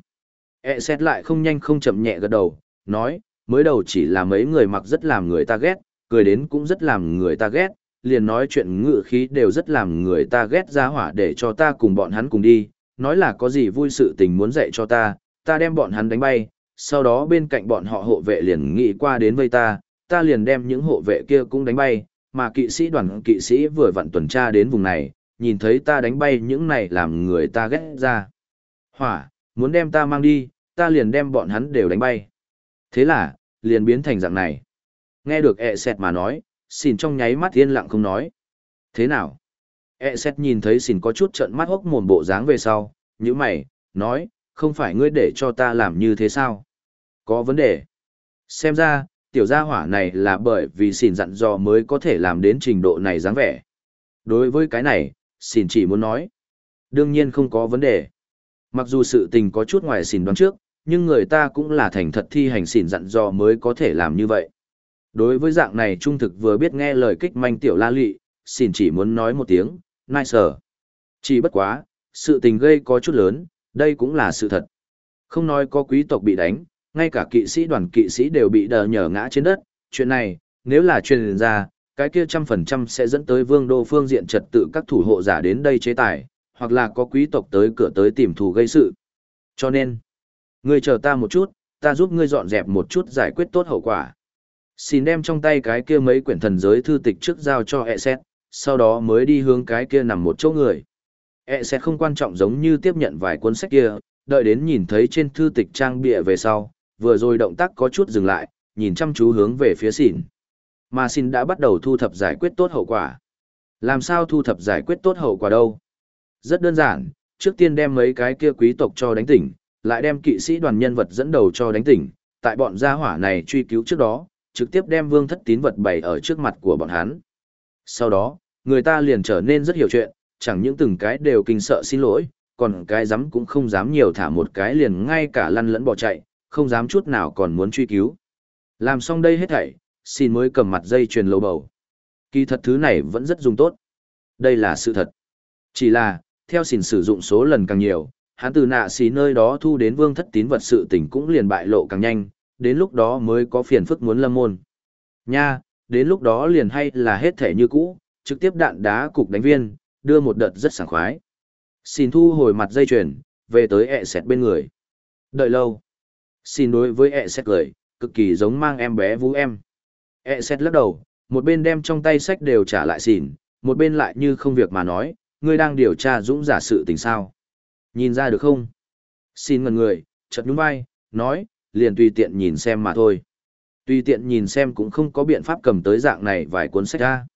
E xét lại không nhanh không chậm nhẹ gật đầu, nói, mới đầu chỉ là mấy người mặc rất làm người ta ghét, cười đến cũng rất làm người ta ghét, liền nói chuyện ngự khí đều rất làm người ta ghét gia hỏa để cho ta cùng bọn hắn cùng đi, nói là có gì vui sự tình muốn dạy cho ta, ta đem bọn hắn đánh bay, sau đó bên cạnh bọn họ hộ vệ liền nghĩ qua đến vây ta, ta liền đem những hộ vệ kia cũng đánh bay, mà kỵ sĩ đoàn kỵ sĩ vừa vặn tuần tra đến vùng này, nhìn thấy ta đánh bay những này làm người ta ghét ra. Hỏa, muốn đem ta mang đi, ta liền đem bọn hắn đều đánh bay. Thế là, liền biến thành dạng này. Nghe được ẹ xẹt mà nói, xìn trong nháy mắt yên lặng không nói. Thế nào? E xét nhìn thấy xỉn có chút trận mắt hốc mồm bộ dáng về sau, như mày, nói, không phải ngươi để cho ta làm như thế sao? Có vấn đề. Xem ra, tiểu gia hỏa này là bởi vì xỉn dặn dò mới có thể làm đến trình độ này dáng vẻ. Đối với cái này, xỉn chỉ muốn nói. Đương nhiên không có vấn đề. Mặc dù sự tình có chút ngoài xỉn đoán trước, nhưng người ta cũng là thành thật thi hành xỉn dặn dò mới có thể làm như vậy. Đối với dạng này trung thực vừa biết nghe lời kích manh tiểu la lị, xỉn chỉ muốn nói một tiếng, Nice. Chỉ bất quá, sự tình gây có chút lớn, đây cũng là sự thật. Không nói có quý tộc bị đánh, ngay cả kỵ sĩ đoàn kỵ sĩ đều bị đờ nhở ngã trên đất, chuyện này, nếu là truyền ra, cái kia trăm phần trăm sẽ dẫn tới vương đô phương diện trật tự các thủ hộ giả đến đây chế tài, hoặc là có quý tộc tới cửa tới tìm thù gây sự. Cho nên, ngươi chờ ta một chút, ta giúp ngươi dọn dẹp một chút giải quyết tốt hậu quả. Xin đem trong tay cái kia mấy quyển thần giới thư tịch trước giao cho e xét, sau đó mới đi hướng cái kia nằm một chỗ người. E sẽ không quan trọng giống như tiếp nhận vài cuốn sách kia, đợi đến nhìn thấy trên thư tịch trang bịa về sau, vừa rồi động tác có chút dừng lại, nhìn chăm chú hướng về phía xỉn. Mà xỉn đã bắt đầu thu thập giải quyết tốt hậu quả. Làm sao thu thập giải quyết tốt hậu quả đâu? Rất đơn giản, trước tiên đem mấy cái kia quý tộc cho đánh tỉnh, lại đem kỵ sĩ đoàn nhân vật dẫn đầu cho đánh tỉnh, tại bọn gia hỏa này truy cứu trước đó, trực tiếp đem vương thất tín vật bày ở trước mặt của bọn hắn. Sau đó, người ta liền trở nên rất hiểu chuyện, chẳng những từng cái đều kinh sợ xin lỗi, còn cái dám cũng không dám nhiều thả một cái liền ngay cả lăn lẫn bỏ chạy, không dám chút nào còn muốn truy cứu. Làm xong đây hết thảy, xin mới cầm mặt dây truyền lầu bầu. Kỳ thật thứ này vẫn rất dùng tốt. Đây là sự thật. Chỉ là, theo xin sử dụng số lần càng nhiều, hắn từ nạ xí nơi đó thu đến vương thất tín vật sự tình cũng liền bại lộ càng nhanh, đến lúc đó mới có phiền phức muốn lâm môn. Nha, đến lúc đó liền hay là hết thể như cũ, trực tiếp đạn đá cục đánh viên, đưa một đợt rất sảng khoái. Xin thu hồi mặt dây chuyền, về tới ẹ sẹt bên người. Đợi lâu. Xin đối với ẹ xét cười, cực kỳ giống mang em bé vũ em. ẹ xét lắc đầu, một bên đem trong tay sách đều trả lại xỉn, một bên lại như không việc mà nói, ngươi đang điều tra dũng giả sự tình sao. Nhìn ra được không? Xin ngần người, chợt nhún vai, nói, liền tùy tiện nhìn xem mà thôi. Tùy tiện nhìn xem cũng không có biện pháp cầm tới dạng này vài cuốn sách ra.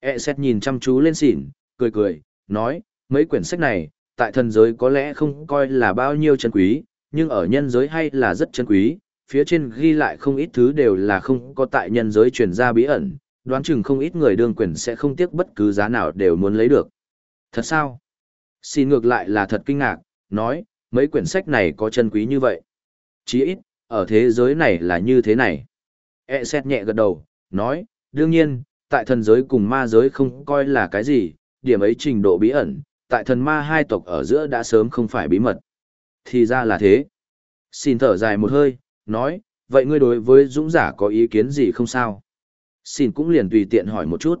E xét nhìn chăm chú lên xỉn, cười cười, nói, mấy quyển sách này, tại thần giới có lẽ không coi là bao nhiêu chân quý, nhưng ở nhân giới hay là rất chân quý, phía trên ghi lại không ít thứ đều là không có tại nhân giới truyền ra bí ẩn, đoán chừng không ít người đương quyền sẽ không tiếc bất cứ giá nào đều muốn lấy được. Thật sao? Xin ngược lại là thật kinh ngạc, nói, mấy quyển sách này có chân quý như vậy. Chỉ ít, ở thế giới này là như thế này. E xét nhẹ gật đầu, nói, đương nhiên, tại thần giới cùng ma giới không coi là cái gì, điểm ấy trình độ bí ẩn, tại thần ma hai tộc ở giữa đã sớm không phải bí mật. Thì ra là thế. Xin thở dài một hơi, nói, vậy ngươi đối với dũng giả có ý kiến gì không sao? Xin cũng liền tùy tiện hỏi một chút.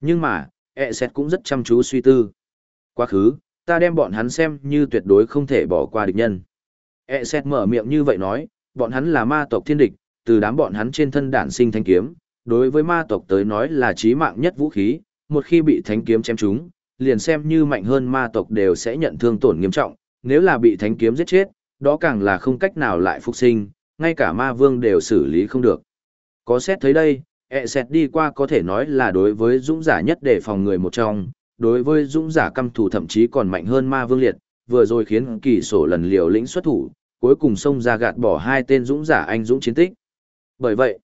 Nhưng mà, e xét cũng rất chăm chú suy tư. Quá khứ, ta đem bọn hắn xem như tuyệt đối không thể bỏ qua địch nhân. E xét mở miệng như vậy nói, bọn hắn là ma tộc thiên địch, từ đám bọn hắn trên thân đản sinh thanh kiếm, đối với ma tộc tới nói là chí mạng nhất vũ khí, một khi bị thánh kiếm chém trúng, liền xem như mạnh hơn ma tộc đều sẽ nhận thương tổn nghiêm trọng, nếu là bị thánh kiếm giết chết, đó càng là không cách nào lại phục sinh, ngay cả ma vương đều xử lý không được. Có xét thấy đây, ẹ xét đi qua có thể nói là đối với dũng giả nhất để phòng người một trong, đối với dũng giả căm thủ thậm chí còn mạnh hơn ma vương liệt, vừa rồi khiến kỳ sổ lần liều lĩnh xuất thủ, cuối cùng xông ra gạt bỏ hai tên dũng giả anh dũng chiến tích. Bởi vậy,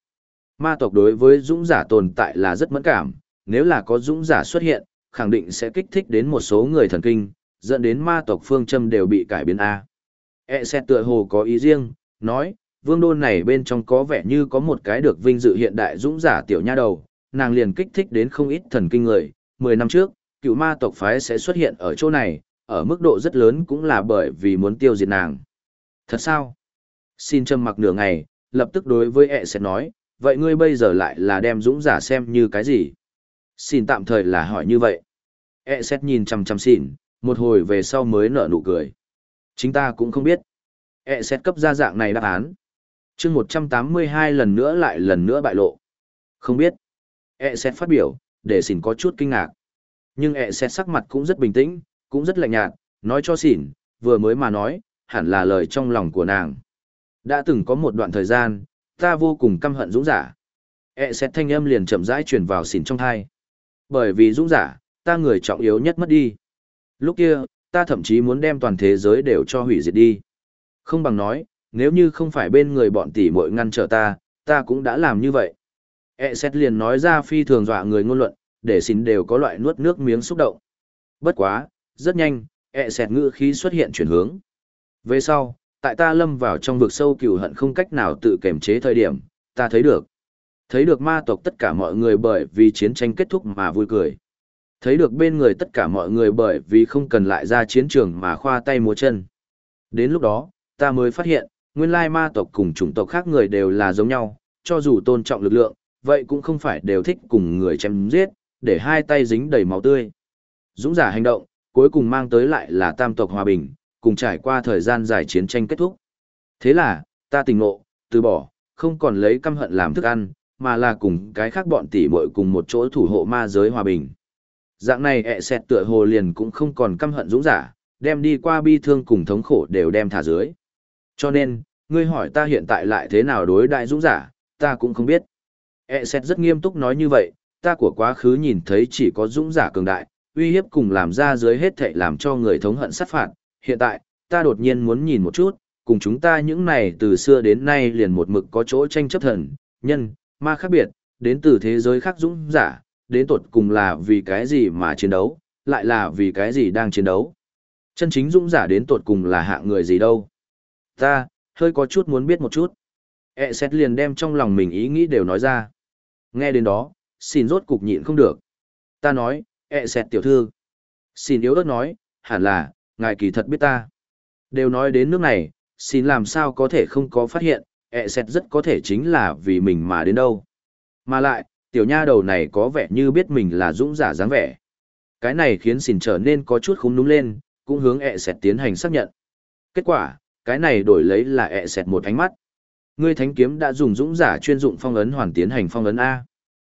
ma tộc đối với dũng giả tồn tại là rất mẫn cảm, nếu là có dũng giả xuất hiện, khẳng định sẽ kích thích đến một số người thần kinh, dẫn đến ma tộc phương châm đều bị cải biến A. E xét tựa hồ có ý riêng, nói, vương đôn này bên trong có vẻ như có một cái được vinh dự hiện đại dũng giả tiểu nha đầu, nàng liền kích thích đến không ít thần kinh người. Mười năm trước, cựu ma tộc phái sẽ xuất hiện ở chỗ này, ở mức độ rất lớn cũng là bởi vì muốn tiêu diệt nàng. Thật sao? Xin trầm mặc nửa ngày, lập tức đối với e ẹ sẽ nói, vậy ngươi bây giờ lại là đem dũng giả xem như cái gì? Xin tạm thời là hỏi như vậy. E xét nhìn chằm chằm xỉn, một hồi về sau mới nở nụ cười. Chính ta cũng không biết. E xét cấp ra dạng này đáp án. chương một trăm tám mươi hai lần nữa lại lần nữa bại lộ. Không biết. E xét phát biểu, để xỉn có chút kinh ngạc. Nhưng E xét sắc mặt cũng rất bình tĩnh, cũng rất lạnh nhạt, nói cho xỉn, vừa mới mà nói, hẳn là lời trong lòng của nàng. Đã từng có một đoạn thời gian, ta vô cùng căm hận dũng giả. E xét thanh âm liền chậm rãi truyền vào xỉn trong thai. Bởi vì dũng giả, ta người trọng yếu nhất mất đi. Lúc kia, ta thậm chí muốn đem toàn thế giới đều cho hủy diệt đi. Không bằng nói, nếu như không phải bên người bọn tỷ muội ngăn trở ta, ta cũng đã làm như vậy. E xét liền nói ra phi thường dọa người ngôn luận, để xin đều có loại nuốt nước miếng xúc động. Bất quá, rất nhanh, E xét ngữ khí xuất hiện chuyển hướng. Về sau, tại ta lâm vào trong vực sâu cừu hận không cách nào tự kềm chế thời điểm, ta thấy được. Thấy được ma tộc tất cả mọi người bởi vì chiến tranh kết thúc mà vui cười. Thấy được bên người tất cả mọi người bởi vì không cần lại ra chiến trường mà khoa tay múa chân. Đến lúc đó, ta mới phát hiện, nguyên lai ma tộc cùng chủng tộc khác người đều là giống nhau, cho dù tôn trọng lực lượng, vậy cũng không phải đều thích cùng người chém giết, để hai tay dính đầy máu tươi. Dũng giả hành động, cuối cùng mang tới lại là tam tộc hòa bình, cùng trải qua thời gian dài chiến tranh kết thúc. Thế là, ta tình ngộ, từ bỏ, không còn lấy căm hận làm thức ăn, mà là cùng cái khác bọn tỷ muội cùng một chỗ thủ hộ ma giới hòa bình. Dạng này ẹ xẹt tựa hồ liền cũng không còn căm hận dũng giả, đem đi qua bi thương cùng thống khổ đều đem thả dưới. Cho nên, ngươi hỏi ta hiện tại lại thế nào đối đại dũng giả, ta cũng không biết. ẹ xẹt rất nghiêm túc nói như vậy, ta của quá khứ nhìn thấy chỉ có dũng giả cường đại, uy hiếp cùng làm ra dưới hết thảy làm cho người thống hận sát phạt. Hiện tại, ta đột nhiên muốn nhìn một chút, cùng chúng ta những này từ xưa đến nay liền một mực có chỗ tranh chấp thần, nhân, ma khác biệt, đến từ thế giới khác dũng giả, đến tột cùng là vì cái gì mà chiến đấu, lại là vì cái gì đang chiến đấu. Chân chính dũng giả đến tột cùng là hạng người gì đâu. Ta, hơi có chút muốn biết một chút. E xét liền đem trong lòng mình ý nghĩ đều nói ra. Nghe đến đó, xin rốt cục nhịn không được. Ta nói, e xét tiểu thư. Xin yếu ớt nói, hẳn là, ngài kỳ thật biết ta. Đều nói đến nước này, xin làm sao có thể không có phát hiện, E xét rất có thể chính là vì mình mà đến đâu. Mà lại, tiểu nha đầu này có vẻ như biết mình là dũng giả dáng vẻ. Cái này khiến xỉn trở nên có chút khúng núm lên, cũng hướng ẹ sẹt tiến hành xác nhận. Kết quả, cái này đổi lấy là ẹ sẹt một ánh mắt. Ngươi thánh kiếm đã dùng dũng giả chuyên dụng phong ấn hoàn tiến hành phong ấn A.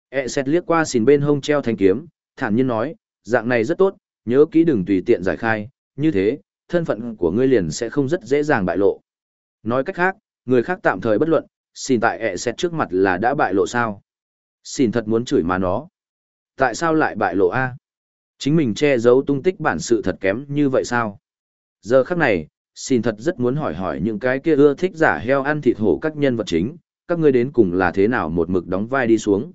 ẹ sẹt liếc qua xỉn bên hông treo thánh kiếm, thản nhiên nói, dạng này rất tốt, nhớ kỹ đừng tùy tiện giải khai, như thế, thân phận của ngươi liền sẽ không rất dễ dàng bại lộ. Nói cách khác, người khác tạm thời bất luận, xin tại ẹ sẹt trước mặt là đã bại lộ sao. Xin thật muốn chửi mà nó. Tại sao lại bại lộ a? Chính mình che giấu tung tích bản sự thật kém như vậy sao? Giờ khắc này, xin thật rất muốn hỏi hỏi những cái kia ưa thích giả heo ăn thịt hổ các nhân vật chính, các ngươi đến cùng là thế nào một mực đóng vai đi xuống.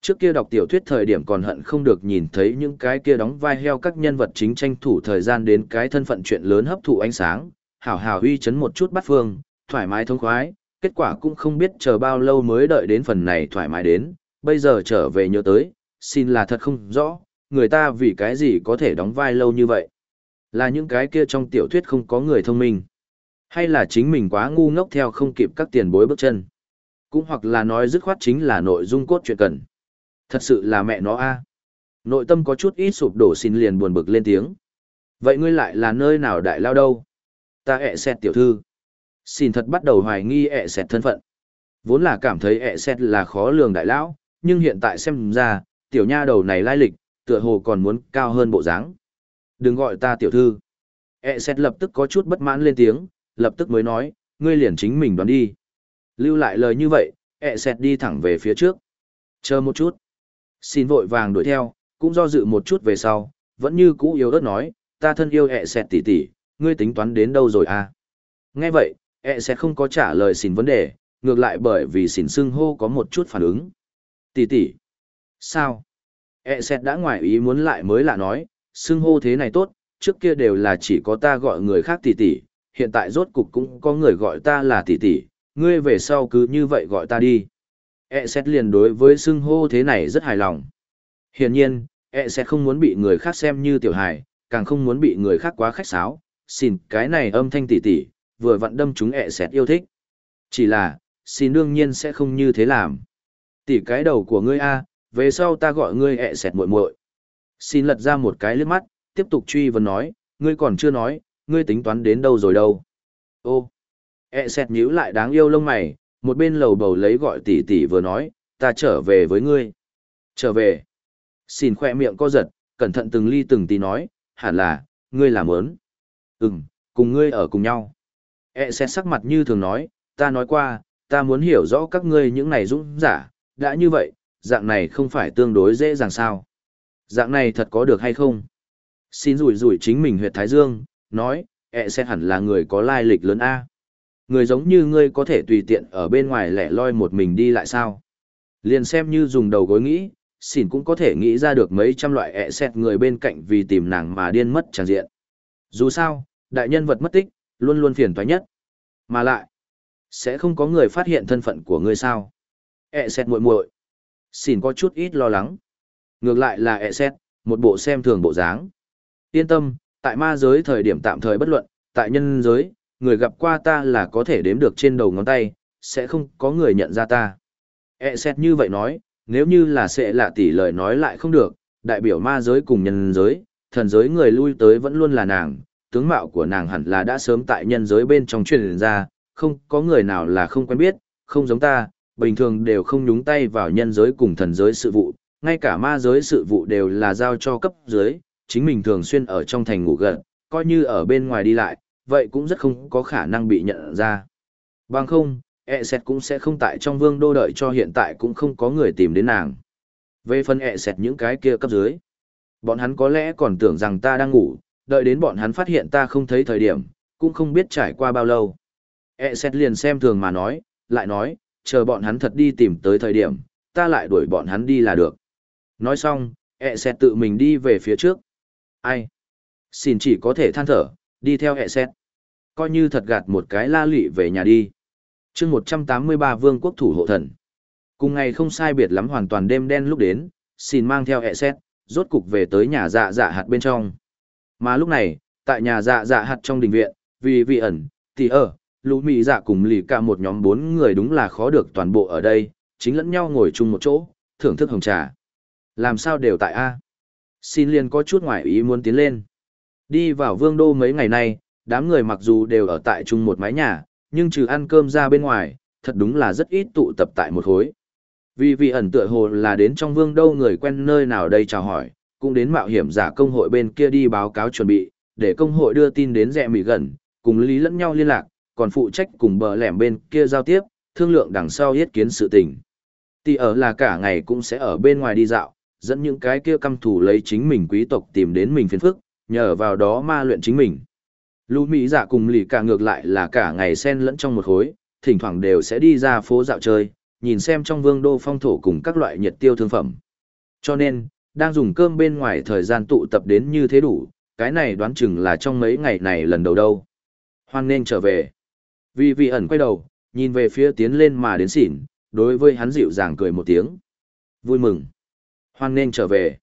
Trước kia đọc tiểu thuyết thời điểm còn hận không được nhìn thấy những cái kia đóng vai heo các nhân vật chính tranh thủ thời gian đến cái thân phận chuyện lớn hấp thụ ánh sáng, hảo hảo uy chấn một chút bắt phương, thoải mái thông khoái, kết quả cũng không biết chờ bao lâu mới đợi đến phần này thoải mái đến, bây giờ trở về nhớ tới, xin là thật không rõ, người ta vì cái gì có thể đóng vai lâu như vậy. Là những cái kia trong tiểu thuyết không có người thông minh. Hay là chính mình quá ngu ngốc theo không kịp các tiền bối bước chân. Cũng hoặc là nói dứt khoát chính là nội dung cốt truyện cần. Thật sự là mẹ nó a. Nội tâm có chút ít sụp đổ xin liền buồn bực lên tiếng. Vậy ngươi lại là nơi nào đại lao đâu? Ta ẹ xẹt tiểu thư. Xin thật bắt đầu hoài nghi ẹ xẹt thân phận. Vốn là cảm thấy ẹ xẹt là khó lường đại lão, nhưng hiện tại xem ra, tiểu nha đầu này lai lịch, tựa hồ còn muốn cao hơn bộ dáng. Đừng gọi ta tiểu thư. E xét lập tức có chút bất mãn lên tiếng, lập tức mới nói, ngươi liền chính mình đoán đi. Lưu lại lời như vậy, E xét đi thẳng về phía trước. Chờ một chút. Xin vội vàng đuổi theo, cũng do dự một chút về sau, vẫn như cũ yếu ớt nói, ta thân yêu E xét tỉ tỉ, ngươi tính toán đến đâu rồi à? Nghe vậy, E xét không có trả lời xin vấn đề, ngược lại bởi vì xin xưng hô có một chút phản ứng. Tỷ tỷ. Sao? E xét đã ngoài ý muốn lại mới lạ nói, xưng hô thế này tốt, trước kia đều là chỉ có ta gọi người khác tỷ tỷ, hiện tại rốt cục cũng có người gọi ta là tỷ tỷ, ngươi về sau cứ như vậy gọi ta đi. E xét liền đối với xưng hô thế này rất hài lòng. Hiển nhiên, E xét không muốn bị người khác xem như tiểu hài, càng không muốn bị người khác quá khách sáo, xin cái này âm thanh tỷ tỷ, vừa vặn đâm chúng E xét yêu thích. Chỉ là, xin đương nhiên sẽ không như thế làm. Tỷ cái đầu của ngươi a, về sau ta gọi ngươi ẹ sẹt muội muội. Xin lật ra một cái liếc mắt, tiếp tục truy vấn nói, ngươi còn chưa nói, ngươi tính toán đến đâu rồi đâu. Ô, ẹ sẹt nhíu lại đáng yêu lông mày, một bên lầu bầu lấy gọi tỷ tỷ vừa nói, ta trở về với ngươi. Trở về. Xin khoe miệng co giật, cẩn thận từng ly từng tí nói, hẳn là, ngươi làm ớn. Ừm, cùng ngươi ở cùng nhau. E sẽ sắc mặt như thường nói, ta nói qua, ta muốn hiểu rõ các ngươi những này dũng giả, đã như vậy, dạng này không phải tương đối dễ dàng sao. Dạng này thật có được hay không? Xin rủi rủi chính mình huyệt Thái Dương, nói, ẹ sẽ hẳn là người có lai lịch lớn A. Người giống như ngươi có thể tùy tiện ở bên ngoài lẻ loi một mình đi lại sao? Liền xem như dùng đầu gối nghĩ, xin cũng có thể nghĩ ra được mấy trăm loại e ẹ xẹt người bên cạnh vì tìm nàng mà điên mất tràng diện. Dù sao, đại nhân vật mất tích, luôn luôn phiền toái nhất. Mà lại, sẽ không có người phát hiện thân phận của ngươi sao? Ẹ xét muội muội Xin có chút ít lo lắng. Ngược lại là ẹ xét, một bộ xem thường bộ dáng. Yên tâm, tại ma giới thời điểm tạm thời bất luận, tại nhân giới, người gặp qua ta là có thể đếm được trên đầu ngón tay, sẽ không có người nhận ra ta. E xét như vậy nói, nếu như là sẽ là tỷ lời nói lại không được, đại biểu ma giới cùng nhân giới, thần giới người lui tới vẫn luôn là nàng, tướng mạo của nàng hẳn là đã sớm tại nhân giới bên trong truyền ra, không có người nào là không quen biết, không giống ta, bình thường đều không nhúng tay vào nhân giới cùng thần giới sự vụ, ngay cả ma giới sự vụ đều là giao cho cấp dưới, chính mình thường xuyên ở trong thành ngủ gần, coi như ở bên ngoài đi lại, vậy cũng rất không có khả năng bị nhận ra. Bằng không, e sẹt cũng sẽ không tại trong vương đô đợi cho hiện tại cũng không có người tìm đến nàng. Về phần e sẹt những cái kia cấp dưới, bọn hắn có lẽ còn tưởng rằng ta đang ngủ, đợi đến bọn hắn phát hiện ta không thấy thời điểm, cũng không biết trải qua bao lâu. E sẹt liền xem thường mà nói, lại nói, chờ bọn hắn thật đi tìm tới thời điểm, ta lại đuổi bọn hắn đi là được. Nói xong, ẹ xẹt tự mình đi về phía trước. Ai? Xin chỉ có thể than thở, đi theo ẹ xẹt. Coi như thật gạt một cái la lị về nhà đi. chương 183 vương quốc thủ hộ thần. Cùng ngày không sai biệt lắm hoàn toàn đêm đen lúc đến, xin mang theo ẹ xẹt, rốt cục về tới nhà dạ dạ hạt bên trong. Mà lúc này, tại nhà dạ dạ hạt trong đình viện, vì vị ẩn, tỷ ở, lũ mị dạ cùng lì cả một nhóm bốn người đúng là khó được toàn bộ ở đây, chính lẫn nhau ngồi chung một chỗ, thưởng thức hồng trà. Làm sao đều tại a? Xin liền có chút ngoại ý muốn tiến lên. Đi vào vương đô mấy ngày nay, đám người mặc dù đều ở tại chung một mái nhà, nhưng trừ ăn cơm ra bên ngoài, thật đúng là rất ít tụ tập tại một khối. Vì vị ẩn tựa hồ là đến trong vương đô người quen nơi nào đây chào hỏi, cũng đến mạo hiểm giả công hội bên kia đi báo cáo chuẩn bị, để công hội đưa tin đến rẽ mỹ gần, cùng lý lẫn nhau liên lạc còn phụ trách cùng bờ lẻm bên kia giao tiếp, thương lượng đằng sau yết kiến sự tình. Tỷ ở là cả ngày cũng sẽ ở bên ngoài đi dạo, dẫn những cái kia căm thủ lấy chính mình quý tộc tìm đến mình phiền phức, nhờ vào đó ma luyện chính mình. Lũ Mỹ giả cùng lì cả ngược lại là cả ngày xen lẫn trong một khối, thỉnh thoảng đều sẽ đi ra phố dạo chơi, nhìn xem trong vương đô phong thổ cùng các loại nhiệt tiêu thương phẩm. Cho nên, đang dùng cơm bên ngoài thời gian tụ tập đến như thế đủ, cái này đoán chừng là trong mấy ngày này lần đầu đâu. Hoan nên trở về. Vì vị ẩn quay đầu, nhìn về phía tiến lên mà đến xỉn, đối với hắn dịu dàng cười một tiếng. Vui mừng. Hoan nên trở về.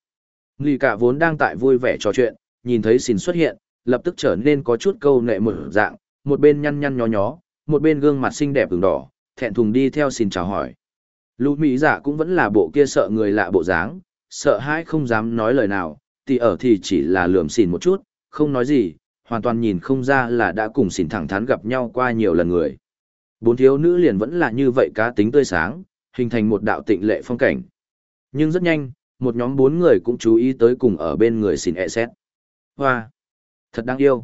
Lì cả vốn đang tại vui vẻ trò chuyện, nhìn thấy xỉn xuất hiện, lập tức trở nên có chút câu nệ một dạng, một bên nhăn nhăn nhó nhó, một bên gương mặt xinh đẹp ửng đỏ, thẹn thùng đi theo xỉn chào hỏi. Lũ Mỹ giả cũng vẫn là bộ kia sợ người lạ bộ dáng, sợ hãi không dám nói lời nào, thì ở thì chỉ là lườm xỉn một chút, không nói gì, hoàn toàn nhìn không ra là đã cùng xỉn thẳng thắn gặp nhau qua nhiều lần người. Bốn thiếu nữ liền vẫn là như vậy cá tính tươi sáng, hình thành một đạo tịnh lệ phong cảnh. Nhưng rất nhanh, một nhóm bốn người cũng chú ý tới cùng ở bên người xỉn e xét. Hoa! Thật đáng yêu!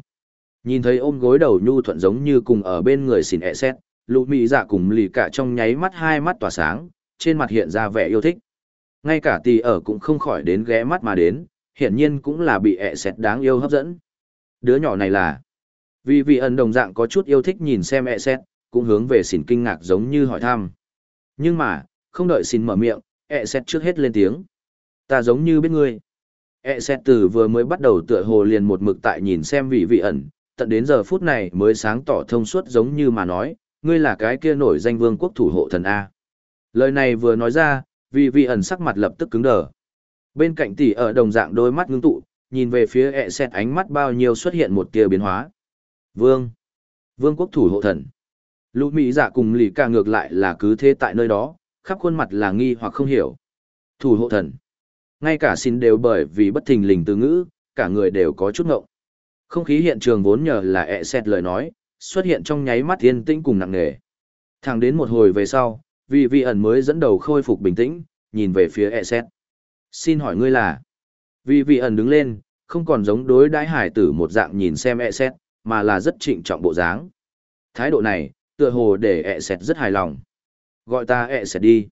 Nhìn thấy ôm gối đầu nhu thuận giống như cùng ở bên người xỉn e xét, lụ mị dạ cùng lì cả trong nháy mắt hai mắt tỏa sáng, trên mặt hiện ra vẻ yêu thích. Ngay cả tì ở cũng không khỏi đến ghé mắt mà đến, hiển nhiên cũng là bị ẹ xét đáng yêu hấp dẫn. Đứa nhỏ này là... Vì vị ẩn đồng dạng có chút yêu thích nhìn xem e xét, cũng hướng về xỉn kinh ngạc giống như hỏi thăm. Nhưng mà, không đợi xỉn mở miệng, e xét trước hết lên tiếng. Ta giống như biết ngươi. e xét từ vừa mới bắt đầu tựa hồ liền một mực tại nhìn xem vị vị ẩn, tận đến giờ phút này mới sáng tỏ thông suốt giống như mà nói, ngươi là cái kia nổi danh vương quốc thủ hộ thần A. Lời này vừa nói ra, vị vị ẩn sắc mặt lập tức cứng đờ. Bên cạnh tỷ ở đồng dạng đôi mắt ngưng tụ, nhìn về phía ẹ xẹt ánh mắt bao nhiêu xuất hiện một tia biến hóa. Vương. Vương quốc thủ hộ thần. Lũ Mỹ giả cùng lì ca ngược lại là cứ thế tại nơi đó, khắp khuôn mặt là nghi hoặc không hiểu. Thủ hộ thần. Ngay cả xin đều bởi vì bất thình lình từ ngữ, cả người đều có chút ngộng. Không khí hiện trường vốn nhờ là ẹ xẹt lời nói, xuất hiện trong nháy mắt yên tĩnh cùng nặng nề. Thẳng đến một hồi về sau, vì vị ẩn mới dẫn đầu khôi phục bình tĩnh, nhìn về phía ẹ xẹt. Xin hỏi ngươi là? Vì vị ẩn đứng lên, không còn giống đối đãi hải tử một dạng nhìn xem E xét, mà là rất trịnh trọng bộ dáng. Thái độ này, tựa hồ để E xét rất hài lòng. Gọi ta E xét đi.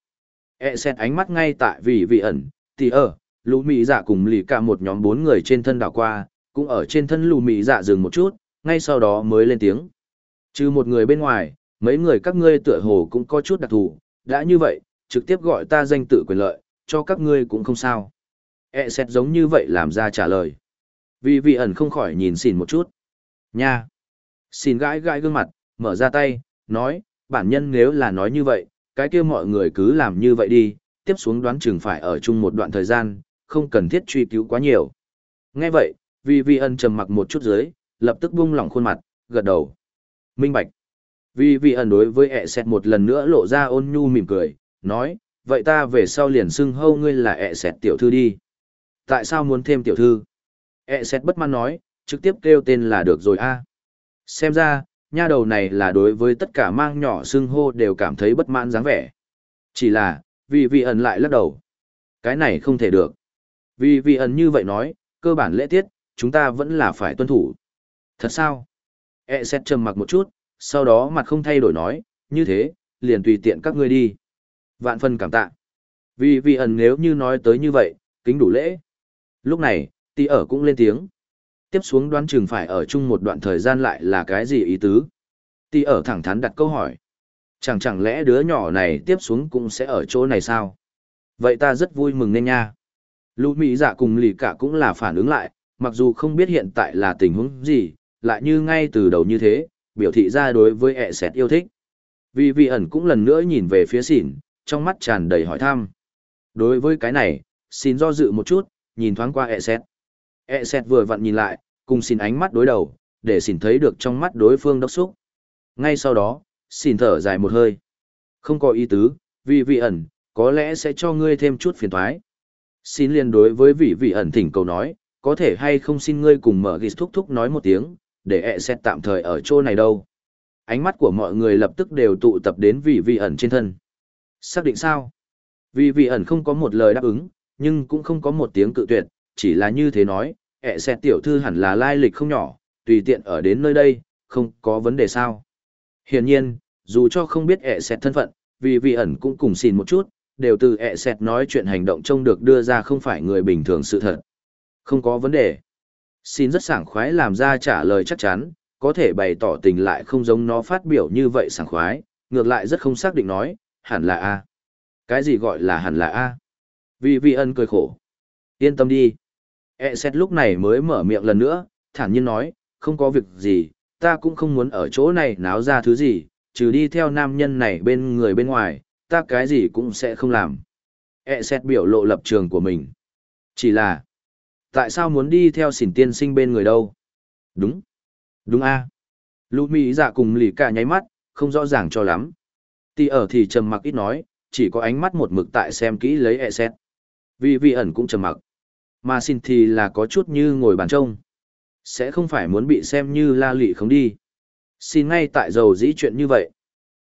E xét ánh mắt ngay tại vì vị ẩn, thì ở, lũ mỹ dạ cùng lì cả một nhóm bốn người trên thân đảo qua, cũng ở trên thân lù mỹ dạ dừng một chút, ngay sau đó mới lên tiếng. Trừ một người bên ngoài, mấy người các ngươi tựa hồ cũng có chút đặc thù, đã như vậy, trực tiếp gọi ta danh tự quyền lợi, cho các ngươi cũng không sao. E xét giống như vậy làm ra trả lời. Vì vị ẩn không khỏi nhìn xỉn một chút. Nha! Xỉn gãi gãi gương mặt, mở ra tay, nói, bản nhân nếu là nói như vậy, cái kia mọi người cứ làm như vậy đi, tiếp xuống đoán chừng phải ở chung một đoạn thời gian, không cần thiết truy cứu quá nhiều. Nghe vậy, vì vị ẩn trầm mặc một chút dưới, lập tức buông lỏng khuôn mặt, gật đầu. Minh bạch. Vì vị ẩn đối với e ẹ sẹt một lần nữa lộ ra ôn nhu mỉm cười, nói, vậy ta về sau liền xưng hâu ngươi là e ẹ sẹt tiểu thư đi. Tại sao muốn thêm tiểu thư? E sẹt bất mãn nói, trực tiếp kêu tên là được rồi a. Xem ra, nha đầu này là đối với tất cả mang nhỏ xưng hô đều cảm thấy bất mãn dáng vẻ. Chỉ là, vì vị ẩn lại lắc đầu. Cái này không thể được. Vì vị ẩn như vậy nói, cơ bản lễ tiết, chúng ta vẫn là phải tuân thủ. Thật sao? E xét trầm mặc một chút, sau đó mặt không thay đổi nói, như thế, liền tùy tiện các ngươi đi. Vạn phân cảm tạ. Vì vị ẩn nếu như nói tới như vậy, kính đủ lễ. Lúc này, tỷ ở cũng lên tiếng. Tiếp xuống đoán chừng phải ở chung một đoạn thời gian lại là cái gì ý tứ? Tỷ ở thẳng thắn đặt câu hỏi. Chẳng chẳng lẽ đứa nhỏ này tiếp xuống cũng sẽ ở chỗ này sao? Vậy ta rất vui mừng nên nha. Lũ Mỹ dạ cùng lì cả cũng là phản ứng lại, mặc dù không biết hiện tại là tình huống gì, lại như ngay từ đầu như thế, biểu thị ra đối với ẹ sẹt yêu thích. Vì vị ẩn cũng lần nữa nhìn về phía xỉn, trong mắt tràn đầy hỏi thăm. Đối với cái này, xin do dự một chút, nhìn thoáng qua e xét. E xét vừa vặn nhìn lại, cùng xin ánh mắt đối đầu, để xin thấy được trong mắt đối phương đốc xúc. Ngay sau đó, xin thở dài một hơi. Không có ý tứ, vì vị ẩn, có lẽ sẽ cho ngươi thêm chút phiền thoái. Xin liên đối với vị vị ẩn thỉnh cầu nói, có thể hay không xin ngươi cùng mở ghi thúc thúc nói một tiếng, để ẹ xét tạm thời ở chỗ này đâu. Ánh mắt của mọi người lập tức đều tụ tập đến vị vị ẩn trên thân. Xác định sao? Vì vị ẩn không có một lời đáp ứng, nhưng cũng không có một tiếng cự tuyệt, chỉ là như thế nói, ẹ xẹt tiểu thư hẳn là lai lịch không nhỏ, tùy tiện ở đến nơi đây, không có vấn đề sao. Hiển nhiên, dù cho không biết ẹ xẹt thân phận, vì vị ẩn cũng cùng xin một chút, đều từ ẹ xẹt nói chuyện hành động trông được đưa ra không phải người bình thường sự thật. Không có vấn đề. Xin rất sảng khoái làm ra trả lời chắc chắn, có thể bày tỏ tình lại không giống nó phát biểu như vậy sảng khoái, ngược lại rất không xác định nói, hẳn là A. Cái gì gọi là hẳn là A? Vì vị ân cười khổ. Yên tâm đi. E xét lúc này mới mở miệng lần nữa, thản nhiên nói, không có việc gì, ta cũng không muốn ở chỗ này náo ra thứ gì, trừ đi theo nam nhân này bên người bên ngoài, ta cái gì cũng sẽ không làm. E xét biểu lộ lập trường của mình. Chỉ là, tại sao muốn đi theo xỉn tiên sinh bên người đâu? Đúng. Đúng a Lũ Mỹ dạ cùng lì cả nháy mắt, không rõ ràng cho lắm. Tì ở thì trầm mặc ít nói, chỉ có ánh mắt một mực tại xem kỹ lấy e xét. Vì vị ẩn cũng trầm mặc. Mà xin thì là có chút như ngồi bàn trông. Sẽ không phải muốn bị xem như la lị không đi. Xin ngay tại dầu dĩ chuyện như vậy.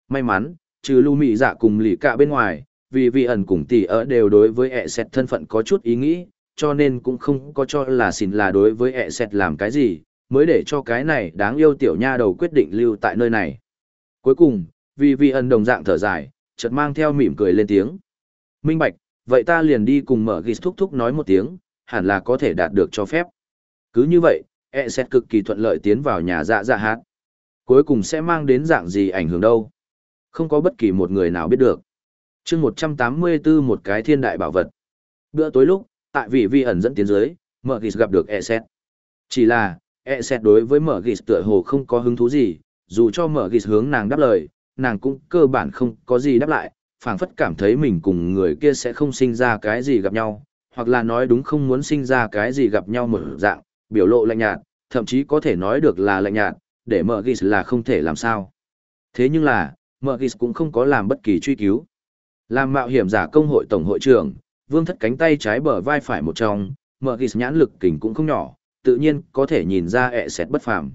May mắn, trừ lưu mị dạ cùng lì cả bên ngoài, vì vị ẩn cùng tỷ ở đều đối với ẹ xẹt thân phận có chút ý nghĩ, cho nên cũng không có cho là xin là đối với ẹ xẹt làm cái gì, mới để cho cái này đáng yêu tiểu nha đầu quyết định lưu tại nơi này. Cuối cùng, vì vị ẩn đồng dạng thở dài, chợt mang theo mỉm cười lên tiếng. Minh Bạch, vậy ta liền đi cùng mở ghi thúc thúc nói một tiếng, hẳn là có thể đạt được cho phép. Cứ như vậy, e sẽ cực kỳ thuận lợi tiến vào nhà dạ dạ hát. Cuối cùng sẽ mang đến dạng gì ảnh hưởng đâu. Không có bất kỳ một người nào biết được. chương 184 một cái thiên đại bảo vật. Bữa tối lúc, tại vị vi ẩn dẫn tiến dưới, mở ghi gặp được e sẽ, Chỉ là, e sẽ đối với mở ghi tựa hồ không có hứng thú gì, dù cho mở ghi hướng nàng đáp lời, nàng cũng cơ bản không có gì đáp lại, phảng phất cảm thấy mình cùng người kia sẽ không sinh ra cái gì gặp nhau, hoặc là nói đúng không muốn sinh ra cái gì gặp nhau một dạng, biểu lộ lạnh nhạt, thậm chí có thể nói được là lạnh nhạt, để mở ghi là không thể làm sao. Thế nhưng là, mở ghi cũng không có làm bất kỳ truy cứu. Làm mạo hiểm giả công hội tổng hội trưởng, vương thất cánh tay trái bờ vai phải một trong, mở ghi nhãn lực kình cũng không nhỏ, tự nhiên có thể nhìn ra ẹ sẹt bất phàm.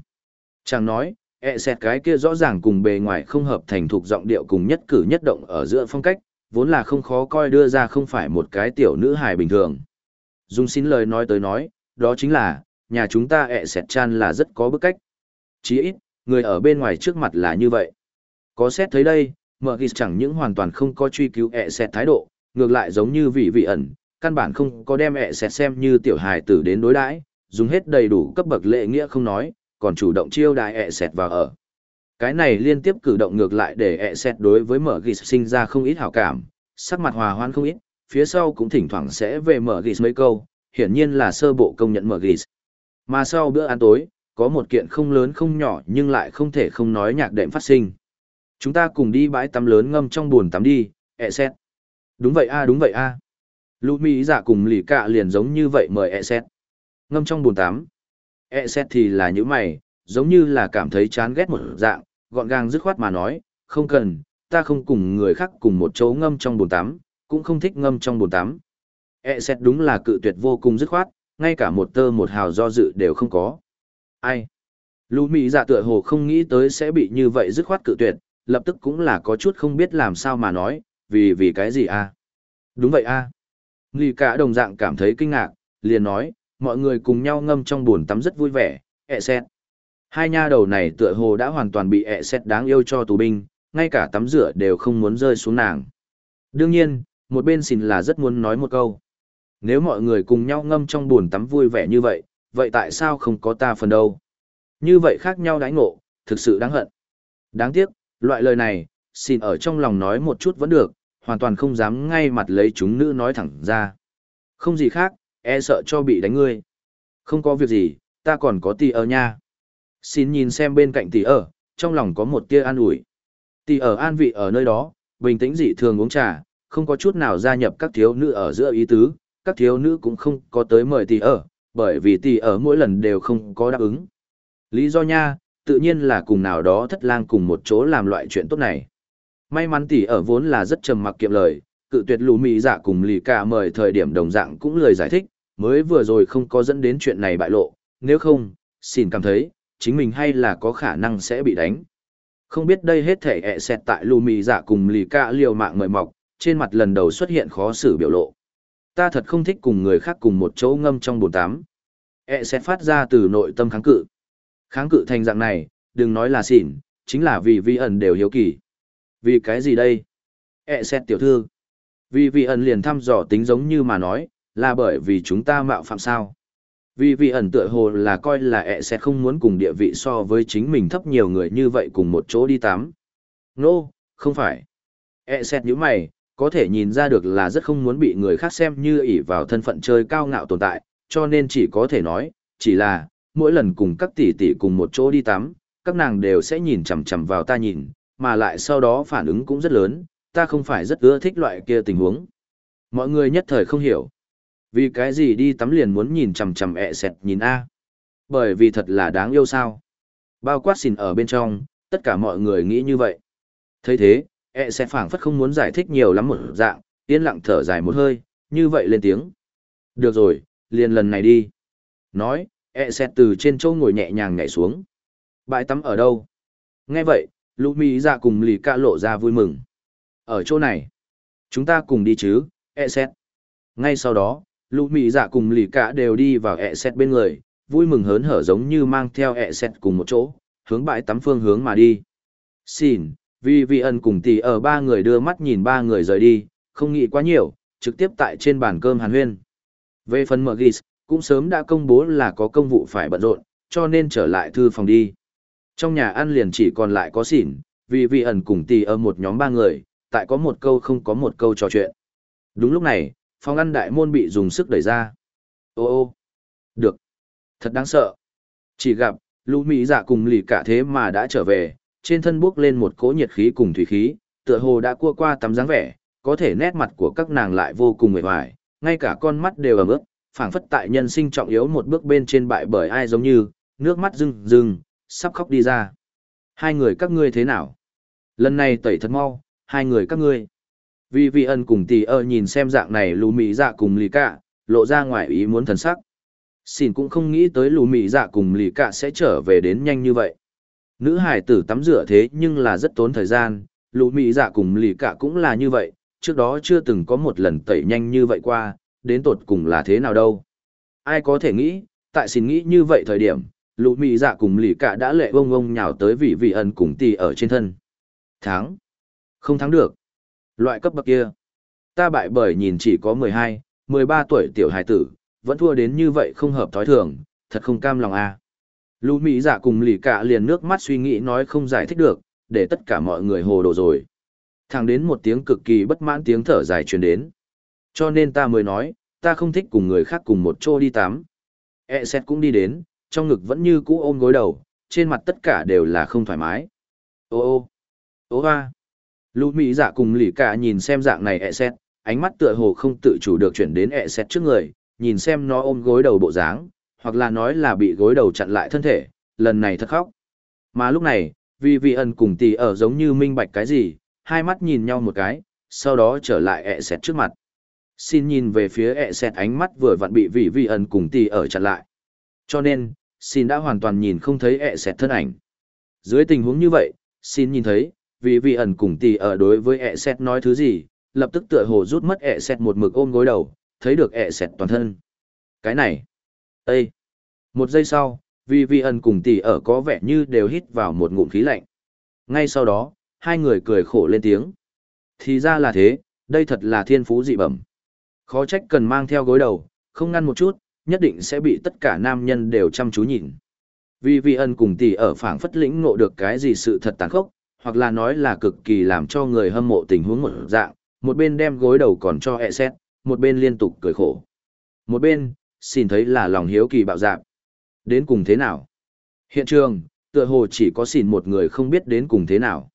Chàng nói, E ẹ sẹt cái kia rõ ràng cùng bề ngoài không hợp thành thục giọng điệu cùng nhất cử nhất động ở giữa phong cách, vốn là không khó coi đưa ra không phải một cái tiểu nữ hài bình thường. Dung xin lời nói tới nói, đó chính là, nhà chúng ta e ẹ sẹt chan là rất có bức cách. Chỉ ít, người ở bên ngoài trước mặt là như vậy. Có xét thấy đây, mở ghi chẳng những hoàn toàn không có truy cứu e ẹ sẹt thái độ, ngược lại giống như vị vị ẩn, căn bản không có đem ẹ sẹt xem như tiểu hài tử đến đối đãi, dùng hết đầy đủ cấp bậc lệ nghĩa không nói, còn chủ động chiêu đại ẹ sẹt vào ở. Cái này liên tiếp cử động ngược lại để ẹ sẹt đối với mở ghi sinh ra không ít hảo cảm, sắc mặt hòa hoan không ít, phía sau cũng thỉnh thoảng sẽ về mở ghi mấy câu, hiển nhiên là sơ bộ công nhận mở ghi. Mà sau bữa ăn tối, có một kiện không lớn không nhỏ nhưng lại không thể không nói nhạc đệm phát sinh. Chúng ta cùng đi bãi tắm lớn ngâm trong buồn tắm đi, ẹ xét. Đúng vậy a đúng vậy a. À. Lũ Mỹ giả cùng lì cạ liền giống như vậy mời ẹ xét. Ngâm trong buồn tắm. E xét thì là những mày, giống như là cảm thấy chán ghét một dạng, gọn gàng dứt khoát mà nói, không cần, ta không cùng người khác cùng một chỗ ngâm trong bồn tắm, cũng không thích ngâm trong bồn tắm. E xét đúng là cự tuyệt vô cùng dứt khoát, ngay cả một tơ một hào do dự đều không có. Ai? Lũ Mỹ dạ tựa hồ không nghĩ tới sẽ bị như vậy dứt khoát cự tuyệt, lập tức cũng là có chút không biết làm sao mà nói, vì vì cái gì à? Đúng vậy a. À? Nghi cả đồng dạng cảm thấy kinh ngạc, liền nói, mọi người cùng nhau ngâm trong bồn tắm rất vui vẻ, ẹ xét. Hai nha đầu này tựa hồ đã hoàn toàn bị ẹ xét đáng yêu cho tù binh, ngay cả tắm rửa đều không muốn rơi xuống nàng. Đương nhiên, một bên xin là rất muốn nói một câu. Nếu mọi người cùng nhau ngâm trong bồn tắm vui vẻ như vậy, vậy tại sao không có ta phần đâu? Như vậy khác nhau đãi ngộ, thực sự đáng hận. Đáng tiếc, loại lời này, xin ở trong lòng nói một chút vẫn được, hoàn toàn không dám ngay mặt lấy chúng nữ nói thẳng ra. Không gì khác, e sợ cho bị đánh ngươi. Không có việc gì, ta còn có tỷ ở nha. Xin nhìn xem bên cạnh tỷ ở, trong lòng có một tia an ủi. Tỷ ở an vị ở nơi đó, bình tĩnh dị thường uống trà, không có chút nào gia nhập các thiếu nữ ở giữa ý tứ, các thiếu nữ cũng không có tới mời tỷ ở, bởi vì tỷ ở mỗi lần đều không có đáp ứng. Lý do nha, tự nhiên là cùng nào đó thất lang cùng một chỗ làm loại chuyện tốt này. May mắn tỷ ở vốn là rất trầm mặc kiệm lời, cự tuyệt lù mì giả cùng lì cả mời thời điểm đồng dạng cũng lời giải thích, mới vừa rồi không có dẫn đến chuyện này bại lộ, nếu không, xin cảm thấy, chính mình hay là có khả năng sẽ bị đánh. Không biết đây hết thể ẹ xẹt tại lù mì giả cùng lì ca liều mạng mời mọc, trên mặt lần đầu xuất hiện khó xử biểu lộ. Ta thật không thích cùng người khác cùng một chỗ ngâm trong bồn tám. ẹ xẹt phát ra từ nội tâm kháng cự. Kháng cự thành dạng này, đừng nói là xỉn, chính là vì vi ẩn đều hiếu kỳ. Vì cái gì đây? E xét tiểu thư. Vì vi ẩn liền thăm dò tính giống như mà nói, là bởi vì chúng ta mạo phạm sao. Vì vị ẩn tựa hồ là coi là E sẽ không muốn cùng địa vị so với chính mình thấp nhiều người như vậy cùng một chỗ đi tắm. Nô, no, không phải. E xét nhữ mày, có thể nhìn ra được là rất không muốn bị người khác xem như ỷ vào thân phận chơi cao ngạo tồn tại, cho nên chỉ có thể nói, chỉ là, mỗi lần cùng các tỷ tỷ cùng một chỗ đi tắm, các nàng đều sẽ nhìn chằm chằm vào ta nhìn, mà lại sau đó phản ứng cũng rất lớn, ta không phải rất ưa thích loại kia tình huống. Mọi người nhất thời không hiểu. Vì cái gì đi tắm liền muốn nhìn chằm chằm ẹ sẹt nhìn A. Bởi vì thật là đáng yêu sao. Bao quát xìn ở bên trong, tất cả mọi người nghĩ như vậy. thấy thế, ẹ sẹt phảng phất không muốn giải thích nhiều lắm một dạng, yên lặng thở dài một hơi, như vậy lên tiếng. Được rồi, liền lần này đi. Nói, ẹ sẹt từ trên châu ngồi nhẹ nhàng nhảy xuống. Bãi tắm ở đâu? Nghe vậy, lũ mỹ ra cùng lì ca lộ ra vui mừng. Ở chỗ này. Chúng ta cùng đi chứ, ẹ sẹt. Ngay sau đó, lũ Mị dạ cùng lì Cả đều đi vào ẹ xét bên người, vui mừng hớn hở giống như mang theo ẹ xét cùng một chỗ, hướng bãi tắm phương hướng mà đi. Xin, vì vị ẩn cùng tỷ ở ba người đưa mắt nhìn ba người rời đi, không nghĩ quá nhiều, trực tiếp tại trên bàn cơm hàn huyên. Về phần mờ ghis cũng sớm đã công bố là có công vụ phải bận rộn, cho nên trở lại thư phòng đi. Trong nhà ăn liền chỉ còn lại có xỉn, vì vị ẩn cùng tỷ ở một nhóm ba người, tại có một câu không có một câu trò chuyện. Đúng lúc này, phòng ăn đại môn bị dùng sức đẩy ra. Ô ô, được, thật đáng sợ. Chỉ gặp, lũ mỹ dạ cùng lì cả thế mà đã trở về, trên thân bước lên một cỗ nhiệt khí cùng thủy khí, tựa hồ đã cua qua tắm dáng vẻ, có thể nét mặt của các nàng lại vô cùng mệt mỏi, ngay cả con mắt đều ẩm ướt, phảng phất tại nhân sinh trọng yếu một bước bên trên bại bởi ai giống như, nước mắt rưng rưng, sắp khóc đi ra. Hai người các ngươi thế nào? Lần này tẩy thật mau, hai người các ngươi. Vì vị ân cùng tỷ ơ nhìn xem dạng này lù mị dạ cùng lì cả, lộ ra ngoài ý muốn thần sắc. Xin cũng không nghĩ tới lù mị dạ cùng lì cả sẽ trở về đến nhanh như vậy. Nữ hải tử tắm rửa thế nhưng là rất tốn thời gian, lù mị dạ cùng lì cả cũng là như vậy, trước đó chưa từng có một lần tẩy nhanh như vậy qua, đến tột cùng là thế nào đâu. Ai có thể nghĩ, tại xin nghĩ như vậy thời điểm, lũ mị dạ cùng lì cả đã lệ bông bông nhào tới vị vị Ân cùng tì ở trên thân. Thắng. Không thắng được. Loại cấp bậc kia. Ta bại bởi nhìn chỉ có mười hai, mười ba tuổi tiểu hài tử, vẫn thua đến như vậy không hợp thói thường, thật không cam lòng a. À. Lũ mỹ dạ cùng lì cả liền nước mắt suy nghĩ nói không giải thích được, để tất cả mọi người hồ đồ rồi. Thẳng đến một tiếng cực kỳ bất mãn tiếng thở dài truyền đến. Cho nên ta mới nói, ta không thích cùng người khác cùng một chỗ đi tắm. E xét cũng đi đến, trong ngực vẫn như cũ ôm gối đầu, trên mặt tất cả đều là không thoải mái. Ô ô, ô hoa. Lũ Mỹ dạ cùng lì cả nhìn xem dạng này ẹ xét, ánh mắt tựa hồ không tự chủ được chuyển đến ẹ xét trước người, nhìn xem nó ôm gối đầu bộ dáng, hoặc là nói là bị gối đầu chặn lại thân thể, lần này thật khóc. Mà lúc này, vì vị ẩn cùng tỷ ở giống như minh bạch cái gì, hai mắt nhìn nhau một cái, sau đó trở lại ẹ xét trước mặt. Xin nhìn về phía ẹ xét ánh mắt vừa vặn bị vị vị ẩn cùng tỷ ở chặn lại. Cho nên, xin đã hoàn toàn nhìn không thấy ẹ xét thân ảnh. Dưới tình huống như vậy, xin nhìn thấy, vì vị ẩn cùng tỷ ở đối với ẹ xét nói thứ gì, lập tức tựa hồ rút mất ẹ xét một mực ôm gối đầu, thấy được ẹ xét toàn thân. Cái này, Ê! Một giây sau, vì vị ẩn cùng tỷ ở có vẻ như đều hít vào một ngụm khí lạnh. Ngay sau đó, hai người cười khổ lên tiếng. Thì ra là thế, đây thật là thiên phú dị bẩm. Khó trách cần mang theo gối đầu, không ngăn một chút, nhất định sẽ bị tất cả nam nhân đều chăm chú nhìn. Vì vị ân cùng tỷ ở phảng phất lĩnh ngộ được cái gì sự thật tàn khốc, hoặc là nói là cực kỳ làm cho người hâm mộ tình huống một dạng, một bên đem gối đầu còn cho e xét, một bên liên tục cười khổ. Một bên, xin thấy là lòng hiếu kỳ bạo dạp. Đến cùng thế nào? Hiện trường, tựa hồ chỉ có xin một người không biết đến cùng thế nào.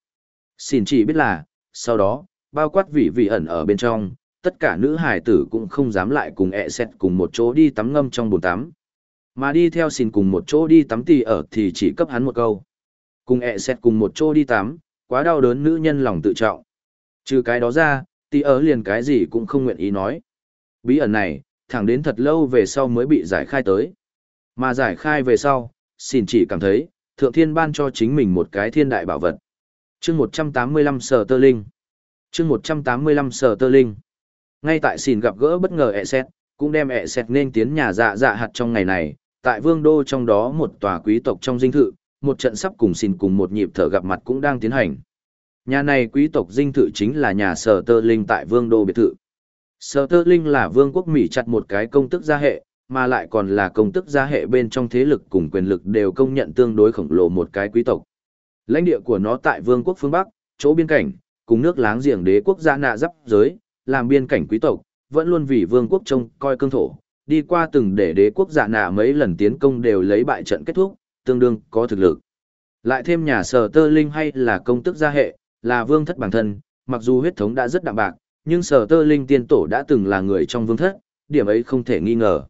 Xin chỉ biết là, sau đó, bao quát vị vị ẩn ở bên trong, tất cả nữ hài tử cũng không dám lại cùng ẹ xét cùng một chỗ đi tắm ngâm trong bồn tắm. Mà đi theo xin cùng một chỗ đi tắm tì ở thì chỉ cấp hắn một câu. Cùng ẹ xét cùng một chỗ đi tắm, quá đau đớn nữ nhân lòng tự trọng. Trừ cái đó ra, tì ở liền cái gì cũng không nguyện ý nói. Bí ẩn này, thẳng đến thật lâu về sau mới bị giải khai tới. Mà giải khai về sau, xin chỉ cảm thấy, thượng thiên ban cho chính mình một cái thiên đại bảo vật. chương 185 sở tơ linh. chương 185 sở tơ linh. Ngay tại xin gặp gỡ bất ngờ ẹ xét, cũng đem ẹ xét nên tiến nhà dạ dạ hạt trong ngày này, tại vương đô trong đó một tòa quý tộc trong dinh thự, một trận sắp cùng xin cùng một nhịp thở gặp mặt cũng đang tiến hành. Nhà này quý tộc dinh thự chính là nhà Sở Tơ Linh tại Vương Đô biệt thự. Sở Tơ Linh là vương quốc Mỹ chặt một cái công tức gia hệ, mà lại còn là công tức gia hệ bên trong thế lực cùng quyền lực đều công nhận tương đối khổng lồ một cái quý tộc. Lãnh địa của nó tại vương quốc phương Bắc, chỗ biên cảnh, cùng nước láng giềng đế quốc gia nạ giáp giới, làm biên cảnh quý tộc, vẫn luôn vì vương quốc trông coi cương thổ, đi qua từng để đế quốc giả nạ mấy lần tiến công đều lấy bại trận kết thúc, tương đương có thực lực. Lại thêm nhà sở tơ linh hay là công tức gia hệ, là vương thất bản thân, mặc dù huyết thống đã rất đạm bạc, nhưng sở tơ linh tiên tổ đã từng là người trong vương thất, điểm ấy không thể nghi ngờ.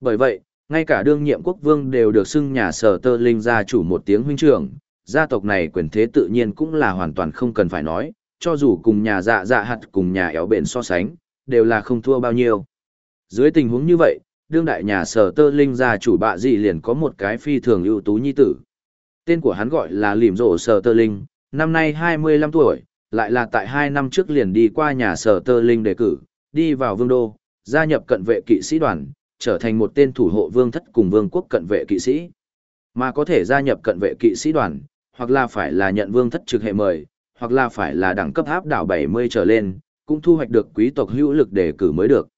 Bởi vậy, ngay cả đương nhiệm quốc vương đều được xưng nhà sở tơ linh gia chủ một tiếng huynh trưởng, gia tộc này quyền thế tự nhiên cũng là hoàn toàn không cần phải nói, cho dù cùng nhà dạ dạ hạt cùng nhà éo bện so sánh, đều là không thua bao nhiêu. Dưới tình huống như vậy, đương đại nhà sở tơ linh gia chủ bạ dị liền có một cái phi thường ưu tú nhi tử. Tên của hắn gọi là Lìm Rổ Sở Tơ Linh, năm nay 25 tuổi, lại là tại 2 năm trước liền đi qua nhà Sở Tơ Linh đề cử, đi vào vương đô, gia nhập cận vệ kỵ sĩ đoàn, trở thành một tên thủ hộ vương thất cùng vương quốc cận vệ kỵ sĩ. Mà có thể gia nhập cận vệ kỵ sĩ đoàn, hoặc là phải là nhận vương thất trực hệ mời, hoặc là phải là đẳng cấp áp đảo 70 trở lên, cũng thu hoạch được quý tộc hữu lực đề cử mới được.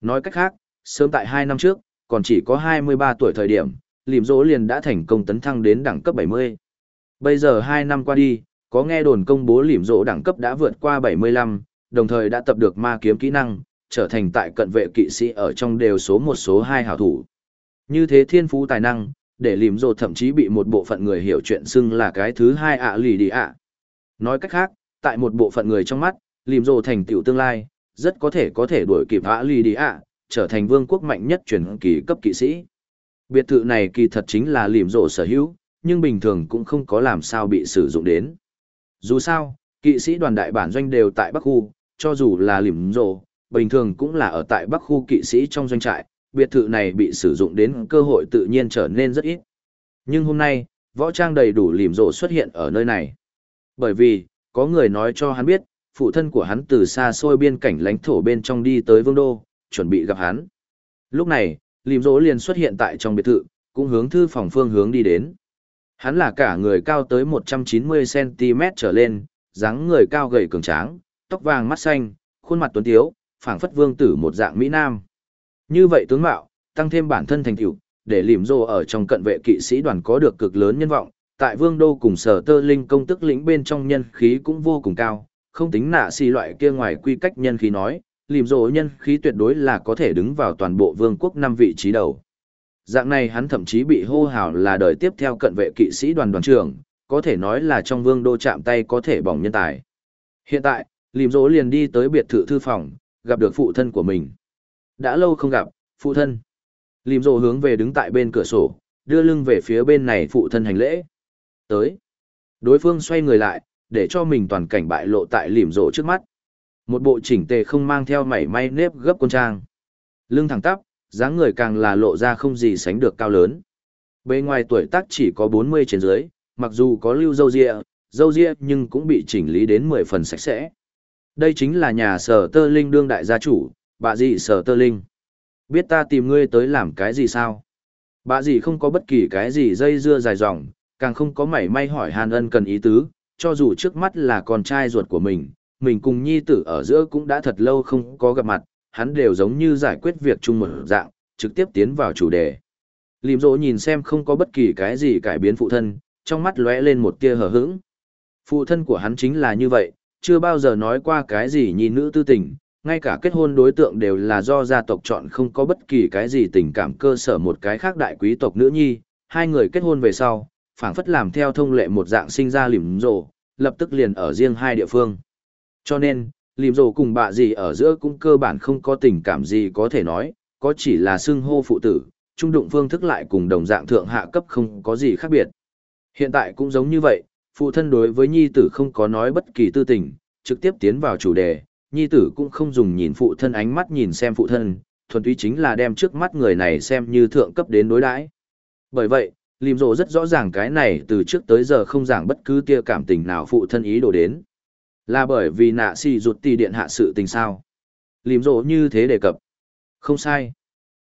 Nói cách khác, sớm tại 2 năm trước, còn chỉ có 23 tuổi thời điểm, lìm dỗ liền đã thành công tấn thăng đến đẳng cấp 70. Bây giờ 2 năm qua đi, có nghe đồn công bố lìm dỗ đẳng cấp đã vượt qua 75, đồng thời đã tập được ma kiếm kỹ năng, trở thành tại cận vệ kỵ sĩ ở trong đều số một số 2 hảo thủ. Như thế thiên phú tài năng, để lìm dỗ thậm chí bị một bộ phận người hiểu chuyện xưng là cái thứ hai ạ lì đi ạ. Nói cách khác, tại một bộ phận người trong mắt, lìm dỗ thành tiểu tương lai, rất có thể có thể đuổi kịp ạ lì đi ạ, trở thành vương quốc mạnh nhất truyền kỳ cấp kỵ sĩ. Biệt thự này kỳ thật chính là lìm rộ sở hữu, nhưng bình thường cũng không có làm sao bị sử dụng đến. Dù sao, kỵ sĩ đoàn đại bản doanh đều tại Bắc Khu, cho dù là lìm rộ, bình thường cũng là ở tại Bắc Khu kỵ sĩ trong doanh trại, biệt thự này bị sử dụng đến cơ hội tự nhiên trở nên rất ít. Nhưng hôm nay, võ trang đầy đủ lìm rộ xuất hiện ở nơi này. Bởi vì, có người nói cho hắn biết, phụ thân của hắn từ xa xôi biên cảnh lãnh thổ bên trong đi tới vương đô, chuẩn bị gặp hắn. Lúc này, lìm rỗ liền xuất hiện tại trong biệt thự, cũng hướng thư phòng phương hướng đi đến. Hắn là cả người cao tới 190cm trở lên, dáng người cao gầy cường tráng, tóc vàng mắt xanh, khuôn mặt tuấn tiếu, phảng phất vương tử một dạng Mỹ Nam. Như vậy tướng mạo, tăng thêm bản thân thành tựu, để lìm rô ở trong cận vệ kỵ sĩ đoàn có được cực lớn nhân vọng, tại vương đô cùng sở tơ linh công tức lĩnh bên trong nhân khí cũng vô cùng cao, không tính nạ xì loại kia ngoài quy cách nhân khí nói, lìm rộ nhân khí tuyệt đối là có thể đứng vào toàn bộ vương quốc năm vị trí đầu. Dạng này hắn thậm chí bị hô hào là đời tiếp theo cận vệ kỵ sĩ đoàn đoàn trưởng, có thể nói là trong vương đô chạm tay có thể bỏng nhân tài. Hiện tại, lìm rỗ liền đi tới biệt thự thư phòng, gặp được phụ thân của mình. Đã lâu không gặp, phụ thân. Lìm rỗ hướng về đứng tại bên cửa sổ, đưa lưng về phía bên này phụ thân hành lễ. Tới. Đối phương xoay người lại, để cho mình toàn cảnh bại lộ tại lìm rỗ trước mắt. Một bộ chỉnh tề không mang theo mảy may nếp gấp quân trang. Lưng thẳng tắp, dáng người càng là lộ ra không gì sánh được cao lớn. Bề ngoài tuổi tác chỉ có 40 trên dưới, mặc dù có lưu dâu ria, dâu ria nhưng cũng bị chỉnh lý đến 10 phần sạch sẽ. Đây chính là nhà sở tơ linh đương đại gia chủ, bà dì sở tơ linh. Biết ta tìm ngươi tới làm cái gì sao? Bà dì không có bất kỳ cái gì dây dưa dài dòng, càng không có mảy may hỏi hàn ân cần ý tứ, cho dù trước mắt là con trai ruột của mình, mình cùng nhi tử ở giữa cũng đã thật lâu không có gặp mặt, hắn đều giống như giải quyết việc chung một dạng, trực tiếp tiến vào chủ đề. Lìm rỗ nhìn xem không có bất kỳ cái gì cải biến phụ thân, trong mắt lóe lên một tia hờ hững. Phụ thân của hắn chính là như vậy, chưa bao giờ nói qua cái gì nhi nữ tư tình, ngay cả kết hôn đối tượng đều là do gia tộc chọn không có bất kỳ cái gì tình cảm cơ sở một cái khác đại quý tộc nữ nhi, hai người kết hôn về sau, phảng phất làm theo thông lệ một dạng sinh ra lìm rỗ, lập tức liền ở riêng hai địa phương. Cho nên, lìm rồ cùng bạ gì ở giữa cũng cơ bản không có tình cảm gì có thể nói, có chỉ là xưng hô phụ tử, trung đụng phương thức lại cùng đồng dạng thượng hạ cấp không có gì khác biệt. Hiện tại cũng giống như vậy, phụ thân đối với nhi tử không có nói bất kỳ tư tình, trực tiếp tiến vào chủ đề, nhi tử cũng không dùng nhìn phụ thân ánh mắt nhìn xem phụ thân, thuần túy chính là đem trước mắt người này xem như thượng cấp đến đối đãi. Bởi vậy, Lìm Rồ rất rõ ràng cái này từ trước tới giờ không giảng bất cứ tia cảm tình nào phụ thân ý đồ đến. Là bởi vì nạ xì rụt tì điện hạ sự tình sao. Lìm rộ như thế đề cập. Không sai.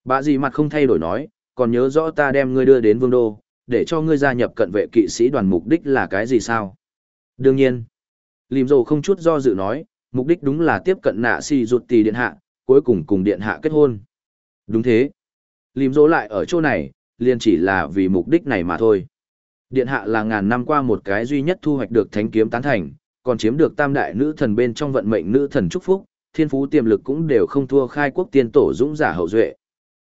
Bà gì mặt không thay đổi nói, còn nhớ rõ ta đem ngươi đưa đến vương đô, để cho ngươi gia nhập cận vệ kỵ sĩ đoàn mục đích là cái gì sao? Đương nhiên, Lìm rộ không chút do dự nói, mục đích đúng là tiếp cận nạ xì rụt tỷ điện hạ, cuối cùng cùng điện hạ kết hôn. Đúng thế. Lìm rộ lại ở chỗ này, liền chỉ là vì mục đích này mà thôi. Điện hạ là ngàn năm qua một cái duy nhất thu hoạch được thánh kiếm tán thành, còn chiếm được tam đại nữ thần bên trong vận mệnh nữ thần chúc phúc, thiên phú tiềm lực cũng đều không thua khai quốc tiên tổ dũng giả hậu duệ.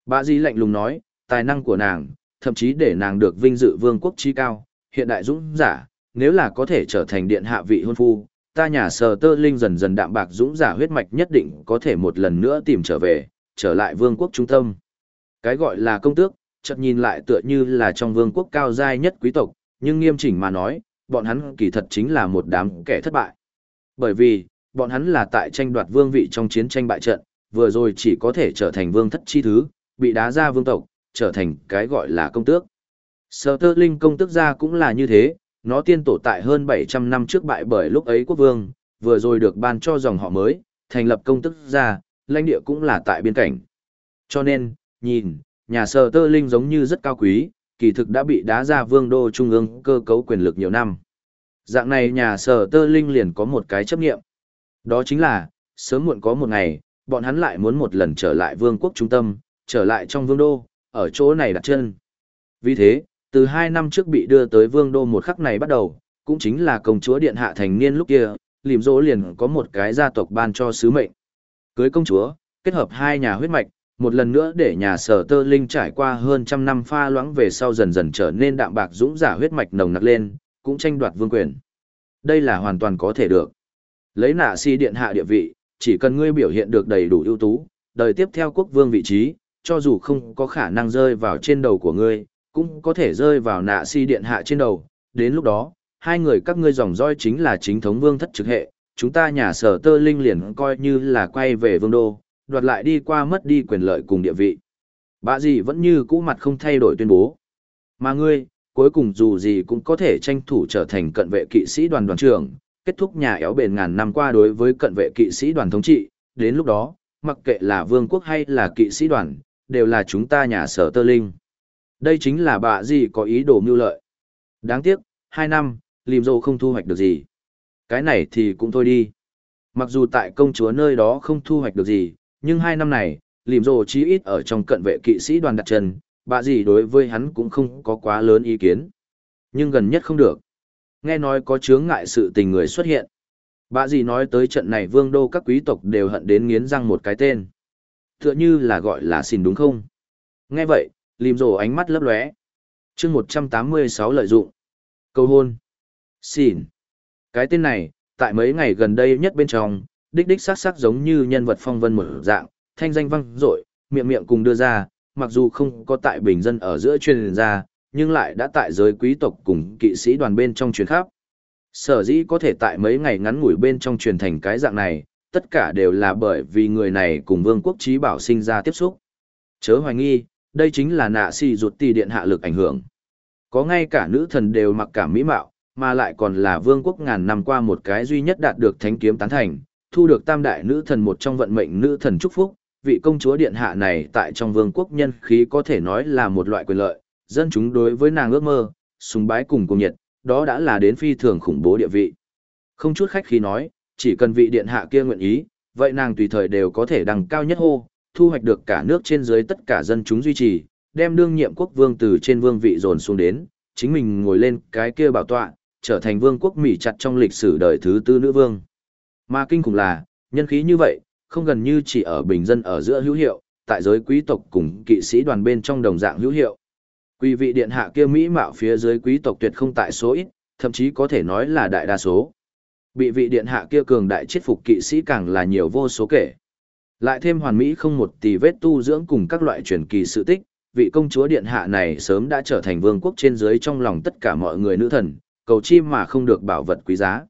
Bà Di lạnh lùng nói, tài năng của nàng, thậm chí để nàng được vinh dự vương quốc chi cao, hiện đại dũng giả, nếu là có thể trở thành điện hạ vị hôn phu, ta nhà sờ tơ linh dần dần đạm bạc dũng giả huyết mạch nhất định có thể một lần nữa tìm trở về, trở lại vương quốc trung tâm. Cái gọi là công tước, chợt nhìn lại tựa như là trong vương quốc cao giai nhất quý tộc, nhưng nghiêm chỉnh mà nói, bọn hắn kỳ thật chính là một đám kẻ thất bại. Bởi vì, bọn hắn là tại tranh đoạt vương vị trong chiến tranh bại trận, vừa rồi chỉ có thể trở thành vương thất chi thứ, bị đá ra vương tộc, trở thành cái gọi là công tước. Sở tơ linh công tước gia cũng là như thế, nó tiên tổ tại hơn 700 năm trước bại bởi lúc ấy quốc vương, vừa rồi được ban cho dòng họ mới, thành lập công tước gia, lãnh địa cũng là tại biên cảnh. Cho nên, nhìn, nhà sở tơ linh giống như rất cao quý, kỳ thực đã bị đá ra vương đô trung ương cơ cấu quyền lực nhiều năm. Dạng này nhà sở tơ linh liền có một cái chấp nghiệm. Đó chính là, sớm muộn có một ngày, bọn hắn lại muốn một lần trở lại vương quốc trung tâm, trở lại trong vương đô, ở chỗ này đặt chân. Vì thế, từ hai năm trước bị đưa tới vương đô một khắc này bắt đầu, cũng chính là công chúa điện hạ thành niên lúc kia, lìm dỗ liền có một cái gia tộc ban cho sứ mệnh. Cưới công chúa, kết hợp hai nhà huyết mạch, một lần nữa để nhà sở tơ linh trải qua hơn trăm năm pha loãng về sau dần dần trở nên đạm bạc dũng giả huyết mạch nồng nặc lên, cũng tranh đoạt vương quyền. Đây là hoàn toàn có thể được. Lấy nạ si điện hạ địa vị, chỉ cần ngươi biểu hiện được đầy đủ ưu tú, đời tiếp theo quốc vương vị trí, cho dù không có khả năng rơi vào trên đầu của ngươi, cũng có thể rơi vào nạ si điện hạ trên đầu. Đến lúc đó, hai người các ngươi dòng roi chính là chính thống vương thất trực hệ, chúng ta nhà sở tơ linh liền coi như là quay về vương đô, đoạt lại đi qua mất đi quyền lợi cùng địa vị. bà gì vẫn như cũ mặt không thay đổi tuyên bố. Mà ngươi, cuối cùng dù gì cũng có thể tranh thủ trở thành cận vệ kỵ sĩ đoàn đoàn trưởng, kết thúc nhà éo bền ngàn năm qua đối với cận vệ kỵ sĩ đoàn thống trị, đến lúc đó, mặc kệ là vương quốc hay là kỵ sĩ đoàn, đều là chúng ta nhà sở tơ linh. Đây chính là bà gì có ý đồ mưu lợi. Đáng tiếc, hai năm, lìm dâu không thu hoạch được gì. Cái này thì cũng thôi đi. Mặc dù tại công chúa nơi đó không thu hoạch được gì, nhưng hai năm này, lìm dô chí ít ở trong cận vệ kỵ sĩ đoàn đặt chân, bà gì đối với hắn cũng không có quá lớn ý kiến. Nhưng gần nhất không được. Nghe nói có chướng ngại sự tình người xuất hiện. bà gì nói tới trận này vương đô các quý tộc đều hận đến nghiến răng một cái tên. Tựa như là gọi là xin đúng không? Nghe vậy, lìm rổ ánh mắt lấp lóe. chương 186 lợi dụng. Cầu hôn. Xin. Cái tên này, tại mấy ngày gần đây nhất bên trong, đích đích sắc sắc giống như nhân vật phong vân một dạng, thanh danh văng dội miệng miệng cùng đưa ra, mặc dù không có tại bình dân ở giữa truyền ra, nhưng lại đã tại giới quý tộc cùng kỵ sĩ đoàn bên trong truyền khắp. Sở dĩ có thể tại mấy ngày ngắn ngủi bên trong truyền thành cái dạng này, tất cả đều là bởi vì người này cùng vương quốc trí bảo sinh ra tiếp xúc. Chớ hoài nghi, đây chính là nạ si ruột tì điện hạ lực ảnh hưởng. Có ngay cả nữ thần đều mặc cảm mỹ mạo, mà lại còn là vương quốc ngàn năm qua một cái duy nhất đạt được thánh kiếm tán thành, thu được tam đại nữ thần một trong vận mệnh nữ thần chúc phúc, vị công chúa điện hạ này tại trong vương quốc nhân khí có thể nói là một loại quyền lợi, dân chúng đối với nàng ước mơ, sùng bái cùng cùng nhiệt, đó đã là đến phi thường khủng bố địa vị. Không chút khách khí nói, chỉ cần vị điện hạ kia nguyện ý, vậy nàng tùy thời đều có thể đăng cao nhất hô, thu hoạch được cả nước trên dưới tất cả dân chúng duy trì, đem đương nhiệm quốc vương từ trên vương vị dồn xuống đến, chính mình ngồi lên cái kia bảo tọa, trở thành vương quốc Mỹ chặt trong lịch sử đời thứ tư nữ vương. Mà kinh khủng là, nhân khí như vậy, không gần như chỉ ở bình dân ở giữa hữu hiệu, tại giới quý tộc cùng kỵ sĩ đoàn bên trong đồng dạng hữu hiệu. Quý vị điện hạ kia Mỹ mạo phía dưới quý tộc tuyệt không tại số ít, thậm chí có thể nói là đại đa số. Bị vị điện hạ kia cường đại chết phục kỵ sĩ càng là nhiều vô số kể. Lại thêm hoàn mỹ không một tỷ vết tu dưỡng cùng các loại truyền kỳ sự tích, vị công chúa điện hạ này sớm đã trở thành vương quốc trên dưới trong lòng tất cả mọi người nữ thần, cầu chim mà không được bảo vật quý giá.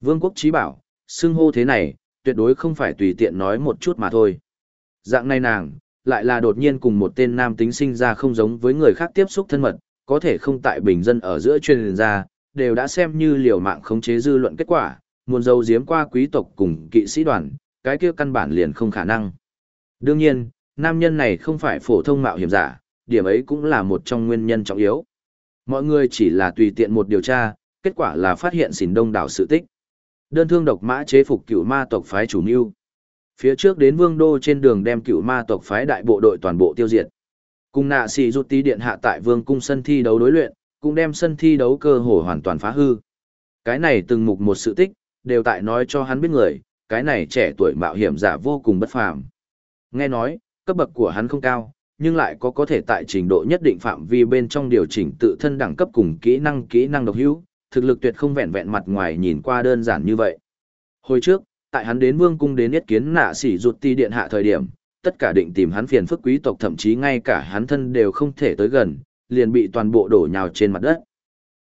Vương quốc trí bảo, xưng hô thế này, tuyệt đối không phải tùy tiện nói một chút mà thôi. Dạng này nàng, lại là đột nhiên cùng một tên nam tính sinh ra không giống với người khác tiếp xúc thân mật, có thể không tại bình dân ở giữa truyền ra, đều đã xem như liều mạng khống chế dư luận kết quả, muốn dâu giếm qua quý tộc cùng kỵ sĩ đoàn, cái kia căn bản liền không khả năng. Đương nhiên, nam nhân này không phải phổ thông mạo hiểm giả, điểm ấy cũng là một trong nguyên nhân trọng yếu. Mọi người chỉ là tùy tiện một điều tra, kết quả là phát hiện xỉn đông đảo sự tích. Đơn thương độc mã chế phục cựu ma tộc phái chủ mưu. Phía trước đến vương đô trên đường đem cựu ma tộc phái đại bộ đội toàn bộ tiêu diệt. Cùng nạ xì rút tí điện hạ tại vương cung sân thi đấu đối luyện, cũng đem sân thi đấu cơ hồ hoàn toàn phá hư. Cái này từng mục một sự tích, đều tại nói cho hắn biết người, cái này trẻ tuổi mạo hiểm giả vô cùng bất phàm. Nghe nói, cấp bậc của hắn không cao, nhưng lại có có thể tại trình độ nhất định phạm vi bên trong điều chỉnh tự thân đẳng cấp cùng kỹ năng kỹ năng độc hữu, thực lực tuyệt không vẹn vẹn mặt ngoài nhìn qua đơn giản như vậy. Hồi trước, tại hắn đến vương cung đến yết kiến nạ sỉ rụt ti điện hạ thời điểm, tất cả định tìm hắn phiền phức quý tộc thậm chí ngay cả hắn thân đều không thể tới gần, liền bị toàn bộ đổ nhào trên mặt đất.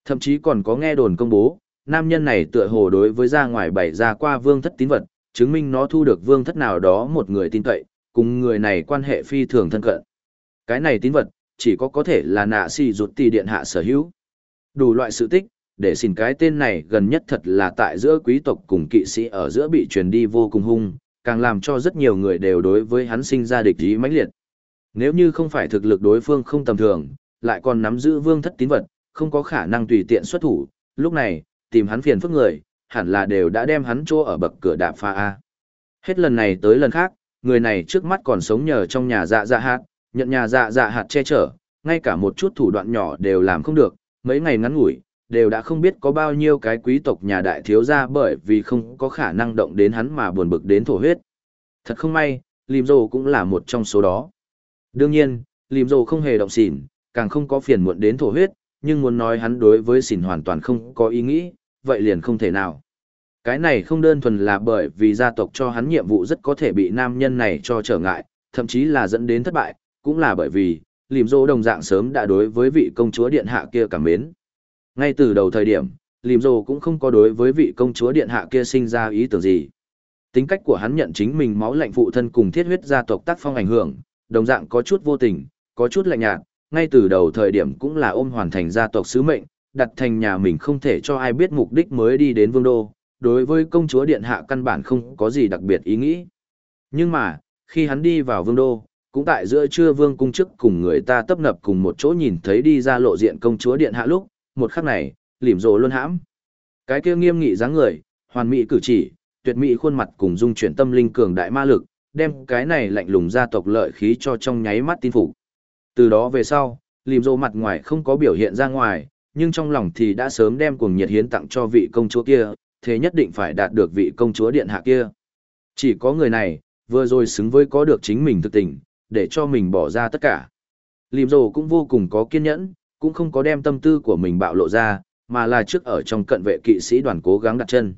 Thậm chí còn có nghe đồn công bố, nam nhân này tựa hồ đối với ra ngoài bày ra qua vương thất tín vật, chứng minh nó thu được vương thất nào đó một người tin cậy, cùng người này quan hệ phi thường thân cận. Cái này tín vật, chỉ có có thể là nạ sỉ rụt tỷ điện hạ sở hữu. Đủ loại sự tích, để xin cái tên này gần nhất thật là tại giữa quý tộc cùng kỵ sĩ ở giữa bị truyền đi vô cùng hung, càng làm cho rất nhiều người đều đối với hắn sinh ra địch ý mãnh liệt. Nếu như không phải thực lực đối phương không tầm thường, lại còn nắm giữ vương thất tín vật, không có khả năng tùy tiện xuất thủ, lúc này, tìm hắn phiền phức người, hẳn là đều đã đem hắn chỗ ở bậc cửa đạp pha A. Hết lần này tới lần khác, người này trước mắt còn sống nhờ trong nhà dạ dạ hạt, nhận nhà dạ dạ hạt che chở, ngay cả một chút thủ đoạn nhỏ đều làm không được, mấy ngày ngắn ngủi, đều đã không biết có bao nhiêu cái quý tộc nhà đại thiếu gia bởi vì không có khả năng động đến hắn mà buồn bực đến thổ huyết. Thật không may, Lìm Dồ cũng là một trong số đó. Đương nhiên, Lìm Dồ không hề động xỉn, càng không có phiền muộn đến thổ huyết, nhưng muốn nói hắn đối với xỉn hoàn toàn không có ý nghĩ, vậy liền không thể nào. Cái này không đơn thuần là bởi vì gia tộc cho hắn nhiệm vụ rất có thể bị nam nhân này cho trở ngại, thậm chí là dẫn đến thất bại, cũng là bởi vì, Lìm Dô đồng dạng sớm đã đối với vị công chúa điện hạ kia cảm mến. Ngay từ đầu thời điểm, Lìm Dô cũng không có đối với vị công chúa điện hạ kia sinh ra ý tưởng gì. Tính cách của hắn nhận chính mình máu lạnh phụ thân cùng thiết huyết gia tộc tác phong ảnh hưởng, đồng dạng có chút vô tình, có chút lạnh nhạt, ngay từ đầu thời điểm cũng là ôm hoàn thành gia tộc sứ mệnh, đặt thành nhà mình không thể cho ai biết mục đích mới đi đến vương đô, đối với công chúa điện hạ căn bản không có gì đặc biệt ý nghĩ. Nhưng mà, khi hắn đi vào vương đô, cũng tại giữa trưa vương cung chức cùng người ta tấp nập cùng một chỗ nhìn thấy đi ra lộ diện công chúa điện hạ lúc, một khắc này, lìm rồ luôn hãm. Cái kia nghiêm nghị dáng người, hoàn mỹ cử chỉ, tuyệt mỹ khuôn mặt cùng dung chuyển tâm linh cường đại ma lực, đem cái này lạnh lùng gia tộc lợi khí cho trong nháy mắt tin phục. Từ đó về sau, lìm rồ mặt ngoài không có biểu hiện ra ngoài, nhưng trong lòng thì đã sớm đem cuồng nhiệt hiến tặng cho vị công chúa kia, thế nhất định phải đạt được vị công chúa điện hạ kia. Chỉ có người này, vừa rồi xứng với có được chính mình thực tình, để cho mình bỏ ra tất cả. Lìm rồ cũng vô cùng có kiên nhẫn, cũng không có đem tâm tư của mình bạo lộ ra, mà là trước ở trong cận vệ kỵ sĩ đoàn cố gắng đặt chân.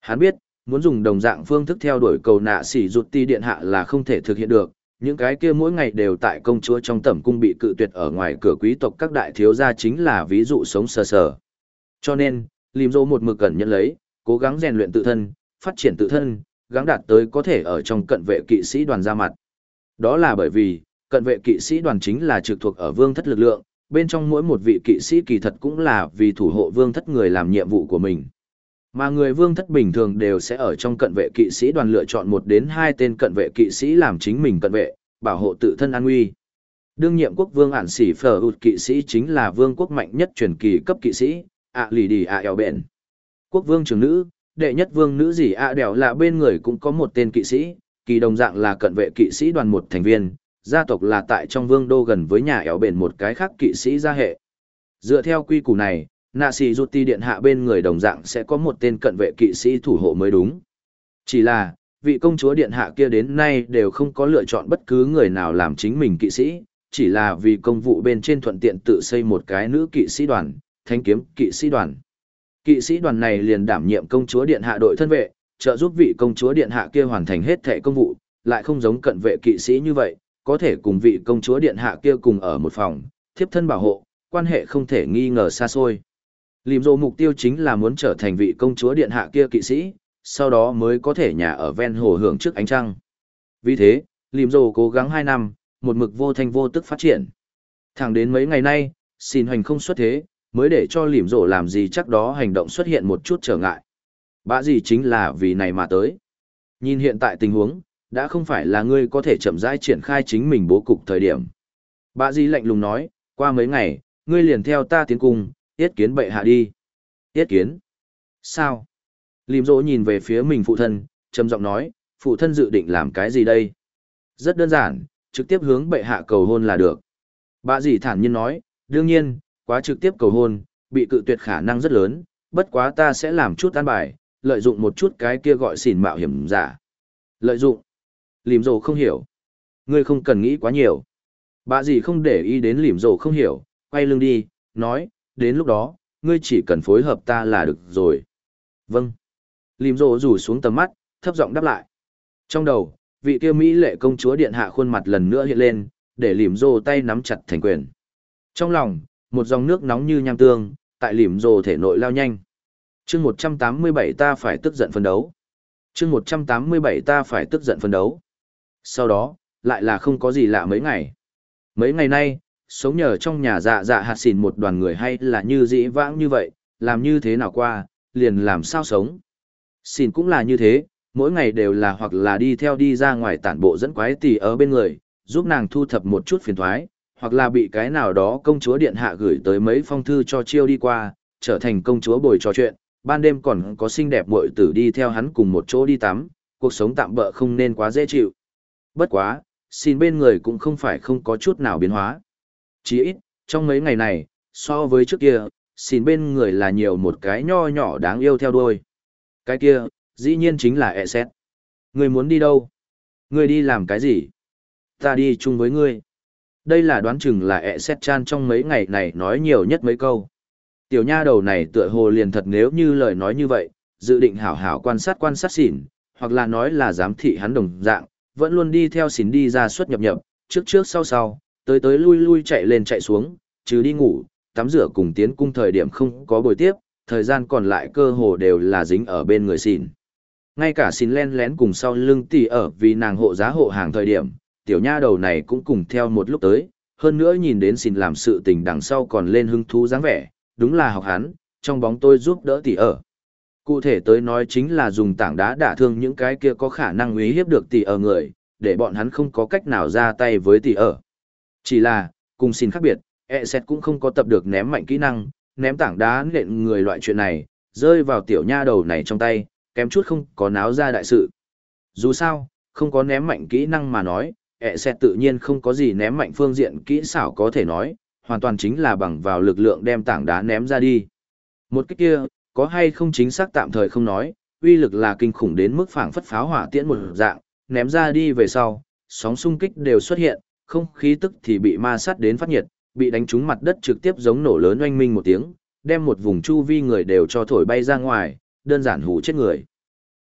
Hắn biết, muốn dùng đồng dạng phương thức theo đuổi cầu nạ xỉ rụt ti điện hạ là không thể thực hiện được, những cái kia mỗi ngày đều tại công chúa trong tẩm cung bị cự tuyệt ở ngoài cửa quý tộc các đại thiếu gia chính là ví dụ sống sờ sờ. Cho nên, Lim Dô một mực cẩn nhận lấy, cố gắng rèn luyện tự thân, phát triển tự thân, gắng đạt tới có thể ở trong cận vệ kỵ sĩ đoàn ra mặt. Đó là bởi vì, cận vệ kỵ sĩ đoàn chính là trực thuộc ở vương thất lực lượng, bên trong mỗi một vị kỵ sĩ kỳ thật cũng là vì thủ hộ vương thất người làm nhiệm vụ của mình. Mà người vương thất bình thường đều sẽ ở trong cận vệ kỵ sĩ đoàn lựa chọn một đến hai tên cận vệ kỵ sĩ làm chính mình cận vệ, bảo hộ tự thân an nguy. Đương nhiệm quốc vương ản sĩ phở ụt kỵ sĩ chính là vương quốc mạnh nhất truyền kỳ cấp kỵ sĩ, ạ lì đi ạ eo bện. Quốc vương trưởng nữ, đệ nhất vương nữ gì ạ đèo là bên người cũng có một tên kỵ sĩ, kỳ đồng dạng là cận vệ kỵ sĩ đoàn một thành viên, gia tộc là tại trong vương đô gần với nhà éo bền một cái khác kỵ sĩ gia hệ. Dựa theo quy củ này, nạ sĩ rút ti điện hạ bên người đồng dạng sẽ có một tên cận vệ kỵ sĩ thủ hộ mới đúng. Chỉ là, vị công chúa điện hạ kia đến nay đều không có lựa chọn bất cứ người nào làm chính mình kỵ sĩ, chỉ là vì công vụ bên trên thuận tiện tự xây một cái nữ kỵ sĩ đoàn, thanh kiếm kỵ sĩ đoàn. Kỵ sĩ đoàn này liền đảm nhiệm công chúa điện hạ đội thân vệ, trợ giúp vị công chúa điện hạ kia hoàn thành hết thể công vụ, lại không giống cận vệ kỵ sĩ như vậy, có thể cùng vị công chúa điện hạ kia cùng ở một phòng, thiếp thân bảo hộ, quan hệ không thể nghi ngờ xa xôi. Lìm rộ mục tiêu chính là muốn trở thành vị công chúa điện hạ kia kỵ sĩ, sau đó mới có thể nhà ở ven hồ hưởng trước ánh trăng. Vì thế, Lìm rộ cố gắng 2 năm, một mực vô thanh vô tức phát triển. Thẳng đến mấy ngày nay, xin hành không xuất thế, mới để cho Lìm rộ làm gì chắc đó hành động xuất hiện một chút trở ngại. Bã gì chính là vì này mà tới. Nhìn hiện tại tình huống, đã không phải là ngươi có thể chậm rãi triển khai chính mình bố cục thời điểm. Bã Di lạnh lùng nói, qua mấy ngày, ngươi liền theo ta tiến cung, tiết kiến bệ hạ đi. Tiết kiến? Sao? Lìm rỗ nhìn về phía mình phụ thân, trầm giọng nói, phụ thân dự định làm cái gì đây? Rất đơn giản, trực tiếp hướng bệ hạ cầu hôn là được. Bà dì thản nhiên nói, đương nhiên, quá trực tiếp cầu hôn, bị cự tuyệt khả năng rất lớn, bất quá ta sẽ làm chút an bài, lợi dụng một chút cái kia gọi xỉn mạo hiểm giả. Lợi dụng? Lìm rồ không hiểu. Ngươi không cần nghĩ quá nhiều. Bà dì không để ý đến lìm rồ không hiểu, quay lưng đi, nói, đến lúc đó, ngươi chỉ cần phối hợp ta là được rồi. Vâng. Lìm rồ rủ xuống tầm mắt, thấp giọng đáp lại. Trong đầu, vị kia Mỹ lệ công chúa điện hạ khuôn mặt lần nữa hiện lên, để lìm rồ tay nắm chặt thành quyền. Trong lòng, một dòng nước nóng như nham tương, tại lìm rồ thể nội lao nhanh. chương 187 ta phải tức giận phân đấu. chương 187 ta phải tức giận phân đấu. Sau đó, lại là không có gì lạ mấy ngày. Mấy ngày nay, sống nhờ trong nhà dạ dạ hạt xỉn một đoàn người hay là như dĩ vãng như vậy, làm như thế nào qua, liền làm sao sống. Xỉn cũng là như thế, mỗi ngày đều là hoặc là đi theo đi ra ngoài tản bộ dẫn quái tỷ ở bên người, giúp nàng thu thập một chút phiền thoái, hoặc là bị cái nào đó công chúa điện hạ gửi tới mấy phong thư cho chiêu đi qua, trở thành công chúa bồi trò chuyện, ban đêm còn có xinh đẹp muội tử đi theo hắn cùng một chỗ đi tắm, cuộc sống tạm bỡ không nên quá dễ chịu. Bất quá, xin bên người cũng không phải không có chút nào biến hóa. Chỉ ít, trong mấy ngày này, so với trước kia, xin bên người là nhiều một cái nho nhỏ đáng yêu theo đuôi. Cái kia, dĩ nhiên chính là e xét. Người muốn đi đâu? Người đi làm cái gì? Ta đi chung với ngươi. Đây là đoán chừng là e xét chan trong mấy ngày này nói nhiều nhất mấy câu. Tiểu nha đầu này tựa hồ liền thật nếu như lời nói như vậy, dự định hảo hảo quan sát quan sát xỉn, hoặc là nói là giám thị hắn đồng dạng, vẫn luôn đi theo xỉn đi ra suốt nhập nhập, trước trước sau sau, tới tới lui lui chạy lên chạy xuống, chứ đi ngủ, tắm rửa cùng tiến cung thời điểm không có buổi tiếp, thời gian còn lại cơ hồ đều là dính ở bên người xỉn. Ngay cả xỉn len lén cùng sau lưng tỷ ở vì nàng hộ giá hộ hàng thời điểm, tiểu nha đầu này cũng cùng theo một lúc tới, hơn nữa nhìn đến xỉn làm sự tình đằng sau còn lên hứng thú dáng vẻ, đúng là học hắn, trong bóng tôi giúp đỡ tỷ ở. Cụ thể tới nói chính là dùng tảng đá đả thương những cái kia có khả năng uy hiếp được tỷ ở người, để bọn hắn không có cách nào ra tay với tỷ ở. Chỉ là, cùng xin khác biệt, e xét cũng không có tập được ném mạnh kỹ năng, ném tảng đá nện người loại chuyện này, rơi vào tiểu nha đầu này trong tay, kém chút không có náo ra đại sự. Dù sao, không có ném mạnh kỹ năng mà nói, e sẽ tự nhiên không có gì ném mạnh phương diện kỹ xảo có thể nói, hoàn toàn chính là bằng vào lực lượng đem tảng đá ném ra đi. Một cái kia, có hay không chính xác tạm thời không nói, uy lực là kinh khủng đến mức phảng phất pháo hỏa tiễn một dạng, ném ra đi về sau, sóng xung kích đều xuất hiện, không khí tức thì bị ma sát đến phát nhiệt, bị đánh trúng mặt đất trực tiếp giống nổ lớn oanh minh một tiếng, đem một vùng chu vi người đều cho thổi bay ra ngoài, đơn giản hủ chết người.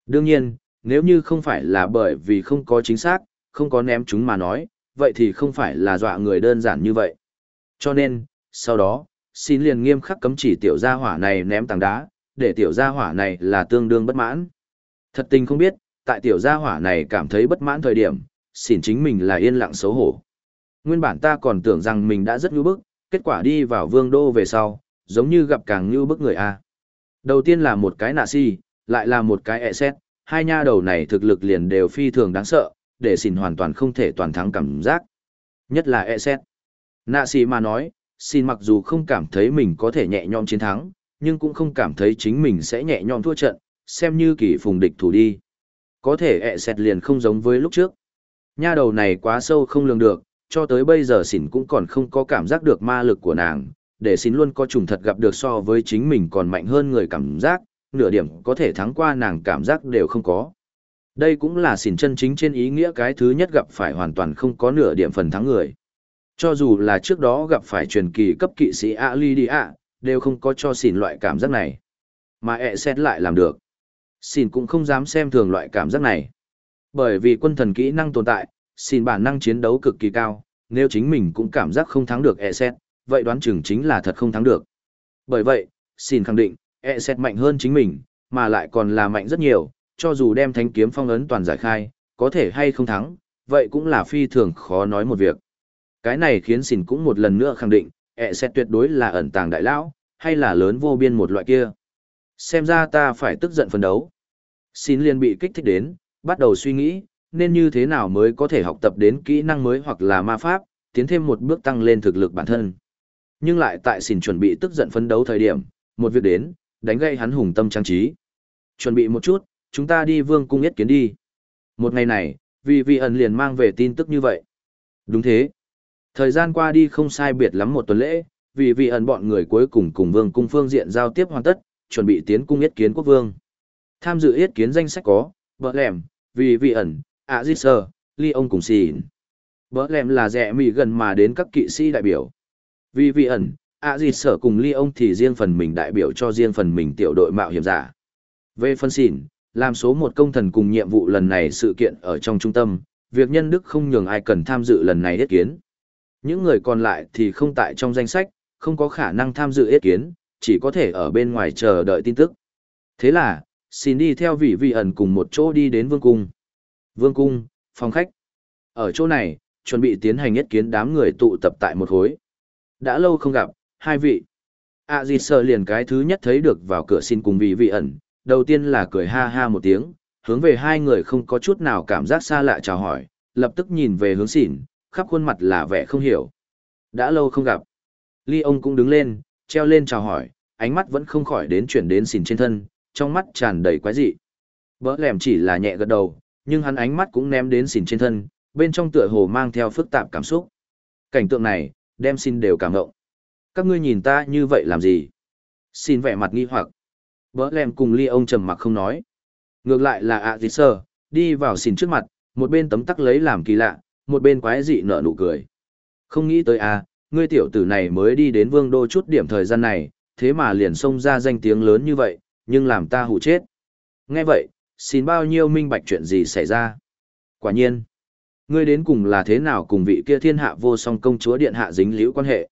Đương nhiên, nếu như không phải là bởi vì không có chính xác, không có ném chúng mà nói, vậy thì không phải là dọa người đơn giản như vậy. Cho nên, sau đó, xin liền nghiêm khắc cấm chỉ tiểu gia hỏa này ném tảng đá, để tiểu gia hỏa này là tương đương bất mãn. Thật tình không biết, tại tiểu gia hỏa này cảm thấy bất mãn thời điểm, xỉn chính mình là yên lặng xấu hổ. Nguyên bản ta còn tưởng rằng mình đã rất nhu bức, kết quả đi vào vương đô về sau, giống như gặp càng nhu bức người A. Đầu tiên là một cái nạ si, lại là một cái ẹ xét, hai nha đầu này thực lực liền đều phi thường đáng sợ, để xỉn hoàn toàn không thể toàn thắng cảm giác. Nhất là ẹ xét. Nạ si mà nói, xin mặc dù không cảm thấy mình có thể nhẹ nhõm chiến thắng, nhưng cũng không cảm thấy chính mình sẽ nhẹ nhõm thua trận, xem như kỳ phùng địch thủ đi. Có thể ẹ xẹt liền không giống với lúc trước. Nha đầu này quá sâu không lường được, cho tới bây giờ xỉn cũng còn không có cảm giác được ma lực của nàng, để xỉn luôn có trùng thật gặp được so với chính mình còn mạnh hơn người cảm giác, nửa điểm có thể thắng qua nàng cảm giác đều không có. Đây cũng là xỉn chân chính trên ý nghĩa cái thứ nhất gặp phải hoàn toàn không có nửa điểm phần thắng người. Cho dù là trước đó gặp phải truyền kỳ cấp kỵ sĩ Ali đi ạ, đều không có cho xỉn loại cảm giác này. Mà ẹ xét lại làm được. Xỉn cũng không dám xem thường loại cảm giác này. Bởi vì quân thần kỹ năng tồn tại, xỉn bản năng chiến đấu cực kỳ cao, nếu chính mình cũng cảm giác không thắng được e xét, vậy đoán chừng chính là thật không thắng được. Bởi vậy, xỉn khẳng định, e xét mạnh hơn chính mình, mà lại còn là mạnh rất nhiều, cho dù đem thánh kiếm phong ấn toàn giải khai, có thể hay không thắng, vậy cũng là phi thường khó nói một việc. Cái này khiến xỉn cũng một lần nữa khẳng định, ẹ sẽ tuyệt đối là ẩn tàng đại lão, hay là lớn vô biên một loại kia. Xem ra ta phải tức giận phấn đấu. Xin liền bị kích thích đến, bắt đầu suy nghĩ, nên như thế nào mới có thể học tập đến kỹ năng mới hoặc là ma pháp, tiến thêm một bước tăng lên thực lực bản thân. Nhưng lại tại xin chuẩn bị tức giận phấn đấu thời điểm, một việc đến, đánh gây hắn hùng tâm trang trí. Chuẩn bị một chút, chúng ta đi vương cung yết kiến đi. Một ngày này, vì vị ẩn liền mang về tin tức như vậy. Đúng thế. Thời gian qua đi không sai biệt lắm một tuần lễ, vì vị ẩn bọn người cuối cùng cùng vương cung phương diện giao tiếp hoàn tất, chuẩn bị tiến cung yết kiến quốc vương. Tham dự yết kiến danh sách có, Bỡ lẻm, vì vị ẩn, ạ di sơ, ly ông cùng xìn. Bỡ lẻm là rẻ mì gần mà đến các kỵ sĩ đại biểu. Vì vị ẩn, ạ di sở cùng ly ông thì riêng phần mình đại biểu cho riêng phần mình tiểu đội mạo hiểm giả. Về phân xỉn, làm số một công thần cùng nhiệm vụ lần này sự kiện ở trong trung tâm, việc nhân đức không nhường ai cần tham dự lần này yết kiến. Những người còn lại thì không tại trong danh sách, không có khả năng tham dự ý kiến, chỉ có thể ở bên ngoài chờ đợi tin tức. Thế là, xin đi theo vị vị ẩn cùng một chỗ đi đến vương cung. Vương cung, phòng khách. Ở chỗ này, chuẩn bị tiến hành ý kiến đám người tụ tập tại một hối. Đã lâu không gặp, hai vị. À gì sợ liền cái thứ nhất thấy được vào cửa xin cùng vị vị ẩn, đầu tiên là cười ha ha một tiếng, hướng về hai người không có chút nào cảm giác xa lạ chào hỏi, lập tức nhìn về hướng xỉn, khắp khuôn mặt là vẻ không hiểu. Đã lâu không gặp. Ly ông cũng đứng lên, treo lên chào hỏi, ánh mắt vẫn không khỏi đến chuyển đến xỉn trên thân, trong mắt tràn đầy quái dị. Bỡ lẻm chỉ là nhẹ gật đầu, nhưng hắn ánh mắt cũng ném đến xỉn trên thân, bên trong tựa hồ mang theo phức tạp cảm xúc. Cảnh tượng này, đem xin đều cảm động. Các ngươi nhìn ta như vậy làm gì? Xin vẻ mặt nghi hoặc. Bỡ lẻm cùng ly ông trầm mặc không nói. Ngược lại là ạ à sơ, đi vào xỉn trước mặt, một bên tấm tắc lấy làm kỳ lạ, một bên quái dị nở nụ cười. Không nghĩ tới à, ngươi tiểu tử này mới đi đến vương đô chút điểm thời gian này, thế mà liền xông ra danh tiếng lớn như vậy, nhưng làm ta hụ chết. Nghe vậy, xin bao nhiêu minh bạch chuyện gì xảy ra. Quả nhiên, ngươi đến cùng là thế nào cùng vị kia thiên hạ vô song công chúa điện hạ dính liễu quan hệ.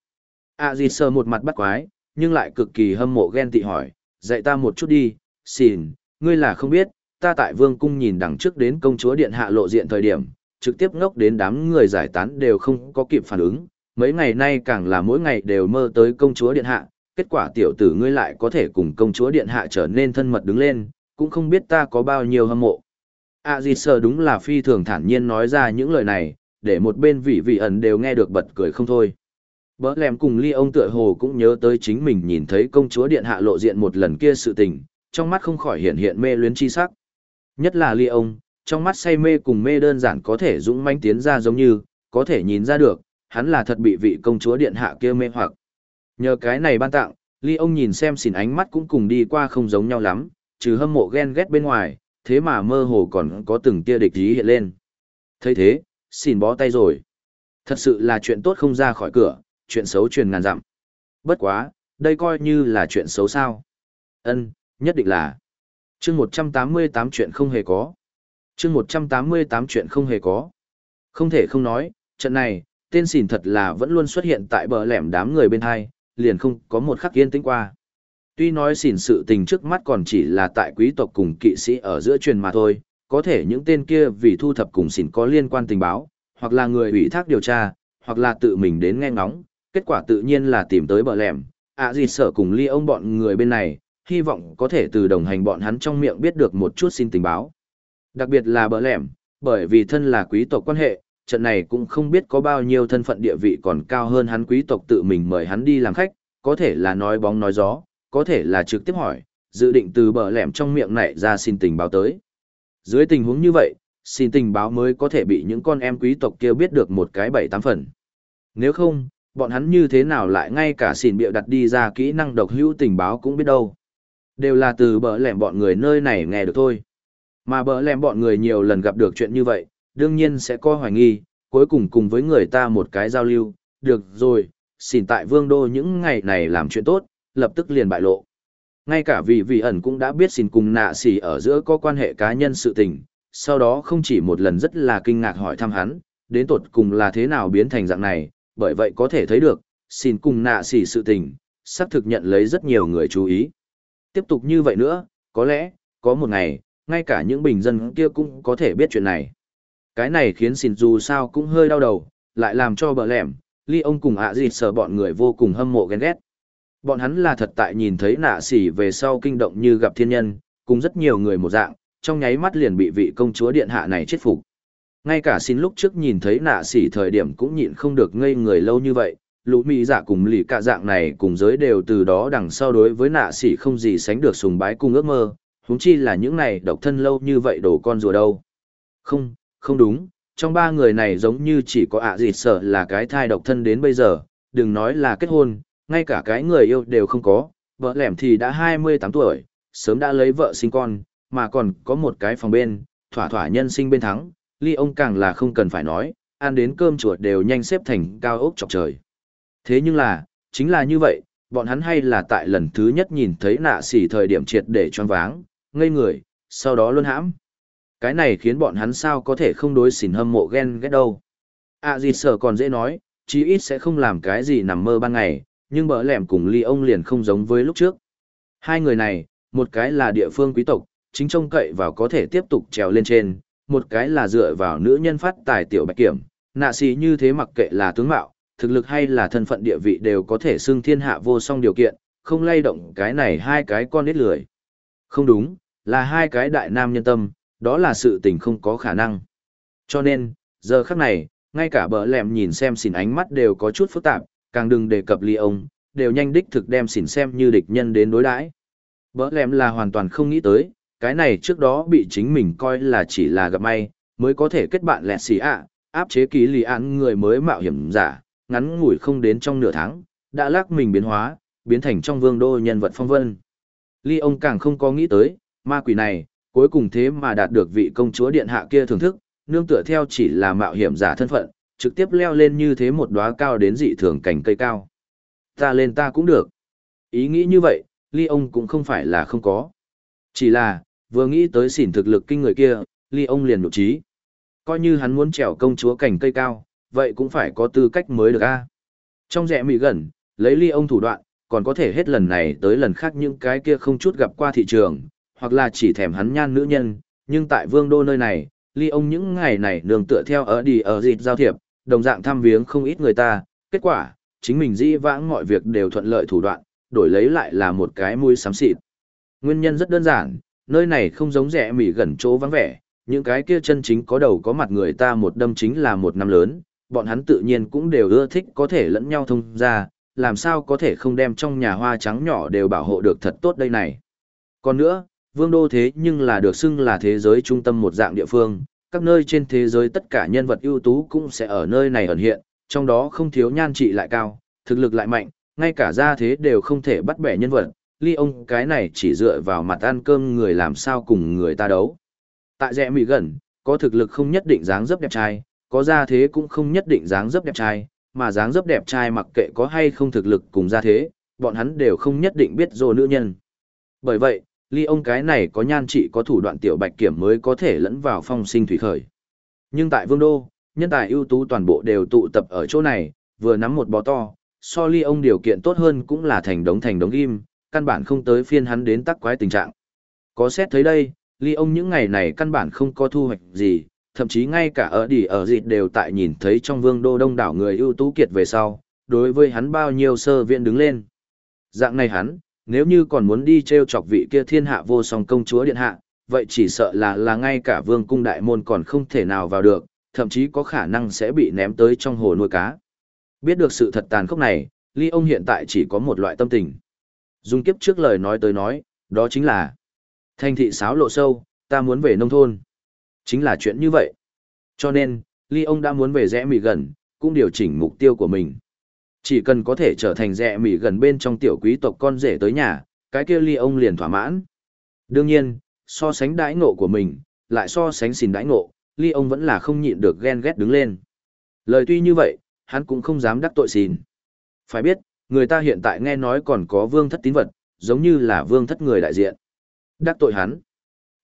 À gì sờ một mặt bắt quái, nhưng lại cực kỳ hâm mộ ghen tị hỏi, dạy ta một chút đi, xin, ngươi là không biết, ta tại vương cung nhìn đằng trước đến công chúa điện hạ lộ diện thời điểm, trực tiếp ngốc đến đám người giải tán đều không có kịp phản ứng, mấy ngày nay càng là mỗi ngày đều mơ tới công chúa điện hạ, kết quả tiểu tử ngươi lại có thể cùng công chúa điện hạ trở nên thân mật đứng lên, cũng không biết ta có bao nhiêu hâm mộ. À gì sợ đúng là phi thường thản nhiên nói ra những lời này, để một bên vị vị ẩn đều nghe được bật cười không thôi. Bỡ lèm cùng ly ông tựa hồ cũng nhớ tới chính mình nhìn thấy công chúa điện hạ lộ diện một lần kia sự tình, trong mắt không khỏi hiện hiện mê luyến chi sắc. Nhất là ly ông, trong mắt say mê cùng mê đơn giản có thể dũng manh tiến ra giống như, có thể nhìn ra được, hắn là thật bị vị công chúa điện hạ kia mê hoặc. Nhờ cái này ban tặng, ly ông nhìn xem xỉn ánh mắt cũng cùng đi qua không giống nhau lắm, trừ hâm mộ ghen ghét bên ngoài, thế mà mơ hồ còn có từng tia địch ý hiện lên. thấy thế, xỉn bó tay rồi. Thật sự là chuyện tốt không ra khỏi cửa, chuyện xấu truyền ngàn dặm. Bất quá, đây coi như là chuyện xấu sao. Ân, nhất định là. chương 188 chuyện không hề có chương 188 chuyện không hề có. Không thể không nói, trận này, tên xỉn thật là vẫn luôn xuất hiện tại bờ lẻm đám người bên hai, liền không có một khắc yên tĩnh qua. Tuy nói xỉn sự tình trước mắt còn chỉ là tại quý tộc cùng kỵ sĩ ở giữa truyền mà thôi, có thể những tên kia vì thu thập cùng xỉn có liên quan tình báo, hoặc là người ủy thác điều tra, hoặc là tự mình đến nghe ngóng, kết quả tự nhiên là tìm tới bờ lẻm, ạ à gì sợ cùng ly ông bọn người bên này, hy vọng có thể từ đồng hành bọn hắn trong miệng biết được một chút xin tình báo. Đặc biệt là bờ lẻm, bởi vì thân là quý tộc quan hệ, trận này cũng không biết có bao nhiêu thân phận địa vị còn cao hơn hắn quý tộc tự mình mời hắn đi làm khách, có thể là nói bóng nói gió, có thể là trực tiếp hỏi, dự định từ bờ lẻm trong miệng này ra xin tình báo tới. Dưới tình huống như vậy, xin tình báo mới có thể bị những con em quý tộc kia biết được một cái bảy tám phần. Nếu không, bọn hắn như thế nào lại ngay cả xin bịa đặt đi ra kỹ năng độc hữu tình báo cũng biết đâu. Đều là từ bờ lẻm bọn người nơi này nghe được thôi. Mà bờ lem bọn người nhiều lần gặp được chuyện như vậy, đương nhiên sẽ có hoài nghi, cuối cùng cùng với người ta một cái giao lưu, được rồi, xin tại vương đô những ngày này làm chuyện tốt, lập tức liền bại lộ. Ngay cả vì vị ẩn cũng đã biết xin cùng nạ xỉ ở giữa có quan hệ cá nhân sự tình, sau đó không chỉ một lần rất là kinh ngạc hỏi thăm hắn, đến tột cùng là thế nào biến thành dạng này, bởi vậy có thể thấy được, xin cùng nạ xỉ sự tình, sắp thực nhận lấy rất nhiều người chú ý. Tiếp tục như vậy nữa, có lẽ, có một ngày, ngay cả những bình dân kia cũng có thể biết chuyện này. Cái này khiến xin dù sao cũng hơi đau đầu, lại làm cho bờ lẻm, ly ông cùng ạ à dịt sợ bọn người vô cùng hâm mộ ghen ghét. Bọn hắn là thật tại nhìn thấy nạ xỉ về sau kinh động như gặp thiên nhân, cùng rất nhiều người một dạng, trong nháy mắt liền bị vị công chúa điện hạ này chết phục. Ngay cả xin lúc trước nhìn thấy nạ xỉ thời điểm cũng nhịn không được ngây người lâu như vậy, lũ mỹ dạ cùng lì cả dạng này cùng giới đều từ đó đằng sau đối với nạ sỉ không gì sánh được sùng bái cùng ước mơ, huống chi là những này độc thân lâu như vậy đổ con rùa đâu. Không, không đúng, trong ba người này giống như chỉ có ạ à gì sợ là cái thai độc thân đến bây giờ, đừng nói là kết hôn, ngay cả cái người yêu đều không có, vợ lẻm thì đã 28 tuổi, sớm đã lấy vợ sinh con, mà còn có một cái phòng bên, thỏa thỏa nhân sinh bên thắng, ly ông càng là không cần phải nói, ăn đến cơm chuột đều nhanh xếp thành cao ốc chọc trời. Thế nhưng là, chính là như vậy, bọn hắn hay là tại lần thứ nhất nhìn thấy nạ xỉ thời điểm triệt để choáng váng, ngây người, sau đó luôn hãm. Cái này khiến bọn hắn sao có thể không đối xỉn hâm mộ ghen ghét đâu. À gì sở còn dễ nói, chí ít sẽ không làm cái gì nằm mơ ban ngày, nhưng bỡ lẻm cùng ly ông liền không giống với lúc trước. Hai người này, một cái là địa phương quý tộc, chính trông cậy vào có thể tiếp tục trèo lên trên, một cái là dựa vào nữ nhân phát tài tiểu bạch kiểm, nạ xì như thế mặc kệ là tướng mạo, thực lực hay là thân phận địa vị đều có thể xưng thiên hạ vô song điều kiện, không lay động cái này hai cái con nít lười. Không đúng, là hai cái đại nam nhân tâm, đó là sự tình không có khả năng. Cho nên, giờ khắc này, ngay cả bờ lẹm nhìn xem xỉn ánh mắt đều có chút phức tạp, càng đừng đề cập ly ông, đều nhanh đích thực đem xỉn xem như địch nhân đến đối đãi. Bờ lẹm là hoàn toàn không nghĩ tới, cái này trước đó bị chính mình coi là chỉ là gặp may, mới có thể kết bạn lẹ xỉ ạ, áp chế ký lì án người mới mạo hiểm giả, ngắn ngủi không đến trong nửa tháng, đã lắc mình biến hóa, biến thành trong vương đô nhân vật phong vân. Ly ông càng không có nghĩ tới, ma quỷ này, cuối cùng thế mà đạt được vị công chúa điện hạ kia thưởng thức, nương tựa theo chỉ là mạo hiểm giả thân phận, trực tiếp leo lên như thế một đóa cao đến dị thường cảnh cây cao. Ta lên ta cũng được. Ý nghĩ như vậy, ly ông cũng không phải là không có. Chỉ là, vừa nghĩ tới xỉn thực lực kinh người kia, ly ông liền nhục trí. Coi như hắn muốn trèo công chúa cảnh cây cao, vậy cũng phải có tư cách mới được a. Trong rẻ mị gần, lấy ly ông thủ đoạn, còn có thể hết lần này tới lần khác những cái kia không chút gặp qua thị trường, hoặc là chỉ thèm hắn nhan nữ nhân, nhưng tại vương đô nơi này, ly ông những ngày này nương tựa theo ở đi ở dịp giao thiệp, đồng dạng thăm viếng không ít người ta, kết quả, chính mình dĩ vãng mọi việc đều thuận lợi thủ đoạn, đổi lấy lại là một cái mũi xám xịt. Nguyên nhân rất đơn giản, nơi này không giống rẻ mỉ gần chỗ vắng vẻ, những cái kia chân chính có đầu có mặt người ta một đâm chính là một năm lớn, bọn hắn tự nhiên cũng đều ưa thích có thể lẫn nhau thông ra, làm sao có thể không đem trong nhà hoa trắng nhỏ đều bảo hộ được thật tốt đây này. Còn nữa, vương đô thế nhưng là được xưng là thế giới trung tâm một dạng địa phương, các nơi trên thế giới tất cả nhân vật ưu tú cũng sẽ ở nơi này ẩn hiện, trong đó không thiếu nhan trị lại cao, thực lực lại mạnh, ngay cả gia thế đều không thể bắt bẻ nhân vật, ly ông cái này chỉ dựa vào mặt ăn cơm người làm sao cùng người ta đấu. Tại rẽ mỹ gần, có thực lực không nhất định dáng dấp đẹp trai, có gia thế cũng không nhất định dáng dấp đẹp trai, mà dáng dấp đẹp trai mặc kệ có hay không thực lực cùng gia thế, bọn hắn đều không nhất định biết dồ nữ nhân. Bởi vậy, ly ông cái này có nhan trị có thủ đoạn tiểu bạch kiểm mới có thể lẫn vào phong sinh thủy khởi. Nhưng tại vương đô, nhân tài ưu tú toàn bộ đều tụ tập ở chỗ này, vừa nắm một bó to, so ly ông điều kiện tốt hơn cũng là thành đống thành đống ghim, căn bản không tới phiên hắn đến tắc quái tình trạng. Có xét thấy đây, ly ông những ngày này căn bản không có thu hoạch gì, thậm chí ngay cả ở đỉ ở dịt đều tại nhìn thấy trong vương đô đông đảo người ưu tú kiệt về sau, đối với hắn bao nhiêu sơ viện đứng lên. Dạng này hắn, nếu như còn muốn đi treo chọc vị kia thiên hạ vô song công chúa điện hạ, vậy chỉ sợ là là ngay cả vương cung đại môn còn không thể nào vào được, thậm chí có khả năng sẽ bị ném tới trong hồ nuôi cá. Biết được sự thật tàn khốc này, Ly ông hiện tại chỉ có một loại tâm tình. Dùng kiếp trước lời nói tới nói, đó chính là Thành thị sáo lộ sâu, ta muốn về nông thôn. Chính là chuyện như vậy. Cho nên, Ly ông đã muốn về rẽ mì gần, cũng điều chỉnh mục tiêu của mình. Chỉ cần có thể trở thành rẻ mỉ gần bên trong tiểu quý tộc con rể tới nhà, cái kia Ly ông liền thỏa mãn. Đương nhiên, so sánh đãi ngộ của mình, lại so sánh xin đãi ngộ, Ly ông vẫn là không nhịn được ghen ghét đứng lên. Lời tuy như vậy, hắn cũng không dám đắc tội xin. Phải biết, người ta hiện tại nghe nói còn có vương thất tín vật, giống như là vương thất người đại diện. Đắc tội hắn.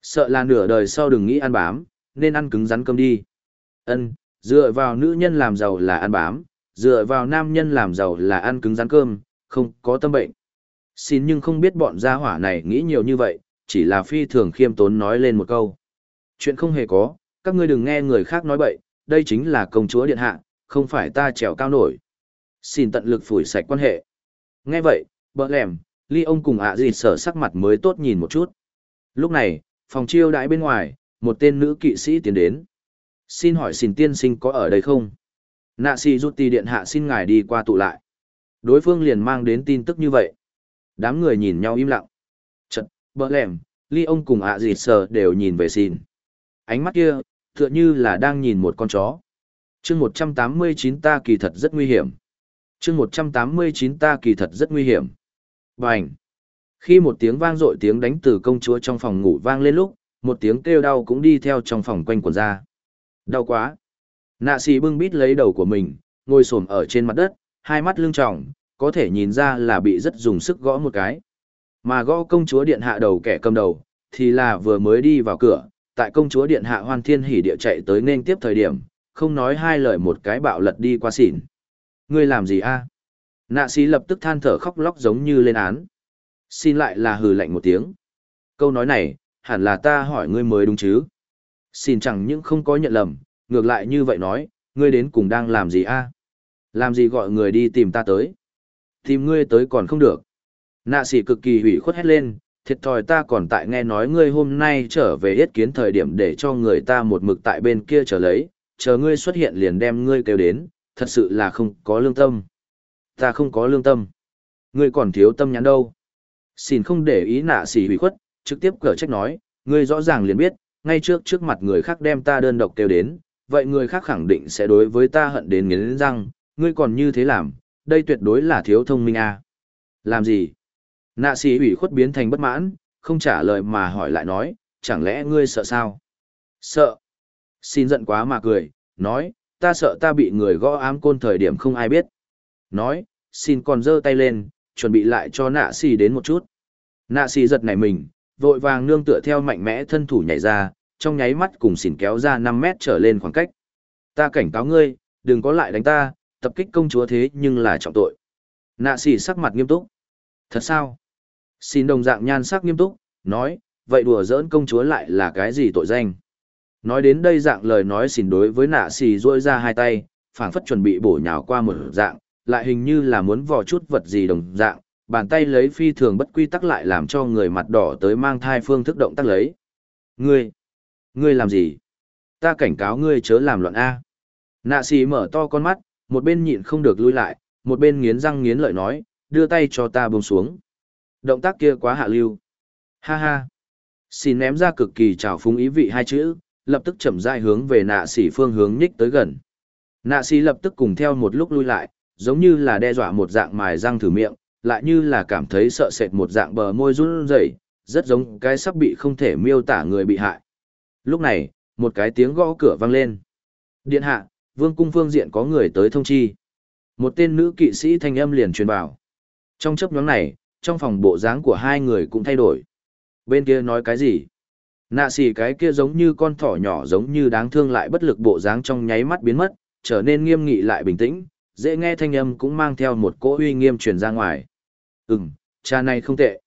Sợ là nửa đời sau đừng nghĩ ăn bám, nên ăn cứng rắn cơm đi. Ân, dựa vào nữ nhân làm giàu là ăn bám, dựa vào nam nhân làm giàu là ăn cứng rắn cơm, không có tâm bệnh. Xin nhưng không biết bọn gia hỏa này nghĩ nhiều như vậy, chỉ là phi thường khiêm tốn nói lên một câu. Chuyện không hề có, các ngươi đừng nghe người khác nói bậy, đây chính là công chúa điện hạ, không phải ta trèo cao nổi. Xin tận lực phủi sạch quan hệ. Nghe vậy, bỡ lẻm, ly ông cùng ạ à gì sở sắc mặt mới tốt nhìn một chút. Lúc này, phòng chiêu đãi bên ngoài, một tên nữ kỵ sĩ tiến đến. Xin hỏi xin tiên sinh có ở đây không? Nạ xì rút ti điện hạ xin ngài đi qua tụ lại. Đối phương liền mang đến tin tức như vậy. Đám người nhìn nhau im lặng. Chật, bỡ lẻm, ly ông cùng ạ à dịt sờ đều nhìn về xin. Ánh mắt kia, tựa như là đang nhìn một con chó. chương 189 ta kỳ thật rất nguy hiểm. chương 189 ta kỳ thật rất nguy hiểm. Bành! Khi một tiếng vang dội tiếng đánh từ công chúa trong phòng ngủ vang lên lúc, một tiếng kêu đau cũng đi theo trong phòng quanh quần ra. Đau quá! Nạ xì bưng bít lấy đầu của mình, ngồi xổm ở trên mặt đất, hai mắt lưng tròng, có thể nhìn ra là bị rất dùng sức gõ một cái. Mà gõ công chúa điện hạ đầu kẻ cầm đầu, thì là vừa mới đi vào cửa, tại công chúa điện hạ hoan thiên hỉ địa chạy tới nên tiếp thời điểm, không nói hai lời một cái bạo lật đi qua xỉn. Ngươi làm gì a? Nạ sĩ lập tức than thở khóc lóc giống như lên án. Xin lại là hừ lạnh một tiếng. Câu nói này, hẳn là ta hỏi ngươi mới đúng chứ. Xin chẳng những không có nhận lầm, ngược lại như vậy nói, ngươi đến cùng đang làm gì a? Làm gì gọi người đi tìm ta tới? Tìm ngươi tới còn không được. Nạ sĩ cực kỳ hủy khuất hét lên, thiệt thòi ta còn tại nghe nói ngươi hôm nay trở về yết kiến thời điểm để cho người ta một mực tại bên kia trở lấy, chờ ngươi xuất hiện liền đem ngươi kêu đến, thật sự là không có lương tâm. Ta không có lương tâm. Ngươi còn thiếu tâm nhắn đâu. Xin không để ý nạ sĩ hủy khuất, trực tiếp cở trách nói, ngươi rõ ràng liền biết, ngay trước trước mặt người khác đem ta đơn độc kêu đến, vậy người khác khẳng định sẽ đối với ta hận đến nghiến răng, ngươi còn như thế làm, đây tuyệt đối là thiếu thông minh à. Làm gì? Nạ sĩ ủy khuất biến thành bất mãn, không trả lời mà hỏi lại nói, chẳng lẽ ngươi sợ sao? Sợ. Xin giận quá mà cười, nói, ta sợ ta bị người gõ ám côn thời điểm không ai biết. Nói, xin còn giơ tay lên, chuẩn bị lại cho nạ sĩ đến một chút. Nạ sĩ giật nảy mình, vội vàng nương tựa theo mạnh mẽ thân thủ nhảy ra, trong nháy mắt cùng xỉn kéo ra 5 mét trở lên khoảng cách. Ta cảnh cáo ngươi, đừng có lại đánh ta, tập kích công chúa thế nhưng là trọng tội. Nạ xỉ sắc mặt nghiêm túc. Thật sao? Xin đồng dạng nhan sắc nghiêm túc, nói, vậy đùa giỡn công chúa lại là cái gì tội danh? Nói đến đây dạng lời nói xỉn đối với nạ xỉ ruôi ra hai tay, phảng phất chuẩn bị bổ nhào qua một dạng, lại hình như là muốn vò chút vật gì đồng dạng, bàn tay lấy phi thường bất quy tắc lại làm cho người mặt đỏ tới mang thai phương thức động tác lấy. Ngươi, ngươi làm gì? Ta cảnh cáo ngươi chớ làm loạn A. Nạ xì mở to con mắt, một bên nhịn không được lui lại, một bên nghiến răng nghiến lợi nói, đưa tay cho ta buông xuống. Động tác kia quá hạ lưu. Ha ha. Xin ném ra cực kỳ trào phúng ý vị hai chữ, lập tức chậm rãi hướng về nạ sĩ phương hướng nhích tới gần. Nạ sĩ lập tức cùng theo một lúc lui lại, giống như là đe dọa một dạng mài răng thử miệng, lại như là cảm thấy sợ sệt một dạng bờ môi run rẩy, rất giống cái sắp bị không thể miêu tả người bị hại. Lúc này, một cái tiếng gõ cửa vang lên. Điện hạ, vương cung phương diện có người tới thông chi. Một tên nữ kỵ sĩ thanh âm liền truyền bảo Trong chấp nhóm này, trong phòng bộ dáng của hai người cũng thay đổi. Bên kia nói cái gì? Nạ xì cái kia giống như con thỏ nhỏ giống như đáng thương lại bất lực bộ dáng trong nháy mắt biến mất, trở nên nghiêm nghị lại bình tĩnh, dễ nghe thanh âm cũng mang theo một cỗ uy nghiêm truyền ra ngoài. Ừm, cha này không tệ.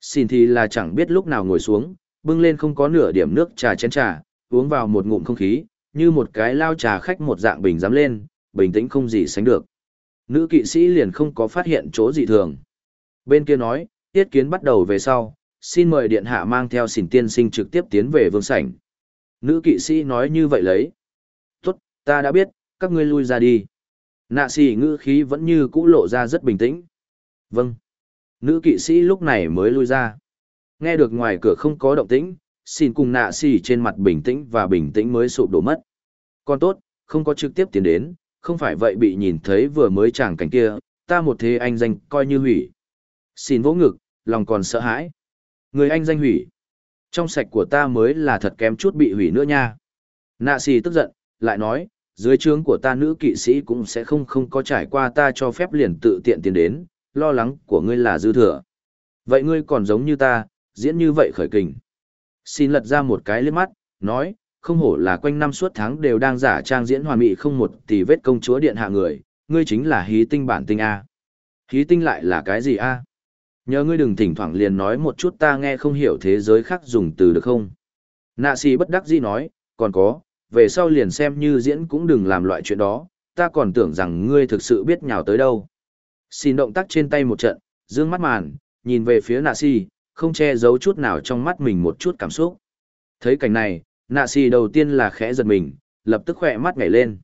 Xin thì là chẳng biết lúc nào ngồi xuống, bưng lên không có nửa điểm nước trà chén trà, uống vào một ngụm không khí, như một cái lao trà khách một dạng bình dám lên, bình tĩnh không gì sánh được. Nữ kỵ sĩ liền không có phát hiện chỗ gì thường. Bên kia nói, tiết kiến bắt đầu về sau, xin mời điện hạ mang theo xỉn tiên sinh trực tiếp tiến về vương sảnh. Nữ kỵ sĩ nói như vậy lấy. Tốt, ta đã biết, các ngươi lui ra đi. Nạ xỉ ngữ khí vẫn như cũ lộ ra rất bình tĩnh. Vâng. Nữ kỵ sĩ lúc này mới lui ra. Nghe được ngoài cửa không có động tĩnh, xin cùng nạ xỉ trên mặt bình tĩnh và bình tĩnh mới sụp đổ mất. Còn tốt, không có trực tiếp tiến đến, không phải vậy bị nhìn thấy vừa mới chàng cảnh kia, ta một thế anh danh coi như hủy. Xin vỗ ngực, lòng còn sợ hãi. Người anh danh hủy. Trong sạch của ta mới là thật kém chút bị hủy nữa nha. Nạ xì tức giận, lại nói, dưới trướng của ta nữ kỵ sĩ cũng sẽ không không có trải qua ta cho phép liền tự tiện tiến đến, lo lắng của ngươi là dư thừa. Vậy ngươi còn giống như ta, diễn như vậy khởi kình. Xin lật ra một cái liếc mắt, nói, không hổ là quanh năm suốt tháng đều đang giả trang diễn hoàn mỹ không một tỷ vết công chúa điện hạ người, ngươi chính là hí tinh bản tinh A. Hí tinh lại là cái gì A? Nhớ ngươi đừng thỉnh thoảng liền nói một chút ta nghe không hiểu thế giới khác dùng từ được không? Nạ sĩ bất đắc dĩ nói, còn có, về sau liền xem như diễn cũng đừng làm loại chuyện đó, ta còn tưởng rằng ngươi thực sự biết nhào tới đâu. Xin động tác trên tay một trận, dương mắt màn, nhìn về phía nạ si, không che giấu chút nào trong mắt mình một chút cảm xúc. Thấy cảnh này, nạ xì đầu tiên là khẽ giật mình, lập tức khỏe mắt nhảy lên.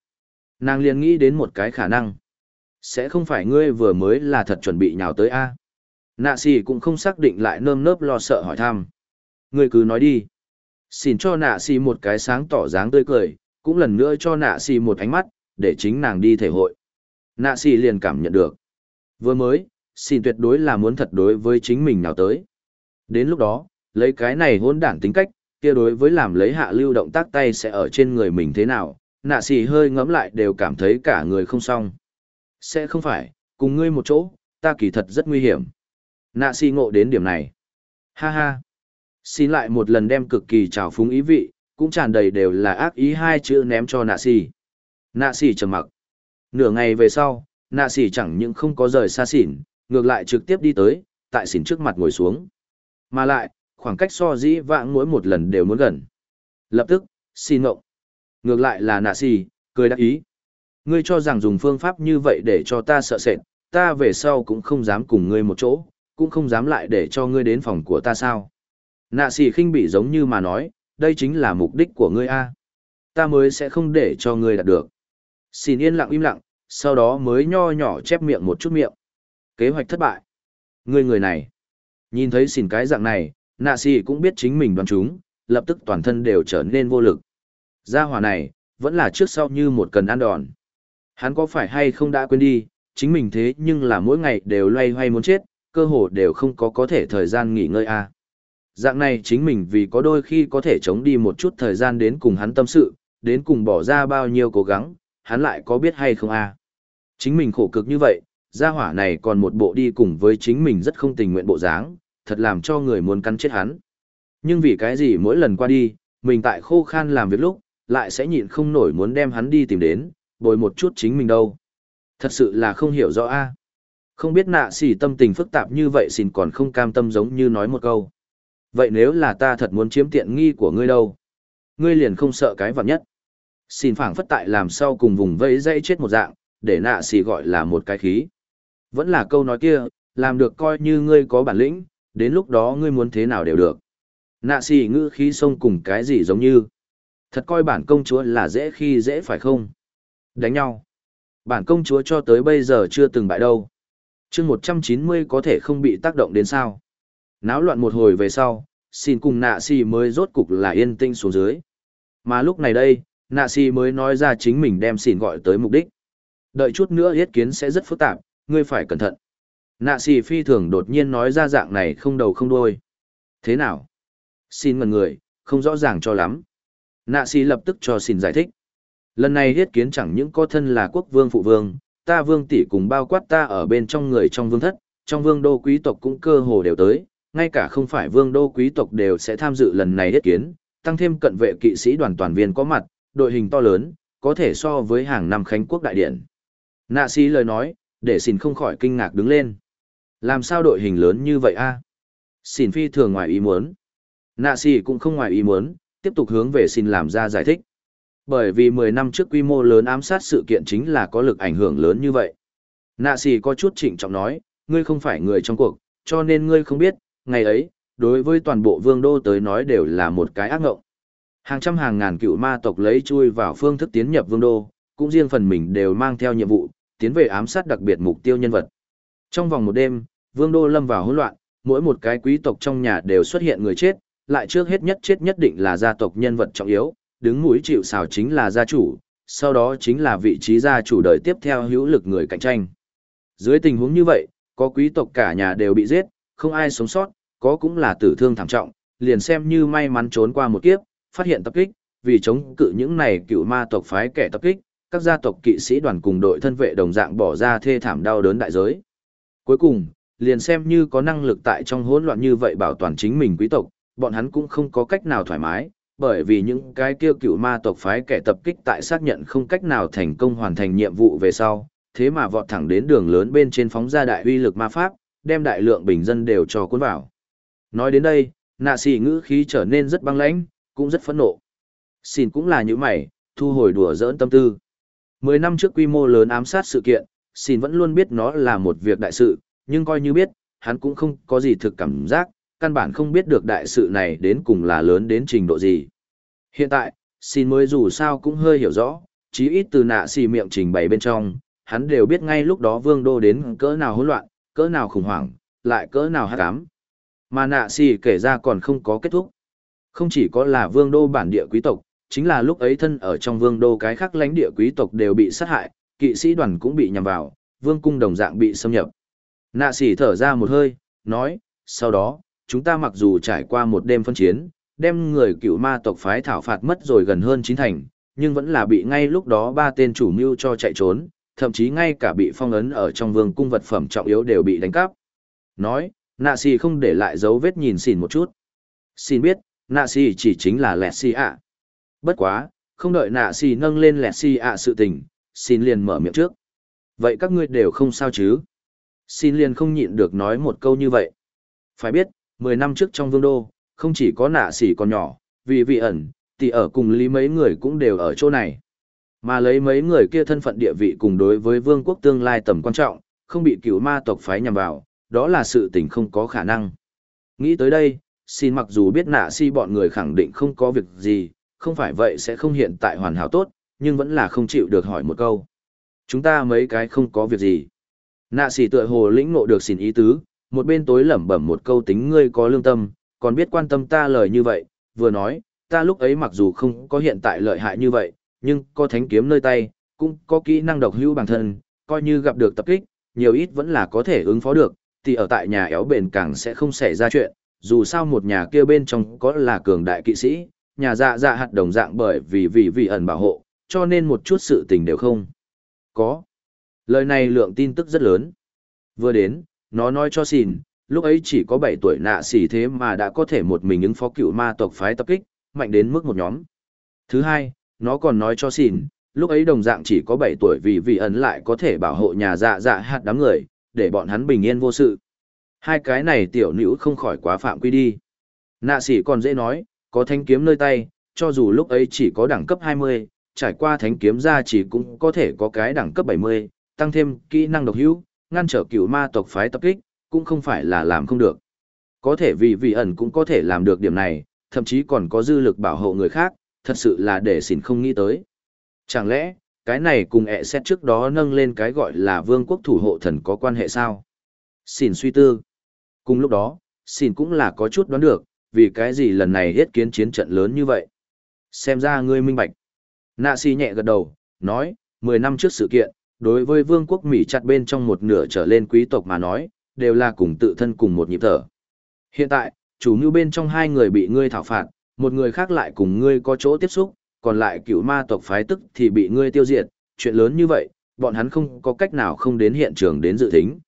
Nàng liền nghĩ đến một cái khả năng. Sẽ không phải ngươi vừa mới là thật chuẩn bị nhào tới A. Nạ xì cũng không xác định lại nơm nớp lo sợ hỏi thăm. Ngươi cứ nói đi. Xin cho nạ xì một cái sáng tỏ dáng tươi cười, cũng lần nữa cho nạ xì một ánh mắt, để chính nàng đi thể hội. Nạ xì liền cảm nhận được. Vừa mới, xin tuyệt đối là muốn thật đối với chính mình nào tới. Đến lúc đó, lấy cái này hôn đản tính cách, kia đối với làm lấy hạ lưu động tác tay sẽ ở trên người mình thế nào, nạ xì hơi ngẫm lại đều cảm thấy cả người không xong. Sẽ không phải, cùng ngươi một chỗ, ta kỳ thật rất nguy hiểm. Nạ xì ngộ đến điểm này. Ha ha. Xin lại một lần đem cực kỳ trào phúng ý vị, cũng tràn đầy đều là ác ý hai chữ ném cho nạ xì. Nạ xì trầm mặc. Nửa ngày về sau, nạ xì chẳng những không có rời xa xỉn, ngược lại trực tiếp đi tới, tại xỉn trước mặt ngồi xuống. Mà lại, khoảng cách so dĩ vãng mỗi một lần đều muốn gần. Lập tức, xin ngộng. Ngược lại là nạ xì, cười đắc ý. Ngươi cho rằng dùng phương pháp như vậy để cho ta sợ sệt, ta về sau cũng không dám cùng ngươi một chỗ, cũng không dám lại để cho ngươi đến phòng của ta sao. Nạ xì khinh bị giống như mà nói, đây chính là mục đích của ngươi a Ta mới sẽ không để cho ngươi đạt được. Xin yên lặng im lặng, sau đó mới nho nhỏ chép miệng một chút miệng. Kế hoạch thất bại. Ngươi người này. Nhìn thấy xỉn cái dạng này, nạ xì cũng biết chính mình đoán chúng, lập tức toàn thân đều trở nên vô lực. Gia hỏa này, vẫn là trước sau như một cần ăn đòn. Hắn có phải hay không đã quên đi, chính mình thế nhưng là mỗi ngày đều loay hoay muốn chết, cơ hồ đều không có có thể thời gian nghỉ ngơi a. À. Dạng này chính mình vì có đôi khi có thể chống đi một chút thời gian đến cùng hắn tâm sự, đến cùng bỏ ra bao nhiêu cố gắng, hắn lại có biết hay không a. À. Chính mình khổ cực như vậy, gia hỏa này còn một bộ đi cùng với chính mình rất không tình nguyện bộ dáng, thật làm cho người muốn cắn chết hắn. Nhưng vì cái gì mỗi lần qua đi, mình tại khô khan làm việc lúc, lại sẽ nhịn không nổi muốn đem hắn đi tìm đến, bồi một chút chính mình đâu. Thật sự là không hiểu rõ a. Không biết nạ xỉ tâm tình phức tạp như vậy xin còn không cam tâm giống như nói một câu. Vậy nếu là ta thật muốn chiếm tiện nghi của ngươi đâu? Ngươi liền không sợ cái vật nhất. Xin phảng phất tại làm sao cùng vùng vây dây chết một dạng, để nạ xỉ gọi là một cái khí. Vẫn là câu nói kia, làm được coi như ngươi có bản lĩnh, đến lúc đó ngươi muốn thế nào đều được. Nạ xỉ ngữ khí sông cùng cái gì giống như. Thật coi bản công chúa là dễ khi dễ phải không? Đánh nhau. Bản công chúa cho tới bây giờ chưa từng bại đâu. chương 190 có thể không bị tác động đến sao. Náo loạn một hồi về sau, xin cùng nạ xỉ mới rốt cục là yên tĩnh xuống dưới. Mà lúc này đây, nạ xỉ mới nói ra chính mình đem xin gọi tới mục đích. Đợi chút nữa yết kiến sẽ rất phức tạp, ngươi phải cẩn thận. Nạ xì phi thường đột nhiên nói ra dạng này không đầu không đuôi. Thế nào? Xin mần người, không rõ ràng cho lắm. Nạ xì lập tức cho xin giải thích. Lần này yết kiến chẳng những có thân là quốc vương phụ vương, ta vương tỷ cùng bao quát ta ở bên trong người trong vương thất, trong vương đô quý tộc cũng cơ hồ đều tới, ngay cả không phải vương đô quý tộc đều sẽ tham dự lần này yết kiến, tăng thêm cận vệ kỵ sĩ đoàn toàn viên có mặt, đội hình to lớn, có thể so với hàng năm khánh quốc đại điện. Nạ xì lời nói, để xin không khỏi kinh ngạc đứng lên. Làm sao đội hình lớn như vậy a? Xin phi thường ngoài ý muốn. Nạ xì cũng không ngoài ý muốn, tiếp tục hướng về xin làm ra giải thích. Bởi vì 10 năm trước quy mô lớn ám sát sự kiện chính là có lực ảnh hưởng lớn như vậy. Nạ xì có chút trịnh trọng nói, ngươi không phải người trong cuộc, cho nên ngươi không biết, ngày ấy, đối với toàn bộ vương đô tới nói đều là một cái ác ngộng. Hàng trăm hàng ngàn cựu ma tộc lấy chui vào phương thức tiến nhập vương đô, cũng riêng phần mình đều mang theo nhiệm vụ, tiến về ám sát đặc biệt mục tiêu nhân vật. Trong vòng một đêm, vương đô lâm vào hỗn loạn, mỗi một cái quý tộc trong nhà đều xuất hiện người chết, lại trước hết nhất chết nhất định là gia tộc nhân vật trọng yếu, đứng mũi chịu xào chính là gia chủ, sau đó chính là vị trí gia chủ đời tiếp theo hữu lực người cạnh tranh. Dưới tình huống như vậy, có quý tộc cả nhà đều bị giết, không ai sống sót, có cũng là tử thương thảm trọng, liền xem như may mắn trốn qua một kiếp, phát hiện tập kích, vì chống cự những này cựu ma tộc phái kẻ tập kích, các gia tộc kỵ sĩ đoàn cùng đội thân vệ đồng dạng bỏ ra thê thảm đau đớn đại giới. Cuối cùng, liền xem như có năng lực tại trong hỗn loạn như vậy bảo toàn chính mình quý tộc, bọn hắn cũng không có cách nào thoải mái, bởi vì những cái kia cựu ma tộc phái kẻ tập kích tại xác nhận không cách nào thành công hoàn thành nhiệm vụ về sau, thế mà vọt thẳng đến đường lớn bên trên phóng ra đại uy lực ma pháp, đem đại lượng bình dân đều cho cuốn vào. Nói đến đây, nạ xì ngữ khí trở nên rất băng lãnh, cũng rất phẫn nộ. Xin cũng là những mày, thu hồi đùa giỡn tâm tư. Mười năm trước quy mô lớn ám sát sự kiện, xin vẫn luôn biết nó là một việc đại sự, nhưng coi như biết, hắn cũng không có gì thực cảm giác, căn bản không biết được đại sự này đến cùng là lớn đến trình độ gì. Hiện tại, xin mới dù sao cũng hơi hiểu rõ, chí ít từ nạ xì miệng trình bày bên trong, hắn đều biết ngay lúc đó vương đô đến cỡ nào hỗn loạn, cỡ nào khủng hoảng, lại cỡ nào hát cám. Mà nạ xì kể ra còn không có kết thúc. Không chỉ có là vương đô bản địa quý tộc, chính là lúc ấy thân ở trong vương đô cái khác lãnh địa quý tộc đều bị sát hại, kỵ sĩ đoàn cũng bị nhằm vào, vương cung đồng dạng bị xâm nhập. Nạ sỉ thở ra một hơi, nói, sau đó, chúng ta mặc dù trải qua một đêm phân chiến, đem người cựu ma tộc phái thảo phạt mất rồi gần hơn chín thành, nhưng vẫn là bị ngay lúc đó ba tên chủ mưu cho chạy trốn, thậm chí ngay cả bị phong ấn ở trong vương cung vật phẩm trọng yếu đều bị đánh cắp. Nói, nạ xì không để lại dấu vết nhìn xỉn một chút. Xin biết, nạ xì chỉ chính là lẹt xì ạ. Bất quá, không đợi nạ xì nâng lên lẹt xì ạ sự tình, xin liền mở miệng trước. Vậy các ngươi đều không sao chứ? Xin liền không nhịn được nói một câu như vậy. Phải biết, 10 năm trước trong vương đô, không chỉ có nạ xỉ còn nhỏ, vì vị ẩn, thì ở cùng lý mấy người cũng đều ở chỗ này. Mà lấy mấy người kia thân phận địa vị cùng đối với vương quốc tương lai tầm quan trọng, không bị cửu ma tộc phái nhằm vào, đó là sự tình không có khả năng. Nghĩ tới đây, xin mặc dù biết nạ si bọn người khẳng định không có việc gì, không phải vậy sẽ không hiện tại hoàn hảo tốt, nhưng vẫn là không chịu được hỏi một câu. Chúng ta mấy cái không có việc gì. Nạ xỉ tựa hồ lĩnh ngộ được xin ý tứ, một bên tối lẩm bẩm một câu tính ngươi có lương tâm, còn biết quan tâm ta lời như vậy, vừa nói, ta lúc ấy mặc dù không có hiện tại lợi hại như vậy, nhưng có thánh kiếm nơi tay, cũng có kỹ năng độc hữu bản thân, coi như gặp được tập kích, nhiều ít vẫn là có thể ứng phó được, thì ở tại nhà éo bền càng sẽ không xảy ra chuyện, dù sao một nhà kia bên trong có là cường đại kỵ sĩ, nhà dạ dạ hạt đồng dạng bởi vì vì vì ẩn bảo hộ, cho nên một chút sự tình đều không có. Lời này lượng tin tức rất lớn. Vừa đến, nó nói cho xìn, lúc ấy chỉ có 7 tuổi nạ xỉ thế mà đã có thể một mình ứng phó cựu ma tộc phái tập kích, mạnh đến mức một nhóm. Thứ hai, nó còn nói cho xìn, lúc ấy đồng dạng chỉ có 7 tuổi vì vị ẩn lại có thể bảo hộ nhà dạ dạ hạt đám người, để bọn hắn bình yên vô sự. Hai cái này tiểu nữ không khỏi quá phạm quy đi. Nạ sĩ còn dễ nói, có thanh kiếm nơi tay, cho dù lúc ấy chỉ có đẳng cấp 20, trải qua thánh kiếm ra chỉ cũng có thể có cái đẳng cấp 70, tăng thêm kỹ năng độc hữu, ngăn trở cửu ma tộc phái tập kích, cũng không phải là làm không được. Có thể vì vị ẩn cũng có thể làm được điểm này, thậm chí còn có dư lực bảo hộ người khác, thật sự là để xỉn không nghĩ tới. Chẳng lẽ, cái này cùng ẹ xét trước đó nâng lên cái gọi là vương quốc thủ hộ thần có quan hệ sao? Xỉn suy tư. Cùng lúc đó, xỉn cũng là có chút đoán được, vì cái gì lần này hết kiến chiến trận lớn như vậy. Xem ra ngươi minh bạch. Nạ si nhẹ gật đầu, nói, 10 năm trước sự kiện, đối với vương quốc Mỹ chặt bên trong một nửa trở lên quý tộc mà nói, đều là cùng tự thân cùng một nhịp thở. Hiện tại, chủ mưu bên trong hai người bị ngươi thảo phạt, một người khác lại cùng ngươi có chỗ tiếp xúc, còn lại cựu ma tộc phái tức thì bị ngươi tiêu diệt, chuyện lớn như vậy, bọn hắn không có cách nào không đến hiện trường đến dự thính.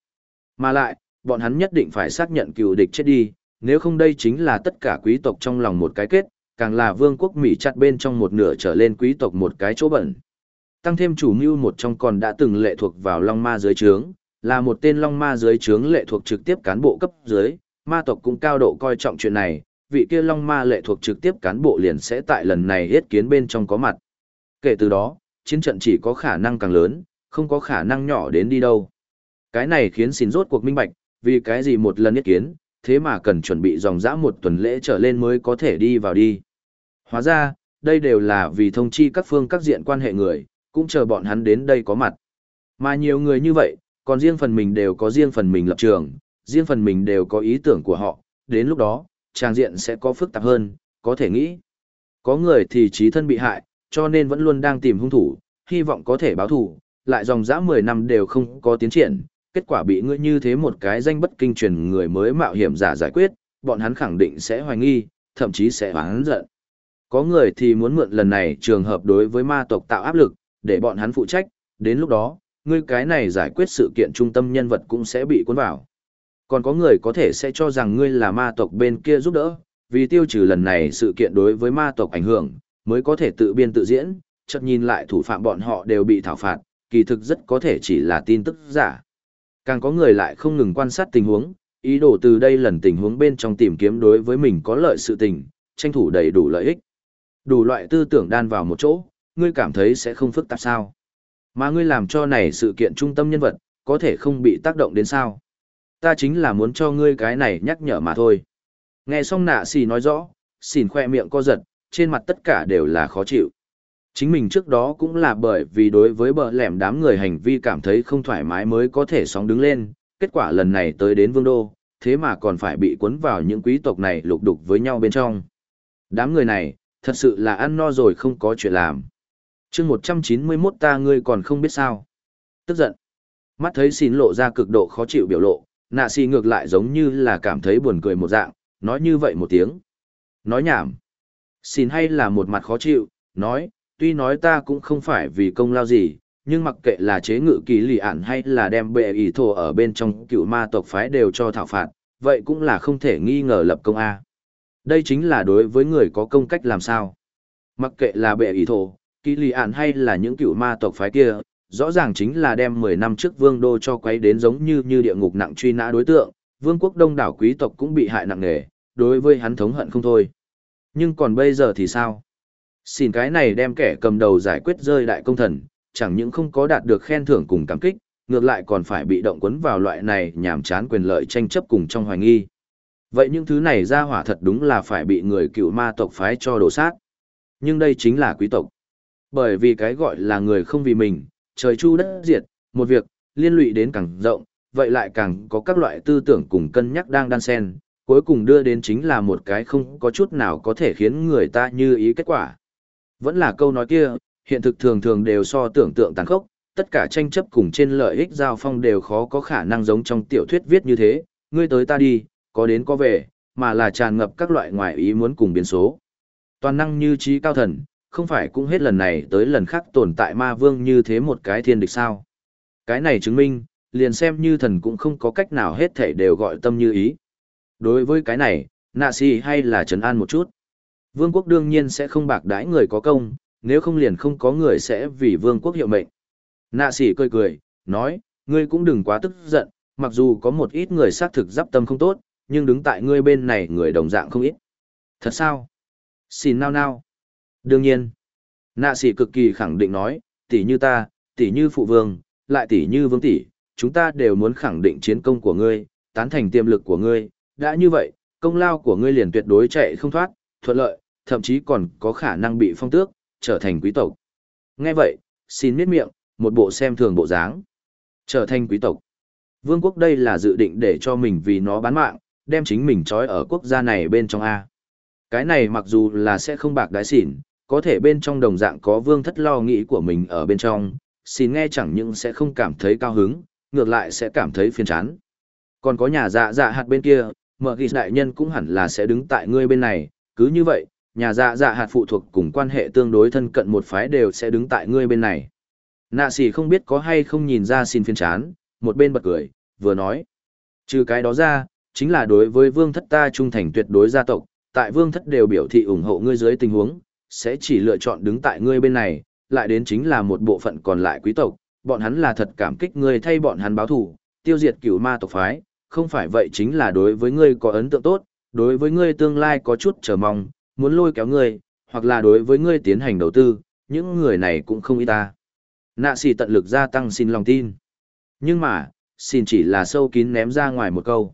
Mà lại, bọn hắn nhất định phải xác nhận cựu địch chết đi, nếu không đây chính là tất cả quý tộc trong lòng một cái kết, càng là vương quốc Mỹ chặt bên trong một nửa trở lên quý tộc một cái chỗ bẩn. Tăng thêm chủ mưu một trong còn đã từng lệ thuộc vào Long Ma dưới trướng, là một tên Long Ma dưới trướng lệ thuộc trực tiếp cán bộ cấp dưới, ma tộc cũng cao độ coi trọng chuyện này, vị kia Long Ma lệ thuộc trực tiếp cán bộ liền sẽ tại lần này hết kiến bên trong có mặt. Kể từ đó, chiến trận chỉ có khả năng càng lớn, không có khả năng nhỏ đến đi đâu. Cái này khiến xin rốt cuộc minh bạch, vì cái gì một lần yết kiến, thế mà cần chuẩn bị dòng dã một tuần lễ trở lên mới có thể đi vào đi. Hóa ra, đây đều là vì thông chi các phương các diện quan hệ người, cũng chờ bọn hắn đến đây có mặt. Mà nhiều người như vậy, còn riêng phần mình đều có riêng phần mình lập trường, riêng phần mình đều có ý tưởng của họ, đến lúc đó, trang diện sẽ có phức tạp hơn, có thể nghĩ. Có người thì trí thân bị hại, cho nên vẫn luôn đang tìm hung thủ, hy vọng có thể báo thù, lại dòng dã 10 năm đều không có tiến triển, kết quả bị ngươi như thế một cái danh bất kinh truyền người mới mạo hiểm giả giải quyết, bọn hắn khẳng định sẽ hoài nghi, thậm chí sẽ hoáng giận. Có người thì muốn mượn lần này trường hợp đối với ma tộc tạo áp lực, để bọn hắn phụ trách, đến lúc đó, ngươi cái này giải quyết sự kiện trung tâm nhân vật cũng sẽ bị cuốn vào. Còn có người có thể sẽ cho rằng ngươi là ma tộc bên kia giúp đỡ, vì tiêu trừ lần này sự kiện đối với ma tộc ảnh hưởng, mới có thể tự biên tự diễn, chợt nhìn lại thủ phạm bọn họ đều bị thảo phạt, kỳ thực rất có thể chỉ là tin tức giả. Càng có người lại không ngừng quan sát tình huống, ý đồ từ đây lần tình huống bên trong tìm kiếm đối với mình có lợi sự tình, tranh thủ đầy đủ lợi ích. Đủ loại tư tưởng đan vào một chỗ, ngươi cảm thấy sẽ không phức tạp sao? Mà ngươi làm cho này sự kiện trung tâm nhân vật, có thể không bị tác động đến sao? Ta chính là muốn cho ngươi cái này nhắc nhở mà thôi. Nghe xong nạ xì nói rõ, xỉn khoe miệng co giật, trên mặt tất cả đều là khó chịu. Chính mình trước đó cũng là bởi vì đối với bờ lẻm đám người hành vi cảm thấy không thoải mái mới có thể sóng đứng lên, kết quả lần này tới đến vương đô, thế mà còn phải bị cuốn vào những quý tộc này lục đục với nhau bên trong. Đám người này, thật sự là ăn no rồi không có chuyện làm. chương 191 ta ngươi còn không biết sao. Tức giận. Mắt thấy xin lộ ra cực độ khó chịu biểu lộ, nạ xì ngược lại giống như là cảm thấy buồn cười một dạng, nói như vậy một tiếng. Nói nhảm. Xin hay là một mặt khó chịu, nói, tuy nói ta cũng không phải vì công lao gì, nhưng mặc kệ là chế ngự kỳ lì ản hay là đem bệ ý thổ ở bên trong cựu ma tộc phái đều cho thảo phạt, vậy cũng là không thể nghi ngờ lập công A. Đây chính là đối với người có công cách làm sao. Mặc kệ là bệ ý thổ, kỳ lì ản hay là những cựu ma tộc phái kia, rõ ràng chính là đem 10 năm trước vương đô cho quấy đến giống như như địa ngục nặng truy nã đối tượng, vương quốc đông đảo quý tộc cũng bị hại nặng nề, đối với hắn thống hận không thôi. Nhưng còn bây giờ thì sao? Xin cái này đem kẻ cầm đầu giải quyết rơi đại công thần, chẳng những không có đạt được khen thưởng cùng cảm kích, ngược lại còn phải bị động quấn vào loại này nhảm chán quyền lợi tranh chấp cùng trong hoài nghi. Vậy những thứ này ra hỏa thật đúng là phải bị người cựu ma tộc phái cho đổ sát. Nhưng đây chính là quý tộc. Bởi vì cái gọi là người không vì mình, trời chu đất diệt, một việc, liên lụy đến càng rộng, vậy lại càng có các loại tư tưởng cùng cân nhắc đang đan xen, cuối cùng đưa đến chính là một cái không có chút nào có thể khiến người ta như ý kết quả. Vẫn là câu nói kia, hiện thực thường thường đều so tưởng tượng tàn khốc, tất cả tranh chấp cùng trên lợi ích giao phong đều khó có khả năng giống trong tiểu thuyết viết như thế, ngươi tới ta đi, có đến có về, mà là tràn ngập các loại ngoại ý muốn cùng biến số. Toàn năng như trí cao thần, không phải cũng hết lần này tới lần khác tồn tại ma vương như thế một cái thiên địch sao. Cái này chứng minh, liền xem như thần cũng không có cách nào hết thể đều gọi tâm như ý. Đối với cái này, nạ si hay là trấn an một chút. Vương quốc đương nhiên sẽ không bạc đãi người có công, nếu không liền không có người sẽ vì vương quốc hiệu mệnh. Nạ sĩ cười cười, nói, ngươi cũng đừng quá tức giận, mặc dù có một ít người xác thực giáp tâm không tốt, nhưng đứng tại ngươi bên này người đồng dạng không ít. Thật sao? Xin nao nao. Đương nhiên. Nạ sĩ cực kỳ khẳng định nói, tỷ như ta, tỷ như phụ vương, lại tỷ như vương tỷ, chúng ta đều muốn khẳng định chiến công của ngươi, tán thành tiềm lực của ngươi, đã như vậy, công lao của ngươi liền tuyệt đối chạy không thoát, thuận lợi, thậm chí còn có khả năng bị phong tước, trở thành quý tộc. Nghe vậy, xin miết miệng, một bộ xem thường bộ dáng. Trở thành quý tộc. Vương quốc đây là dự định để cho mình vì nó bán mạng, đem chính mình trói ở quốc gia này bên trong A. Cái này mặc dù là sẽ không bạc đái xỉn, có thể bên trong đồng dạng có vương thất lo nghĩ của mình ở bên trong, xin nghe chẳng những sẽ không cảm thấy cao hứng, ngược lại sẽ cảm thấy phiền chán. Còn có nhà dạ dạ hạt bên kia, mở ghi đại nhân cũng hẳn là sẽ đứng tại ngươi bên này, cứ như vậy, nhà dạ dạ hạt phụ thuộc cùng quan hệ tương đối thân cận một phái đều sẽ đứng tại ngươi bên này. Nạ xỉ không biết có hay không nhìn ra xin phiền chán, một bên bật cười, vừa nói. Trừ cái đó ra, chính là đối với vương thất ta trung thành tuyệt đối gia tộc, tại vương thất đều biểu thị ủng hộ ngươi dưới tình huống, sẽ chỉ lựa chọn đứng tại ngươi bên này, lại đến chính là một bộ phận còn lại quý tộc, bọn hắn là thật cảm kích ngươi thay bọn hắn báo thù, tiêu diệt cửu ma tộc phái, không phải vậy chính là đối với ngươi có ấn tượng tốt, đối với ngươi tương lai có chút chờ mong, muốn lôi kéo ngươi, hoặc là đối với ngươi tiến hành đầu tư, những người này cũng không ý ta. Nạ xì tận lực gia tăng xin lòng tin. Nhưng mà, xin chỉ là sâu kín ném ra ngoài một câu.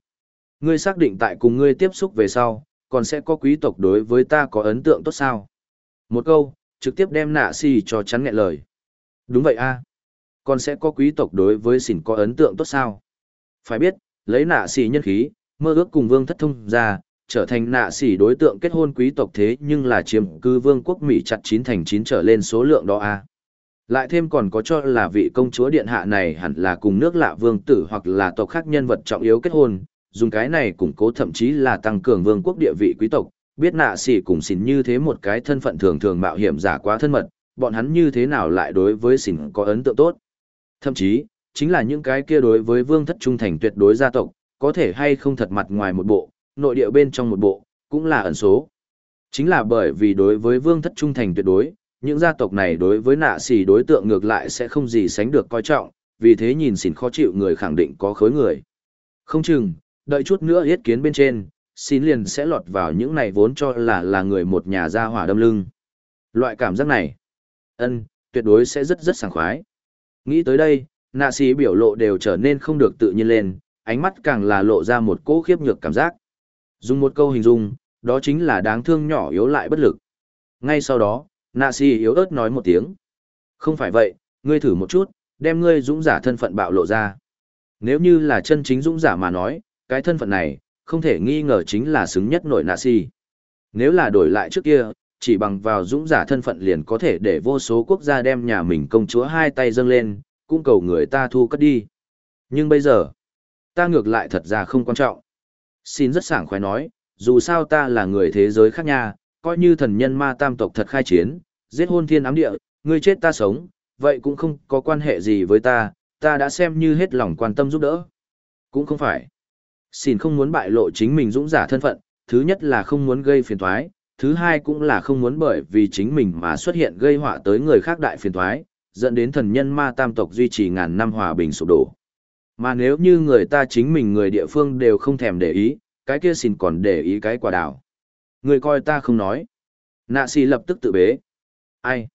Ngươi xác định tại cùng ngươi tiếp xúc về sau, còn sẽ có quý tộc đối với ta có ấn tượng tốt sao? Một câu, trực tiếp đem nạ xì cho chắn nghẹn lời. Đúng vậy a Còn sẽ có quý tộc đối với xỉn có ấn tượng tốt sao? Phải biết, lấy nạ xì nhân khí, mơ ước cùng vương thất thông ra, trở thành nạ xỉ đối tượng kết hôn quý tộc thế nhưng là chiếm cư vương quốc Mỹ chặt chín thành chín trở lên số lượng đó a. Lại thêm còn có cho là vị công chúa điện hạ này hẳn là cùng nước lạ vương tử hoặc là tộc khác nhân vật trọng yếu kết hôn, dùng cái này củng cố thậm chí là tăng cường vương quốc địa vị quý tộc, biết nạ sĩ cùng xỉn như thế một cái thân phận thường thường mạo hiểm giả quá thân mật, bọn hắn như thế nào lại đối với xỉn có ấn tượng tốt. Thậm chí, chính là những cái kia đối với vương thất trung thành tuyệt đối gia tộc, có thể hay không thật mặt ngoài một bộ, nội địa bên trong một bộ, cũng là ẩn số. Chính là bởi vì đối với vương thất trung thành tuyệt đối, những gia tộc này đối với nạ xỉ đối tượng ngược lại sẽ không gì sánh được coi trọng, vì thế nhìn xỉn khó chịu người khẳng định có khối người. Không chừng, đợi chút nữa yết kiến bên trên, xin liền sẽ lọt vào những này vốn cho là là người một nhà gia hỏa đâm lưng. Loại cảm giác này, ân, tuyệt đối sẽ rất rất sảng khoái. Nghĩ tới đây, nạ sĩ biểu lộ đều trở nên không được tự nhiên lên, ánh mắt càng là lộ ra một cỗ khiếp nhược cảm giác. Dùng một câu hình dung, đó chính là đáng thương nhỏ yếu lại bất lực. Ngay sau đó, Nạ sĩ yếu ớt nói một tiếng. Không phải vậy, ngươi thử một chút, đem ngươi dũng giả thân phận bạo lộ ra. Nếu như là chân chính dũng giả mà nói, cái thân phận này, không thể nghi ngờ chính là xứng nhất nội nạ si. Nếu là đổi lại trước kia, chỉ bằng vào dũng giả thân phận liền có thể để vô số quốc gia đem nhà mình công chúa hai tay dâng lên, cung cầu người ta thu cất đi. Nhưng bây giờ, ta ngược lại thật ra không quan trọng. Xin rất sảng khoái nói, dù sao ta là người thế giới khác nha, coi như thần nhân ma tam tộc thật khai chiến, giết hôn thiên ám địa, ngươi chết ta sống, vậy cũng không có quan hệ gì với ta, ta đã xem như hết lòng quan tâm giúp đỡ. Cũng không phải. Xin không muốn bại lộ chính mình dũng giả thân phận, thứ nhất là không muốn gây phiền toái, thứ hai cũng là không muốn bởi vì chính mình mà xuất hiện gây họa tới người khác đại phiền toái, dẫn đến thần nhân ma tam tộc duy trì ngàn năm hòa bình sụp đổ. Mà nếu như người ta chính mình người địa phương đều không thèm để ý, cái kia xin còn để ý cái quả đảo. Người coi ta không nói. Nạ xì lập tức tự bế. Ai?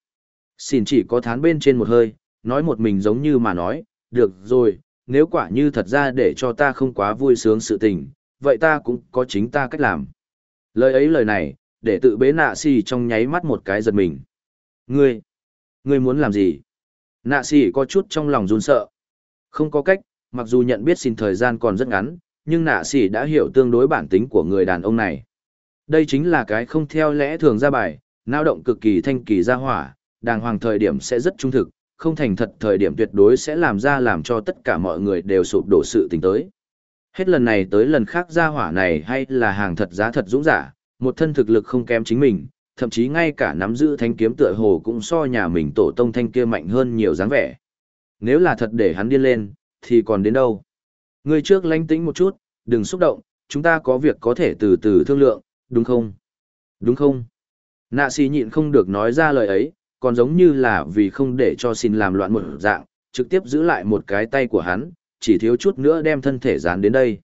Xin chỉ có thán bên trên một hơi, nói một mình giống như mà nói, được rồi, nếu quả như thật ra để cho ta không quá vui sướng sự tình, vậy ta cũng có chính ta cách làm. Lời ấy lời này, để tự bế nạ xì trong nháy mắt một cái giật mình. Ngươi, ngươi muốn làm gì? Nạ xì có chút trong lòng run sợ. Không có cách, mặc dù nhận biết xin thời gian còn rất ngắn, nhưng nạ xì đã hiểu tương đối bản tính của người đàn ông này. Đây chính là cái không theo lẽ thường ra bài, nao động cực kỳ thanh kỳ ra hỏa, đàng hoàng thời điểm sẽ rất trung thực, không thành thật thời điểm tuyệt đối sẽ làm ra làm cho tất cả mọi người đều sụp đổ sự tình tới. Hết lần này tới lần khác ra hỏa này hay là hàng thật giá thật dũng giả, một thân thực lực không kém chính mình, thậm chí ngay cả nắm giữ thanh kiếm tựa hồ cũng so nhà mình tổ tông thanh kia mạnh hơn nhiều dáng vẻ. Nếu là thật để hắn điên lên, thì còn đến đâu? Người trước lánh tĩnh một chút, đừng xúc động, chúng ta có việc có thể từ từ thương lượng, đúng không? Đúng không? Nạ xì nhịn không được nói ra lời ấy, còn giống như là vì không để cho xin làm loạn một dạng, trực tiếp giữ lại một cái tay của hắn, chỉ thiếu chút nữa đem thân thể dán đến đây.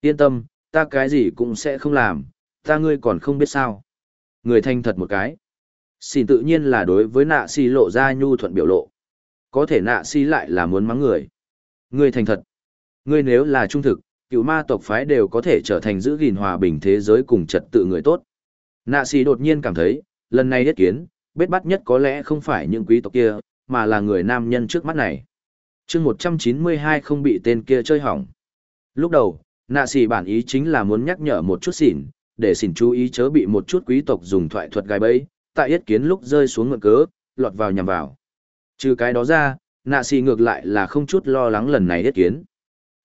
Yên tâm, ta cái gì cũng sẽ không làm, ta ngươi còn không biết sao. Người thanh thật một cái. Xin tự nhiên là đối với nạ si lộ ra nhu thuận biểu lộ. Có thể nạ si lại là muốn mắng người. Ngươi thành thật. Ngươi nếu là trung thực, cựu ma tộc phái đều có thể trở thành giữ gìn hòa bình thế giới cùng trật tự người tốt. Nạ si đột nhiên cảm thấy, lần này thiết kiến, bết bắt nhất có lẽ không phải những quý tộc kia, mà là người nam nhân trước mắt này. chương 192 không bị tên kia chơi hỏng. Lúc đầu, nạ xì bản ý chính là muốn nhắc nhở một chút xỉn, để xỉn chú ý chớ bị một chút quý tộc dùng thoại thuật gai bẫy, tại yết kiến lúc rơi xuống ngựa cớ, lọt vào nhằm vào. Trừ cái đó ra, nạ xì ngược lại là không chút lo lắng lần này yết kiến.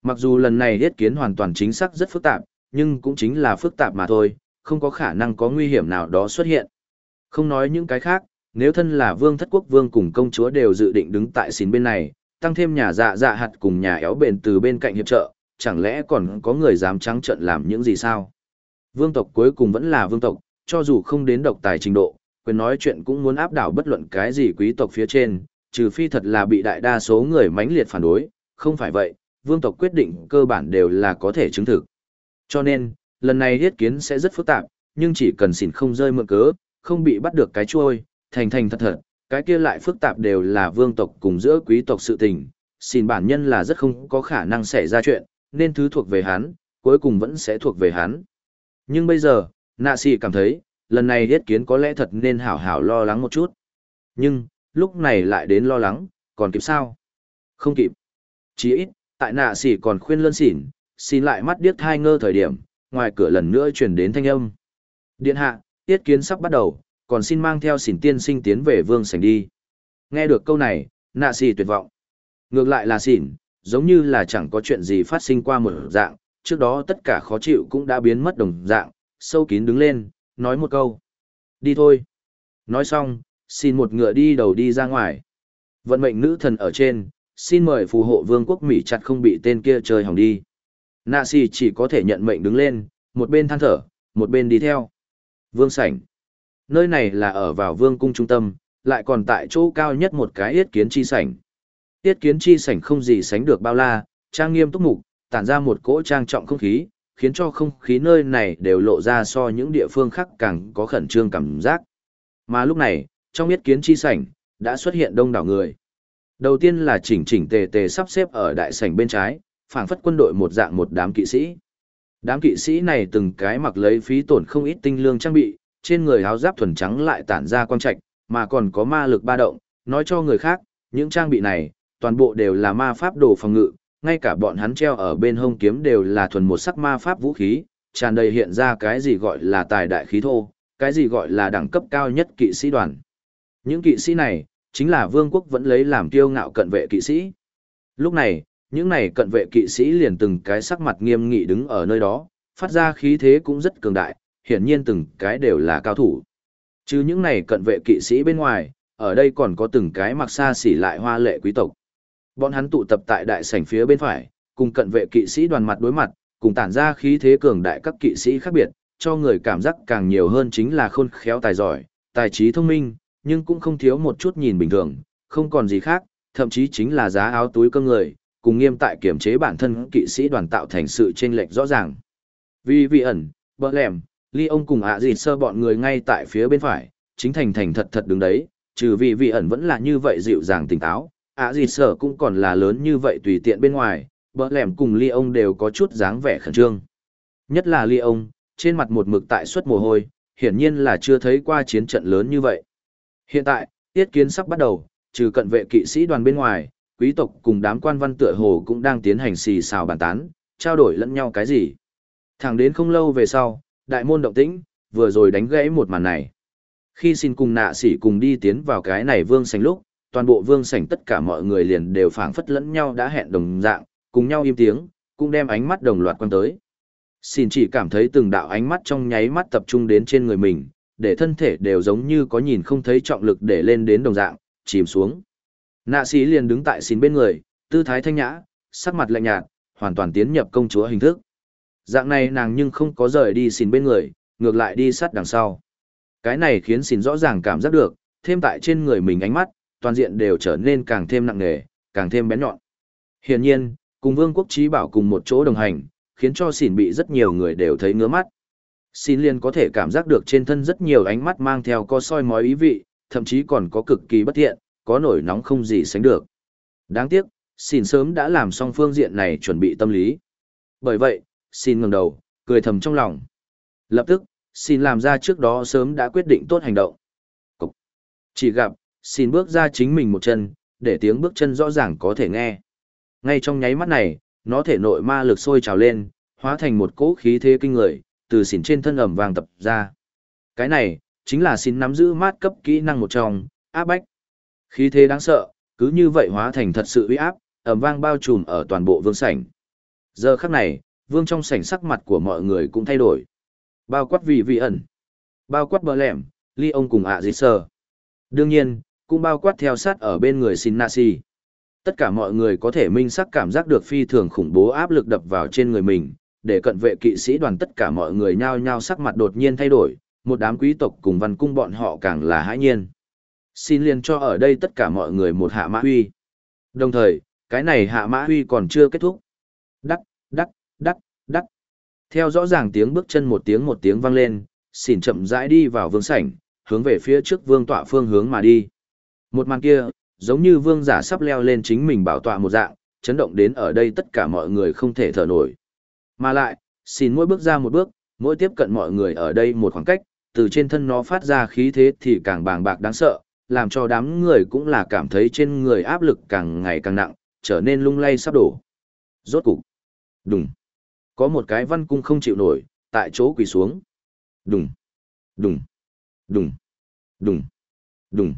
Mặc dù lần này yết kiến hoàn toàn chính xác rất phức tạp, nhưng cũng chính là phức tạp mà thôi, không có khả năng có nguy hiểm nào đó xuất hiện. Không nói những cái khác, nếu thân là vương thất quốc vương cùng công chúa đều dự định đứng tại xín bên này, tăng thêm nhà dạ dạ hạt cùng nhà éo bền từ bên cạnh hiệp trợ, chẳng lẽ còn có người dám trắng trận làm những gì sao? Vương tộc cuối cùng vẫn là vương tộc, cho dù không đến độc tài trình độ, quyền nói chuyện cũng muốn áp đảo bất luận cái gì quý tộc phía trên, trừ phi thật là bị đại đa số người mãnh liệt phản đối, không phải vậy, vương tộc quyết định cơ bản đều là có thể chứng thực. Cho nên, lần này thiết kiến sẽ rất phức tạp, nhưng chỉ cần xỉn không rơi mượn cớ, không bị bắt được cái chuôi, thành thành thật thật, cái kia lại phức tạp đều là vương tộc cùng giữa quý tộc sự tình, xin bản nhân là rất không có khả năng xảy ra chuyện, nên thứ thuộc về hắn, cuối cùng vẫn sẽ thuộc về hắn. Nhưng bây giờ, nạ sĩ cảm thấy, lần này thiết kiến có lẽ thật nên hảo hảo lo lắng một chút. Nhưng, lúc này lại đến lo lắng, còn kịp sao? Không kịp. Chỉ ít, tại nạ sĩ còn khuyên lân xỉn, xin lại mắt điếc thai ngơ thời điểm, ngoài cửa lần nữa chuyển đến thanh âm. Điện hạ, tiết kiến sắp bắt đầu, còn xin mang theo xỉn tiên sinh tiến về vương sảnh đi. Nghe được câu này, nạ xì tuyệt vọng. Ngược lại là xỉn, giống như là chẳng có chuyện gì phát sinh qua một dạng, trước đó tất cả khó chịu cũng đã biến mất đồng dạng, sâu kín đứng lên, nói một câu. Đi thôi. Nói xong, xin một ngựa đi đầu đi ra ngoài. Vận mệnh nữ thần ở trên, xin mời phù hộ vương quốc Mỹ chặt không bị tên kia chơi hỏng đi. Nạ xì chỉ có thể nhận mệnh đứng lên, một bên than thở, một bên đi theo. Vương sảnh. Nơi này là ở vào vương cung trung tâm, lại còn tại chỗ cao nhất một cái yết kiến chi sảnh. Yết kiến chi sảnh không gì sánh được bao la, trang nghiêm túc mục, tản ra một cỗ trang trọng không khí, khiến cho không khí nơi này đều lộ ra so những địa phương khác càng có khẩn trương cảm giác. Mà lúc này, trong yết kiến chi sảnh, đã xuất hiện đông đảo người. Đầu tiên là chỉnh chỉnh tề tề sắp xếp ở đại sảnh bên trái, phảng phất quân đội một dạng một đám kỵ sĩ. Đám kỵ sĩ này từng cái mặc lấy phí tổn không ít tinh lương trang bị, trên người áo giáp thuần trắng lại tản ra quang trạch, mà còn có ma lực ba động, nói cho người khác, những trang bị này, toàn bộ đều là ma pháp đồ phòng ngự, ngay cả bọn hắn treo ở bên hông kiếm đều là thuần một sắc ma pháp vũ khí, tràn đầy hiện ra cái gì gọi là tài đại khí thô, cái gì gọi là đẳng cấp cao nhất kỵ sĩ đoàn. Những kỵ sĩ này, chính là vương quốc vẫn lấy làm kiêu ngạo cận vệ kỵ sĩ. Lúc này, những này cận vệ kỵ sĩ liền từng cái sắc mặt nghiêm nghị đứng ở nơi đó, phát ra khí thế cũng rất cường đại, hiển nhiên từng cái đều là cao thủ. Chứ những này cận vệ kỵ sĩ bên ngoài, ở đây còn có từng cái mặc xa xỉ lại hoa lệ quý tộc. Bọn hắn tụ tập tại đại sảnh phía bên phải, cùng cận vệ kỵ sĩ đoàn mặt đối mặt, cùng tản ra khí thế cường đại các kỵ sĩ khác biệt, cho người cảm giác càng nhiều hơn chính là khôn khéo tài giỏi, tài trí thông minh, nhưng cũng không thiếu một chút nhìn bình thường, không còn gì khác, thậm chí chính là giá áo túi cơm người, cùng nghiêm tại kiểm chế bản thân kỵ sĩ đoàn tạo thành sự chênh lệch rõ ràng. Vì vị ẩn, bỡ lẻm, ly ông cùng ạ à dịt sơ bọn người ngay tại phía bên phải, chính thành thành thật thật đứng đấy, trừ vì vị ẩn vẫn là như vậy dịu dàng tỉnh táo, ạ à dịt sơ cũng còn là lớn như vậy tùy tiện bên ngoài, bỡ lẻm cùng ly ông đều có chút dáng vẻ khẩn trương. Nhất là ly ông, trên mặt một mực tại suất mồ hôi, hiển nhiên là chưa thấy qua chiến trận lớn như vậy. Hiện tại, tiết kiến sắp bắt đầu, trừ cận vệ kỵ sĩ đoàn bên ngoài, quý tộc cùng đám quan văn tựa hồ cũng đang tiến hành xì xào bàn tán, trao đổi lẫn nhau cái gì. Thẳng đến không lâu về sau, đại môn động tĩnh, vừa rồi đánh gãy một màn này. Khi xin cùng nạ sĩ cùng đi tiến vào cái này vương sảnh lúc, toàn bộ vương sảnh tất cả mọi người liền đều phảng phất lẫn nhau đã hẹn đồng dạng, cùng nhau im tiếng, cũng đem ánh mắt đồng loạt quan tới. Xin chỉ cảm thấy từng đạo ánh mắt trong nháy mắt tập trung đến trên người mình, để thân thể đều giống như có nhìn không thấy trọng lực để lên đến đồng dạng, chìm xuống. Nạ sĩ liền đứng tại xin bên người, tư thái thanh nhã, sắc mặt lạnh nhạt, hoàn toàn tiến nhập công chúa hình thức. Dạng này nàng nhưng không có rời đi xin bên người, ngược lại đi sát đằng sau. Cái này khiến xin rõ ràng cảm giác được, thêm tại trên người mình ánh mắt, toàn diện đều trở nên càng thêm nặng nề, càng thêm bén nhọn. Hiển nhiên, cùng Vương quốc trí bảo cùng một chỗ đồng hành, khiến cho xỉn bị rất nhiều người đều thấy ngứa mắt. Xin liền có thể cảm giác được trên thân rất nhiều ánh mắt mang theo co soi mói ý vị, thậm chí còn có cực kỳ bất thiện, có nổi nóng không gì sánh được. Đáng tiếc, xin sớm đã làm xong phương diện này chuẩn bị tâm lý. Bởi vậy, xin ngẩng đầu, cười thầm trong lòng. Lập tức, xin làm ra trước đó sớm đã quyết định tốt hành động. Cục. Chỉ gặp, xin bước ra chính mình một chân, để tiếng bước chân rõ ràng có thể nghe. Ngay trong nháy mắt này, nó thể nội ma lực sôi trào lên, hóa thành một cỗ khí thế kinh người, từ xỉn trên thân ẩm vàng tập ra. Cái này, chính là xin nắm giữ mát cấp kỹ năng một trong, áp bách. Khí thế đáng sợ, cứ như vậy hóa thành thật sự uy áp, ẩm vang bao trùm ở toàn bộ vương sảnh. Giờ khắc này, vương trong sảnh sắc mặt của mọi người cũng thay đổi. Bao quát vị vị ẩn, bao quát bờ lẻm, ly ông cùng ạ à dĩ sơ. Đương nhiên, cũng bao quát theo sát ở bên người xin nasi. Tất cả mọi người có thể minh sắc cảm giác được phi thường khủng bố áp lực đập vào trên người mình, để cận vệ kỵ sĩ đoàn tất cả mọi người nhao nhao sắc mặt đột nhiên thay đổi, một đám quý tộc cùng văn cung bọn họ càng là hãi nhiên. Xin liền cho ở đây tất cả mọi người một hạ mã huy. Đồng thời, cái này hạ mã huy còn chưa kết thúc. Đắc, đắc, đắc, đắc. Theo rõ ràng tiếng bước chân một tiếng một tiếng vang lên, xỉn chậm rãi đi vào vương sảnh, hướng về phía trước vương tọa phương hướng mà đi. Một màn kia, giống như vương giả sắp leo lên chính mình bảo tọa một dạng, chấn động đến ở đây tất cả mọi người không thể thở nổi. Mà lại, xin mỗi bước ra một bước, mỗi tiếp cận mọi người ở đây một khoảng cách, từ trên thân nó phát ra khí thế thì càng bàng bạc đáng sợ, làm cho đám người cũng là cảm thấy trên người áp lực càng ngày càng nặng, trở nên lung lay sắp đổ. Rốt cục. Đùng. Có một cái văn cung không chịu nổi, tại chỗ quỳ xuống. Đùng. Đùng. Đùng. Đùng. Đùng.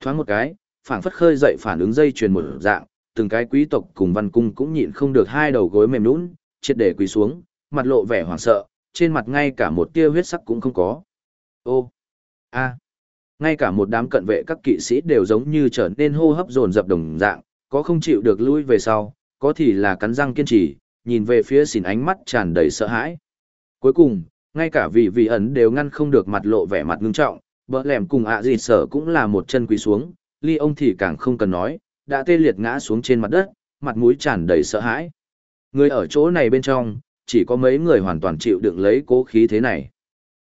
Thoáng một cái, phảng phất khơi dậy phản ứng dây chuyền một dạng, từng cái quý tộc cùng văn cung cũng nhịn không được hai đầu gối mềm nhũn, triệt để quỳ xuống, mặt lộ vẻ hoảng sợ, trên mặt ngay cả một tia huyết sắc cũng không có. Ô, a, ngay cả một đám cận vệ các kỵ sĩ đều giống như trở nên hô hấp dồn dập đồng dạng, có không chịu được lui về sau, có thì là cắn răng kiên trì, nhìn về phía xỉn ánh mắt tràn đầy sợ hãi. Cuối cùng, ngay cả vị vị ẩn đều ngăn không được mặt lộ vẻ mặt ngưng trọng, bỡ lẻm cùng ạ gì sở cũng là một chân quỳ xuống, ly ông thì càng không cần nói, đã tê liệt ngã xuống trên mặt đất, mặt mũi tràn đầy sợ hãi. Người ở chỗ này bên trong, chỉ có mấy người hoàn toàn chịu đựng lấy cố khí thế này.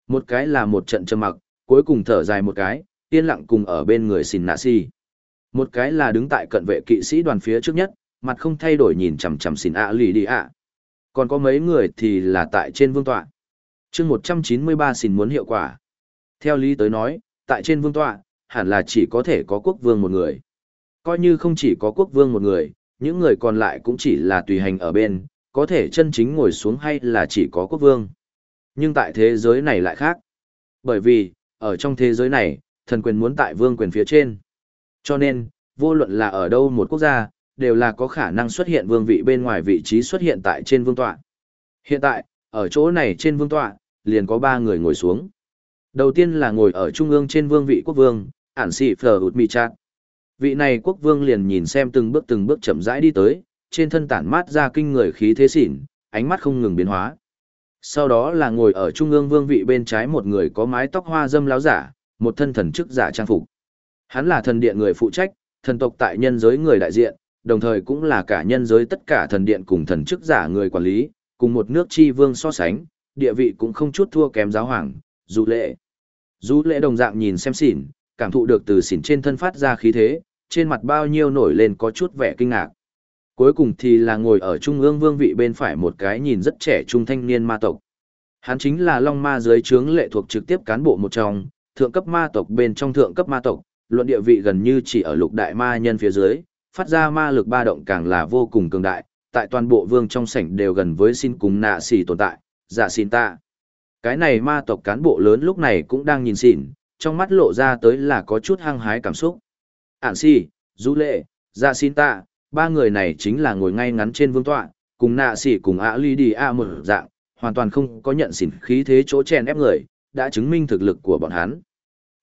Một cái là một trận trầm mặc, cuối cùng thở dài một cái, yên lặng cùng ở bên người xin nạ si. Một cái là đứng tại cận vệ kỵ sĩ đoàn phía trước nhất, mặt không thay đổi nhìn chằm chằm xin ạ lì đi ạ. Còn có mấy người thì là tại trên vương tọa. chương 193 xin muốn hiệu quả. Theo lý tới nói, tại trên vương tọa, hẳn là chỉ có thể có quốc vương một người. Coi như không chỉ có quốc vương một người, những người còn lại cũng chỉ là tùy hành ở bên, có thể chân chính ngồi xuống hay là chỉ có quốc vương. Nhưng tại thế giới này lại khác. Bởi vì, ở trong thế giới này, thần quyền muốn tại vương quyền phía trên. Cho nên, vô luận là ở đâu một quốc gia, đều là có khả năng xuất hiện vương vị bên ngoài vị trí xuất hiện tại trên vương tọa. Hiện tại, ở chỗ này trên vương tọa, liền có ba người ngồi xuống. Đầu tiên là ngồi ở trung ương trên vương vị quốc vương, ản sĩ phờ ụt mì Chạc. Vị này quốc vương liền nhìn xem từng bước từng bước chậm rãi đi tới, trên thân tản mát ra kinh người khí thế xỉn, ánh mắt không ngừng biến hóa. Sau đó là ngồi ở trung ương vương vị bên trái một người có mái tóc hoa dâm láo giả, một thân thần chức giả trang phục. Hắn là thần điện người phụ trách, thần tộc tại nhân giới người đại diện, đồng thời cũng là cả nhân giới tất cả thần điện cùng thần chức giả người quản lý, cùng một nước chi vương so sánh, địa vị cũng không chút thua kém giáo hoàng, dù lệ. Dù lệ đồng dạng nhìn xem xỉn, cảm thụ được từ xỉn trên thân phát ra khí thế, trên mặt bao nhiêu nổi lên có chút vẻ kinh ngạc. Cuối cùng thì là ngồi ở trung ương vương vị bên phải một cái nhìn rất trẻ trung thanh niên ma tộc. Hắn chính là Long Ma dưới trướng lệ thuộc trực tiếp cán bộ một trong, thượng cấp ma tộc bên trong thượng cấp ma tộc, luận địa vị gần như chỉ ở lục đại ma nhân phía dưới, phát ra ma lực ba động càng là vô cùng cường đại, tại toàn bộ vương trong sảnh đều gần với xin cùng nạ xỉ tồn tại, dạ xin ta. Cái này ma tộc cán bộ lớn lúc này cũng đang nhìn xỉn, trong mắt lộ ra tới là có chút hăng hái cảm xúc. Ản xỉ, du lệ, dạ xin ta, ba người này chính là ngồi ngay ngắn trên vương tọa, cùng nạ xỉ cùng ạ ly đi ạ một dạng, hoàn toàn không có nhận xỉn khí thế chỗ chèn ép người, đã chứng minh thực lực của bọn hắn.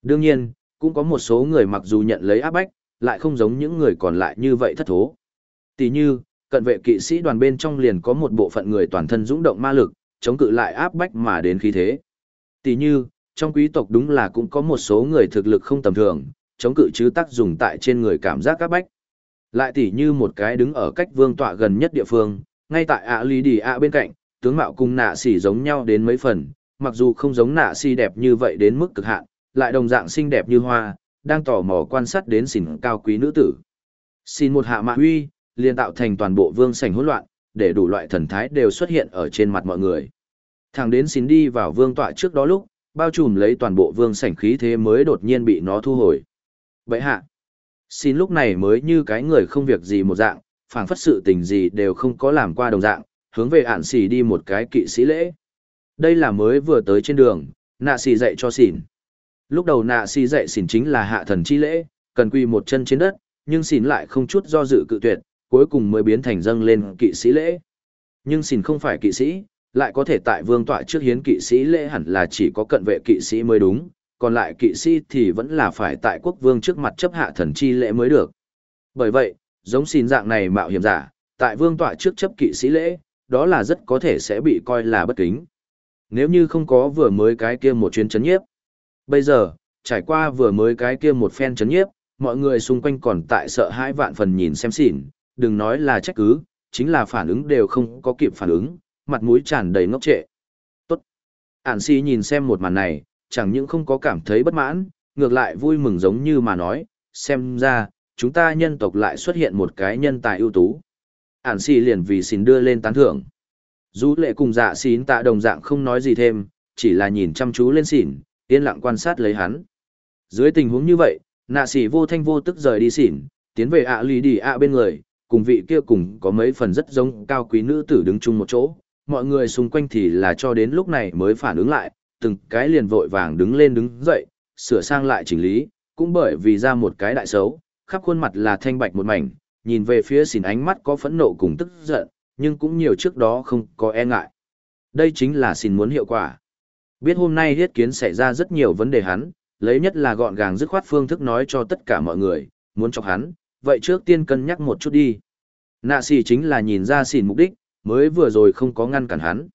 Đương nhiên, cũng có một số người mặc dù nhận lấy áp bách, lại không giống những người còn lại như vậy thất thố. Tỷ như, cận vệ kỵ sĩ đoàn bên trong liền có một bộ phận người toàn thân dũng động ma lực, chống cự lại áp bách mà đến khí thế. Tỷ như, trong quý tộc đúng là cũng có một số người thực lực không tầm thường, chống cự chứ tác dùng tại trên người cảm giác áp bách. Lại tỷ như một cái đứng ở cách vương tọa gần nhất địa phương, ngay tại ạ lý đi ạ bên cạnh, tướng mạo cùng nạ xỉ giống nhau đến mấy phần, mặc dù không giống nạ xỉ đẹp như vậy đến mức cực hạn, lại đồng dạng xinh đẹp như hoa, đang tò mò quan sát đến xỉn cao quý nữ tử. Xin một hạ mạ huy, liền tạo thành toàn bộ vương sảnh hỗn loạn, để đủ loại thần thái đều xuất hiện ở trên mặt mọi người. thằng đến xin đi vào vương tọa trước đó lúc, bao trùm lấy toàn bộ vương sảnh khí thế mới đột nhiên bị nó thu hồi. Vậy hạ, xin lúc này mới như cái người không việc gì một dạng, phảng phất sự tình gì đều không có làm qua đồng dạng, hướng về ản xì đi một cái kỵ sĩ lễ. Đây là mới vừa tới trên đường, nạ xì dạy cho xỉn. Lúc đầu nạ xì dạy xỉn chính là hạ thần chi lễ, cần quỳ một chân trên đất, nhưng xỉn lại không chút do dự cự tuyệt, cuối cùng mới biến thành dâng lên kỵ sĩ lễ. Nhưng xỉn không phải kỵ sĩ, lại có thể tại vương tọa trước hiến kỵ sĩ lễ hẳn là chỉ có cận vệ kỵ sĩ mới đúng, còn lại kỵ sĩ thì vẫn là phải tại quốc vương trước mặt chấp hạ thần chi lễ mới được. Bởi vậy, giống xin dạng này mạo hiểm giả, tại vương tọa trước chấp kỵ sĩ lễ, đó là rất có thể sẽ bị coi là bất kính. Nếu như không có vừa mới cái kia một chuyến chấn nhiếp. Bây giờ, trải qua vừa mới cái kia một phen chấn nhiếp, mọi người xung quanh còn tại sợ hãi vạn phần nhìn xem xỉn, đừng nói là trách cứ, chính là phản ứng đều không có kịp phản ứng, mặt mũi tràn đầy ngốc trệ. Tốt. Ản si nhìn xem một màn này, chẳng những không có cảm thấy bất mãn, ngược lại vui mừng giống như mà nói, xem ra, chúng ta nhân tộc lại xuất hiện một cái nhân tài ưu tú. Ản xì liền vì xin đưa lên tán thưởng. Dù lệ cùng dạ xín tạ đồng dạng không nói gì thêm, chỉ là nhìn chăm chú lên xỉn, yên lặng quan sát lấy hắn. Dưới tình huống như vậy, nạ xỉ vô thanh vô tức rời đi xỉn, tiến về ạ lì đi ạ bên người, cùng vị kia cùng có mấy phần rất giống cao quý nữ tử đứng chung một chỗ. Mọi người xung quanh thì là cho đến lúc này mới phản ứng lại, từng cái liền vội vàng đứng lên đứng dậy, sửa sang lại chỉnh lý, cũng bởi vì ra một cái đại xấu, khắp khuôn mặt là thanh bạch một mảnh, nhìn về phía xỉn ánh mắt có phẫn nộ cùng tức giận, nhưng cũng nhiều trước đó không có e ngại. Đây chính là xin muốn hiệu quả. Biết hôm nay thiết kiến xảy ra rất nhiều vấn đề hắn, lấy nhất là gọn gàng dứt khoát phương thức nói cho tất cả mọi người, muốn chọc hắn, vậy trước tiên cân nhắc một chút đi. Nạ xì chính là nhìn ra xỉn mục đích, mới vừa rồi không có ngăn cản hắn.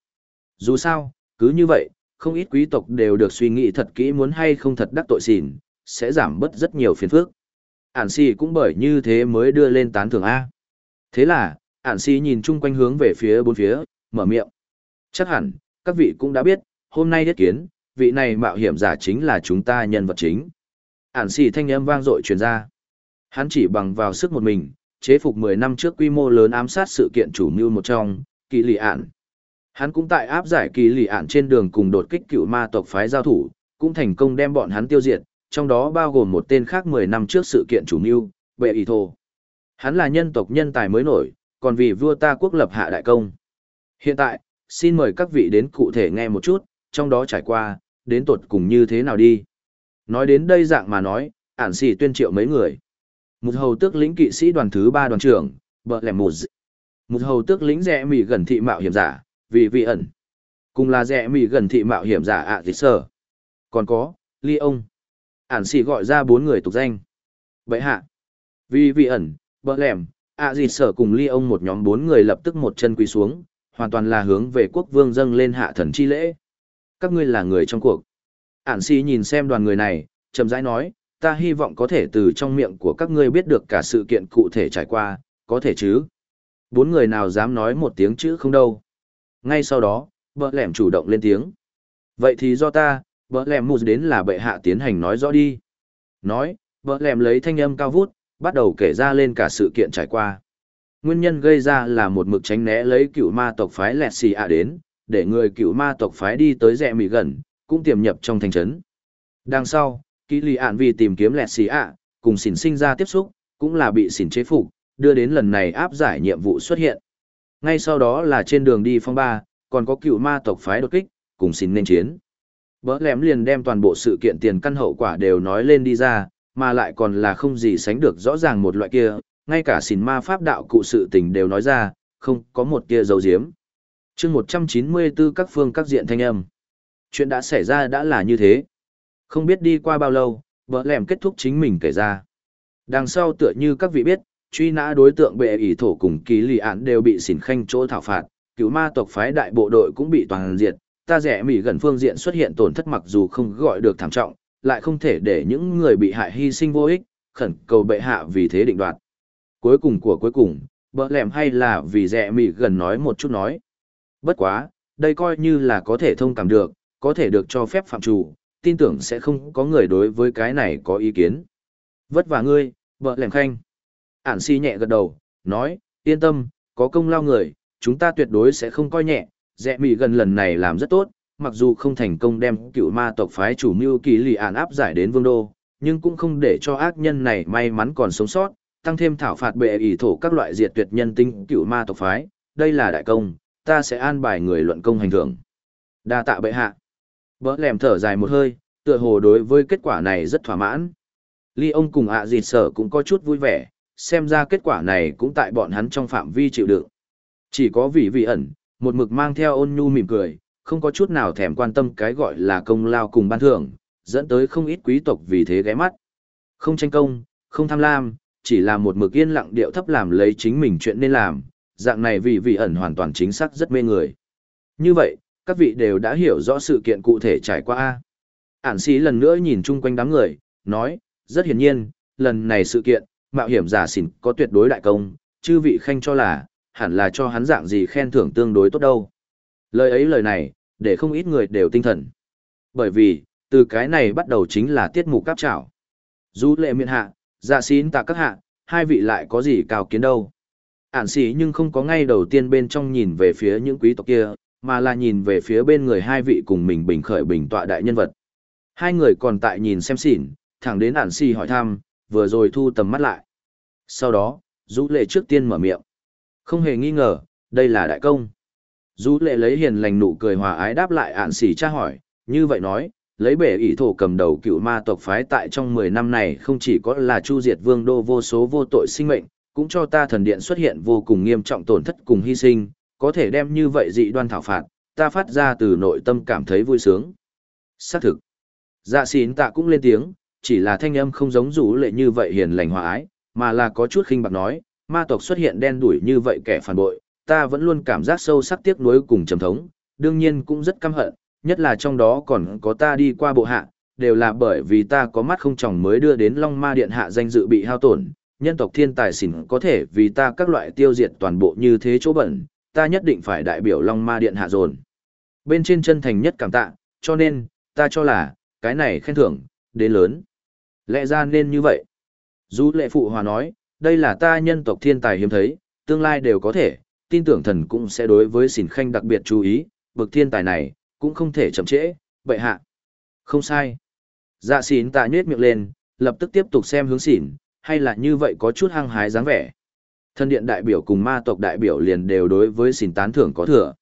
Dù sao, cứ như vậy, không ít quý tộc đều được suy nghĩ thật kỹ muốn hay không thật đắc tội xỉn, sẽ giảm bớt rất nhiều phiền phức. Ản xì cũng bởi như thế mới đưa lên tán thưởng A. Thế là, ản xì nhìn chung quanh hướng về phía bốn phía, mở miệng. Chắc hẳn, các vị cũng đã biết, hôm nay thiết kiến, vị này mạo hiểm giả chính là chúng ta nhân vật chính. Ản xì thanh âm vang dội truyền ra. Hắn chỉ bằng vào sức một mình, chế phục 10 năm trước quy mô lớn ám sát sự kiện chủ mưu một trong, kỳ lì ản. Hắn cũng tại áp giải kỳ lì ản trên đường cùng đột kích cựu ma tộc phái giao thủ, cũng thành công đem bọn hắn tiêu diệt, trong đó bao gồm một tên khác 10 năm trước sự kiện chủ mưu, Bệ ý thổ. Hắn là nhân tộc nhân tài mới nổi, còn vì vua ta quốc lập hạ đại công. Hiện tại, xin mời các vị đến cụ thể nghe một chút, trong đó trải qua, đến tột cùng như thế nào đi. Nói đến đây dạng mà nói, ản xì tuyên triệu mấy người. Một hầu tước lĩnh kỵ sĩ đoàn thứ ba đoàn trưởng, bợ lẻ một một hầu tước lính rẽ mỉ gần thị mạo hiểm giả, vì vị ẩn. Cùng là rẻ mỹ gần thị mạo hiểm giả ạ à thì sở. Còn có, ly ông. Ản xì gọi ra bốn người tục danh. vậy hạ. Vì vị ẩn, bỡ lẻm, ạ gì sở cùng ly ông một nhóm bốn người lập tức một chân quỳ xuống, hoàn toàn là hướng về quốc vương dâng lên hạ thần chi lễ. Các ngươi là người trong cuộc. Ản xì nhìn xem đoàn người này, chậm rãi nói, ta hy vọng có thể từ trong miệng của các ngươi biết được cả sự kiện cụ thể trải qua, có thể chứ. Bốn người nào dám nói một tiếng chữ không đâu. Ngay sau đó, bờ lẻm chủ động lên tiếng. Vậy thì do ta, bờ lẻm mù đến là bệ hạ tiến hành nói rõ đi. Nói, bờ lẻm lấy thanh âm cao vút, bắt đầu kể ra lên cả sự kiện trải qua. Nguyên nhân gây ra là một mực tránh né lấy cựu ma tộc phái lẹt xì ạ đến, để người cựu ma tộc phái đi tới rẽ mì gần, cũng tiềm nhập trong thành trấn. Đằng sau, kỹ lì ạn vì tìm kiếm lẹt xì ạ, cùng xỉn sinh ra tiếp xúc, cũng là bị xỉn chế phục, đưa đến lần này áp giải nhiệm vụ xuất hiện. Ngay sau đó là trên đường đi phong ba, còn có cựu ma tộc phái đột kích, cùng xin nên chiến. Bỡ lém liền đem toàn bộ sự kiện tiền căn hậu quả đều nói lên đi ra, mà lại còn là không gì sánh được rõ ràng một loại kia, ngay cả xin ma pháp đạo cụ sự tình đều nói ra, không có một kia dấu diếm. chương 194 các phương các diện thanh âm. Chuyện đã xảy ra đã là như thế. Không biết đi qua bao lâu, bỡ lẻm kết thúc chính mình kể ra. Đằng sau tựa như các vị biết, truy nã đối tượng bệ ỷ thổ cùng ký lì án đều bị xỉn khanh chỗ thảo phạt, cứu ma tộc phái đại bộ đội cũng bị toàn diệt, ta rẻ mỉ gần phương diện xuất hiện tổn thất mặc dù không gọi được thảm trọng, lại không thể để những người bị hại hy sinh vô ích, khẩn cầu bệ hạ vì thế định đoạt. Cuối cùng của cuối cùng, bỡ lẻm hay là vì rẻ mỉ gần nói một chút nói. Bất quá, đây coi như là có thể thông cảm được, có thể được cho phép phạm chủ, tin tưởng sẽ không có người đối với cái này có ý kiến. Vất vả ngươi, bỡ lẻm khanh. Ản si nhẹ gật đầu, nói, yên tâm, có công lao người, chúng ta tuyệt đối sẽ không coi nhẹ, dẹ mì gần lần này làm rất tốt, mặc dù không thành công đem cựu ma tộc phái chủ mưu kỳ lì ản áp giải đến vương đô, nhưng cũng không để cho ác nhân này may mắn còn sống sót, tăng thêm thảo phạt bệ ỷ thổ các loại diệt tuyệt nhân tinh cựu ma tộc phái, đây là đại công, ta sẽ an bài người luận công hành thưởng. Đa tạ bệ hạ. Bỡ lèm thở dài một hơi, tựa hồ đối với kết quả này rất thỏa mãn. Ly ông cùng ạ à dịt sở cũng có chút vui vẻ, xem ra kết quả này cũng tại bọn hắn trong phạm vi chịu đựng. Chỉ có vị vị ẩn, một mực mang theo ôn nhu mỉm cười, không có chút nào thèm quan tâm cái gọi là công lao cùng ban thưởng, dẫn tới không ít quý tộc vì thế ghé mắt. Không tranh công, không tham lam, chỉ là một mực yên lặng điệu thấp làm lấy chính mình chuyện nên làm, dạng này vị vị ẩn hoàn toàn chính xác rất mê người. Như vậy, các vị đều đã hiểu rõ sự kiện cụ thể trải qua. a Ản sĩ lần nữa nhìn chung quanh đám người, nói, rất hiển nhiên, lần này sự kiện, mạo hiểm giả xỉn có tuyệt đối đại công, chư vị khanh cho là, hẳn là cho hắn dạng gì khen thưởng tương đối tốt đâu. Lời ấy lời này, để không ít người đều tinh thần. Bởi vì, từ cái này bắt đầu chính là tiết mục cáp trảo. Dù lệ miện hạ, dạ xín tạ các hạ, hai vị lại có gì cao kiến đâu. Ản xỉ nhưng không có ngay đầu tiên bên trong nhìn về phía những quý tộc kia, mà là nhìn về phía bên người hai vị cùng mình bình khởi bình tọa đại nhân vật. Hai người còn tại nhìn xem xỉn, thẳng đến ản xỉ hỏi thăm, vừa rồi thu tầm mắt lại. Sau đó, Dũ Lệ trước tiên mở miệng. Không hề nghi ngờ, đây là đại công. Dũ Lệ lấy hiền lành nụ cười hòa ái đáp lại ạn xỉ tra hỏi, như vậy nói, lấy bể ỷ thổ cầm đầu cựu ma tộc phái tại trong 10 năm này không chỉ có là chu diệt vương đô vô số vô tội sinh mệnh, cũng cho ta thần điện xuất hiện vô cùng nghiêm trọng tổn thất cùng hy sinh, có thể đem như vậy dị đoan thảo phạt, ta phát ra từ nội tâm cảm thấy vui sướng. Xác thực. Dạ xín tạ cũng lên tiếng, chỉ là thanh âm không giống rủ lệ như vậy hiền lành hòa ái, mà là có chút khinh bạc nói, ma tộc xuất hiện đen đuổi như vậy kẻ phản bội, ta vẫn luôn cảm giác sâu sắc tiếc nuối cùng trầm thống, đương nhiên cũng rất căm hận, nhất là trong đó còn có ta đi qua bộ hạ, đều là bởi vì ta có mắt không tròng mới đưa đến Long Ma Điện hạ danh dự bị hao tổn, nhân tộc thiên tài xỉn có thể vì ta các loại tiêu diệt toàn bộ như thế chỗ bẩn, ta nhất định phải đại biểu Long Ma Điện hạ dồn. Bên trên chân thành nhất cảm tạ, cho nên, ta cho là, cái này khen thưởng, đến lớn. Lẽ ra nên như vậy. Dù lệ phụ hòa nói, đây là ta nhân tộc thiên tài hiếm thấy, tương lai đều có thể, tin tưởng thần cũng sẽ đối với xỉn khanh đặc biệt chú ý, bực thiên tài này, cũng không thể chậm trễ, bệ hạ. Không sai. Dạ xỉn tạ nhuyết miệng lên, lập tức tiếp tục xem hướng xỉn, hay là như vậy có chút hăng hái dáng vẻ. Thân điện đại biểu cùng ma tộc đại biểu liền đều đối với xỉn tán thưởng có thừa.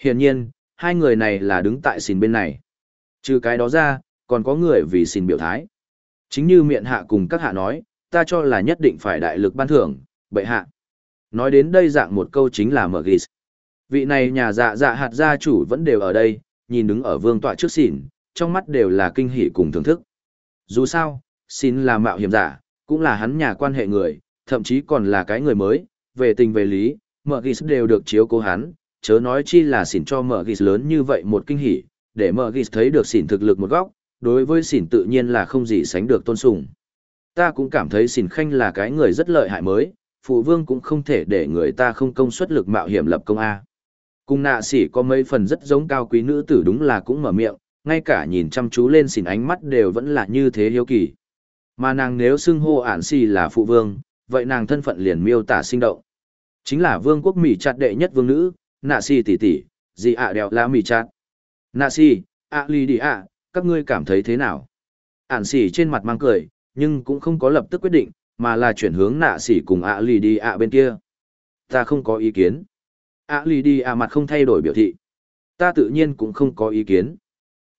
Hiển nhiên, hai người này là đứng tại xỉn bên này. Trừ cái đó ra, còn có người vì xỉn biểu thái. Chính như miệng hạ cùng các hạ nói, ta cho là nhất định phải đại lực ban thưởng, bệ hạ. Nói đến đây dạng một câu chính là mở ghis. Vị này nhà dạ dạ hạt gia chủ vẫn đều ở đây, nhìn đứng ở vương tọa trước xỉn, trong mắt đều là kinh hỉ cùng thưởng thức. Dù sao, xin là mạo hiểm giả, cũng là hắn nhà quan hệ người, thậm chí còn là cái người mới, về tình về lý, mở ghis đều được chiếu cố hắn, chớ nói chi là xỉn cho mở ghis lớn như vậy một kinh hỉ, để mở ghis thấy được xỉn thực lực một góc, đối với xỉn tự nhiên là không gì sánh được tôn sùng. Ta cũng cảm thấy xỉn khanh là cái người rất lợi hại mới, phụ vương cũng không thể để người ta không công suất lực mạo hiểm lập công A. Cùng nạ sỉ có mấy phần rất giống cao quý nữ tử đúng là cũng mở miệng, ngay cả nhìn chăm chú lên xỉn ánh mắt đều vẫn là như thế hiếu kỳ. Mà nàng nếu xưng hô ản xỉ là phụ vương, vậy nàng thân phận liền miêu tả sinh động. Chính là vương quốc Mỹ chặt đệ nhất vương nữ, nạ xỉ tỷ tỷ, gì ạ đèo lá Mỹ chặt. Nạ xỉ, ạ ly đi ạ, các ngươi cảm thấy thế nào? Ản xỉ trên mặt mang cười, nhưng cũng không có lập tức quyết định, mà là chuyển hướng nạ xỉ cùng ạ lì đi ạ bên kia. Ta không có ý kiến ạ lì đi ạ mặt không thay đổi biểu thị ta tự nhiên cũng không có ý kiến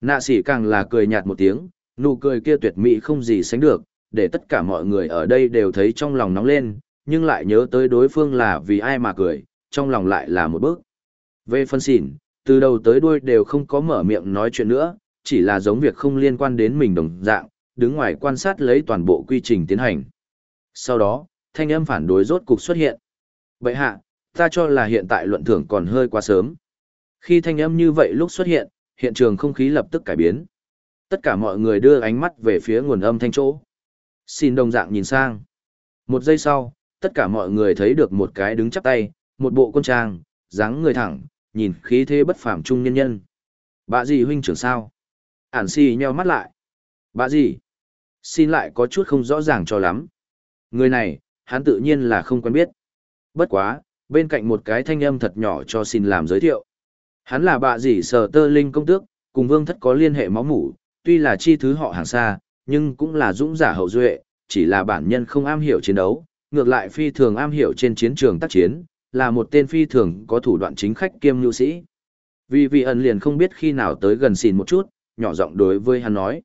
nạ sỉ càng là cười nhạt một tiếng nụ cười kia tuyệt mỹ không gì sánh được để tất cả mọi người ở đây đều thấy trong lòng nóng lên nhưng lại nhớ tới đối phương là vì ai mà cười trong lòng lại là một bước về phân xỉn từ đầu tới đuôi đều không có mở miệng nói chuyện nữa chỉ là giống việc không liên quan đến mình đồng dạng đứng ngoài quan sát lấy toàn bộ quy trình tiến hành sau đó thanh âm phản đối rốt cục xuất hiện vậy hạ ta cho là hiện tại luận thưởng còn hơi quá sớm. Khi thanh âm như vậy lúc xuất hiện, hiện trường không khí lập tức cải biến. Tất cả mọi người đưa ánh mắt về phía nguồn âm thanh chỗ. Xin đồng dạng nhìn sang. Một giây sau, tất cả mọi người thấy được một cái đứng chắp tay, một bộ quân trang, dáng người thẳng, nhìn khí thế bất phàm trung nhân nhân. Bà gì huynh trưởng sao? Ản si nheo mắt lại. Bà gì? Xin lại có chút không rõ ràng cho lắm. Người này, hắn tự nhiên là không quen biết. Bất quá, bên cạnh một cái thanh âm thật nhỏ cho xin làm giới thiệu. Hắn là bà dì sở tơ linh công tước, cùng vương thất có liên hệ máu mủ, tuy là chi thứ họ hàng xa, nhưng cũng là dũng giả hậu duệ, chỉ là bản nhân không am hiểu chiến đấu, ngược lại phi thường am hiểu trên chiến trường tác chiến, là một tên phi thường có thủ đoạn chính khách kiêm nhu sĩ. Vì vị ẩn liền không biết khi nào tới gần xin một chút, nhỏ giọng đối với hắn nói.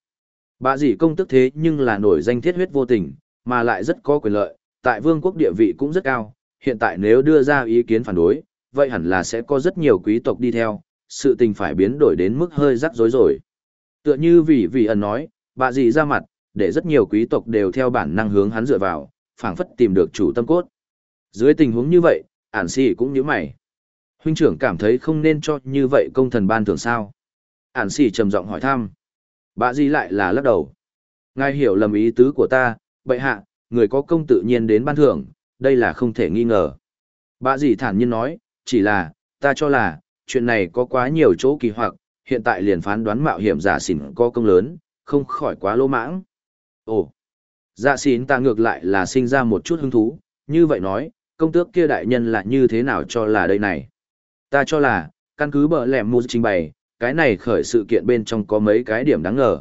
bà dì công tức thế nhưng là nổi danh thiết huyết vô tình, mà lại rất có quyền lợi, tại vương quốc địa vị cũng rất cao, hiện tại nếu đưa ra ý kiến phản đối, vậy hẳn là sẽ có rất nhiều quý tộc đi theo, sự tình phải biến đổi đến mức hơi rắc rối rồi. Tựa như vì vì ẩn nói, bà dì ra mặt, để rất nhiều quý tộc đều theo bản năng hướng hắn dựa vào, phảng phất tìm được chủ tâm cốt. Dưới tình huống như vậy, ản sĩ cũng như mày. Huynh trưởng cảm thấy không nên cho như vậy công thần ban thưởng sao. Ản xì trầm giọng hỏi thăm. Bà di lại là lắc đầu. Ngài hiểu lầm ý tứ của ta, bệ hạ, người có công tự nhiên đến ban thưởng, đây là không thể nghi ngờ. Bà dì thản nhiên nói, chỉ là, ta cho là, chuyện này có quá nhiều chỗ kỳ hoặc, hiện tại liền phán đoán mạo hiểm giả xỉn có công lớn, không khỏi quá lỗ mãng. Ồ, dạ xỉn ta ngược lại là sinh ra một chút hứng thú, như vậy nói, công tước kia đại nhân là như thế nào cho là đây này. Ta cho là, căn cứ bợ lẻm mua trình bày, cái này khởi sự kiện bên trong có mấy cái điểm đáng ngờ.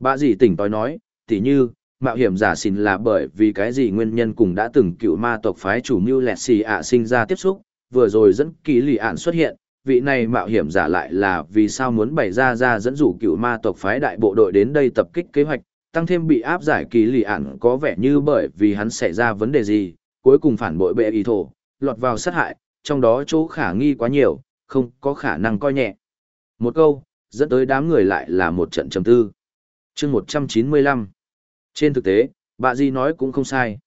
Bà dì tỉnh tối nói, tỉ như, mạo hiểm giả xin là bởi vì cái gì nguyên nhân cùng đã từng cựu ma tộc phái chủ mưu lẹt xì ạ sinh ra tiếp xúc, vừa rồi dẫn kỳ lì ạn xuất hiện, vị này mạo hiểm giả lại là vì sao muốn bày ra ra dẫn dụ cựu ma tộc phái đại bộ đội đến đây tập kích kế hoạch, tăng thêm bị áp giải kỳ lì ạn có vẻ như bởi vì hắn xảy ra vấn đề gì, cuối cùng phản bội bệ ý thổ, lọt vào sát hại, trong đó chỗ khả nghi quá nhiều, không có khả năng coi nhẹ. Một câu, dẫn tới đám người lại là một trận trầm tư. chương 195 trên thực tế, bà Di nói cũng không sai.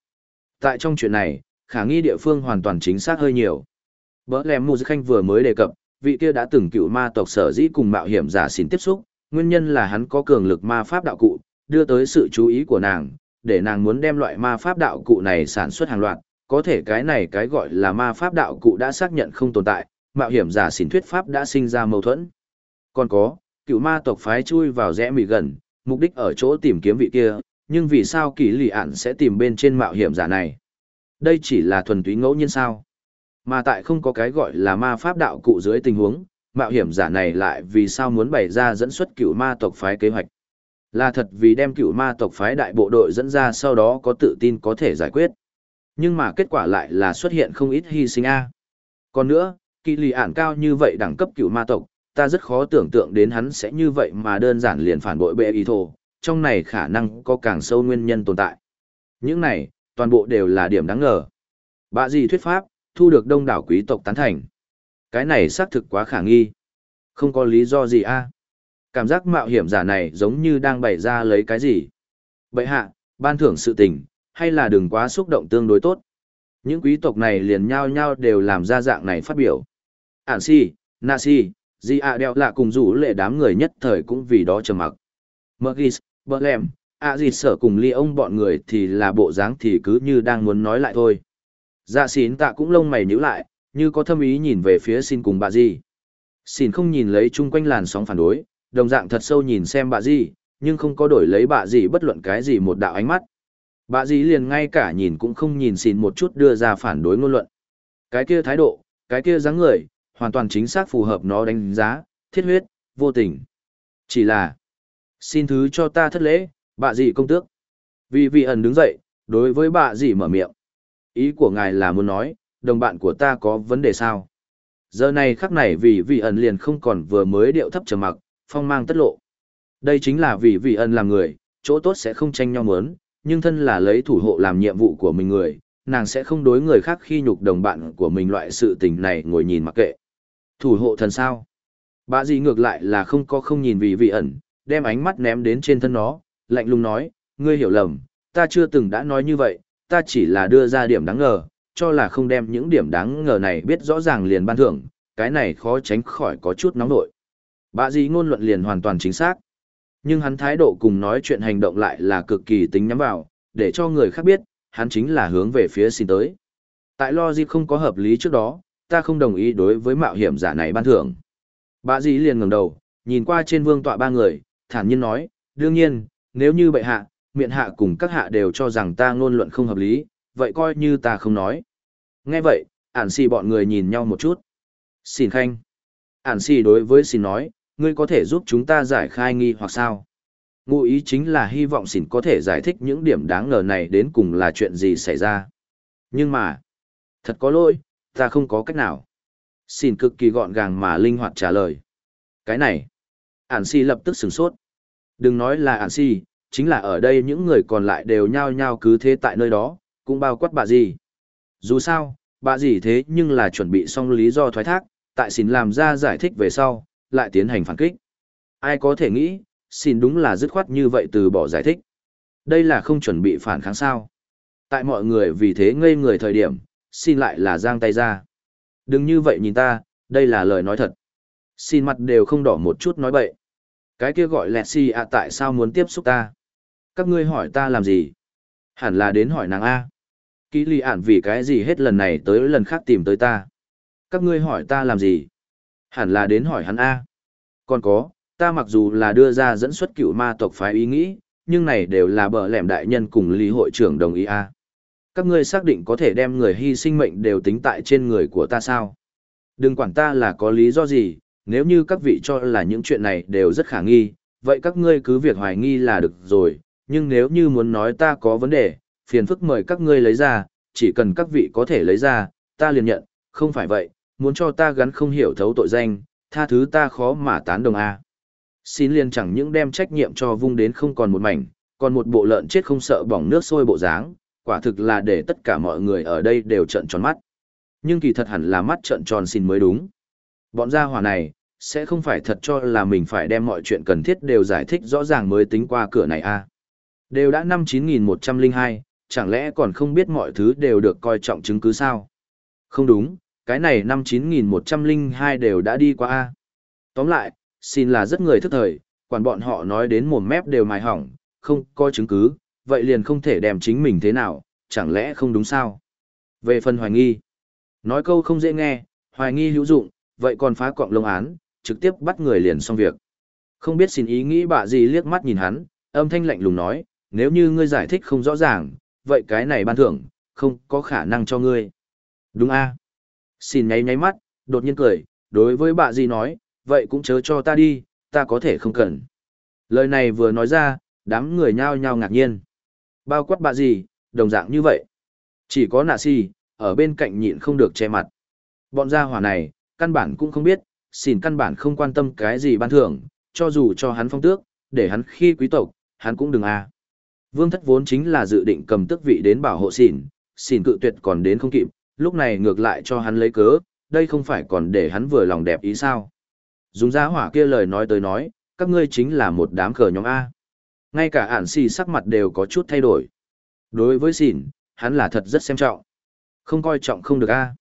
Tại trong chuyện này, khả nghi địa phương hoàn toàn chính xác hơi nhiều. Bỡ lem mù khanh vừa mới đề cập, vị kia đã từng cựu ma tộc sở dĩ cùng mạo hiểm giả xin tiếp xúc, nguyên nhân là hắn có cường lực ma pháp đạo cụ, đưa tới sự chú ý của nàng, để nàng muốn đem loại ma pháp đạo cụ này sản xuất hàng loạt, có thể cái này cái gọi là ma pháp đạo cụ đã xác nhận không tồn tại, mạo hiểm giả xin thuyết pháp đã sinh ra mâu thuẫn. Còn có, cựu ma tộc phái chui vào rẽ mì gần, mục đích ở chỗ tìm kiếm vị kia, nhưng vì sao kỳ lì ản sẽ tìm bên trên mạo hiểm giả này? Đây chỉ là thuần túy ngẫu nhiên sao? Mà tại không có cái gọi là ma pháp đạo cụ dưới tình huống, mạo hiểm giả này lại vì sao muốn bày ra dẫn xuất cựu ma tộc phái kế hoạch? Là thật vì đem cựu ma tộc phái đại bộ đội dẫn ra sau đó có tự tin có thể giải quyết. Nhưng mà kết quả lại là xuất hiện không ít hy sinh A. Còn nữa, kỳ lì ản cao như vậy đẳng cấp cựu ma tộc, ta rất khó tưởng tượng đến hắn sẽ như vậy mà đơn giản liền phản bội bệ ý thổ, trong này khả năng có càng sâu nguyên nhân tồn tại. Những này, toàn bộ đều là điểm đáng ngờ. Bạ gì thuyết pháp, thu được đông đảo quý tộc tán thành. Cái này xác thực quá khả nghi. Không có lý do gì a Cảm giác mạo hiểm giả này giống như đang bày ra lấy cái gì. Bậy hạ, ban thưởng sự tình, hay là đừng quá xúc động tương đối tốt. Những quý tộc này liền nhau nhau đều làm ra dạng này phát biểu. Ản si, na si, di ạ đeo lạ cùng rủ lệ đám người nhất thời cũng vì đó trầm mặc. Mergis, Berlem, ạ gì sở cùng ly ông bọn người thì là bộ dáng thì cứ như đang muốn nói lại thôi. Dạ xín tạ cũng lông mày nhíu lại, như có thâm ý nhìn về phía xin cùng bà gì. Xin không nhìn lấy chung quanh làn sóng phản đối, đồng dạng thật sâu nhìn xem bà gì, nhưng không có đổi lấy bà gì bất luận cái gì một đạo ánh mắt. Bà gì liền ngay cả nhìn cũng không nhìn xin một chút đưa ra phản đối ngôn luận. Cái kia thái độ, cái kia dáng người, hoàn toàn chính xác phù hợp nó đánh giá, thiết huyết, vô tình. Chỉ là, xin thứ cho ta thất lễ, bà dì công tước. Vì vị ẩn đứng dậy, đối với bà dì mở miệng. Ý của ngài là muốn nói, đồng bạn của ta có vấn đề sao? Giờ này khắc này vì vị ẩn liền không còn vừa mới điệu thấp trầm mặc, phong mang tất lộ. Đây chính là vì vị ẩn làm người, chỗ tốt sẽ không tranh nhau mớn, nhưng thân là lấy thủ hộ làm nhiệm vụ của mình người, nàng sẽ không đối người khác khi nhục đồng bạn của mình loại sự tình này ngồi nhìn mặc kệ. Thủ hộ thần sao? Bà gì ngược lại là không có không nhìn vì vị ẩn, đem ánh mắt ném đến trên thân nó, lạnh lùng nói, ngươi hiểu lầm, ta chưa từng đã nói như vậy, ta chỉ là đưa ra điểm đáng ngờ, cho là không đem những điểm đáng ngờ này biết rõ ràng liền ban thưởng, cái này khó tránh khỏi có chút nóng nội. Bà gì ngôn luận liền hoàn toàn chính xác. Nhưng hắn thái độ cùng nói chuyện hành động lại là cực kỳ tính nhắm vào, để cho người khác biết, hắn chính là hướng về phía xin tới. Tại lo gì không có hợp lý trước đó, ta không đồng ý đối với mạo hiểm giả này ban thưởng. Bà dĩ liền ngẩng đầu, nhìn qua trên vương tọa ba người, thản nhiên nói, đương nhiên, nếu như bệ hạ, miệng hạ cùng các hạ đều cho rằng ta ngôn luận không hợp lý, vậy coi như ta không nói. Nghe vậy, ản xì bọn người nhìn nhau một chút. Xin khanh. Ản xì đối với xin nói, ngươi có thể giúp chúng ta giải khai nghi hoặc sao? Ngụ ý chính là hy vọng xin có thể giải thích những điểm đáng ngờ này đến cùng là chuyện gì xảy ra. Nhưng mà, thật có lỗi, ta không có cách nào. Xin cực kỳ gọn gàng mà linh hoạt trả lời. Cái này, ản si lập tức sửng sốt. Đừng nói là ản si, chính là ở đây những người còn lại đều nhao nhao cứ thế tại nơi đó, cũng bao quát bà gì. Dù sao, bà gì thế nhưng là chuẩn bị xong lý do thoái thác, tại xin làm ra giải thích về sau, lại tiến hành phản kích. Ai có thể nghĩ, xin đúng là dứt khoát như vậy từ bỏ giải thích. Đây là không chuẩn bị phản kháng sao. Tại mọi người vì thế ngây người thời điểm, xin lại là giang tay ra. Đừng như vậy nhìn ta, đây là lời nói thật. Xin mặt đều không đỏ một chút nói bậy. Cái kia gọi lẹ si à tại sao muốn tiếp xúc ta? Các ngươi hỏi ta làm gì? Hẳn là đến hỏi nàng A. Kỹ lì ản vì cái gì hết lần này tới lần khác tìm tới ta. Các ngươi hỏi ta làm gì? Hẳn là đến hỏi hắn A. Còn có, ta mặc dù là đưa ra dẫn xuất cựu ma tộc phái ý nghĩ, nhưng này đều là bờ lẻm đại nhân cùng lý hội trưởng đồng ý A. Các ngươi xác định có thể đem người hy sinh mệnh đều tính tại trên người của ta sao? Đừng quản ta là có lý do gì, nếu như các vị cho là những chuyện này đều rất khả nghi, vậy các ngươi cứ việc hoài nghi là được rồi, nhưng nếu như muốn nói ta có vấn đề, phiền phức mời các ngươi lấy ra, chỉ cần các vị có thể lấy ra, ta liền nhận, không phải vậy, muốn cho ta gắn không hiểu thấu tội danh, tha thứ ta khó mà tán đồng a. Xin liền chẳng những đem trách nhiệm cho vung đến không còn một mảnh, còn một bộ lợn chết không sợ bỏng nước sôi bộ dáng, quả thực là để tất cả mọi người ở đây đều trợn tròn mắt. Nhưng kỳ thật hẳn là mắt trợn tròn xin mới đúng. Bọn gia hỏa này, sẽ không phải thật cho là mình phải đem mọi chuyện cần thiết đều giải thích rõ ràng mới tính qua cửa này a. Đều đã năm 9102, chẳng lẽ còn không biết mọi thứ đều được coi trọng chứng cứ sao? Không đúng, cái này năm 9102 đều đã đi qua a. Tóm lại, xin là rất người thức thời, quản bọn họ nói đến mồm mép đều mài hỏng, không có chứng cứ, vậy liền không thể đem chính mình thế nào, chẳng lẽ không đúng sao? Về phần hoài nghi, nói câu không dễ nghe, hoài nghi hữu dụng, vậy còn phá cọng lông án, trực tiếp bắt người liền xong việc. Không biết xin ý nghĩ bạ gì liếc mắt nhìn hắn, âm thanh lạnh lùng nói, nếu như ngươi giải thích không rõ ràng, vậy cái này ban thưởng, không có khả năng cho ngươi. Đúng a Xin nháy nháy mắt, đột nhiên cười, đối với bạ gì nói, vậy cũng chớ cho ta đi, ta có thể không cần. Lời này vừa nói ra, đám người nhao nhao ngạc nhiên. Bao quát bà gì, đồng dạng như vậy. Chỉ có nạ si, ở bên cạnh nhịn không được che mặt. Bọn gia hỏa này, căn bản cũng không biết, xỉn căn bản không quan tâm cái gì ban thưởng, cho dù cho hắn phong tước, để hắn khi quý tộc, hắn cũng đừng a. Vương thất vốn chính là dự định cầm tước vị đến bảo hộ xỉn, xỉn cự tuyệt còn đến không kịp, lúc này ngược lại cho hắn lấy cớ, đây không phải còn để hắn vừa lòng đẹp ý sao. Dùng gia hỏa kia lời nói tới nói, các ngươi chính là một đám cờ nhóm A. Ngay cả ản xì sắc mặt đều có chút thay đổi. Đối với xỉn, hắn là thật rất xem trọng. Không coi trọng không được A.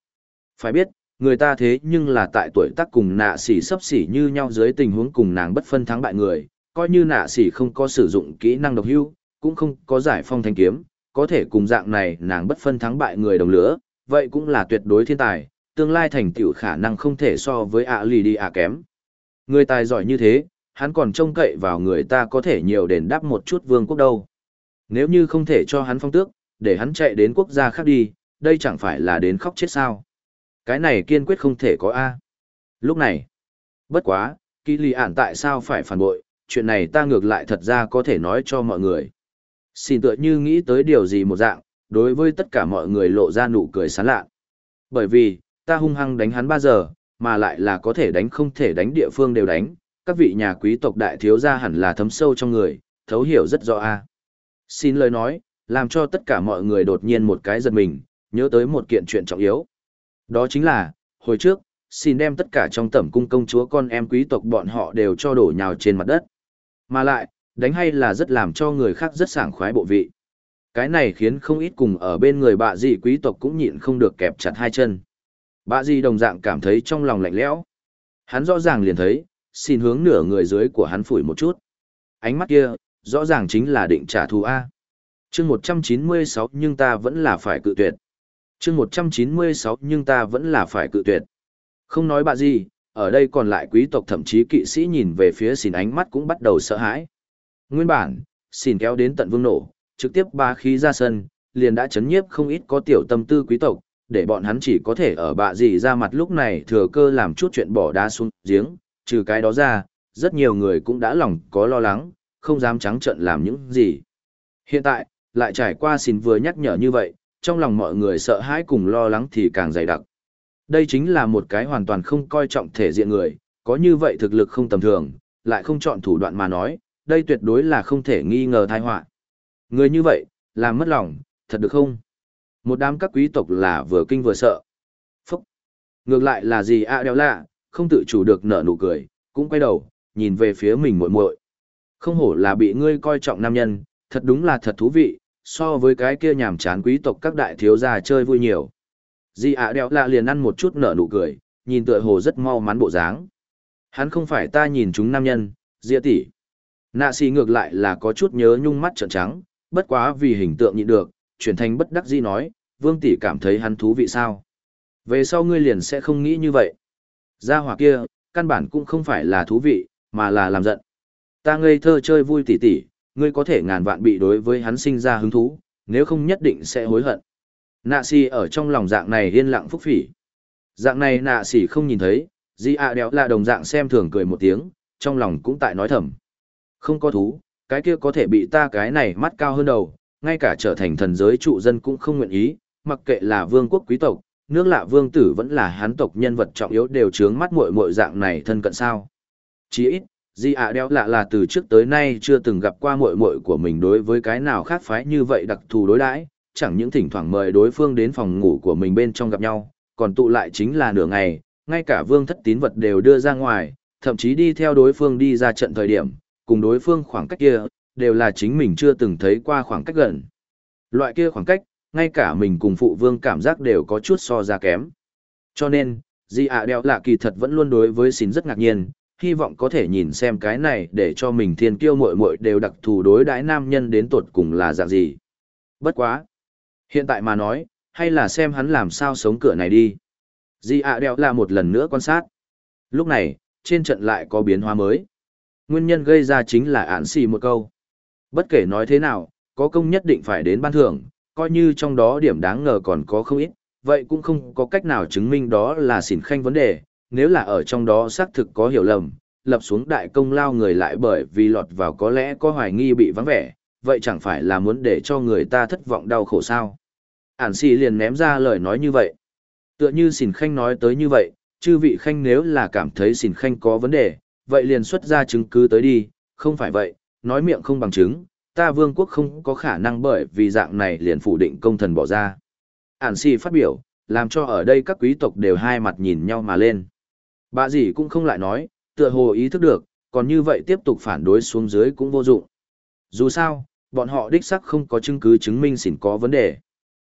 Phải biết, người ta thế nhưng là tại tuổi tác cùng nạ xỉ sấp xỉ như nhau dưới tình huống cùng nàng bất phân thắng bại người, coi như nạ xỉ không có sử dụng kỹ năng độc hưu, cũng không có giải phong thanh kiếm, có thể cùng dạng này nàng bất phân thắng bại người đồng lửa, vậy cũng là tuyệt đối thiên tài, tương lai thành tựu khả năng không thể so với ạ lì đi ạ kém. Người tài giỏi như thế, hắn còn trông cậy vào người ta có thể nhiều đền đáp một chút vương quốc đâu. Nếu như không thể cho hắn phong tước, để hắn chạy đến quốc gia khác đi, đây chẳng phải là đến khóc chết sao. Cái này kiên quyết không thể có A. Lúc này, bất quá, kỳ lì ản tại sao phải phản bội, chuyện này ta ngược lại thật ra có thể nói cho mọi người. Xin tựa như nghĩ tới điều gì một dạng, đối với tất cả mọi người lộ ra nụ cười sán lạ. Bởi vì, ta hung hăng đánh hắn 3 giờ, mà lại là có thể đánh không thể đánh địa phương đều đánh, các vị nhà quý tộc đại thiếu gia hẳn là thấm sâu trong người, thấu hiểu rất rõ a. Xin lời nói, làm cho tất cả mọi người đột nhiên một cái giật mình, nhớ tới một kiện chuyện trọng yếu. Đó chính là, hồi trước, xin đem tất cả trong tẩm cung công chúa con em quý tộc bọn họ đều cho đổ nhào trên mặt đất. Mà lại, đánh hay là rất làm cho người khác rất sảng khoái bộ vị. Cái này khiến không ít cùng ở bên người bạ gì quý tộc cũng nhịn không được kẹp chặt hai chân. Bạ gì đồng dạng cảm thấy trong lòng lạnh lẽo. Hắn rõ ràng liền thấy, xin hướng nửa người dưới của hắn phủi một chút. Ánh mắt kia, rõ ràng chính là định trả thù A. chương 196 nhưng ta vẫn là phải cự tuyệt. chương 196 nhưng ta vẫn là phải cự tuyệt. Không nói bà gì, ở đây còn lại quý tộc thậm chí kỵ sĩ nhìn về phía xỉn ánh mắt cũng bắt đầu sợ hãi. Nguyên bản, xỉn kéo đến tận vương nổ, trực tiếp ba khí ra sân, liền đã chấn nhiếp không ít có tiểu tâm tư quý tộc, để bọn hắn chỉ có thể ở bạ gì ra mặt lúc này thừa cơ làm chút chuyện bỏ đá xuống giếng, trừ cái đó ra, rất nhiều người cũng đã lòng có lo lắng, không dám trắng trợn làm những gì. Hiện tại, lại trải qua xin vừa nhắc nhở như vậy, trong lòng mọi người sợ hãi cùng lo lắng thì càng dày đặc. Đây chính là một cái hoàn toàn không coi trọng thể diện người, có như vậy thực lực không tầm thường, lại không chọn thủ đoạn mà nói, đây tuyệt đối là không thể nghi ngờ tai họa. Người như vậy, làm mất lòng, thật được không? Một đám các quý tộc là vừa kinh vừa sợ. Phúc! Ngược lại là gì ạ đeo lạ, không tự chủ được nở nụ cười, cũng quay đầu, nhìn về phía mình muội muội. Không hổ là bị ngươi coi trọng nam nhân, thật đúng là thật thú vị, so với cái kia nhàm chán quý tộc các đại thiếu gia chơi vui nhiều. Di ạ đeo lạ liền ăn một chút nở nụ cười, nhìn tựa hồ rất mau mắn bộ dáng. Hắn không phải ta nhìn chúng nam nhân, Diệp tỷ. Nạ xì ngược lại là có chút nhớ nhung mắt trợn trắng, bất quá vì hình tượng nhịn được, chuyển thành bất đắc dĩ nói, vương tỷ cảm thấy hắn thú vị sao. Về sau ngươi liền sẽ không nghĩ như vậy. Gia hỏa kia, căn bản cũng không phải là thú vị, mà là làm giận. Ta ngây thơ chơi vui tỉ tỉ, ngươi có thể ngàn vạn bị đối với hắn sinh ra hứng thú, nếu không nhất định sẽ hối hận. Nạ si ở trong lòng dạng này yên lặng phúc phỉ. Dạng này nạ si không nhìn thấy, di ạ đéo là đồng dạng xem thường cười một tiếng, trong lòng cũng tại nói thầm. Không có thú, cái kia có thể bị ta cái này mắt cao hơn đầu, ngay cả trở thành thần giới trụ dân cũng không nguyện ý, mặc kệ là vương quốc quý tộc, nước lạ vương tử vẫn là hán tộc nhân vật trọng yếu đều chướng mắt muội muội dạng này thân cận sao. Chỉ ít, Di ạ đeo lạ là từ trước tới nay chưa từng gặp qua muội muội của mình đối với cái nào khác phái như vậy đặc thù đối đãi, chẳng những thỉnh thoảng mời đối phương đến phòng ngủ của mình bên trong gặp nhau, còn tụ lại chính là nửa ngày, ngay cả vương thất tín vật đều đưa ra ngoài, thậm chí đi theo đối phương đi ra trận thời điểm, cùng đối phương khoảng cách kia, đều là chính mình chưa từng thấy qua khoảng cách gần. Loại kia khoảng cách, ngay cả mình cùng phụ vương cảm giác đều có chút so ra kém. Cho nên, Di ạ đeo lạ kỳ thật vẫn luôn đối với xin rất ngạc nhiên, hy vọng có thể nhìn xem cái này để cho mình thiên kiêu muội muội đều đặc thù đối đãi nam nhân đến tột cùng là dạng gì. Bất quá. Hiện tại mà nói, hay là xem hắn làm sao sống cửa này đi. Di ạ đeo là một lần nữa quan sát. Lúc này, trên trận lại có biến hóa mới. Nguyên nhân gây ra chính là ản xì một câu. Bất kể nói thế nào, có công nhất định phải đến ban thưởng, coi như trong đó điểm đáng ngờ còn có không ít, vậy cũng không có cách nào chứng minh đó là xỉn khanh vấn đề, nếu là ở trong đó xác thực có hiểu lầm, lập xuống đại công lao người lại bởi vì lọt vào có lẽ có hoài nghi bị vắng vẻ, vậy chẳng phải là muốn để cho người ta thất vọng đau khổ sao. Ản xì liền ném ra lời nói như vậy. Tựa như xỉn khanh nói tới như vậy, chư vị khanh nếu là cảm thấy xỉn khanh có vấn đề, vậy liền xuất ra chứng cứ tới đi, không phải vậy, nói miệng không bằng chứng, ta vương quốc không có khả năng bởi vì dạng này liền phủ định công thần bỏ ra. Ản si phát biểu, làm cho ở đây các quý tộc đều hai mặt nhìn nhau mà lên. Bà gì cũng không lại nói, tựa hồ ý thức được, còn như vậy tiếp tục phản đối xuống dưới cũng vô dụng. Dù sao, bọn họ đích sắc không có chứng cứ chứng minh xỉn có vấn đề.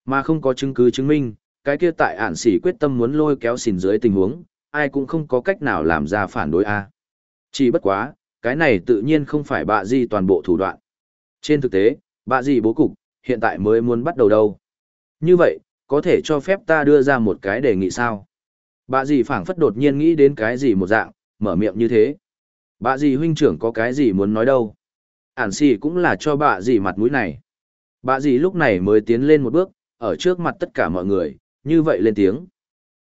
Mà không có chứng cứ chứng minh, cái kia tại ản sỉ quyết tâm muốn lôi kéo xỉn dưới tình huống, ai cũng không có cách nào làm ra phản đối a. Chỉ bất quá, cái này tự nhiên không phải bạ gì toàn bộ thủ đoạn. Trên thực tế, bạ gì bố cục, hiện tại mới muốn bắt đầu đâu. Như vậy, có thể cho phép ta đưa ra một cái đề nghị sao? Bạ gì phảng phất đột nhiên nghĩ đến cái gì một dạng, mở miệng như thế. Bạ gì huynh trưởng có cái gì muốn nói đâu? Ản xì cũng là cho bạ gì mặt mũi này. Bạ gì lúc này mới tiến lên một bước, ở trước mặt tất cả mọi người, như vậy lên tiếng.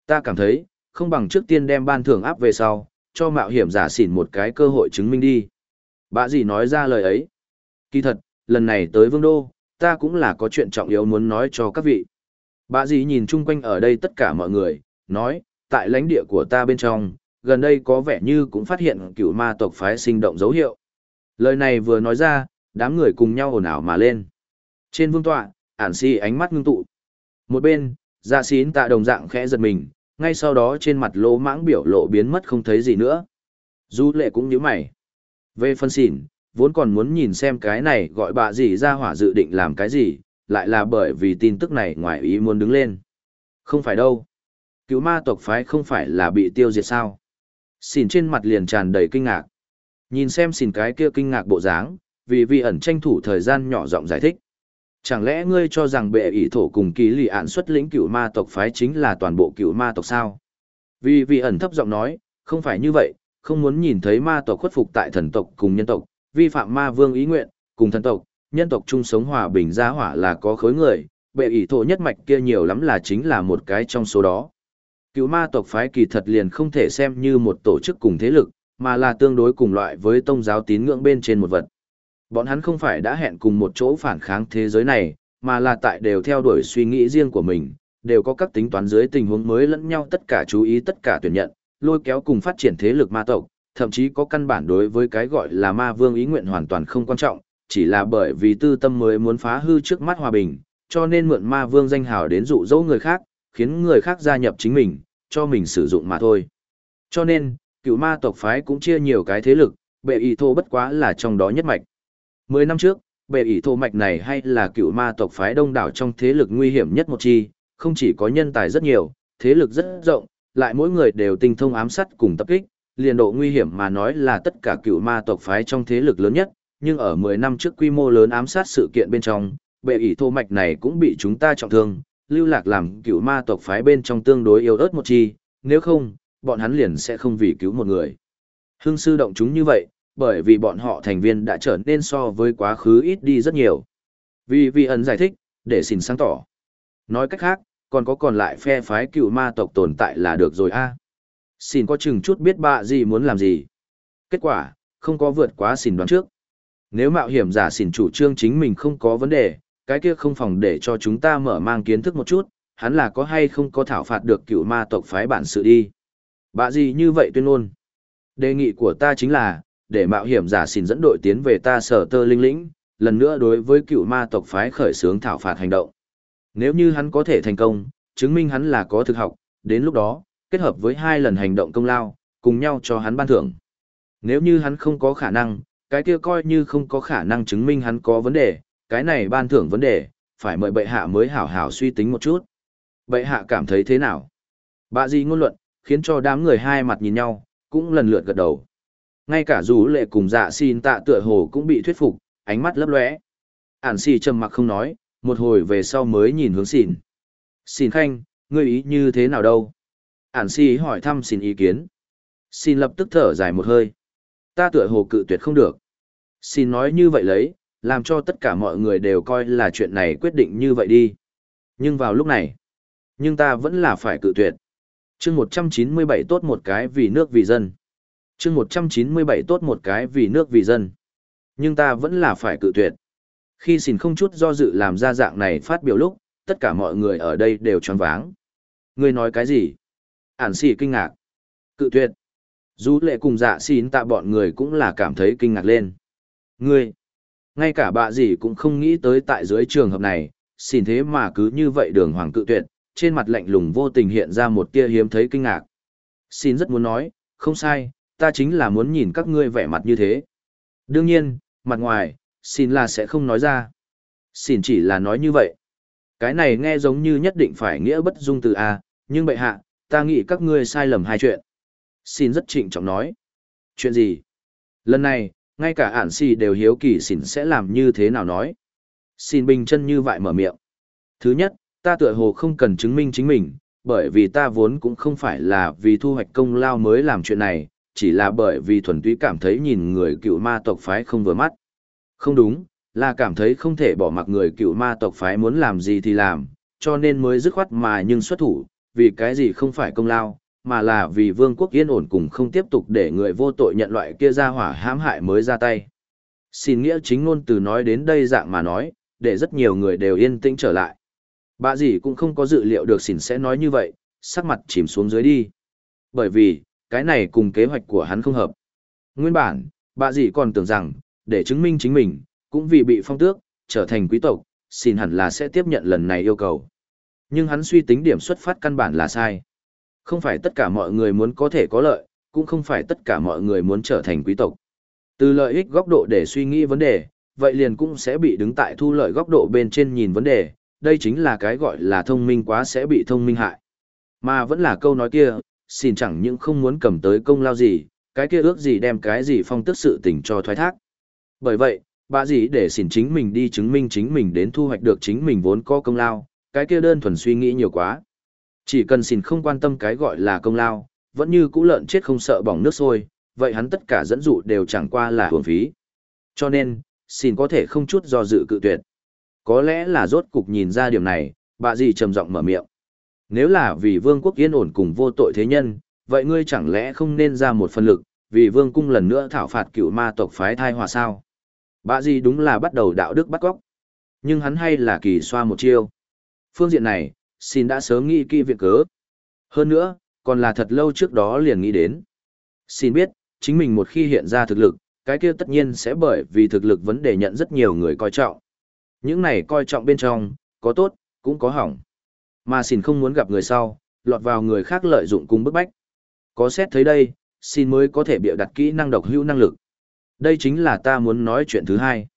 Ta cảm thấy, không bằng trước tiên đem ban thưởng áp về sau, cho mạo hiểm giả xỉn một cái cơ hội chứng minh đi. Bạ gì nói ra lời ấy. Kỳ thật, lần này tới vương đô, ta cũng là có chuyện trọng yếu muốn nói cho các vị. Bà dì nhìn chung quanh ở đây tất cả mọi người, nói, tại lãnh địa của ta bên trong, gần đây có vẻ như cũng phát hiện cựu ma tộc phái sinh động dấu hiệu. Lời này vừa nói ra, đám người cùng nhau ồn ào mà lên. Trên vương tọa, ản si ánh mắt ngưng tụ. Một bên, dạ xín tạ đồng dạng khẽ giật mình, ngay sau đó trên mặt lỗ mãng biểu lộ biến mất không thấy gì nữa. Du lệ cũng nhíu mày. Về phân xỉn, vốn còn muốn nhìn xem cái này gọi bà gì ra hỏa dự định làm cái gì, lại là bởi vì tin tức này ngoài ý muốn đứng lên. Không phải đâu. Cứu ma tộc phái không phải là bị tiêu diệt sao. Xỉn trên mặt liền tràn đầy kinh ngạc. Nhìn xem xỉn cái kia kinh ngạc bộ dáng, vì vi ẩn tranh thủ thời gian nhỏ giọng giải thích. Chẳng lẽ ngươi cho rằng bệ ỷ thổ cùng kỳ lì ạn xuất lĩnh cựu ma tộc phái chính là toàn bộ cựu ma tộc sao? Vì vị ẩn thấp giọng nói, không phải như vậy, không muốn nhìn thấy ma tộc khuất phục tại thần tộc cùng nhân tộc, vi phạm ma vương ý nguyện, cùng thần tộc, nhân tộc chung sống hòa bình gia hỏa là có khối người, bệ ỷ thổ nhất mạch kia nhiều lắm là chính là một cái trong số đó. Cựu ma tộc phái kỳ thật liền không thể xem như một tổ chức cùng thế lực, mà là tương đối cùng loại với tông giáo tín ngưỡng bên trên một vật. Bọn hắn không phải đã hẹn cùng một chỗ phản kháng thế giới này, mà là tại đều theo đuổi suy nghĩ riêng của mình, đều có các tính toán dưới tình huống mới lẫn nhau tất cả chú ý tất cả tuyển nhận, lôi kéo cùng phát triển thế lực ma tộc, thậm chí có căn bản đối với cái gọi là ma vương ý nguyện hoàn toàn không quan trọng, chỉ là bởi vì tư tâm mới muốn phá hư trước mắt hòa bình, cho nên mượn ma vương danh hào đến dụ dỗ người khác, khiến người khác gia nhập chính mình, cho mình sử dụng mà thôi. Cho nên, cựu ma tộc phái cũng chia nhiều cái thế lực, bệ ý thô bất quá là trong đó nhất mạch. Mười năm trước, bệ ý thô mạch này hay là cựu ma tộc phái đông đảo trong thế lực nguy hiểm nhất một chi, không chỉ có nhân tài rất nhiều, thế lực rất rộng, lại mỗi người đều tinh thông ám sát cùng tập kích, liền độ nguy hiểm mà nói là tất cả cựu ma tộc phái trong thế lực lớn nhất, nhưng ở 10 năm trước quy mô lớn ám sát sự kiện bên trong, bệ ỷ thô mạch này cũng bị chúng ta trọng thương, lưu lạc làm cựu ma tộc phái bên trong tương đối yếu ớt một chi, nếu không, bọn hắn liền sẽ không vì cứu một người. Hưng sư động chúng như vậy, bởi vì bọn họ thành viên đã trở nên so với quá khứ ít đi rất nhiều. Vì vi ẩn giải thích, để xin sáng tỏ. Nói cách khác, còn có còn lại phe phái cựu ma tộc tồn tại là được rồi a. Xin có chừng chút biết bạ gì muốn làm gì. Kết quả, không có vượt quá xin đoán trước. Nếu mạo hiểm giả xỉn chủ trương chính mình không có vấn đề, cái kia không phòng để cho chúng ta mở mang kiến thức một chút, hắn là có hay không có thảo phạt được cựu ma tộc phái bản sự đi. Bạ gì như vậy tuyên ngôn. Đề nghị của ta chính là, để mạo hiểm giả xin dẫn đội tiến về ta sở tơ linh lĩnh, lần nữa đối với cựu ma tộc phái khởi xướng thảo phạt hành động. Nếu như hắn có thể thành công, chứng minh hắn là có thực học, đến lúc đó, kết hợp với hai lần hành động công lao, cùng nhau cho hắn ban thưởng. Nếu như hắn không có khả năng, cái kia coi như không có khả năng chứng minh hắn có vấn đề, cái này ban thưởng vấn đề, phải mời bệ hạ mới hảo hảo suy tính một chút. Bệ hạ cảm thấy thế nào? Bạ gì ngôn luận, khiến cho đám người hai mặt nhìn nhau, cũng lần lượt gật đầu ngay cả dù lệ cùng dạ xin tạ tựa hồ cũng bị thuyết phục ánh mắt lấp lóe ản xì trầm mặc không nói một hồi về sau mới nhìn hướng xìn Xìn khanh ngươi ý như thế nào đâu ản Si hỏi thăm xin ý kiến xin lập tức thở dài một hơi ta tựa hồ cự tuyệt không được xin nói như vậy lấy làm cho tất cả mọi người đều coi là chuyện này quyết định như vậy đi nhưng vào lúc này nhưng ta vẫn là phải cự tuyệt chương một trăm chín mươi bảy tốt một cái vì nước vì dân chương 197 tốt một cái vì nước vì dân. Nhưng ta vẫn là phải cự tuyệt. Khi xin không chút do dự làm ra dạng này phát biểu lúc, tất cả mọi người ở đây đều choáng váng. Ngươi nói cái gì? Ản xì kinh ngạc. Cự tuyệt. Dù lệ cùng dạ xin tạ bọn người cũng là cảm thấy kinh ngạc lên. Ngươi, ngay cả bà gì cũng không nghĩ tới tại dưới trường hợp này, xin thế mà cứ như vậy đường hoàng cự tuyệt, trên mặt lạnh lùng vô tình hiện ra một tia hiếm thấy kinh ngạc. Xin rất muốn nói, không sai, ta chính là muốn nhìn các ngươi vẻ mặt như thế. Đương nhiên, mặt ngoài, xin là sẽ không nói ra. Xin chỉ là nói như vậy. Cái này nghe giống như nhất định phải nghĩa bất dung từ A, nhưng bệ hạ, ta nghĩ các ngươi sai lầm hai chuyện. Xin rất trịnh trọng nói. Chuyện gì? Lần này, ngay cả ản xì đều hiếu kỳ xin sẽ làm như thế nào nói. Xin bình chân như vậy mở miệng. Thứ nhất, ta tựa hồ không cần chứng minh chính mình, bởi vì ta vốn cũng không phải là vì thu hoạch công lao mới làm chuyện này, chỉ là bởi vì thuần túy cảm thấy nhìn người cựu ma tộc phái không vừa mắt. Không đúng, là cảm thấy không thể bỏ mặc người cựu ma tộc phái muốn làm gì thì làm, cho nên mới dứt khoát mà nhưng xuất thủ, vì cái gì không phải công lao, mà là vì vương quốc yên ổn cùng không tiếp tục để người vô tội nhận loại kia ra hỏa hãm hại mới ra tay. Xin nghĩa chính ngôn từ nói đến đây dạng mà nói, để rất nhiều người đều yên tĩnh trở lại. Bà gì cũng không có dự liệu được xỉn sẽ nói như vậy, sắc mặt chìm xuống dưới đi. Bởi vì, cái này cùng kế hoạch của hắn không hợp. Nguyên bản, bà gì còn tưởng rằng, để chứng minh chính mình, cũng vì bị phong tước, trở thành quý tộc, xin hẳn là sẽ tiếp nhận lần này yêu cầu. Nhưng hắn suy tính điểm xuất phát căn bản là sai. Không phải tất cả mọi người muốn có thể có lợi, cũng không phải tất cả mọi người muốn trở thành quý tộc. Từ lợi ích góc độ để suy nghĩ vấn đề, vậy liền cũng sẽ bị đứng tại thu lợi góc độ bên trên nhìn vấn đề, đây chính là cái gọi là thông minh quá sẽ bị thông minh hại. Mà vẫn là câu nói kia, xin chẳng những không muốn cầm tới công lao gì, cái kia ước gì đem cái gì phong tức sự tình cho thoái thác. Bởi vậy, bà gì để xin chính mình đi chứng minh chính mình đến thu hoạch được chính mình vốn có công lao, cái kia đơn thuần suy nghĩ nhiều quá. Chỉ cần xin không quan tâm cái gọi là công lao, vẫn như cũ lợn chết không sợ bỏng nước sôi, vậy hắn tất cả dẫn dụ đều chẳng qua là hưởng phí. Cho nên, xin có thể không chút do dự cự tuyệt. Có lẽ là rốt cục nhìn ra điểm này, bà gì trầm giọng mở miệng. Nếu là vì vương quốc yên ổn cùng vô tội thế nhân, vậy ngươi chẳng lẽ không nên ra một phần lực, vì vương cung lần nữa thảo phạt cựu ma tộc phái thai hòa sao? Bà gì đúng là bắt đầu đạo đức bắt góc. Nhưng hắn hay là kỳ xoa một chiêu. Phương diện này, xin đã sớm nghĩ kỹ việc cớ. Hơn nữa, còn là thật lâu trước đó liền nghĩ đến. Xin biết, chính mình một khi hiện ra thực lực, cái kia tất nhiên sẽ bởi vì thực lực vấn đề nhận rất nhiều người coi trọng. Những này coi trọng bên trong, có tốt, cũng có hỏng. Mà xin không muốn gặp người sau, lọt vào người khác lợi dụng cùng bức bách. Có xét thấy đây, xin mới có thể biểu đặt kỹ năng độc hữu năng lực. Đây chính là ta muốn nói chuyện thứ hai.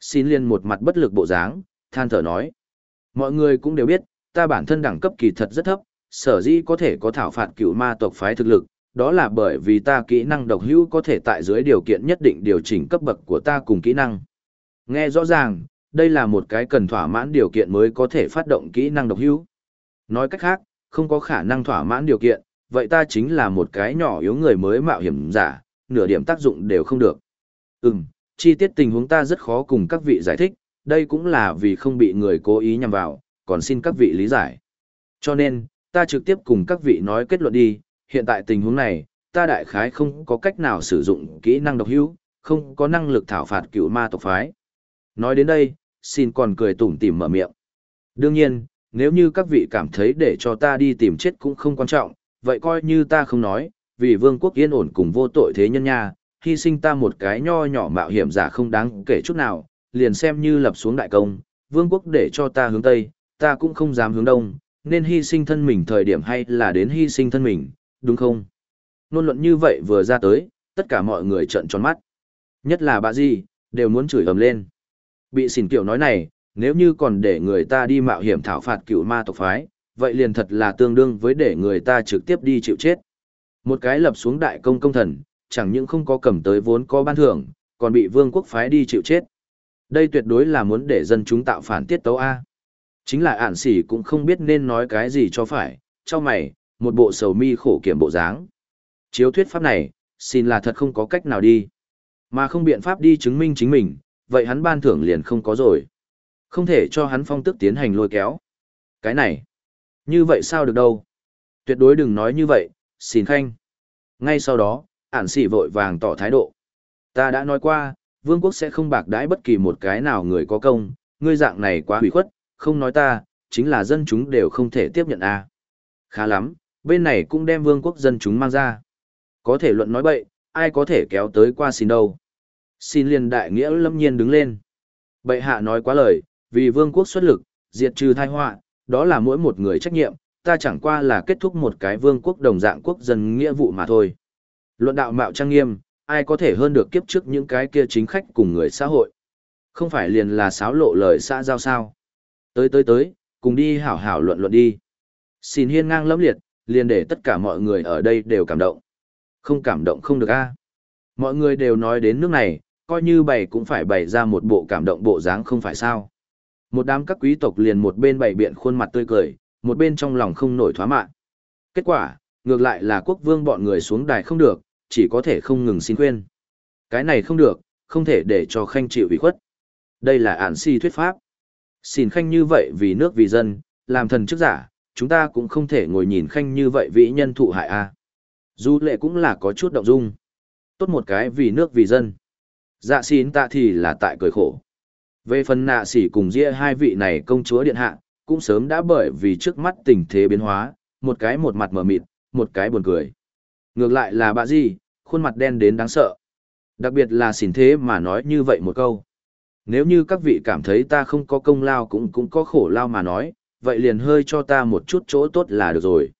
Xin liên một mặt bất lực bộ dáng, than thở nói. Mọi người cũng đều biết, ta bản thân đẳng cấp kỳ thật rất thấp, sở dĩ có thể có thảo phạt cựu ma tộc phái thực lực, đó là bởi vì ta kỹ năng độc hữu có thể tại dưới điều kiện nhất định điều chỉnh cấp bậc của ta cùng kỹ năng. Nghe rõ ràng, đây là một cái cần thỏa mãn điều kiện mới có thể phát động kỹ năng độc hữu. Nói cách khác, không có khả năng thỏa mãn điều kiện, vậy ta chính là một cái nhỏ yếu người mới mạo hiểm giả, nửa điểm tác dụng đều không được. Ừm, chi tiết tình huống ta rất khó cùng các vị giải thích, đây cũng là vì không bị người cố ý nhằm vào, còn xin các vị lý giải. Cho nên, ta trực tiếp cùng các vị nói kết luận đi, hiện tại tình huống này, ta đại khái không có cách nào sử dụng kỹ năng độc hữu, không có năng lực thảo phạt cựu ma tộc phái. Nói đến đây, xin còn cười tủm tỉm mở miệng. Đương nhiên, nếu như các vị cảm thấy để cho ta đi tìm chết cũng không quan trọng, vậy coi như ta không nói, vì vương quốc yên ổn cùng vô tội thế nhân nha, hy sinh ta một cái nho nhỏ mạo hiểm giả không đáng kể chút nào, liền xem như lập xuống đại công, vương quốc để cho ta hướng Tây, ta cũng không dám hướng Đông, nên hy sinh thân mình thời điểm hay là đến hy sinh thân mình, đúng không? Nôn luận như vậy vừa ra tới, tất cả mọi người trợn tròn mắt. Nhất là bà Di, đều muốn chửi ầm lên. Bị xỉn kiểu nói này, nếu như còn để người ta đi mạo hiểm thảo phạt cựu ma tộc phái, vậy liền thật là tương đương với để người ta trực tiếp đi chịu chết. Một cái lập xuống đại công công thần, chẳng những không có cầm tới vốn có ban thưởng, còn bị vương quốc phái đi chịu chết. Đây tuyệt đối là muốn để dân chúng tạo phản tiết tấu A. Chính là ản xỉ cũng không biết nên nói cái gì cho phải, cho mày, một bộ sầu mi khổ kiểm bộ dáng. Chiếu thuyết pháp này, xin là thật không có cách nào đi. Mà không biện pháp đi chứng minh chính mình, vậy hắn ban thưởng liền không có rồi. Không thể cho hắn phong tức tiến hành lôi kéo. Cái này, như vậy sao được đâu. Tuyệt đối đừng nói như vậy, xin khanh. Ngay sau đó, ản xỉ vội vàng tỏ thái độ. Ta đã nói qua, vương quốc sẽ không bạc đãi bất kỳ một cái nào người có công, ngươi dạng này quá hủy khuất, không nói ta, chính là dân chúng đều không thể tiếp nhận a. Khá lắm, bên này cũng đem vương quốc dân chúng mang ra. Có thể luận nói bậy, ai có thể kéo tới qua xin đâu. Xin liền đại nghĩa lâm nhiên đứng lên. Bệ hạ nói quá lời, vì vương quốc xuất lực, diệt trừ thai họa, đó là mỗi một người trách nhiệm, ta chẳng qua là kết thúc một cái vương quốc đồng dạng quốc dân nghĩa vụ mà thôi. Luận đạo mạo trang nghiêm, ai có thể hơn được kiếp trước những cái kia chính khách cùng người xã hội. Không phải liền là sáo lộ lời xã giao sao. Tới tới tới, cùng đi hảo hảo luận luận đi. Xin hiên ngang lẫm liệt, liền để tất cả mọi người ở đây đều cảm động. Không cảm động không được a. Mọi người đều nói đến nước này, coi như bày cũng phải bày ra một bộ cảm động bộ dáng không phải sao. Một đám các quý tộc liền một bên bày biện khuôn mặt tươi cười, một bên trong lòng không nổi thoá mạn. Kết quả, ngược lại là quốc vương bọn người xuống đài không được, chỉ có thể không ngừng xin khuyên. Cái này không được, không thể để cho khanh chịu ủy khuất. Đây là ản si thuyết pháp. Xin khanh như vậy vì nước vì dân, làm thần chức giả, chúng ta cũng không thể ngồi nhìn khanh như vậy vĩ nhân thụ hại a. Du lệ cũng là có chút động dung. Tốt một cái vì nước vì dân. Dạ xin tạ thì là tại cười khổ. Về phần nạ sỉ cùng ria hai vị này công chúa điện hạ, cũng sớm đã bởi vì trước mắt tình thế biến hóa, một cái một mặt mở mịt, một cái buồn cười. Ngược lại là bà gì, khuôn mặt đen đến đáng sợ. Đặc biệt là xỉn thế mà nói như vậy một câu. Nếu như các vị cảm thấy ta không có công lao cũng cũng có khổ lao mà nói, vậy liền hơi cho ta một chút chỗ tốt là được rồi.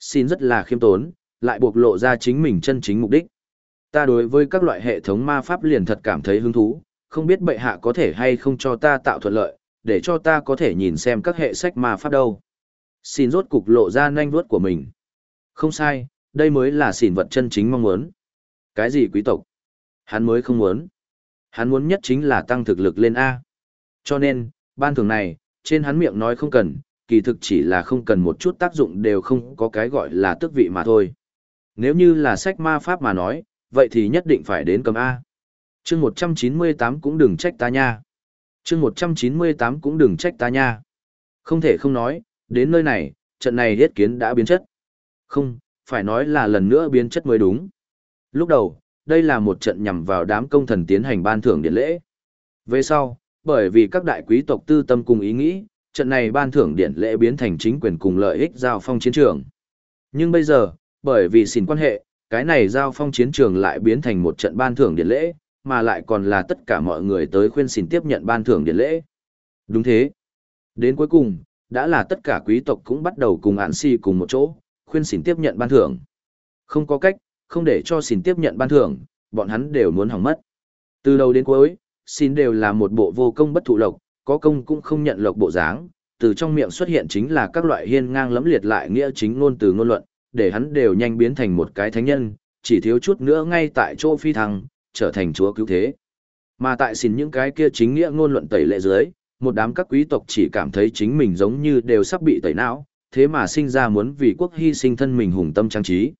Xin rất là khiêm tốn, lại buộc lộ ra chính mình chân chính mục đích. Ta đối với các loại hệ thống ma pháp liền thật cảm thấy hứng thú, không biết bệ hạ có thể hay không cho ta tạo thuận lợi, để cho ta có thể nhìn xem các hệ sách ma pháp đâu. Xin rốt cục lộ ra nhanh vuốt của mình. Không sai, đây mới là xỉn vật chân chính mong muốn. Cái gì quý tộc? Hắn mới không muốn. Hắn muốn nhất chính là tăng thực lực lên A. Cho nên, ban thường này, trên hắn miệng nói không cần, kỳ thực chỉ là không cần một chút tác dụng đều không có cái gọi là tước vị mà thôi. Nếu như là sách ma pháp mà nói, vậy thì nhất định phải đến cầm A. chương 198 cũng đừng trách ta nha. chương 198 cũng đừng trách ta nha. Không thể không nói, đến nơi này, trận này thiết kiến đã biến chất. Không, phải nói là lần nữa biến chất mới đúng. Lúc đầu, đây là một trận nhằm vào đám công thần tiến hành ban thưởng điện lễ. Về sau, bởi vì các đại quý tộc tư tâm cùng ý nghĩ, trận này ban thưởng điện lễ biến thành chính quyền cùng lợi ích giao phong chiến trường. Nhưng bây giờ, bởi vì xin quan hệ, cái này giao phong chiến trường lại biến thành một trận ban thưởng điện lễ, mà lại còn là tất cả mọi người tới khuyên xin tiếp nhận ban thưởng điện lễ. Đúng thế. Đến cuối cùng, đã là tất cả quý tộc cũng bắt đầu cùng án si cùng một chỗ, khuyên xin tiếp nhận ban thưởng. Không có cách, không để cho xin tiếp nhận ban thưởng, bọn hắn đều muốn hỏng mất. Từ đầu đến cuối, xin đều là một bộ vô công bất thụ lộc, có công cũng không nhận lộc bộ dáng, từ trong miệng xuất hiện chính là các loại hiên ngang lẫm liệt lại nghĩa chính ngôn từ ngôn luận, để hắn đều nhanh biến thành một cái thánh nhân, chỉ thiếu chút nữa ngay tại chỗ phi thăng, trở thành chúa cứu thế. Mà tại xin những cái kia chính nghĩa ngôn luận tẩy lệ dưới, một đám các quý tộc chỉ cảm thấy chính mình giống như đều sắp bị tẩy não, thế mà sinh ra muốn vì quốc hy sinh thân mình hùng tâm trang trí.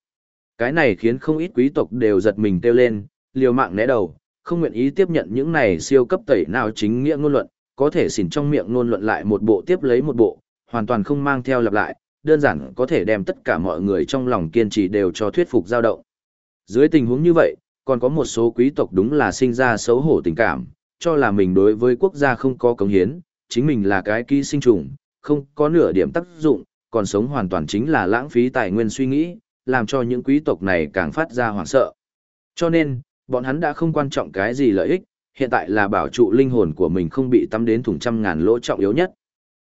Cái này khiến không ít quý tộc đều giật mình kêu lên, liều mạng né đầu, không nguyện ý tiếp nhận những này siêu cấp tẩy nào chính nghĩa ngôn luận, có thể xỉn trong miệng ngôn luận lại một bộ tiếp lấy một bộ, hoàn toàn không mang theo lặp lại, đơn giản có thể đem tất cả mọi người trong lòng kiên trì đều cho thuyết phục dao động. Dưới tình huống như vậy, còn có một số quý tộc đúng là sinh ra xấu hổ tình cảm, cho là mình đối với quốc gia không có cống hiến, chính mình là cái ký sinh trùng, không có nửa điểm tác dụng, còn sống hoàn toàn chính là lãng phí tài nguyên suy nghĩ, làm cho những quý tộc này càng phát ra hoảng sợ. Cho nên, bọn hắn đã không quan trọng cái gì lợi ích, hiện tại là bảo trụ linh hồn của mình không bị tắm đến thủng trăm ngàn lỗ trọng yếu nhất.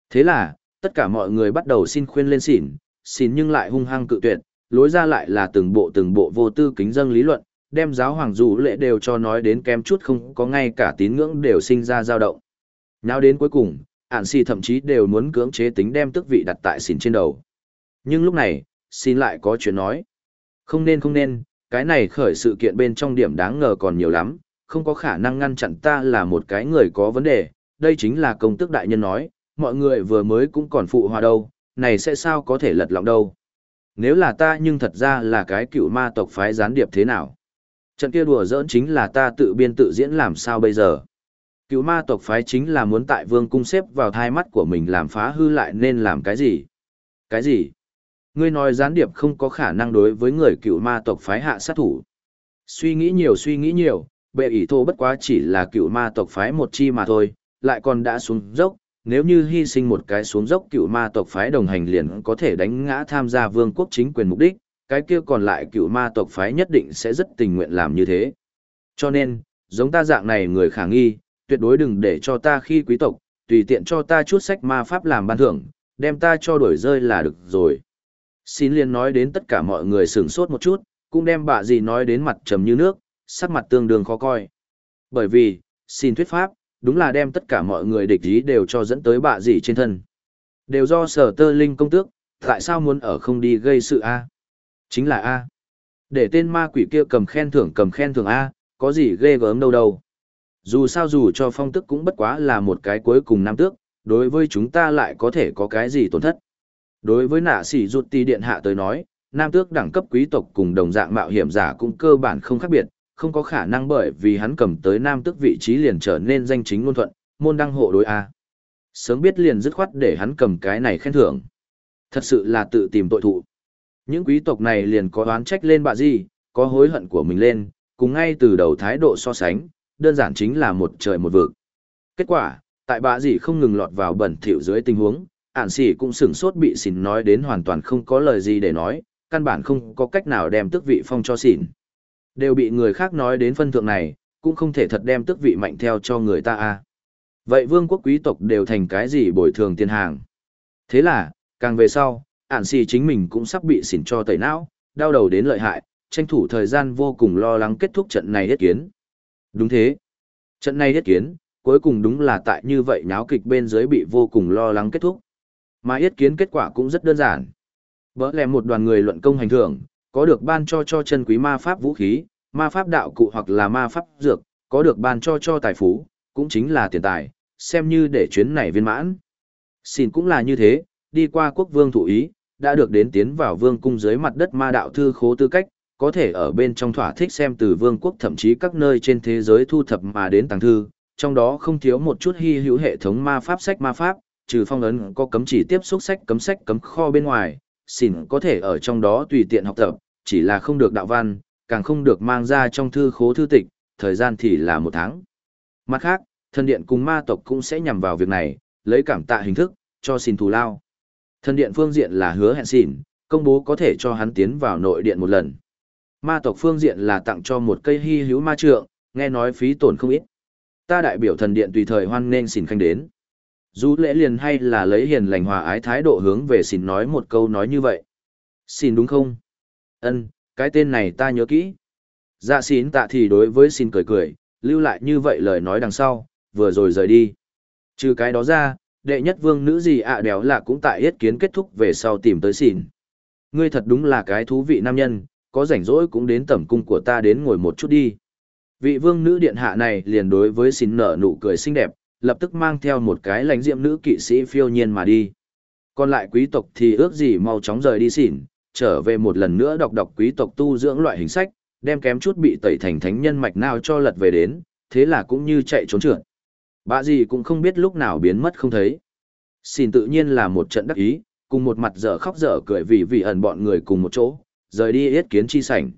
Thế là, tất cả mọi người bắt đầu xin khuyên lên xỉn, xỉn nhưng lại hung hăng cự tuyệt, lối ra lại là từng bộ từng bộ vô tư kính dâng lý luận, đem giáo hoàng dù lệ đều cho nói đến kém chút không có ngay cả tín ngưỡng đều sinh ra dao động. Nào đến cuối cùng, ạn xì thậm chí đều muốn cưỡng chế tính đem tước vị đặt tại xìn trên đầu. Nhưng lúc này, xin lại có chuyện nói. Không nên không nên, cái này khởi sự kiện bên trong điểm đáng ngờ còn nhiều lắm, không có khả năng ngăn chặn ta là một cái người có vấn đề, đây chính là công tước đại nhân nói, mọi người vừa mới cũng còn phụ hòa đâu, này sẽ sao có thể lật lọng đâu. Nếu là ta nhưng thật ra là cái cựu ma tộc phái gián điệp thế nào? Trận kia đùa giỡn chính là ta tự biên tự diễn làm sao bây giờ? Cựu ma tộc phái chính là muốn tại vương cung xếp vào thai mắt của mình làm phá hư lại nên làm cái gì? Cái gì? Ngươi nói gián điệp không có khả năng đối với người cựu ma tộc phái hạ sát thủ. Suy nghĩ nhiều suy nghĩ nhiều, bệ ỷ thô bất quá chỉ là cựu ma tộc phái một chi mà thôi, lại còn đã xuống dốc, nếu như hy sinh một cái xuống dốc cựu ma tộc phái đồng hành liền có thể đánh ngã tham gia vương quốc chính quyền mục đích, cái kia còn lại cựu ma tộc phái nhất định sẽ rất tình nguyện làm như thế. Cho nên, giống ta dạng này người khả nghi, tuyệt đối đừng để cho ta khi quý tộc, tùy tiện cho ta chút sách ma pháp làm ban thưởng, đem ta cho đổi rơi là được rồi. Xin liên nói đến tất cả mọi người sửng sốt một chút, cũng đem bà gì nói đến mặt trầm như nước, sắc mặt tương đương khó coi. Bởi vì, xin thuyết pháp, đúng là đem tất cả mọi người địch ý đều cho dẫn tới bà gì trên thân. Đều do sở tơ linh công tước, tại sao muốn ở không đi gây sự A? Chính là A. Để tên ma quỷ kia cầm khen thưởng cầm khen thưởng A, có gì ghê gớm đâu đâu. Dù sao dù cho phong tức cũng bất quá là một cái cuối cùng nam tước, đối với chúng ta lại có thể có cái gì tổn thất. Đối với nạ sĩ rụt ti điện hạ tới nói, nam tước đẳng cấp quý tộc cùng đồng dạng mạo hiểm giả cũng cơ bản không khác biệt, không có khả năng bởi vì hắn cầm tới nam tước vị trí liền trở nên danh chính ngôn thuận, môn đăng hộ đối A. Sớm biết liền dứt khoát để hắn cầm cái này khen thưởng. Thật sự là tự tìm tội thụ. Những quý tộc này liền có oán trách lên bà gì, có hối hận của mình lên, cùng ngay từ đầu thái độ so sánh, đơn giản chính là một trời một vực. Kết quả, tại bạ gì không ngừng lọt vào bẩn thỉu dưới tình huống, ản xỉ cũng sửng sốt bị xỉn nói đến hoàn toàn không có lời gì để nói, căn bản không có cách nào đem tước vị phong cho xỉn. Đều bị người khác nói đến phân thượng này, cũng không thể thật đem tước vị mạnh theo cho người ta a. Vậy vương quốc quý tộc đều thành cái gì bồi thường tiền hàng. Thế là, càng về sau, ản xỉ chính mình cũng sắp bị xỉn cho tẩy não, đau đầu đến lợi hại, tranh thủ thời gian vô cùng lo lắng kết thúc trận này hết kiến. Đúng thế. Trận này yết kiến, cuối cùng đúng là tại như vậy nháo kịch bên dưới bị vô cùng lo lắng kết thúc. Mà yết kiến kết quả cũng rất đơn giản. Bỡ lẽ một đoàn người luận công hành thưởng, có được ban cho cho chân quý ma pháp vũ khí, ma pháp đạo cụ hoặc là ma pháp dược, có được ban cho cho tài phú, cũng chính là tiền tài, xem như để chuyến này viên mãn. Xin cũng là như thế, đi qua quốc vương thủ ý, đã được đến tiến vào vương cung dưới mặt đất ma đạo thư khố tư cách, có thể ở bên trong thỏa thích xem từ vương quốc thậm chí các nơi trên thế giới thu thập mà đến tàng thư, trong đó không thiếu một chút hy hữu hệ thống ma pháp sách ma pháp, trừ phong ấn có cấm chỉ tiếp xúc sách cấm sách cấm kho bên ngoài, xỉn có thể ở trong đó tùy tiện học tập, chỉ là không được đạo văn, càng không được mang ra trong thư khố thư tịch, thời gian thì là một tháng. Mặt khác, thần điện cùng ma tộc cũng sẽ nhằm vào việc này, lấy cảm tạ hình thức, cho xin thù lao. Thần điện phương diện là hứa hẹn xỉn, công bố có thể cho hắn tiến vào nội điện một lần. Ma tộc phương diện là tặng cho một cây hy hữu ma trượng, nghe nói phí tổn không ít. Ta đại biểu thần điện tùy thời hoan nên xin khanh đến. Dù lễ liền hay là lấy hiền lành hòa ái thái độ hướng về xin nói một câu nói như vậy. Xin đúng không? Ân, cái tên này ta nhớ kỹ. Dạ xin tạ thì đối với xin cười cười, lưu lại như vậy lời nói đằng sau, vừa rồi rời đi. Trừ cái đó ra, đệ nhất vương nữ gì ạ đéo là cũng tại yết kiến kết thúc về sau tìm tới xin. Ngươi thật đúng là cái thú vị nam nhân, có rảnh rỗi cũng đến tẩm cung của ta đến ngồi một chút đi. Vị vương nữ điện hạ này liền đối với xin nở nụ cười xinh đẹp, lập tức mang theo một cái lãnh diệm nữ kỵ sĩ phiêu nhiên mà đi. Còn lại quý tộc thì ước gì mau chóng rời đi xỉn, trở về một lần nữa đọc đọc quý tộc tu dưỡng loại hình sách, đem kém chút bị tẩy thành thánh nhân mạch nào cho lật về đến, thế là cũng như chạy trốn trượt. Bà gì cũng không biết lúc nào biến mất không thấy. Xin tự nhiên là một trận đắc ý, cùng một mặt dở khóc dở cười vì vì ẩn bọn người cùng một chỗ, rời đi yết kiến chi sảnh.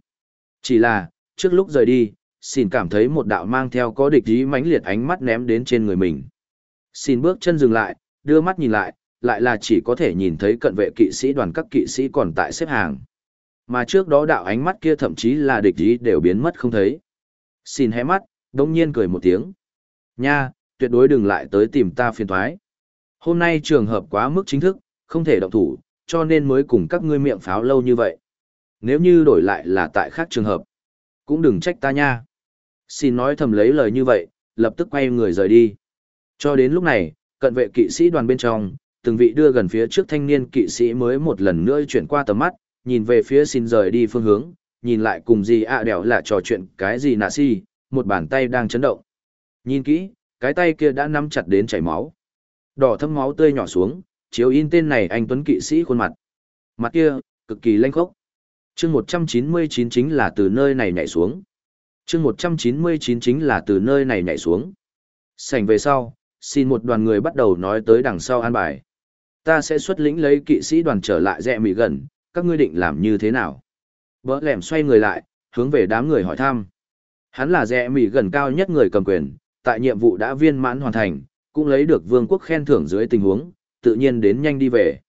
Chỉ là, trước lúc rời đi, xin cảm thấy một đạo mang theo có địch ý mãnh liệt ánh mắt ném đến trên người mình. Xin bước chân dừng lại, đưa mắt nhìn lại, lại là chỉ có thể nhìn thấy cận vệ kỵ sĩ đoàn các kỵ sĩ còn tại xếp hàng. Mà trước đó đạo ánh mắt kia thậm chí là địch ý đều biến mất không thấy. Xin hé mắt, đông nhiên cười một tiếng. Nha, tuyệt đối đừng lại tới tìm ta phiền thoái. Hôm nay trường hợp quá mức chính thức, không thể động thủ, cho nên mới cùng các ngươi miệng pháo lâu như vậy. Nếu như đổi lại là tại khác trường hợp, cũng đừng trách ta nha. Xin nói thầm lấy lời như vậy, lập tức quay người rời đi. Cho đến lúc này, cận vệ kỵ sĩ đoàn bên trong, từng vị đưa gần phía trước thanh niên kỵ sĩ mới một lần nữa chuyển qua tầm mắt, nhìn về phía xin rời đi phương hướng, nhìn lại cùng gì ạ à đèo là trò chuyện cái gì nạ si, một bàn tay đang chấn động. Nhìn kỹ, cái tay kia đã nắm chặt đến chảy máu. Đỏ thâm máu tươi nhỏ xuống, chiếu in tên này anh Tuấn kỵ sĩ khuôn mặt. Mặt kia, cực kỳ lanh khốc chương 199 chính là từ nơi này nhảy xuống chương một trăm chín mươi chín chính là từ nơi này nhảy xuống. Sảnh về sau, xin một đoàn người bắt đầu nói tới đằng sau an bài. Ta sẽ xuất lĩnh lấy kỵ sĩ đoàn trở lại rẽ mỹ gần, các ngươi định làm như thế nào? Bỡ lẻm xoay người lại, hướng về đám người hỏi thăm. Hắn là rẻ mỹ gần cao nhất người cầm quyền, tại nhiệm vụ đã viên mãn hoàn thành, cũng lấy được vương quốc khen thưởng dưới tình huống, tự nhiên đến nhanh đi về.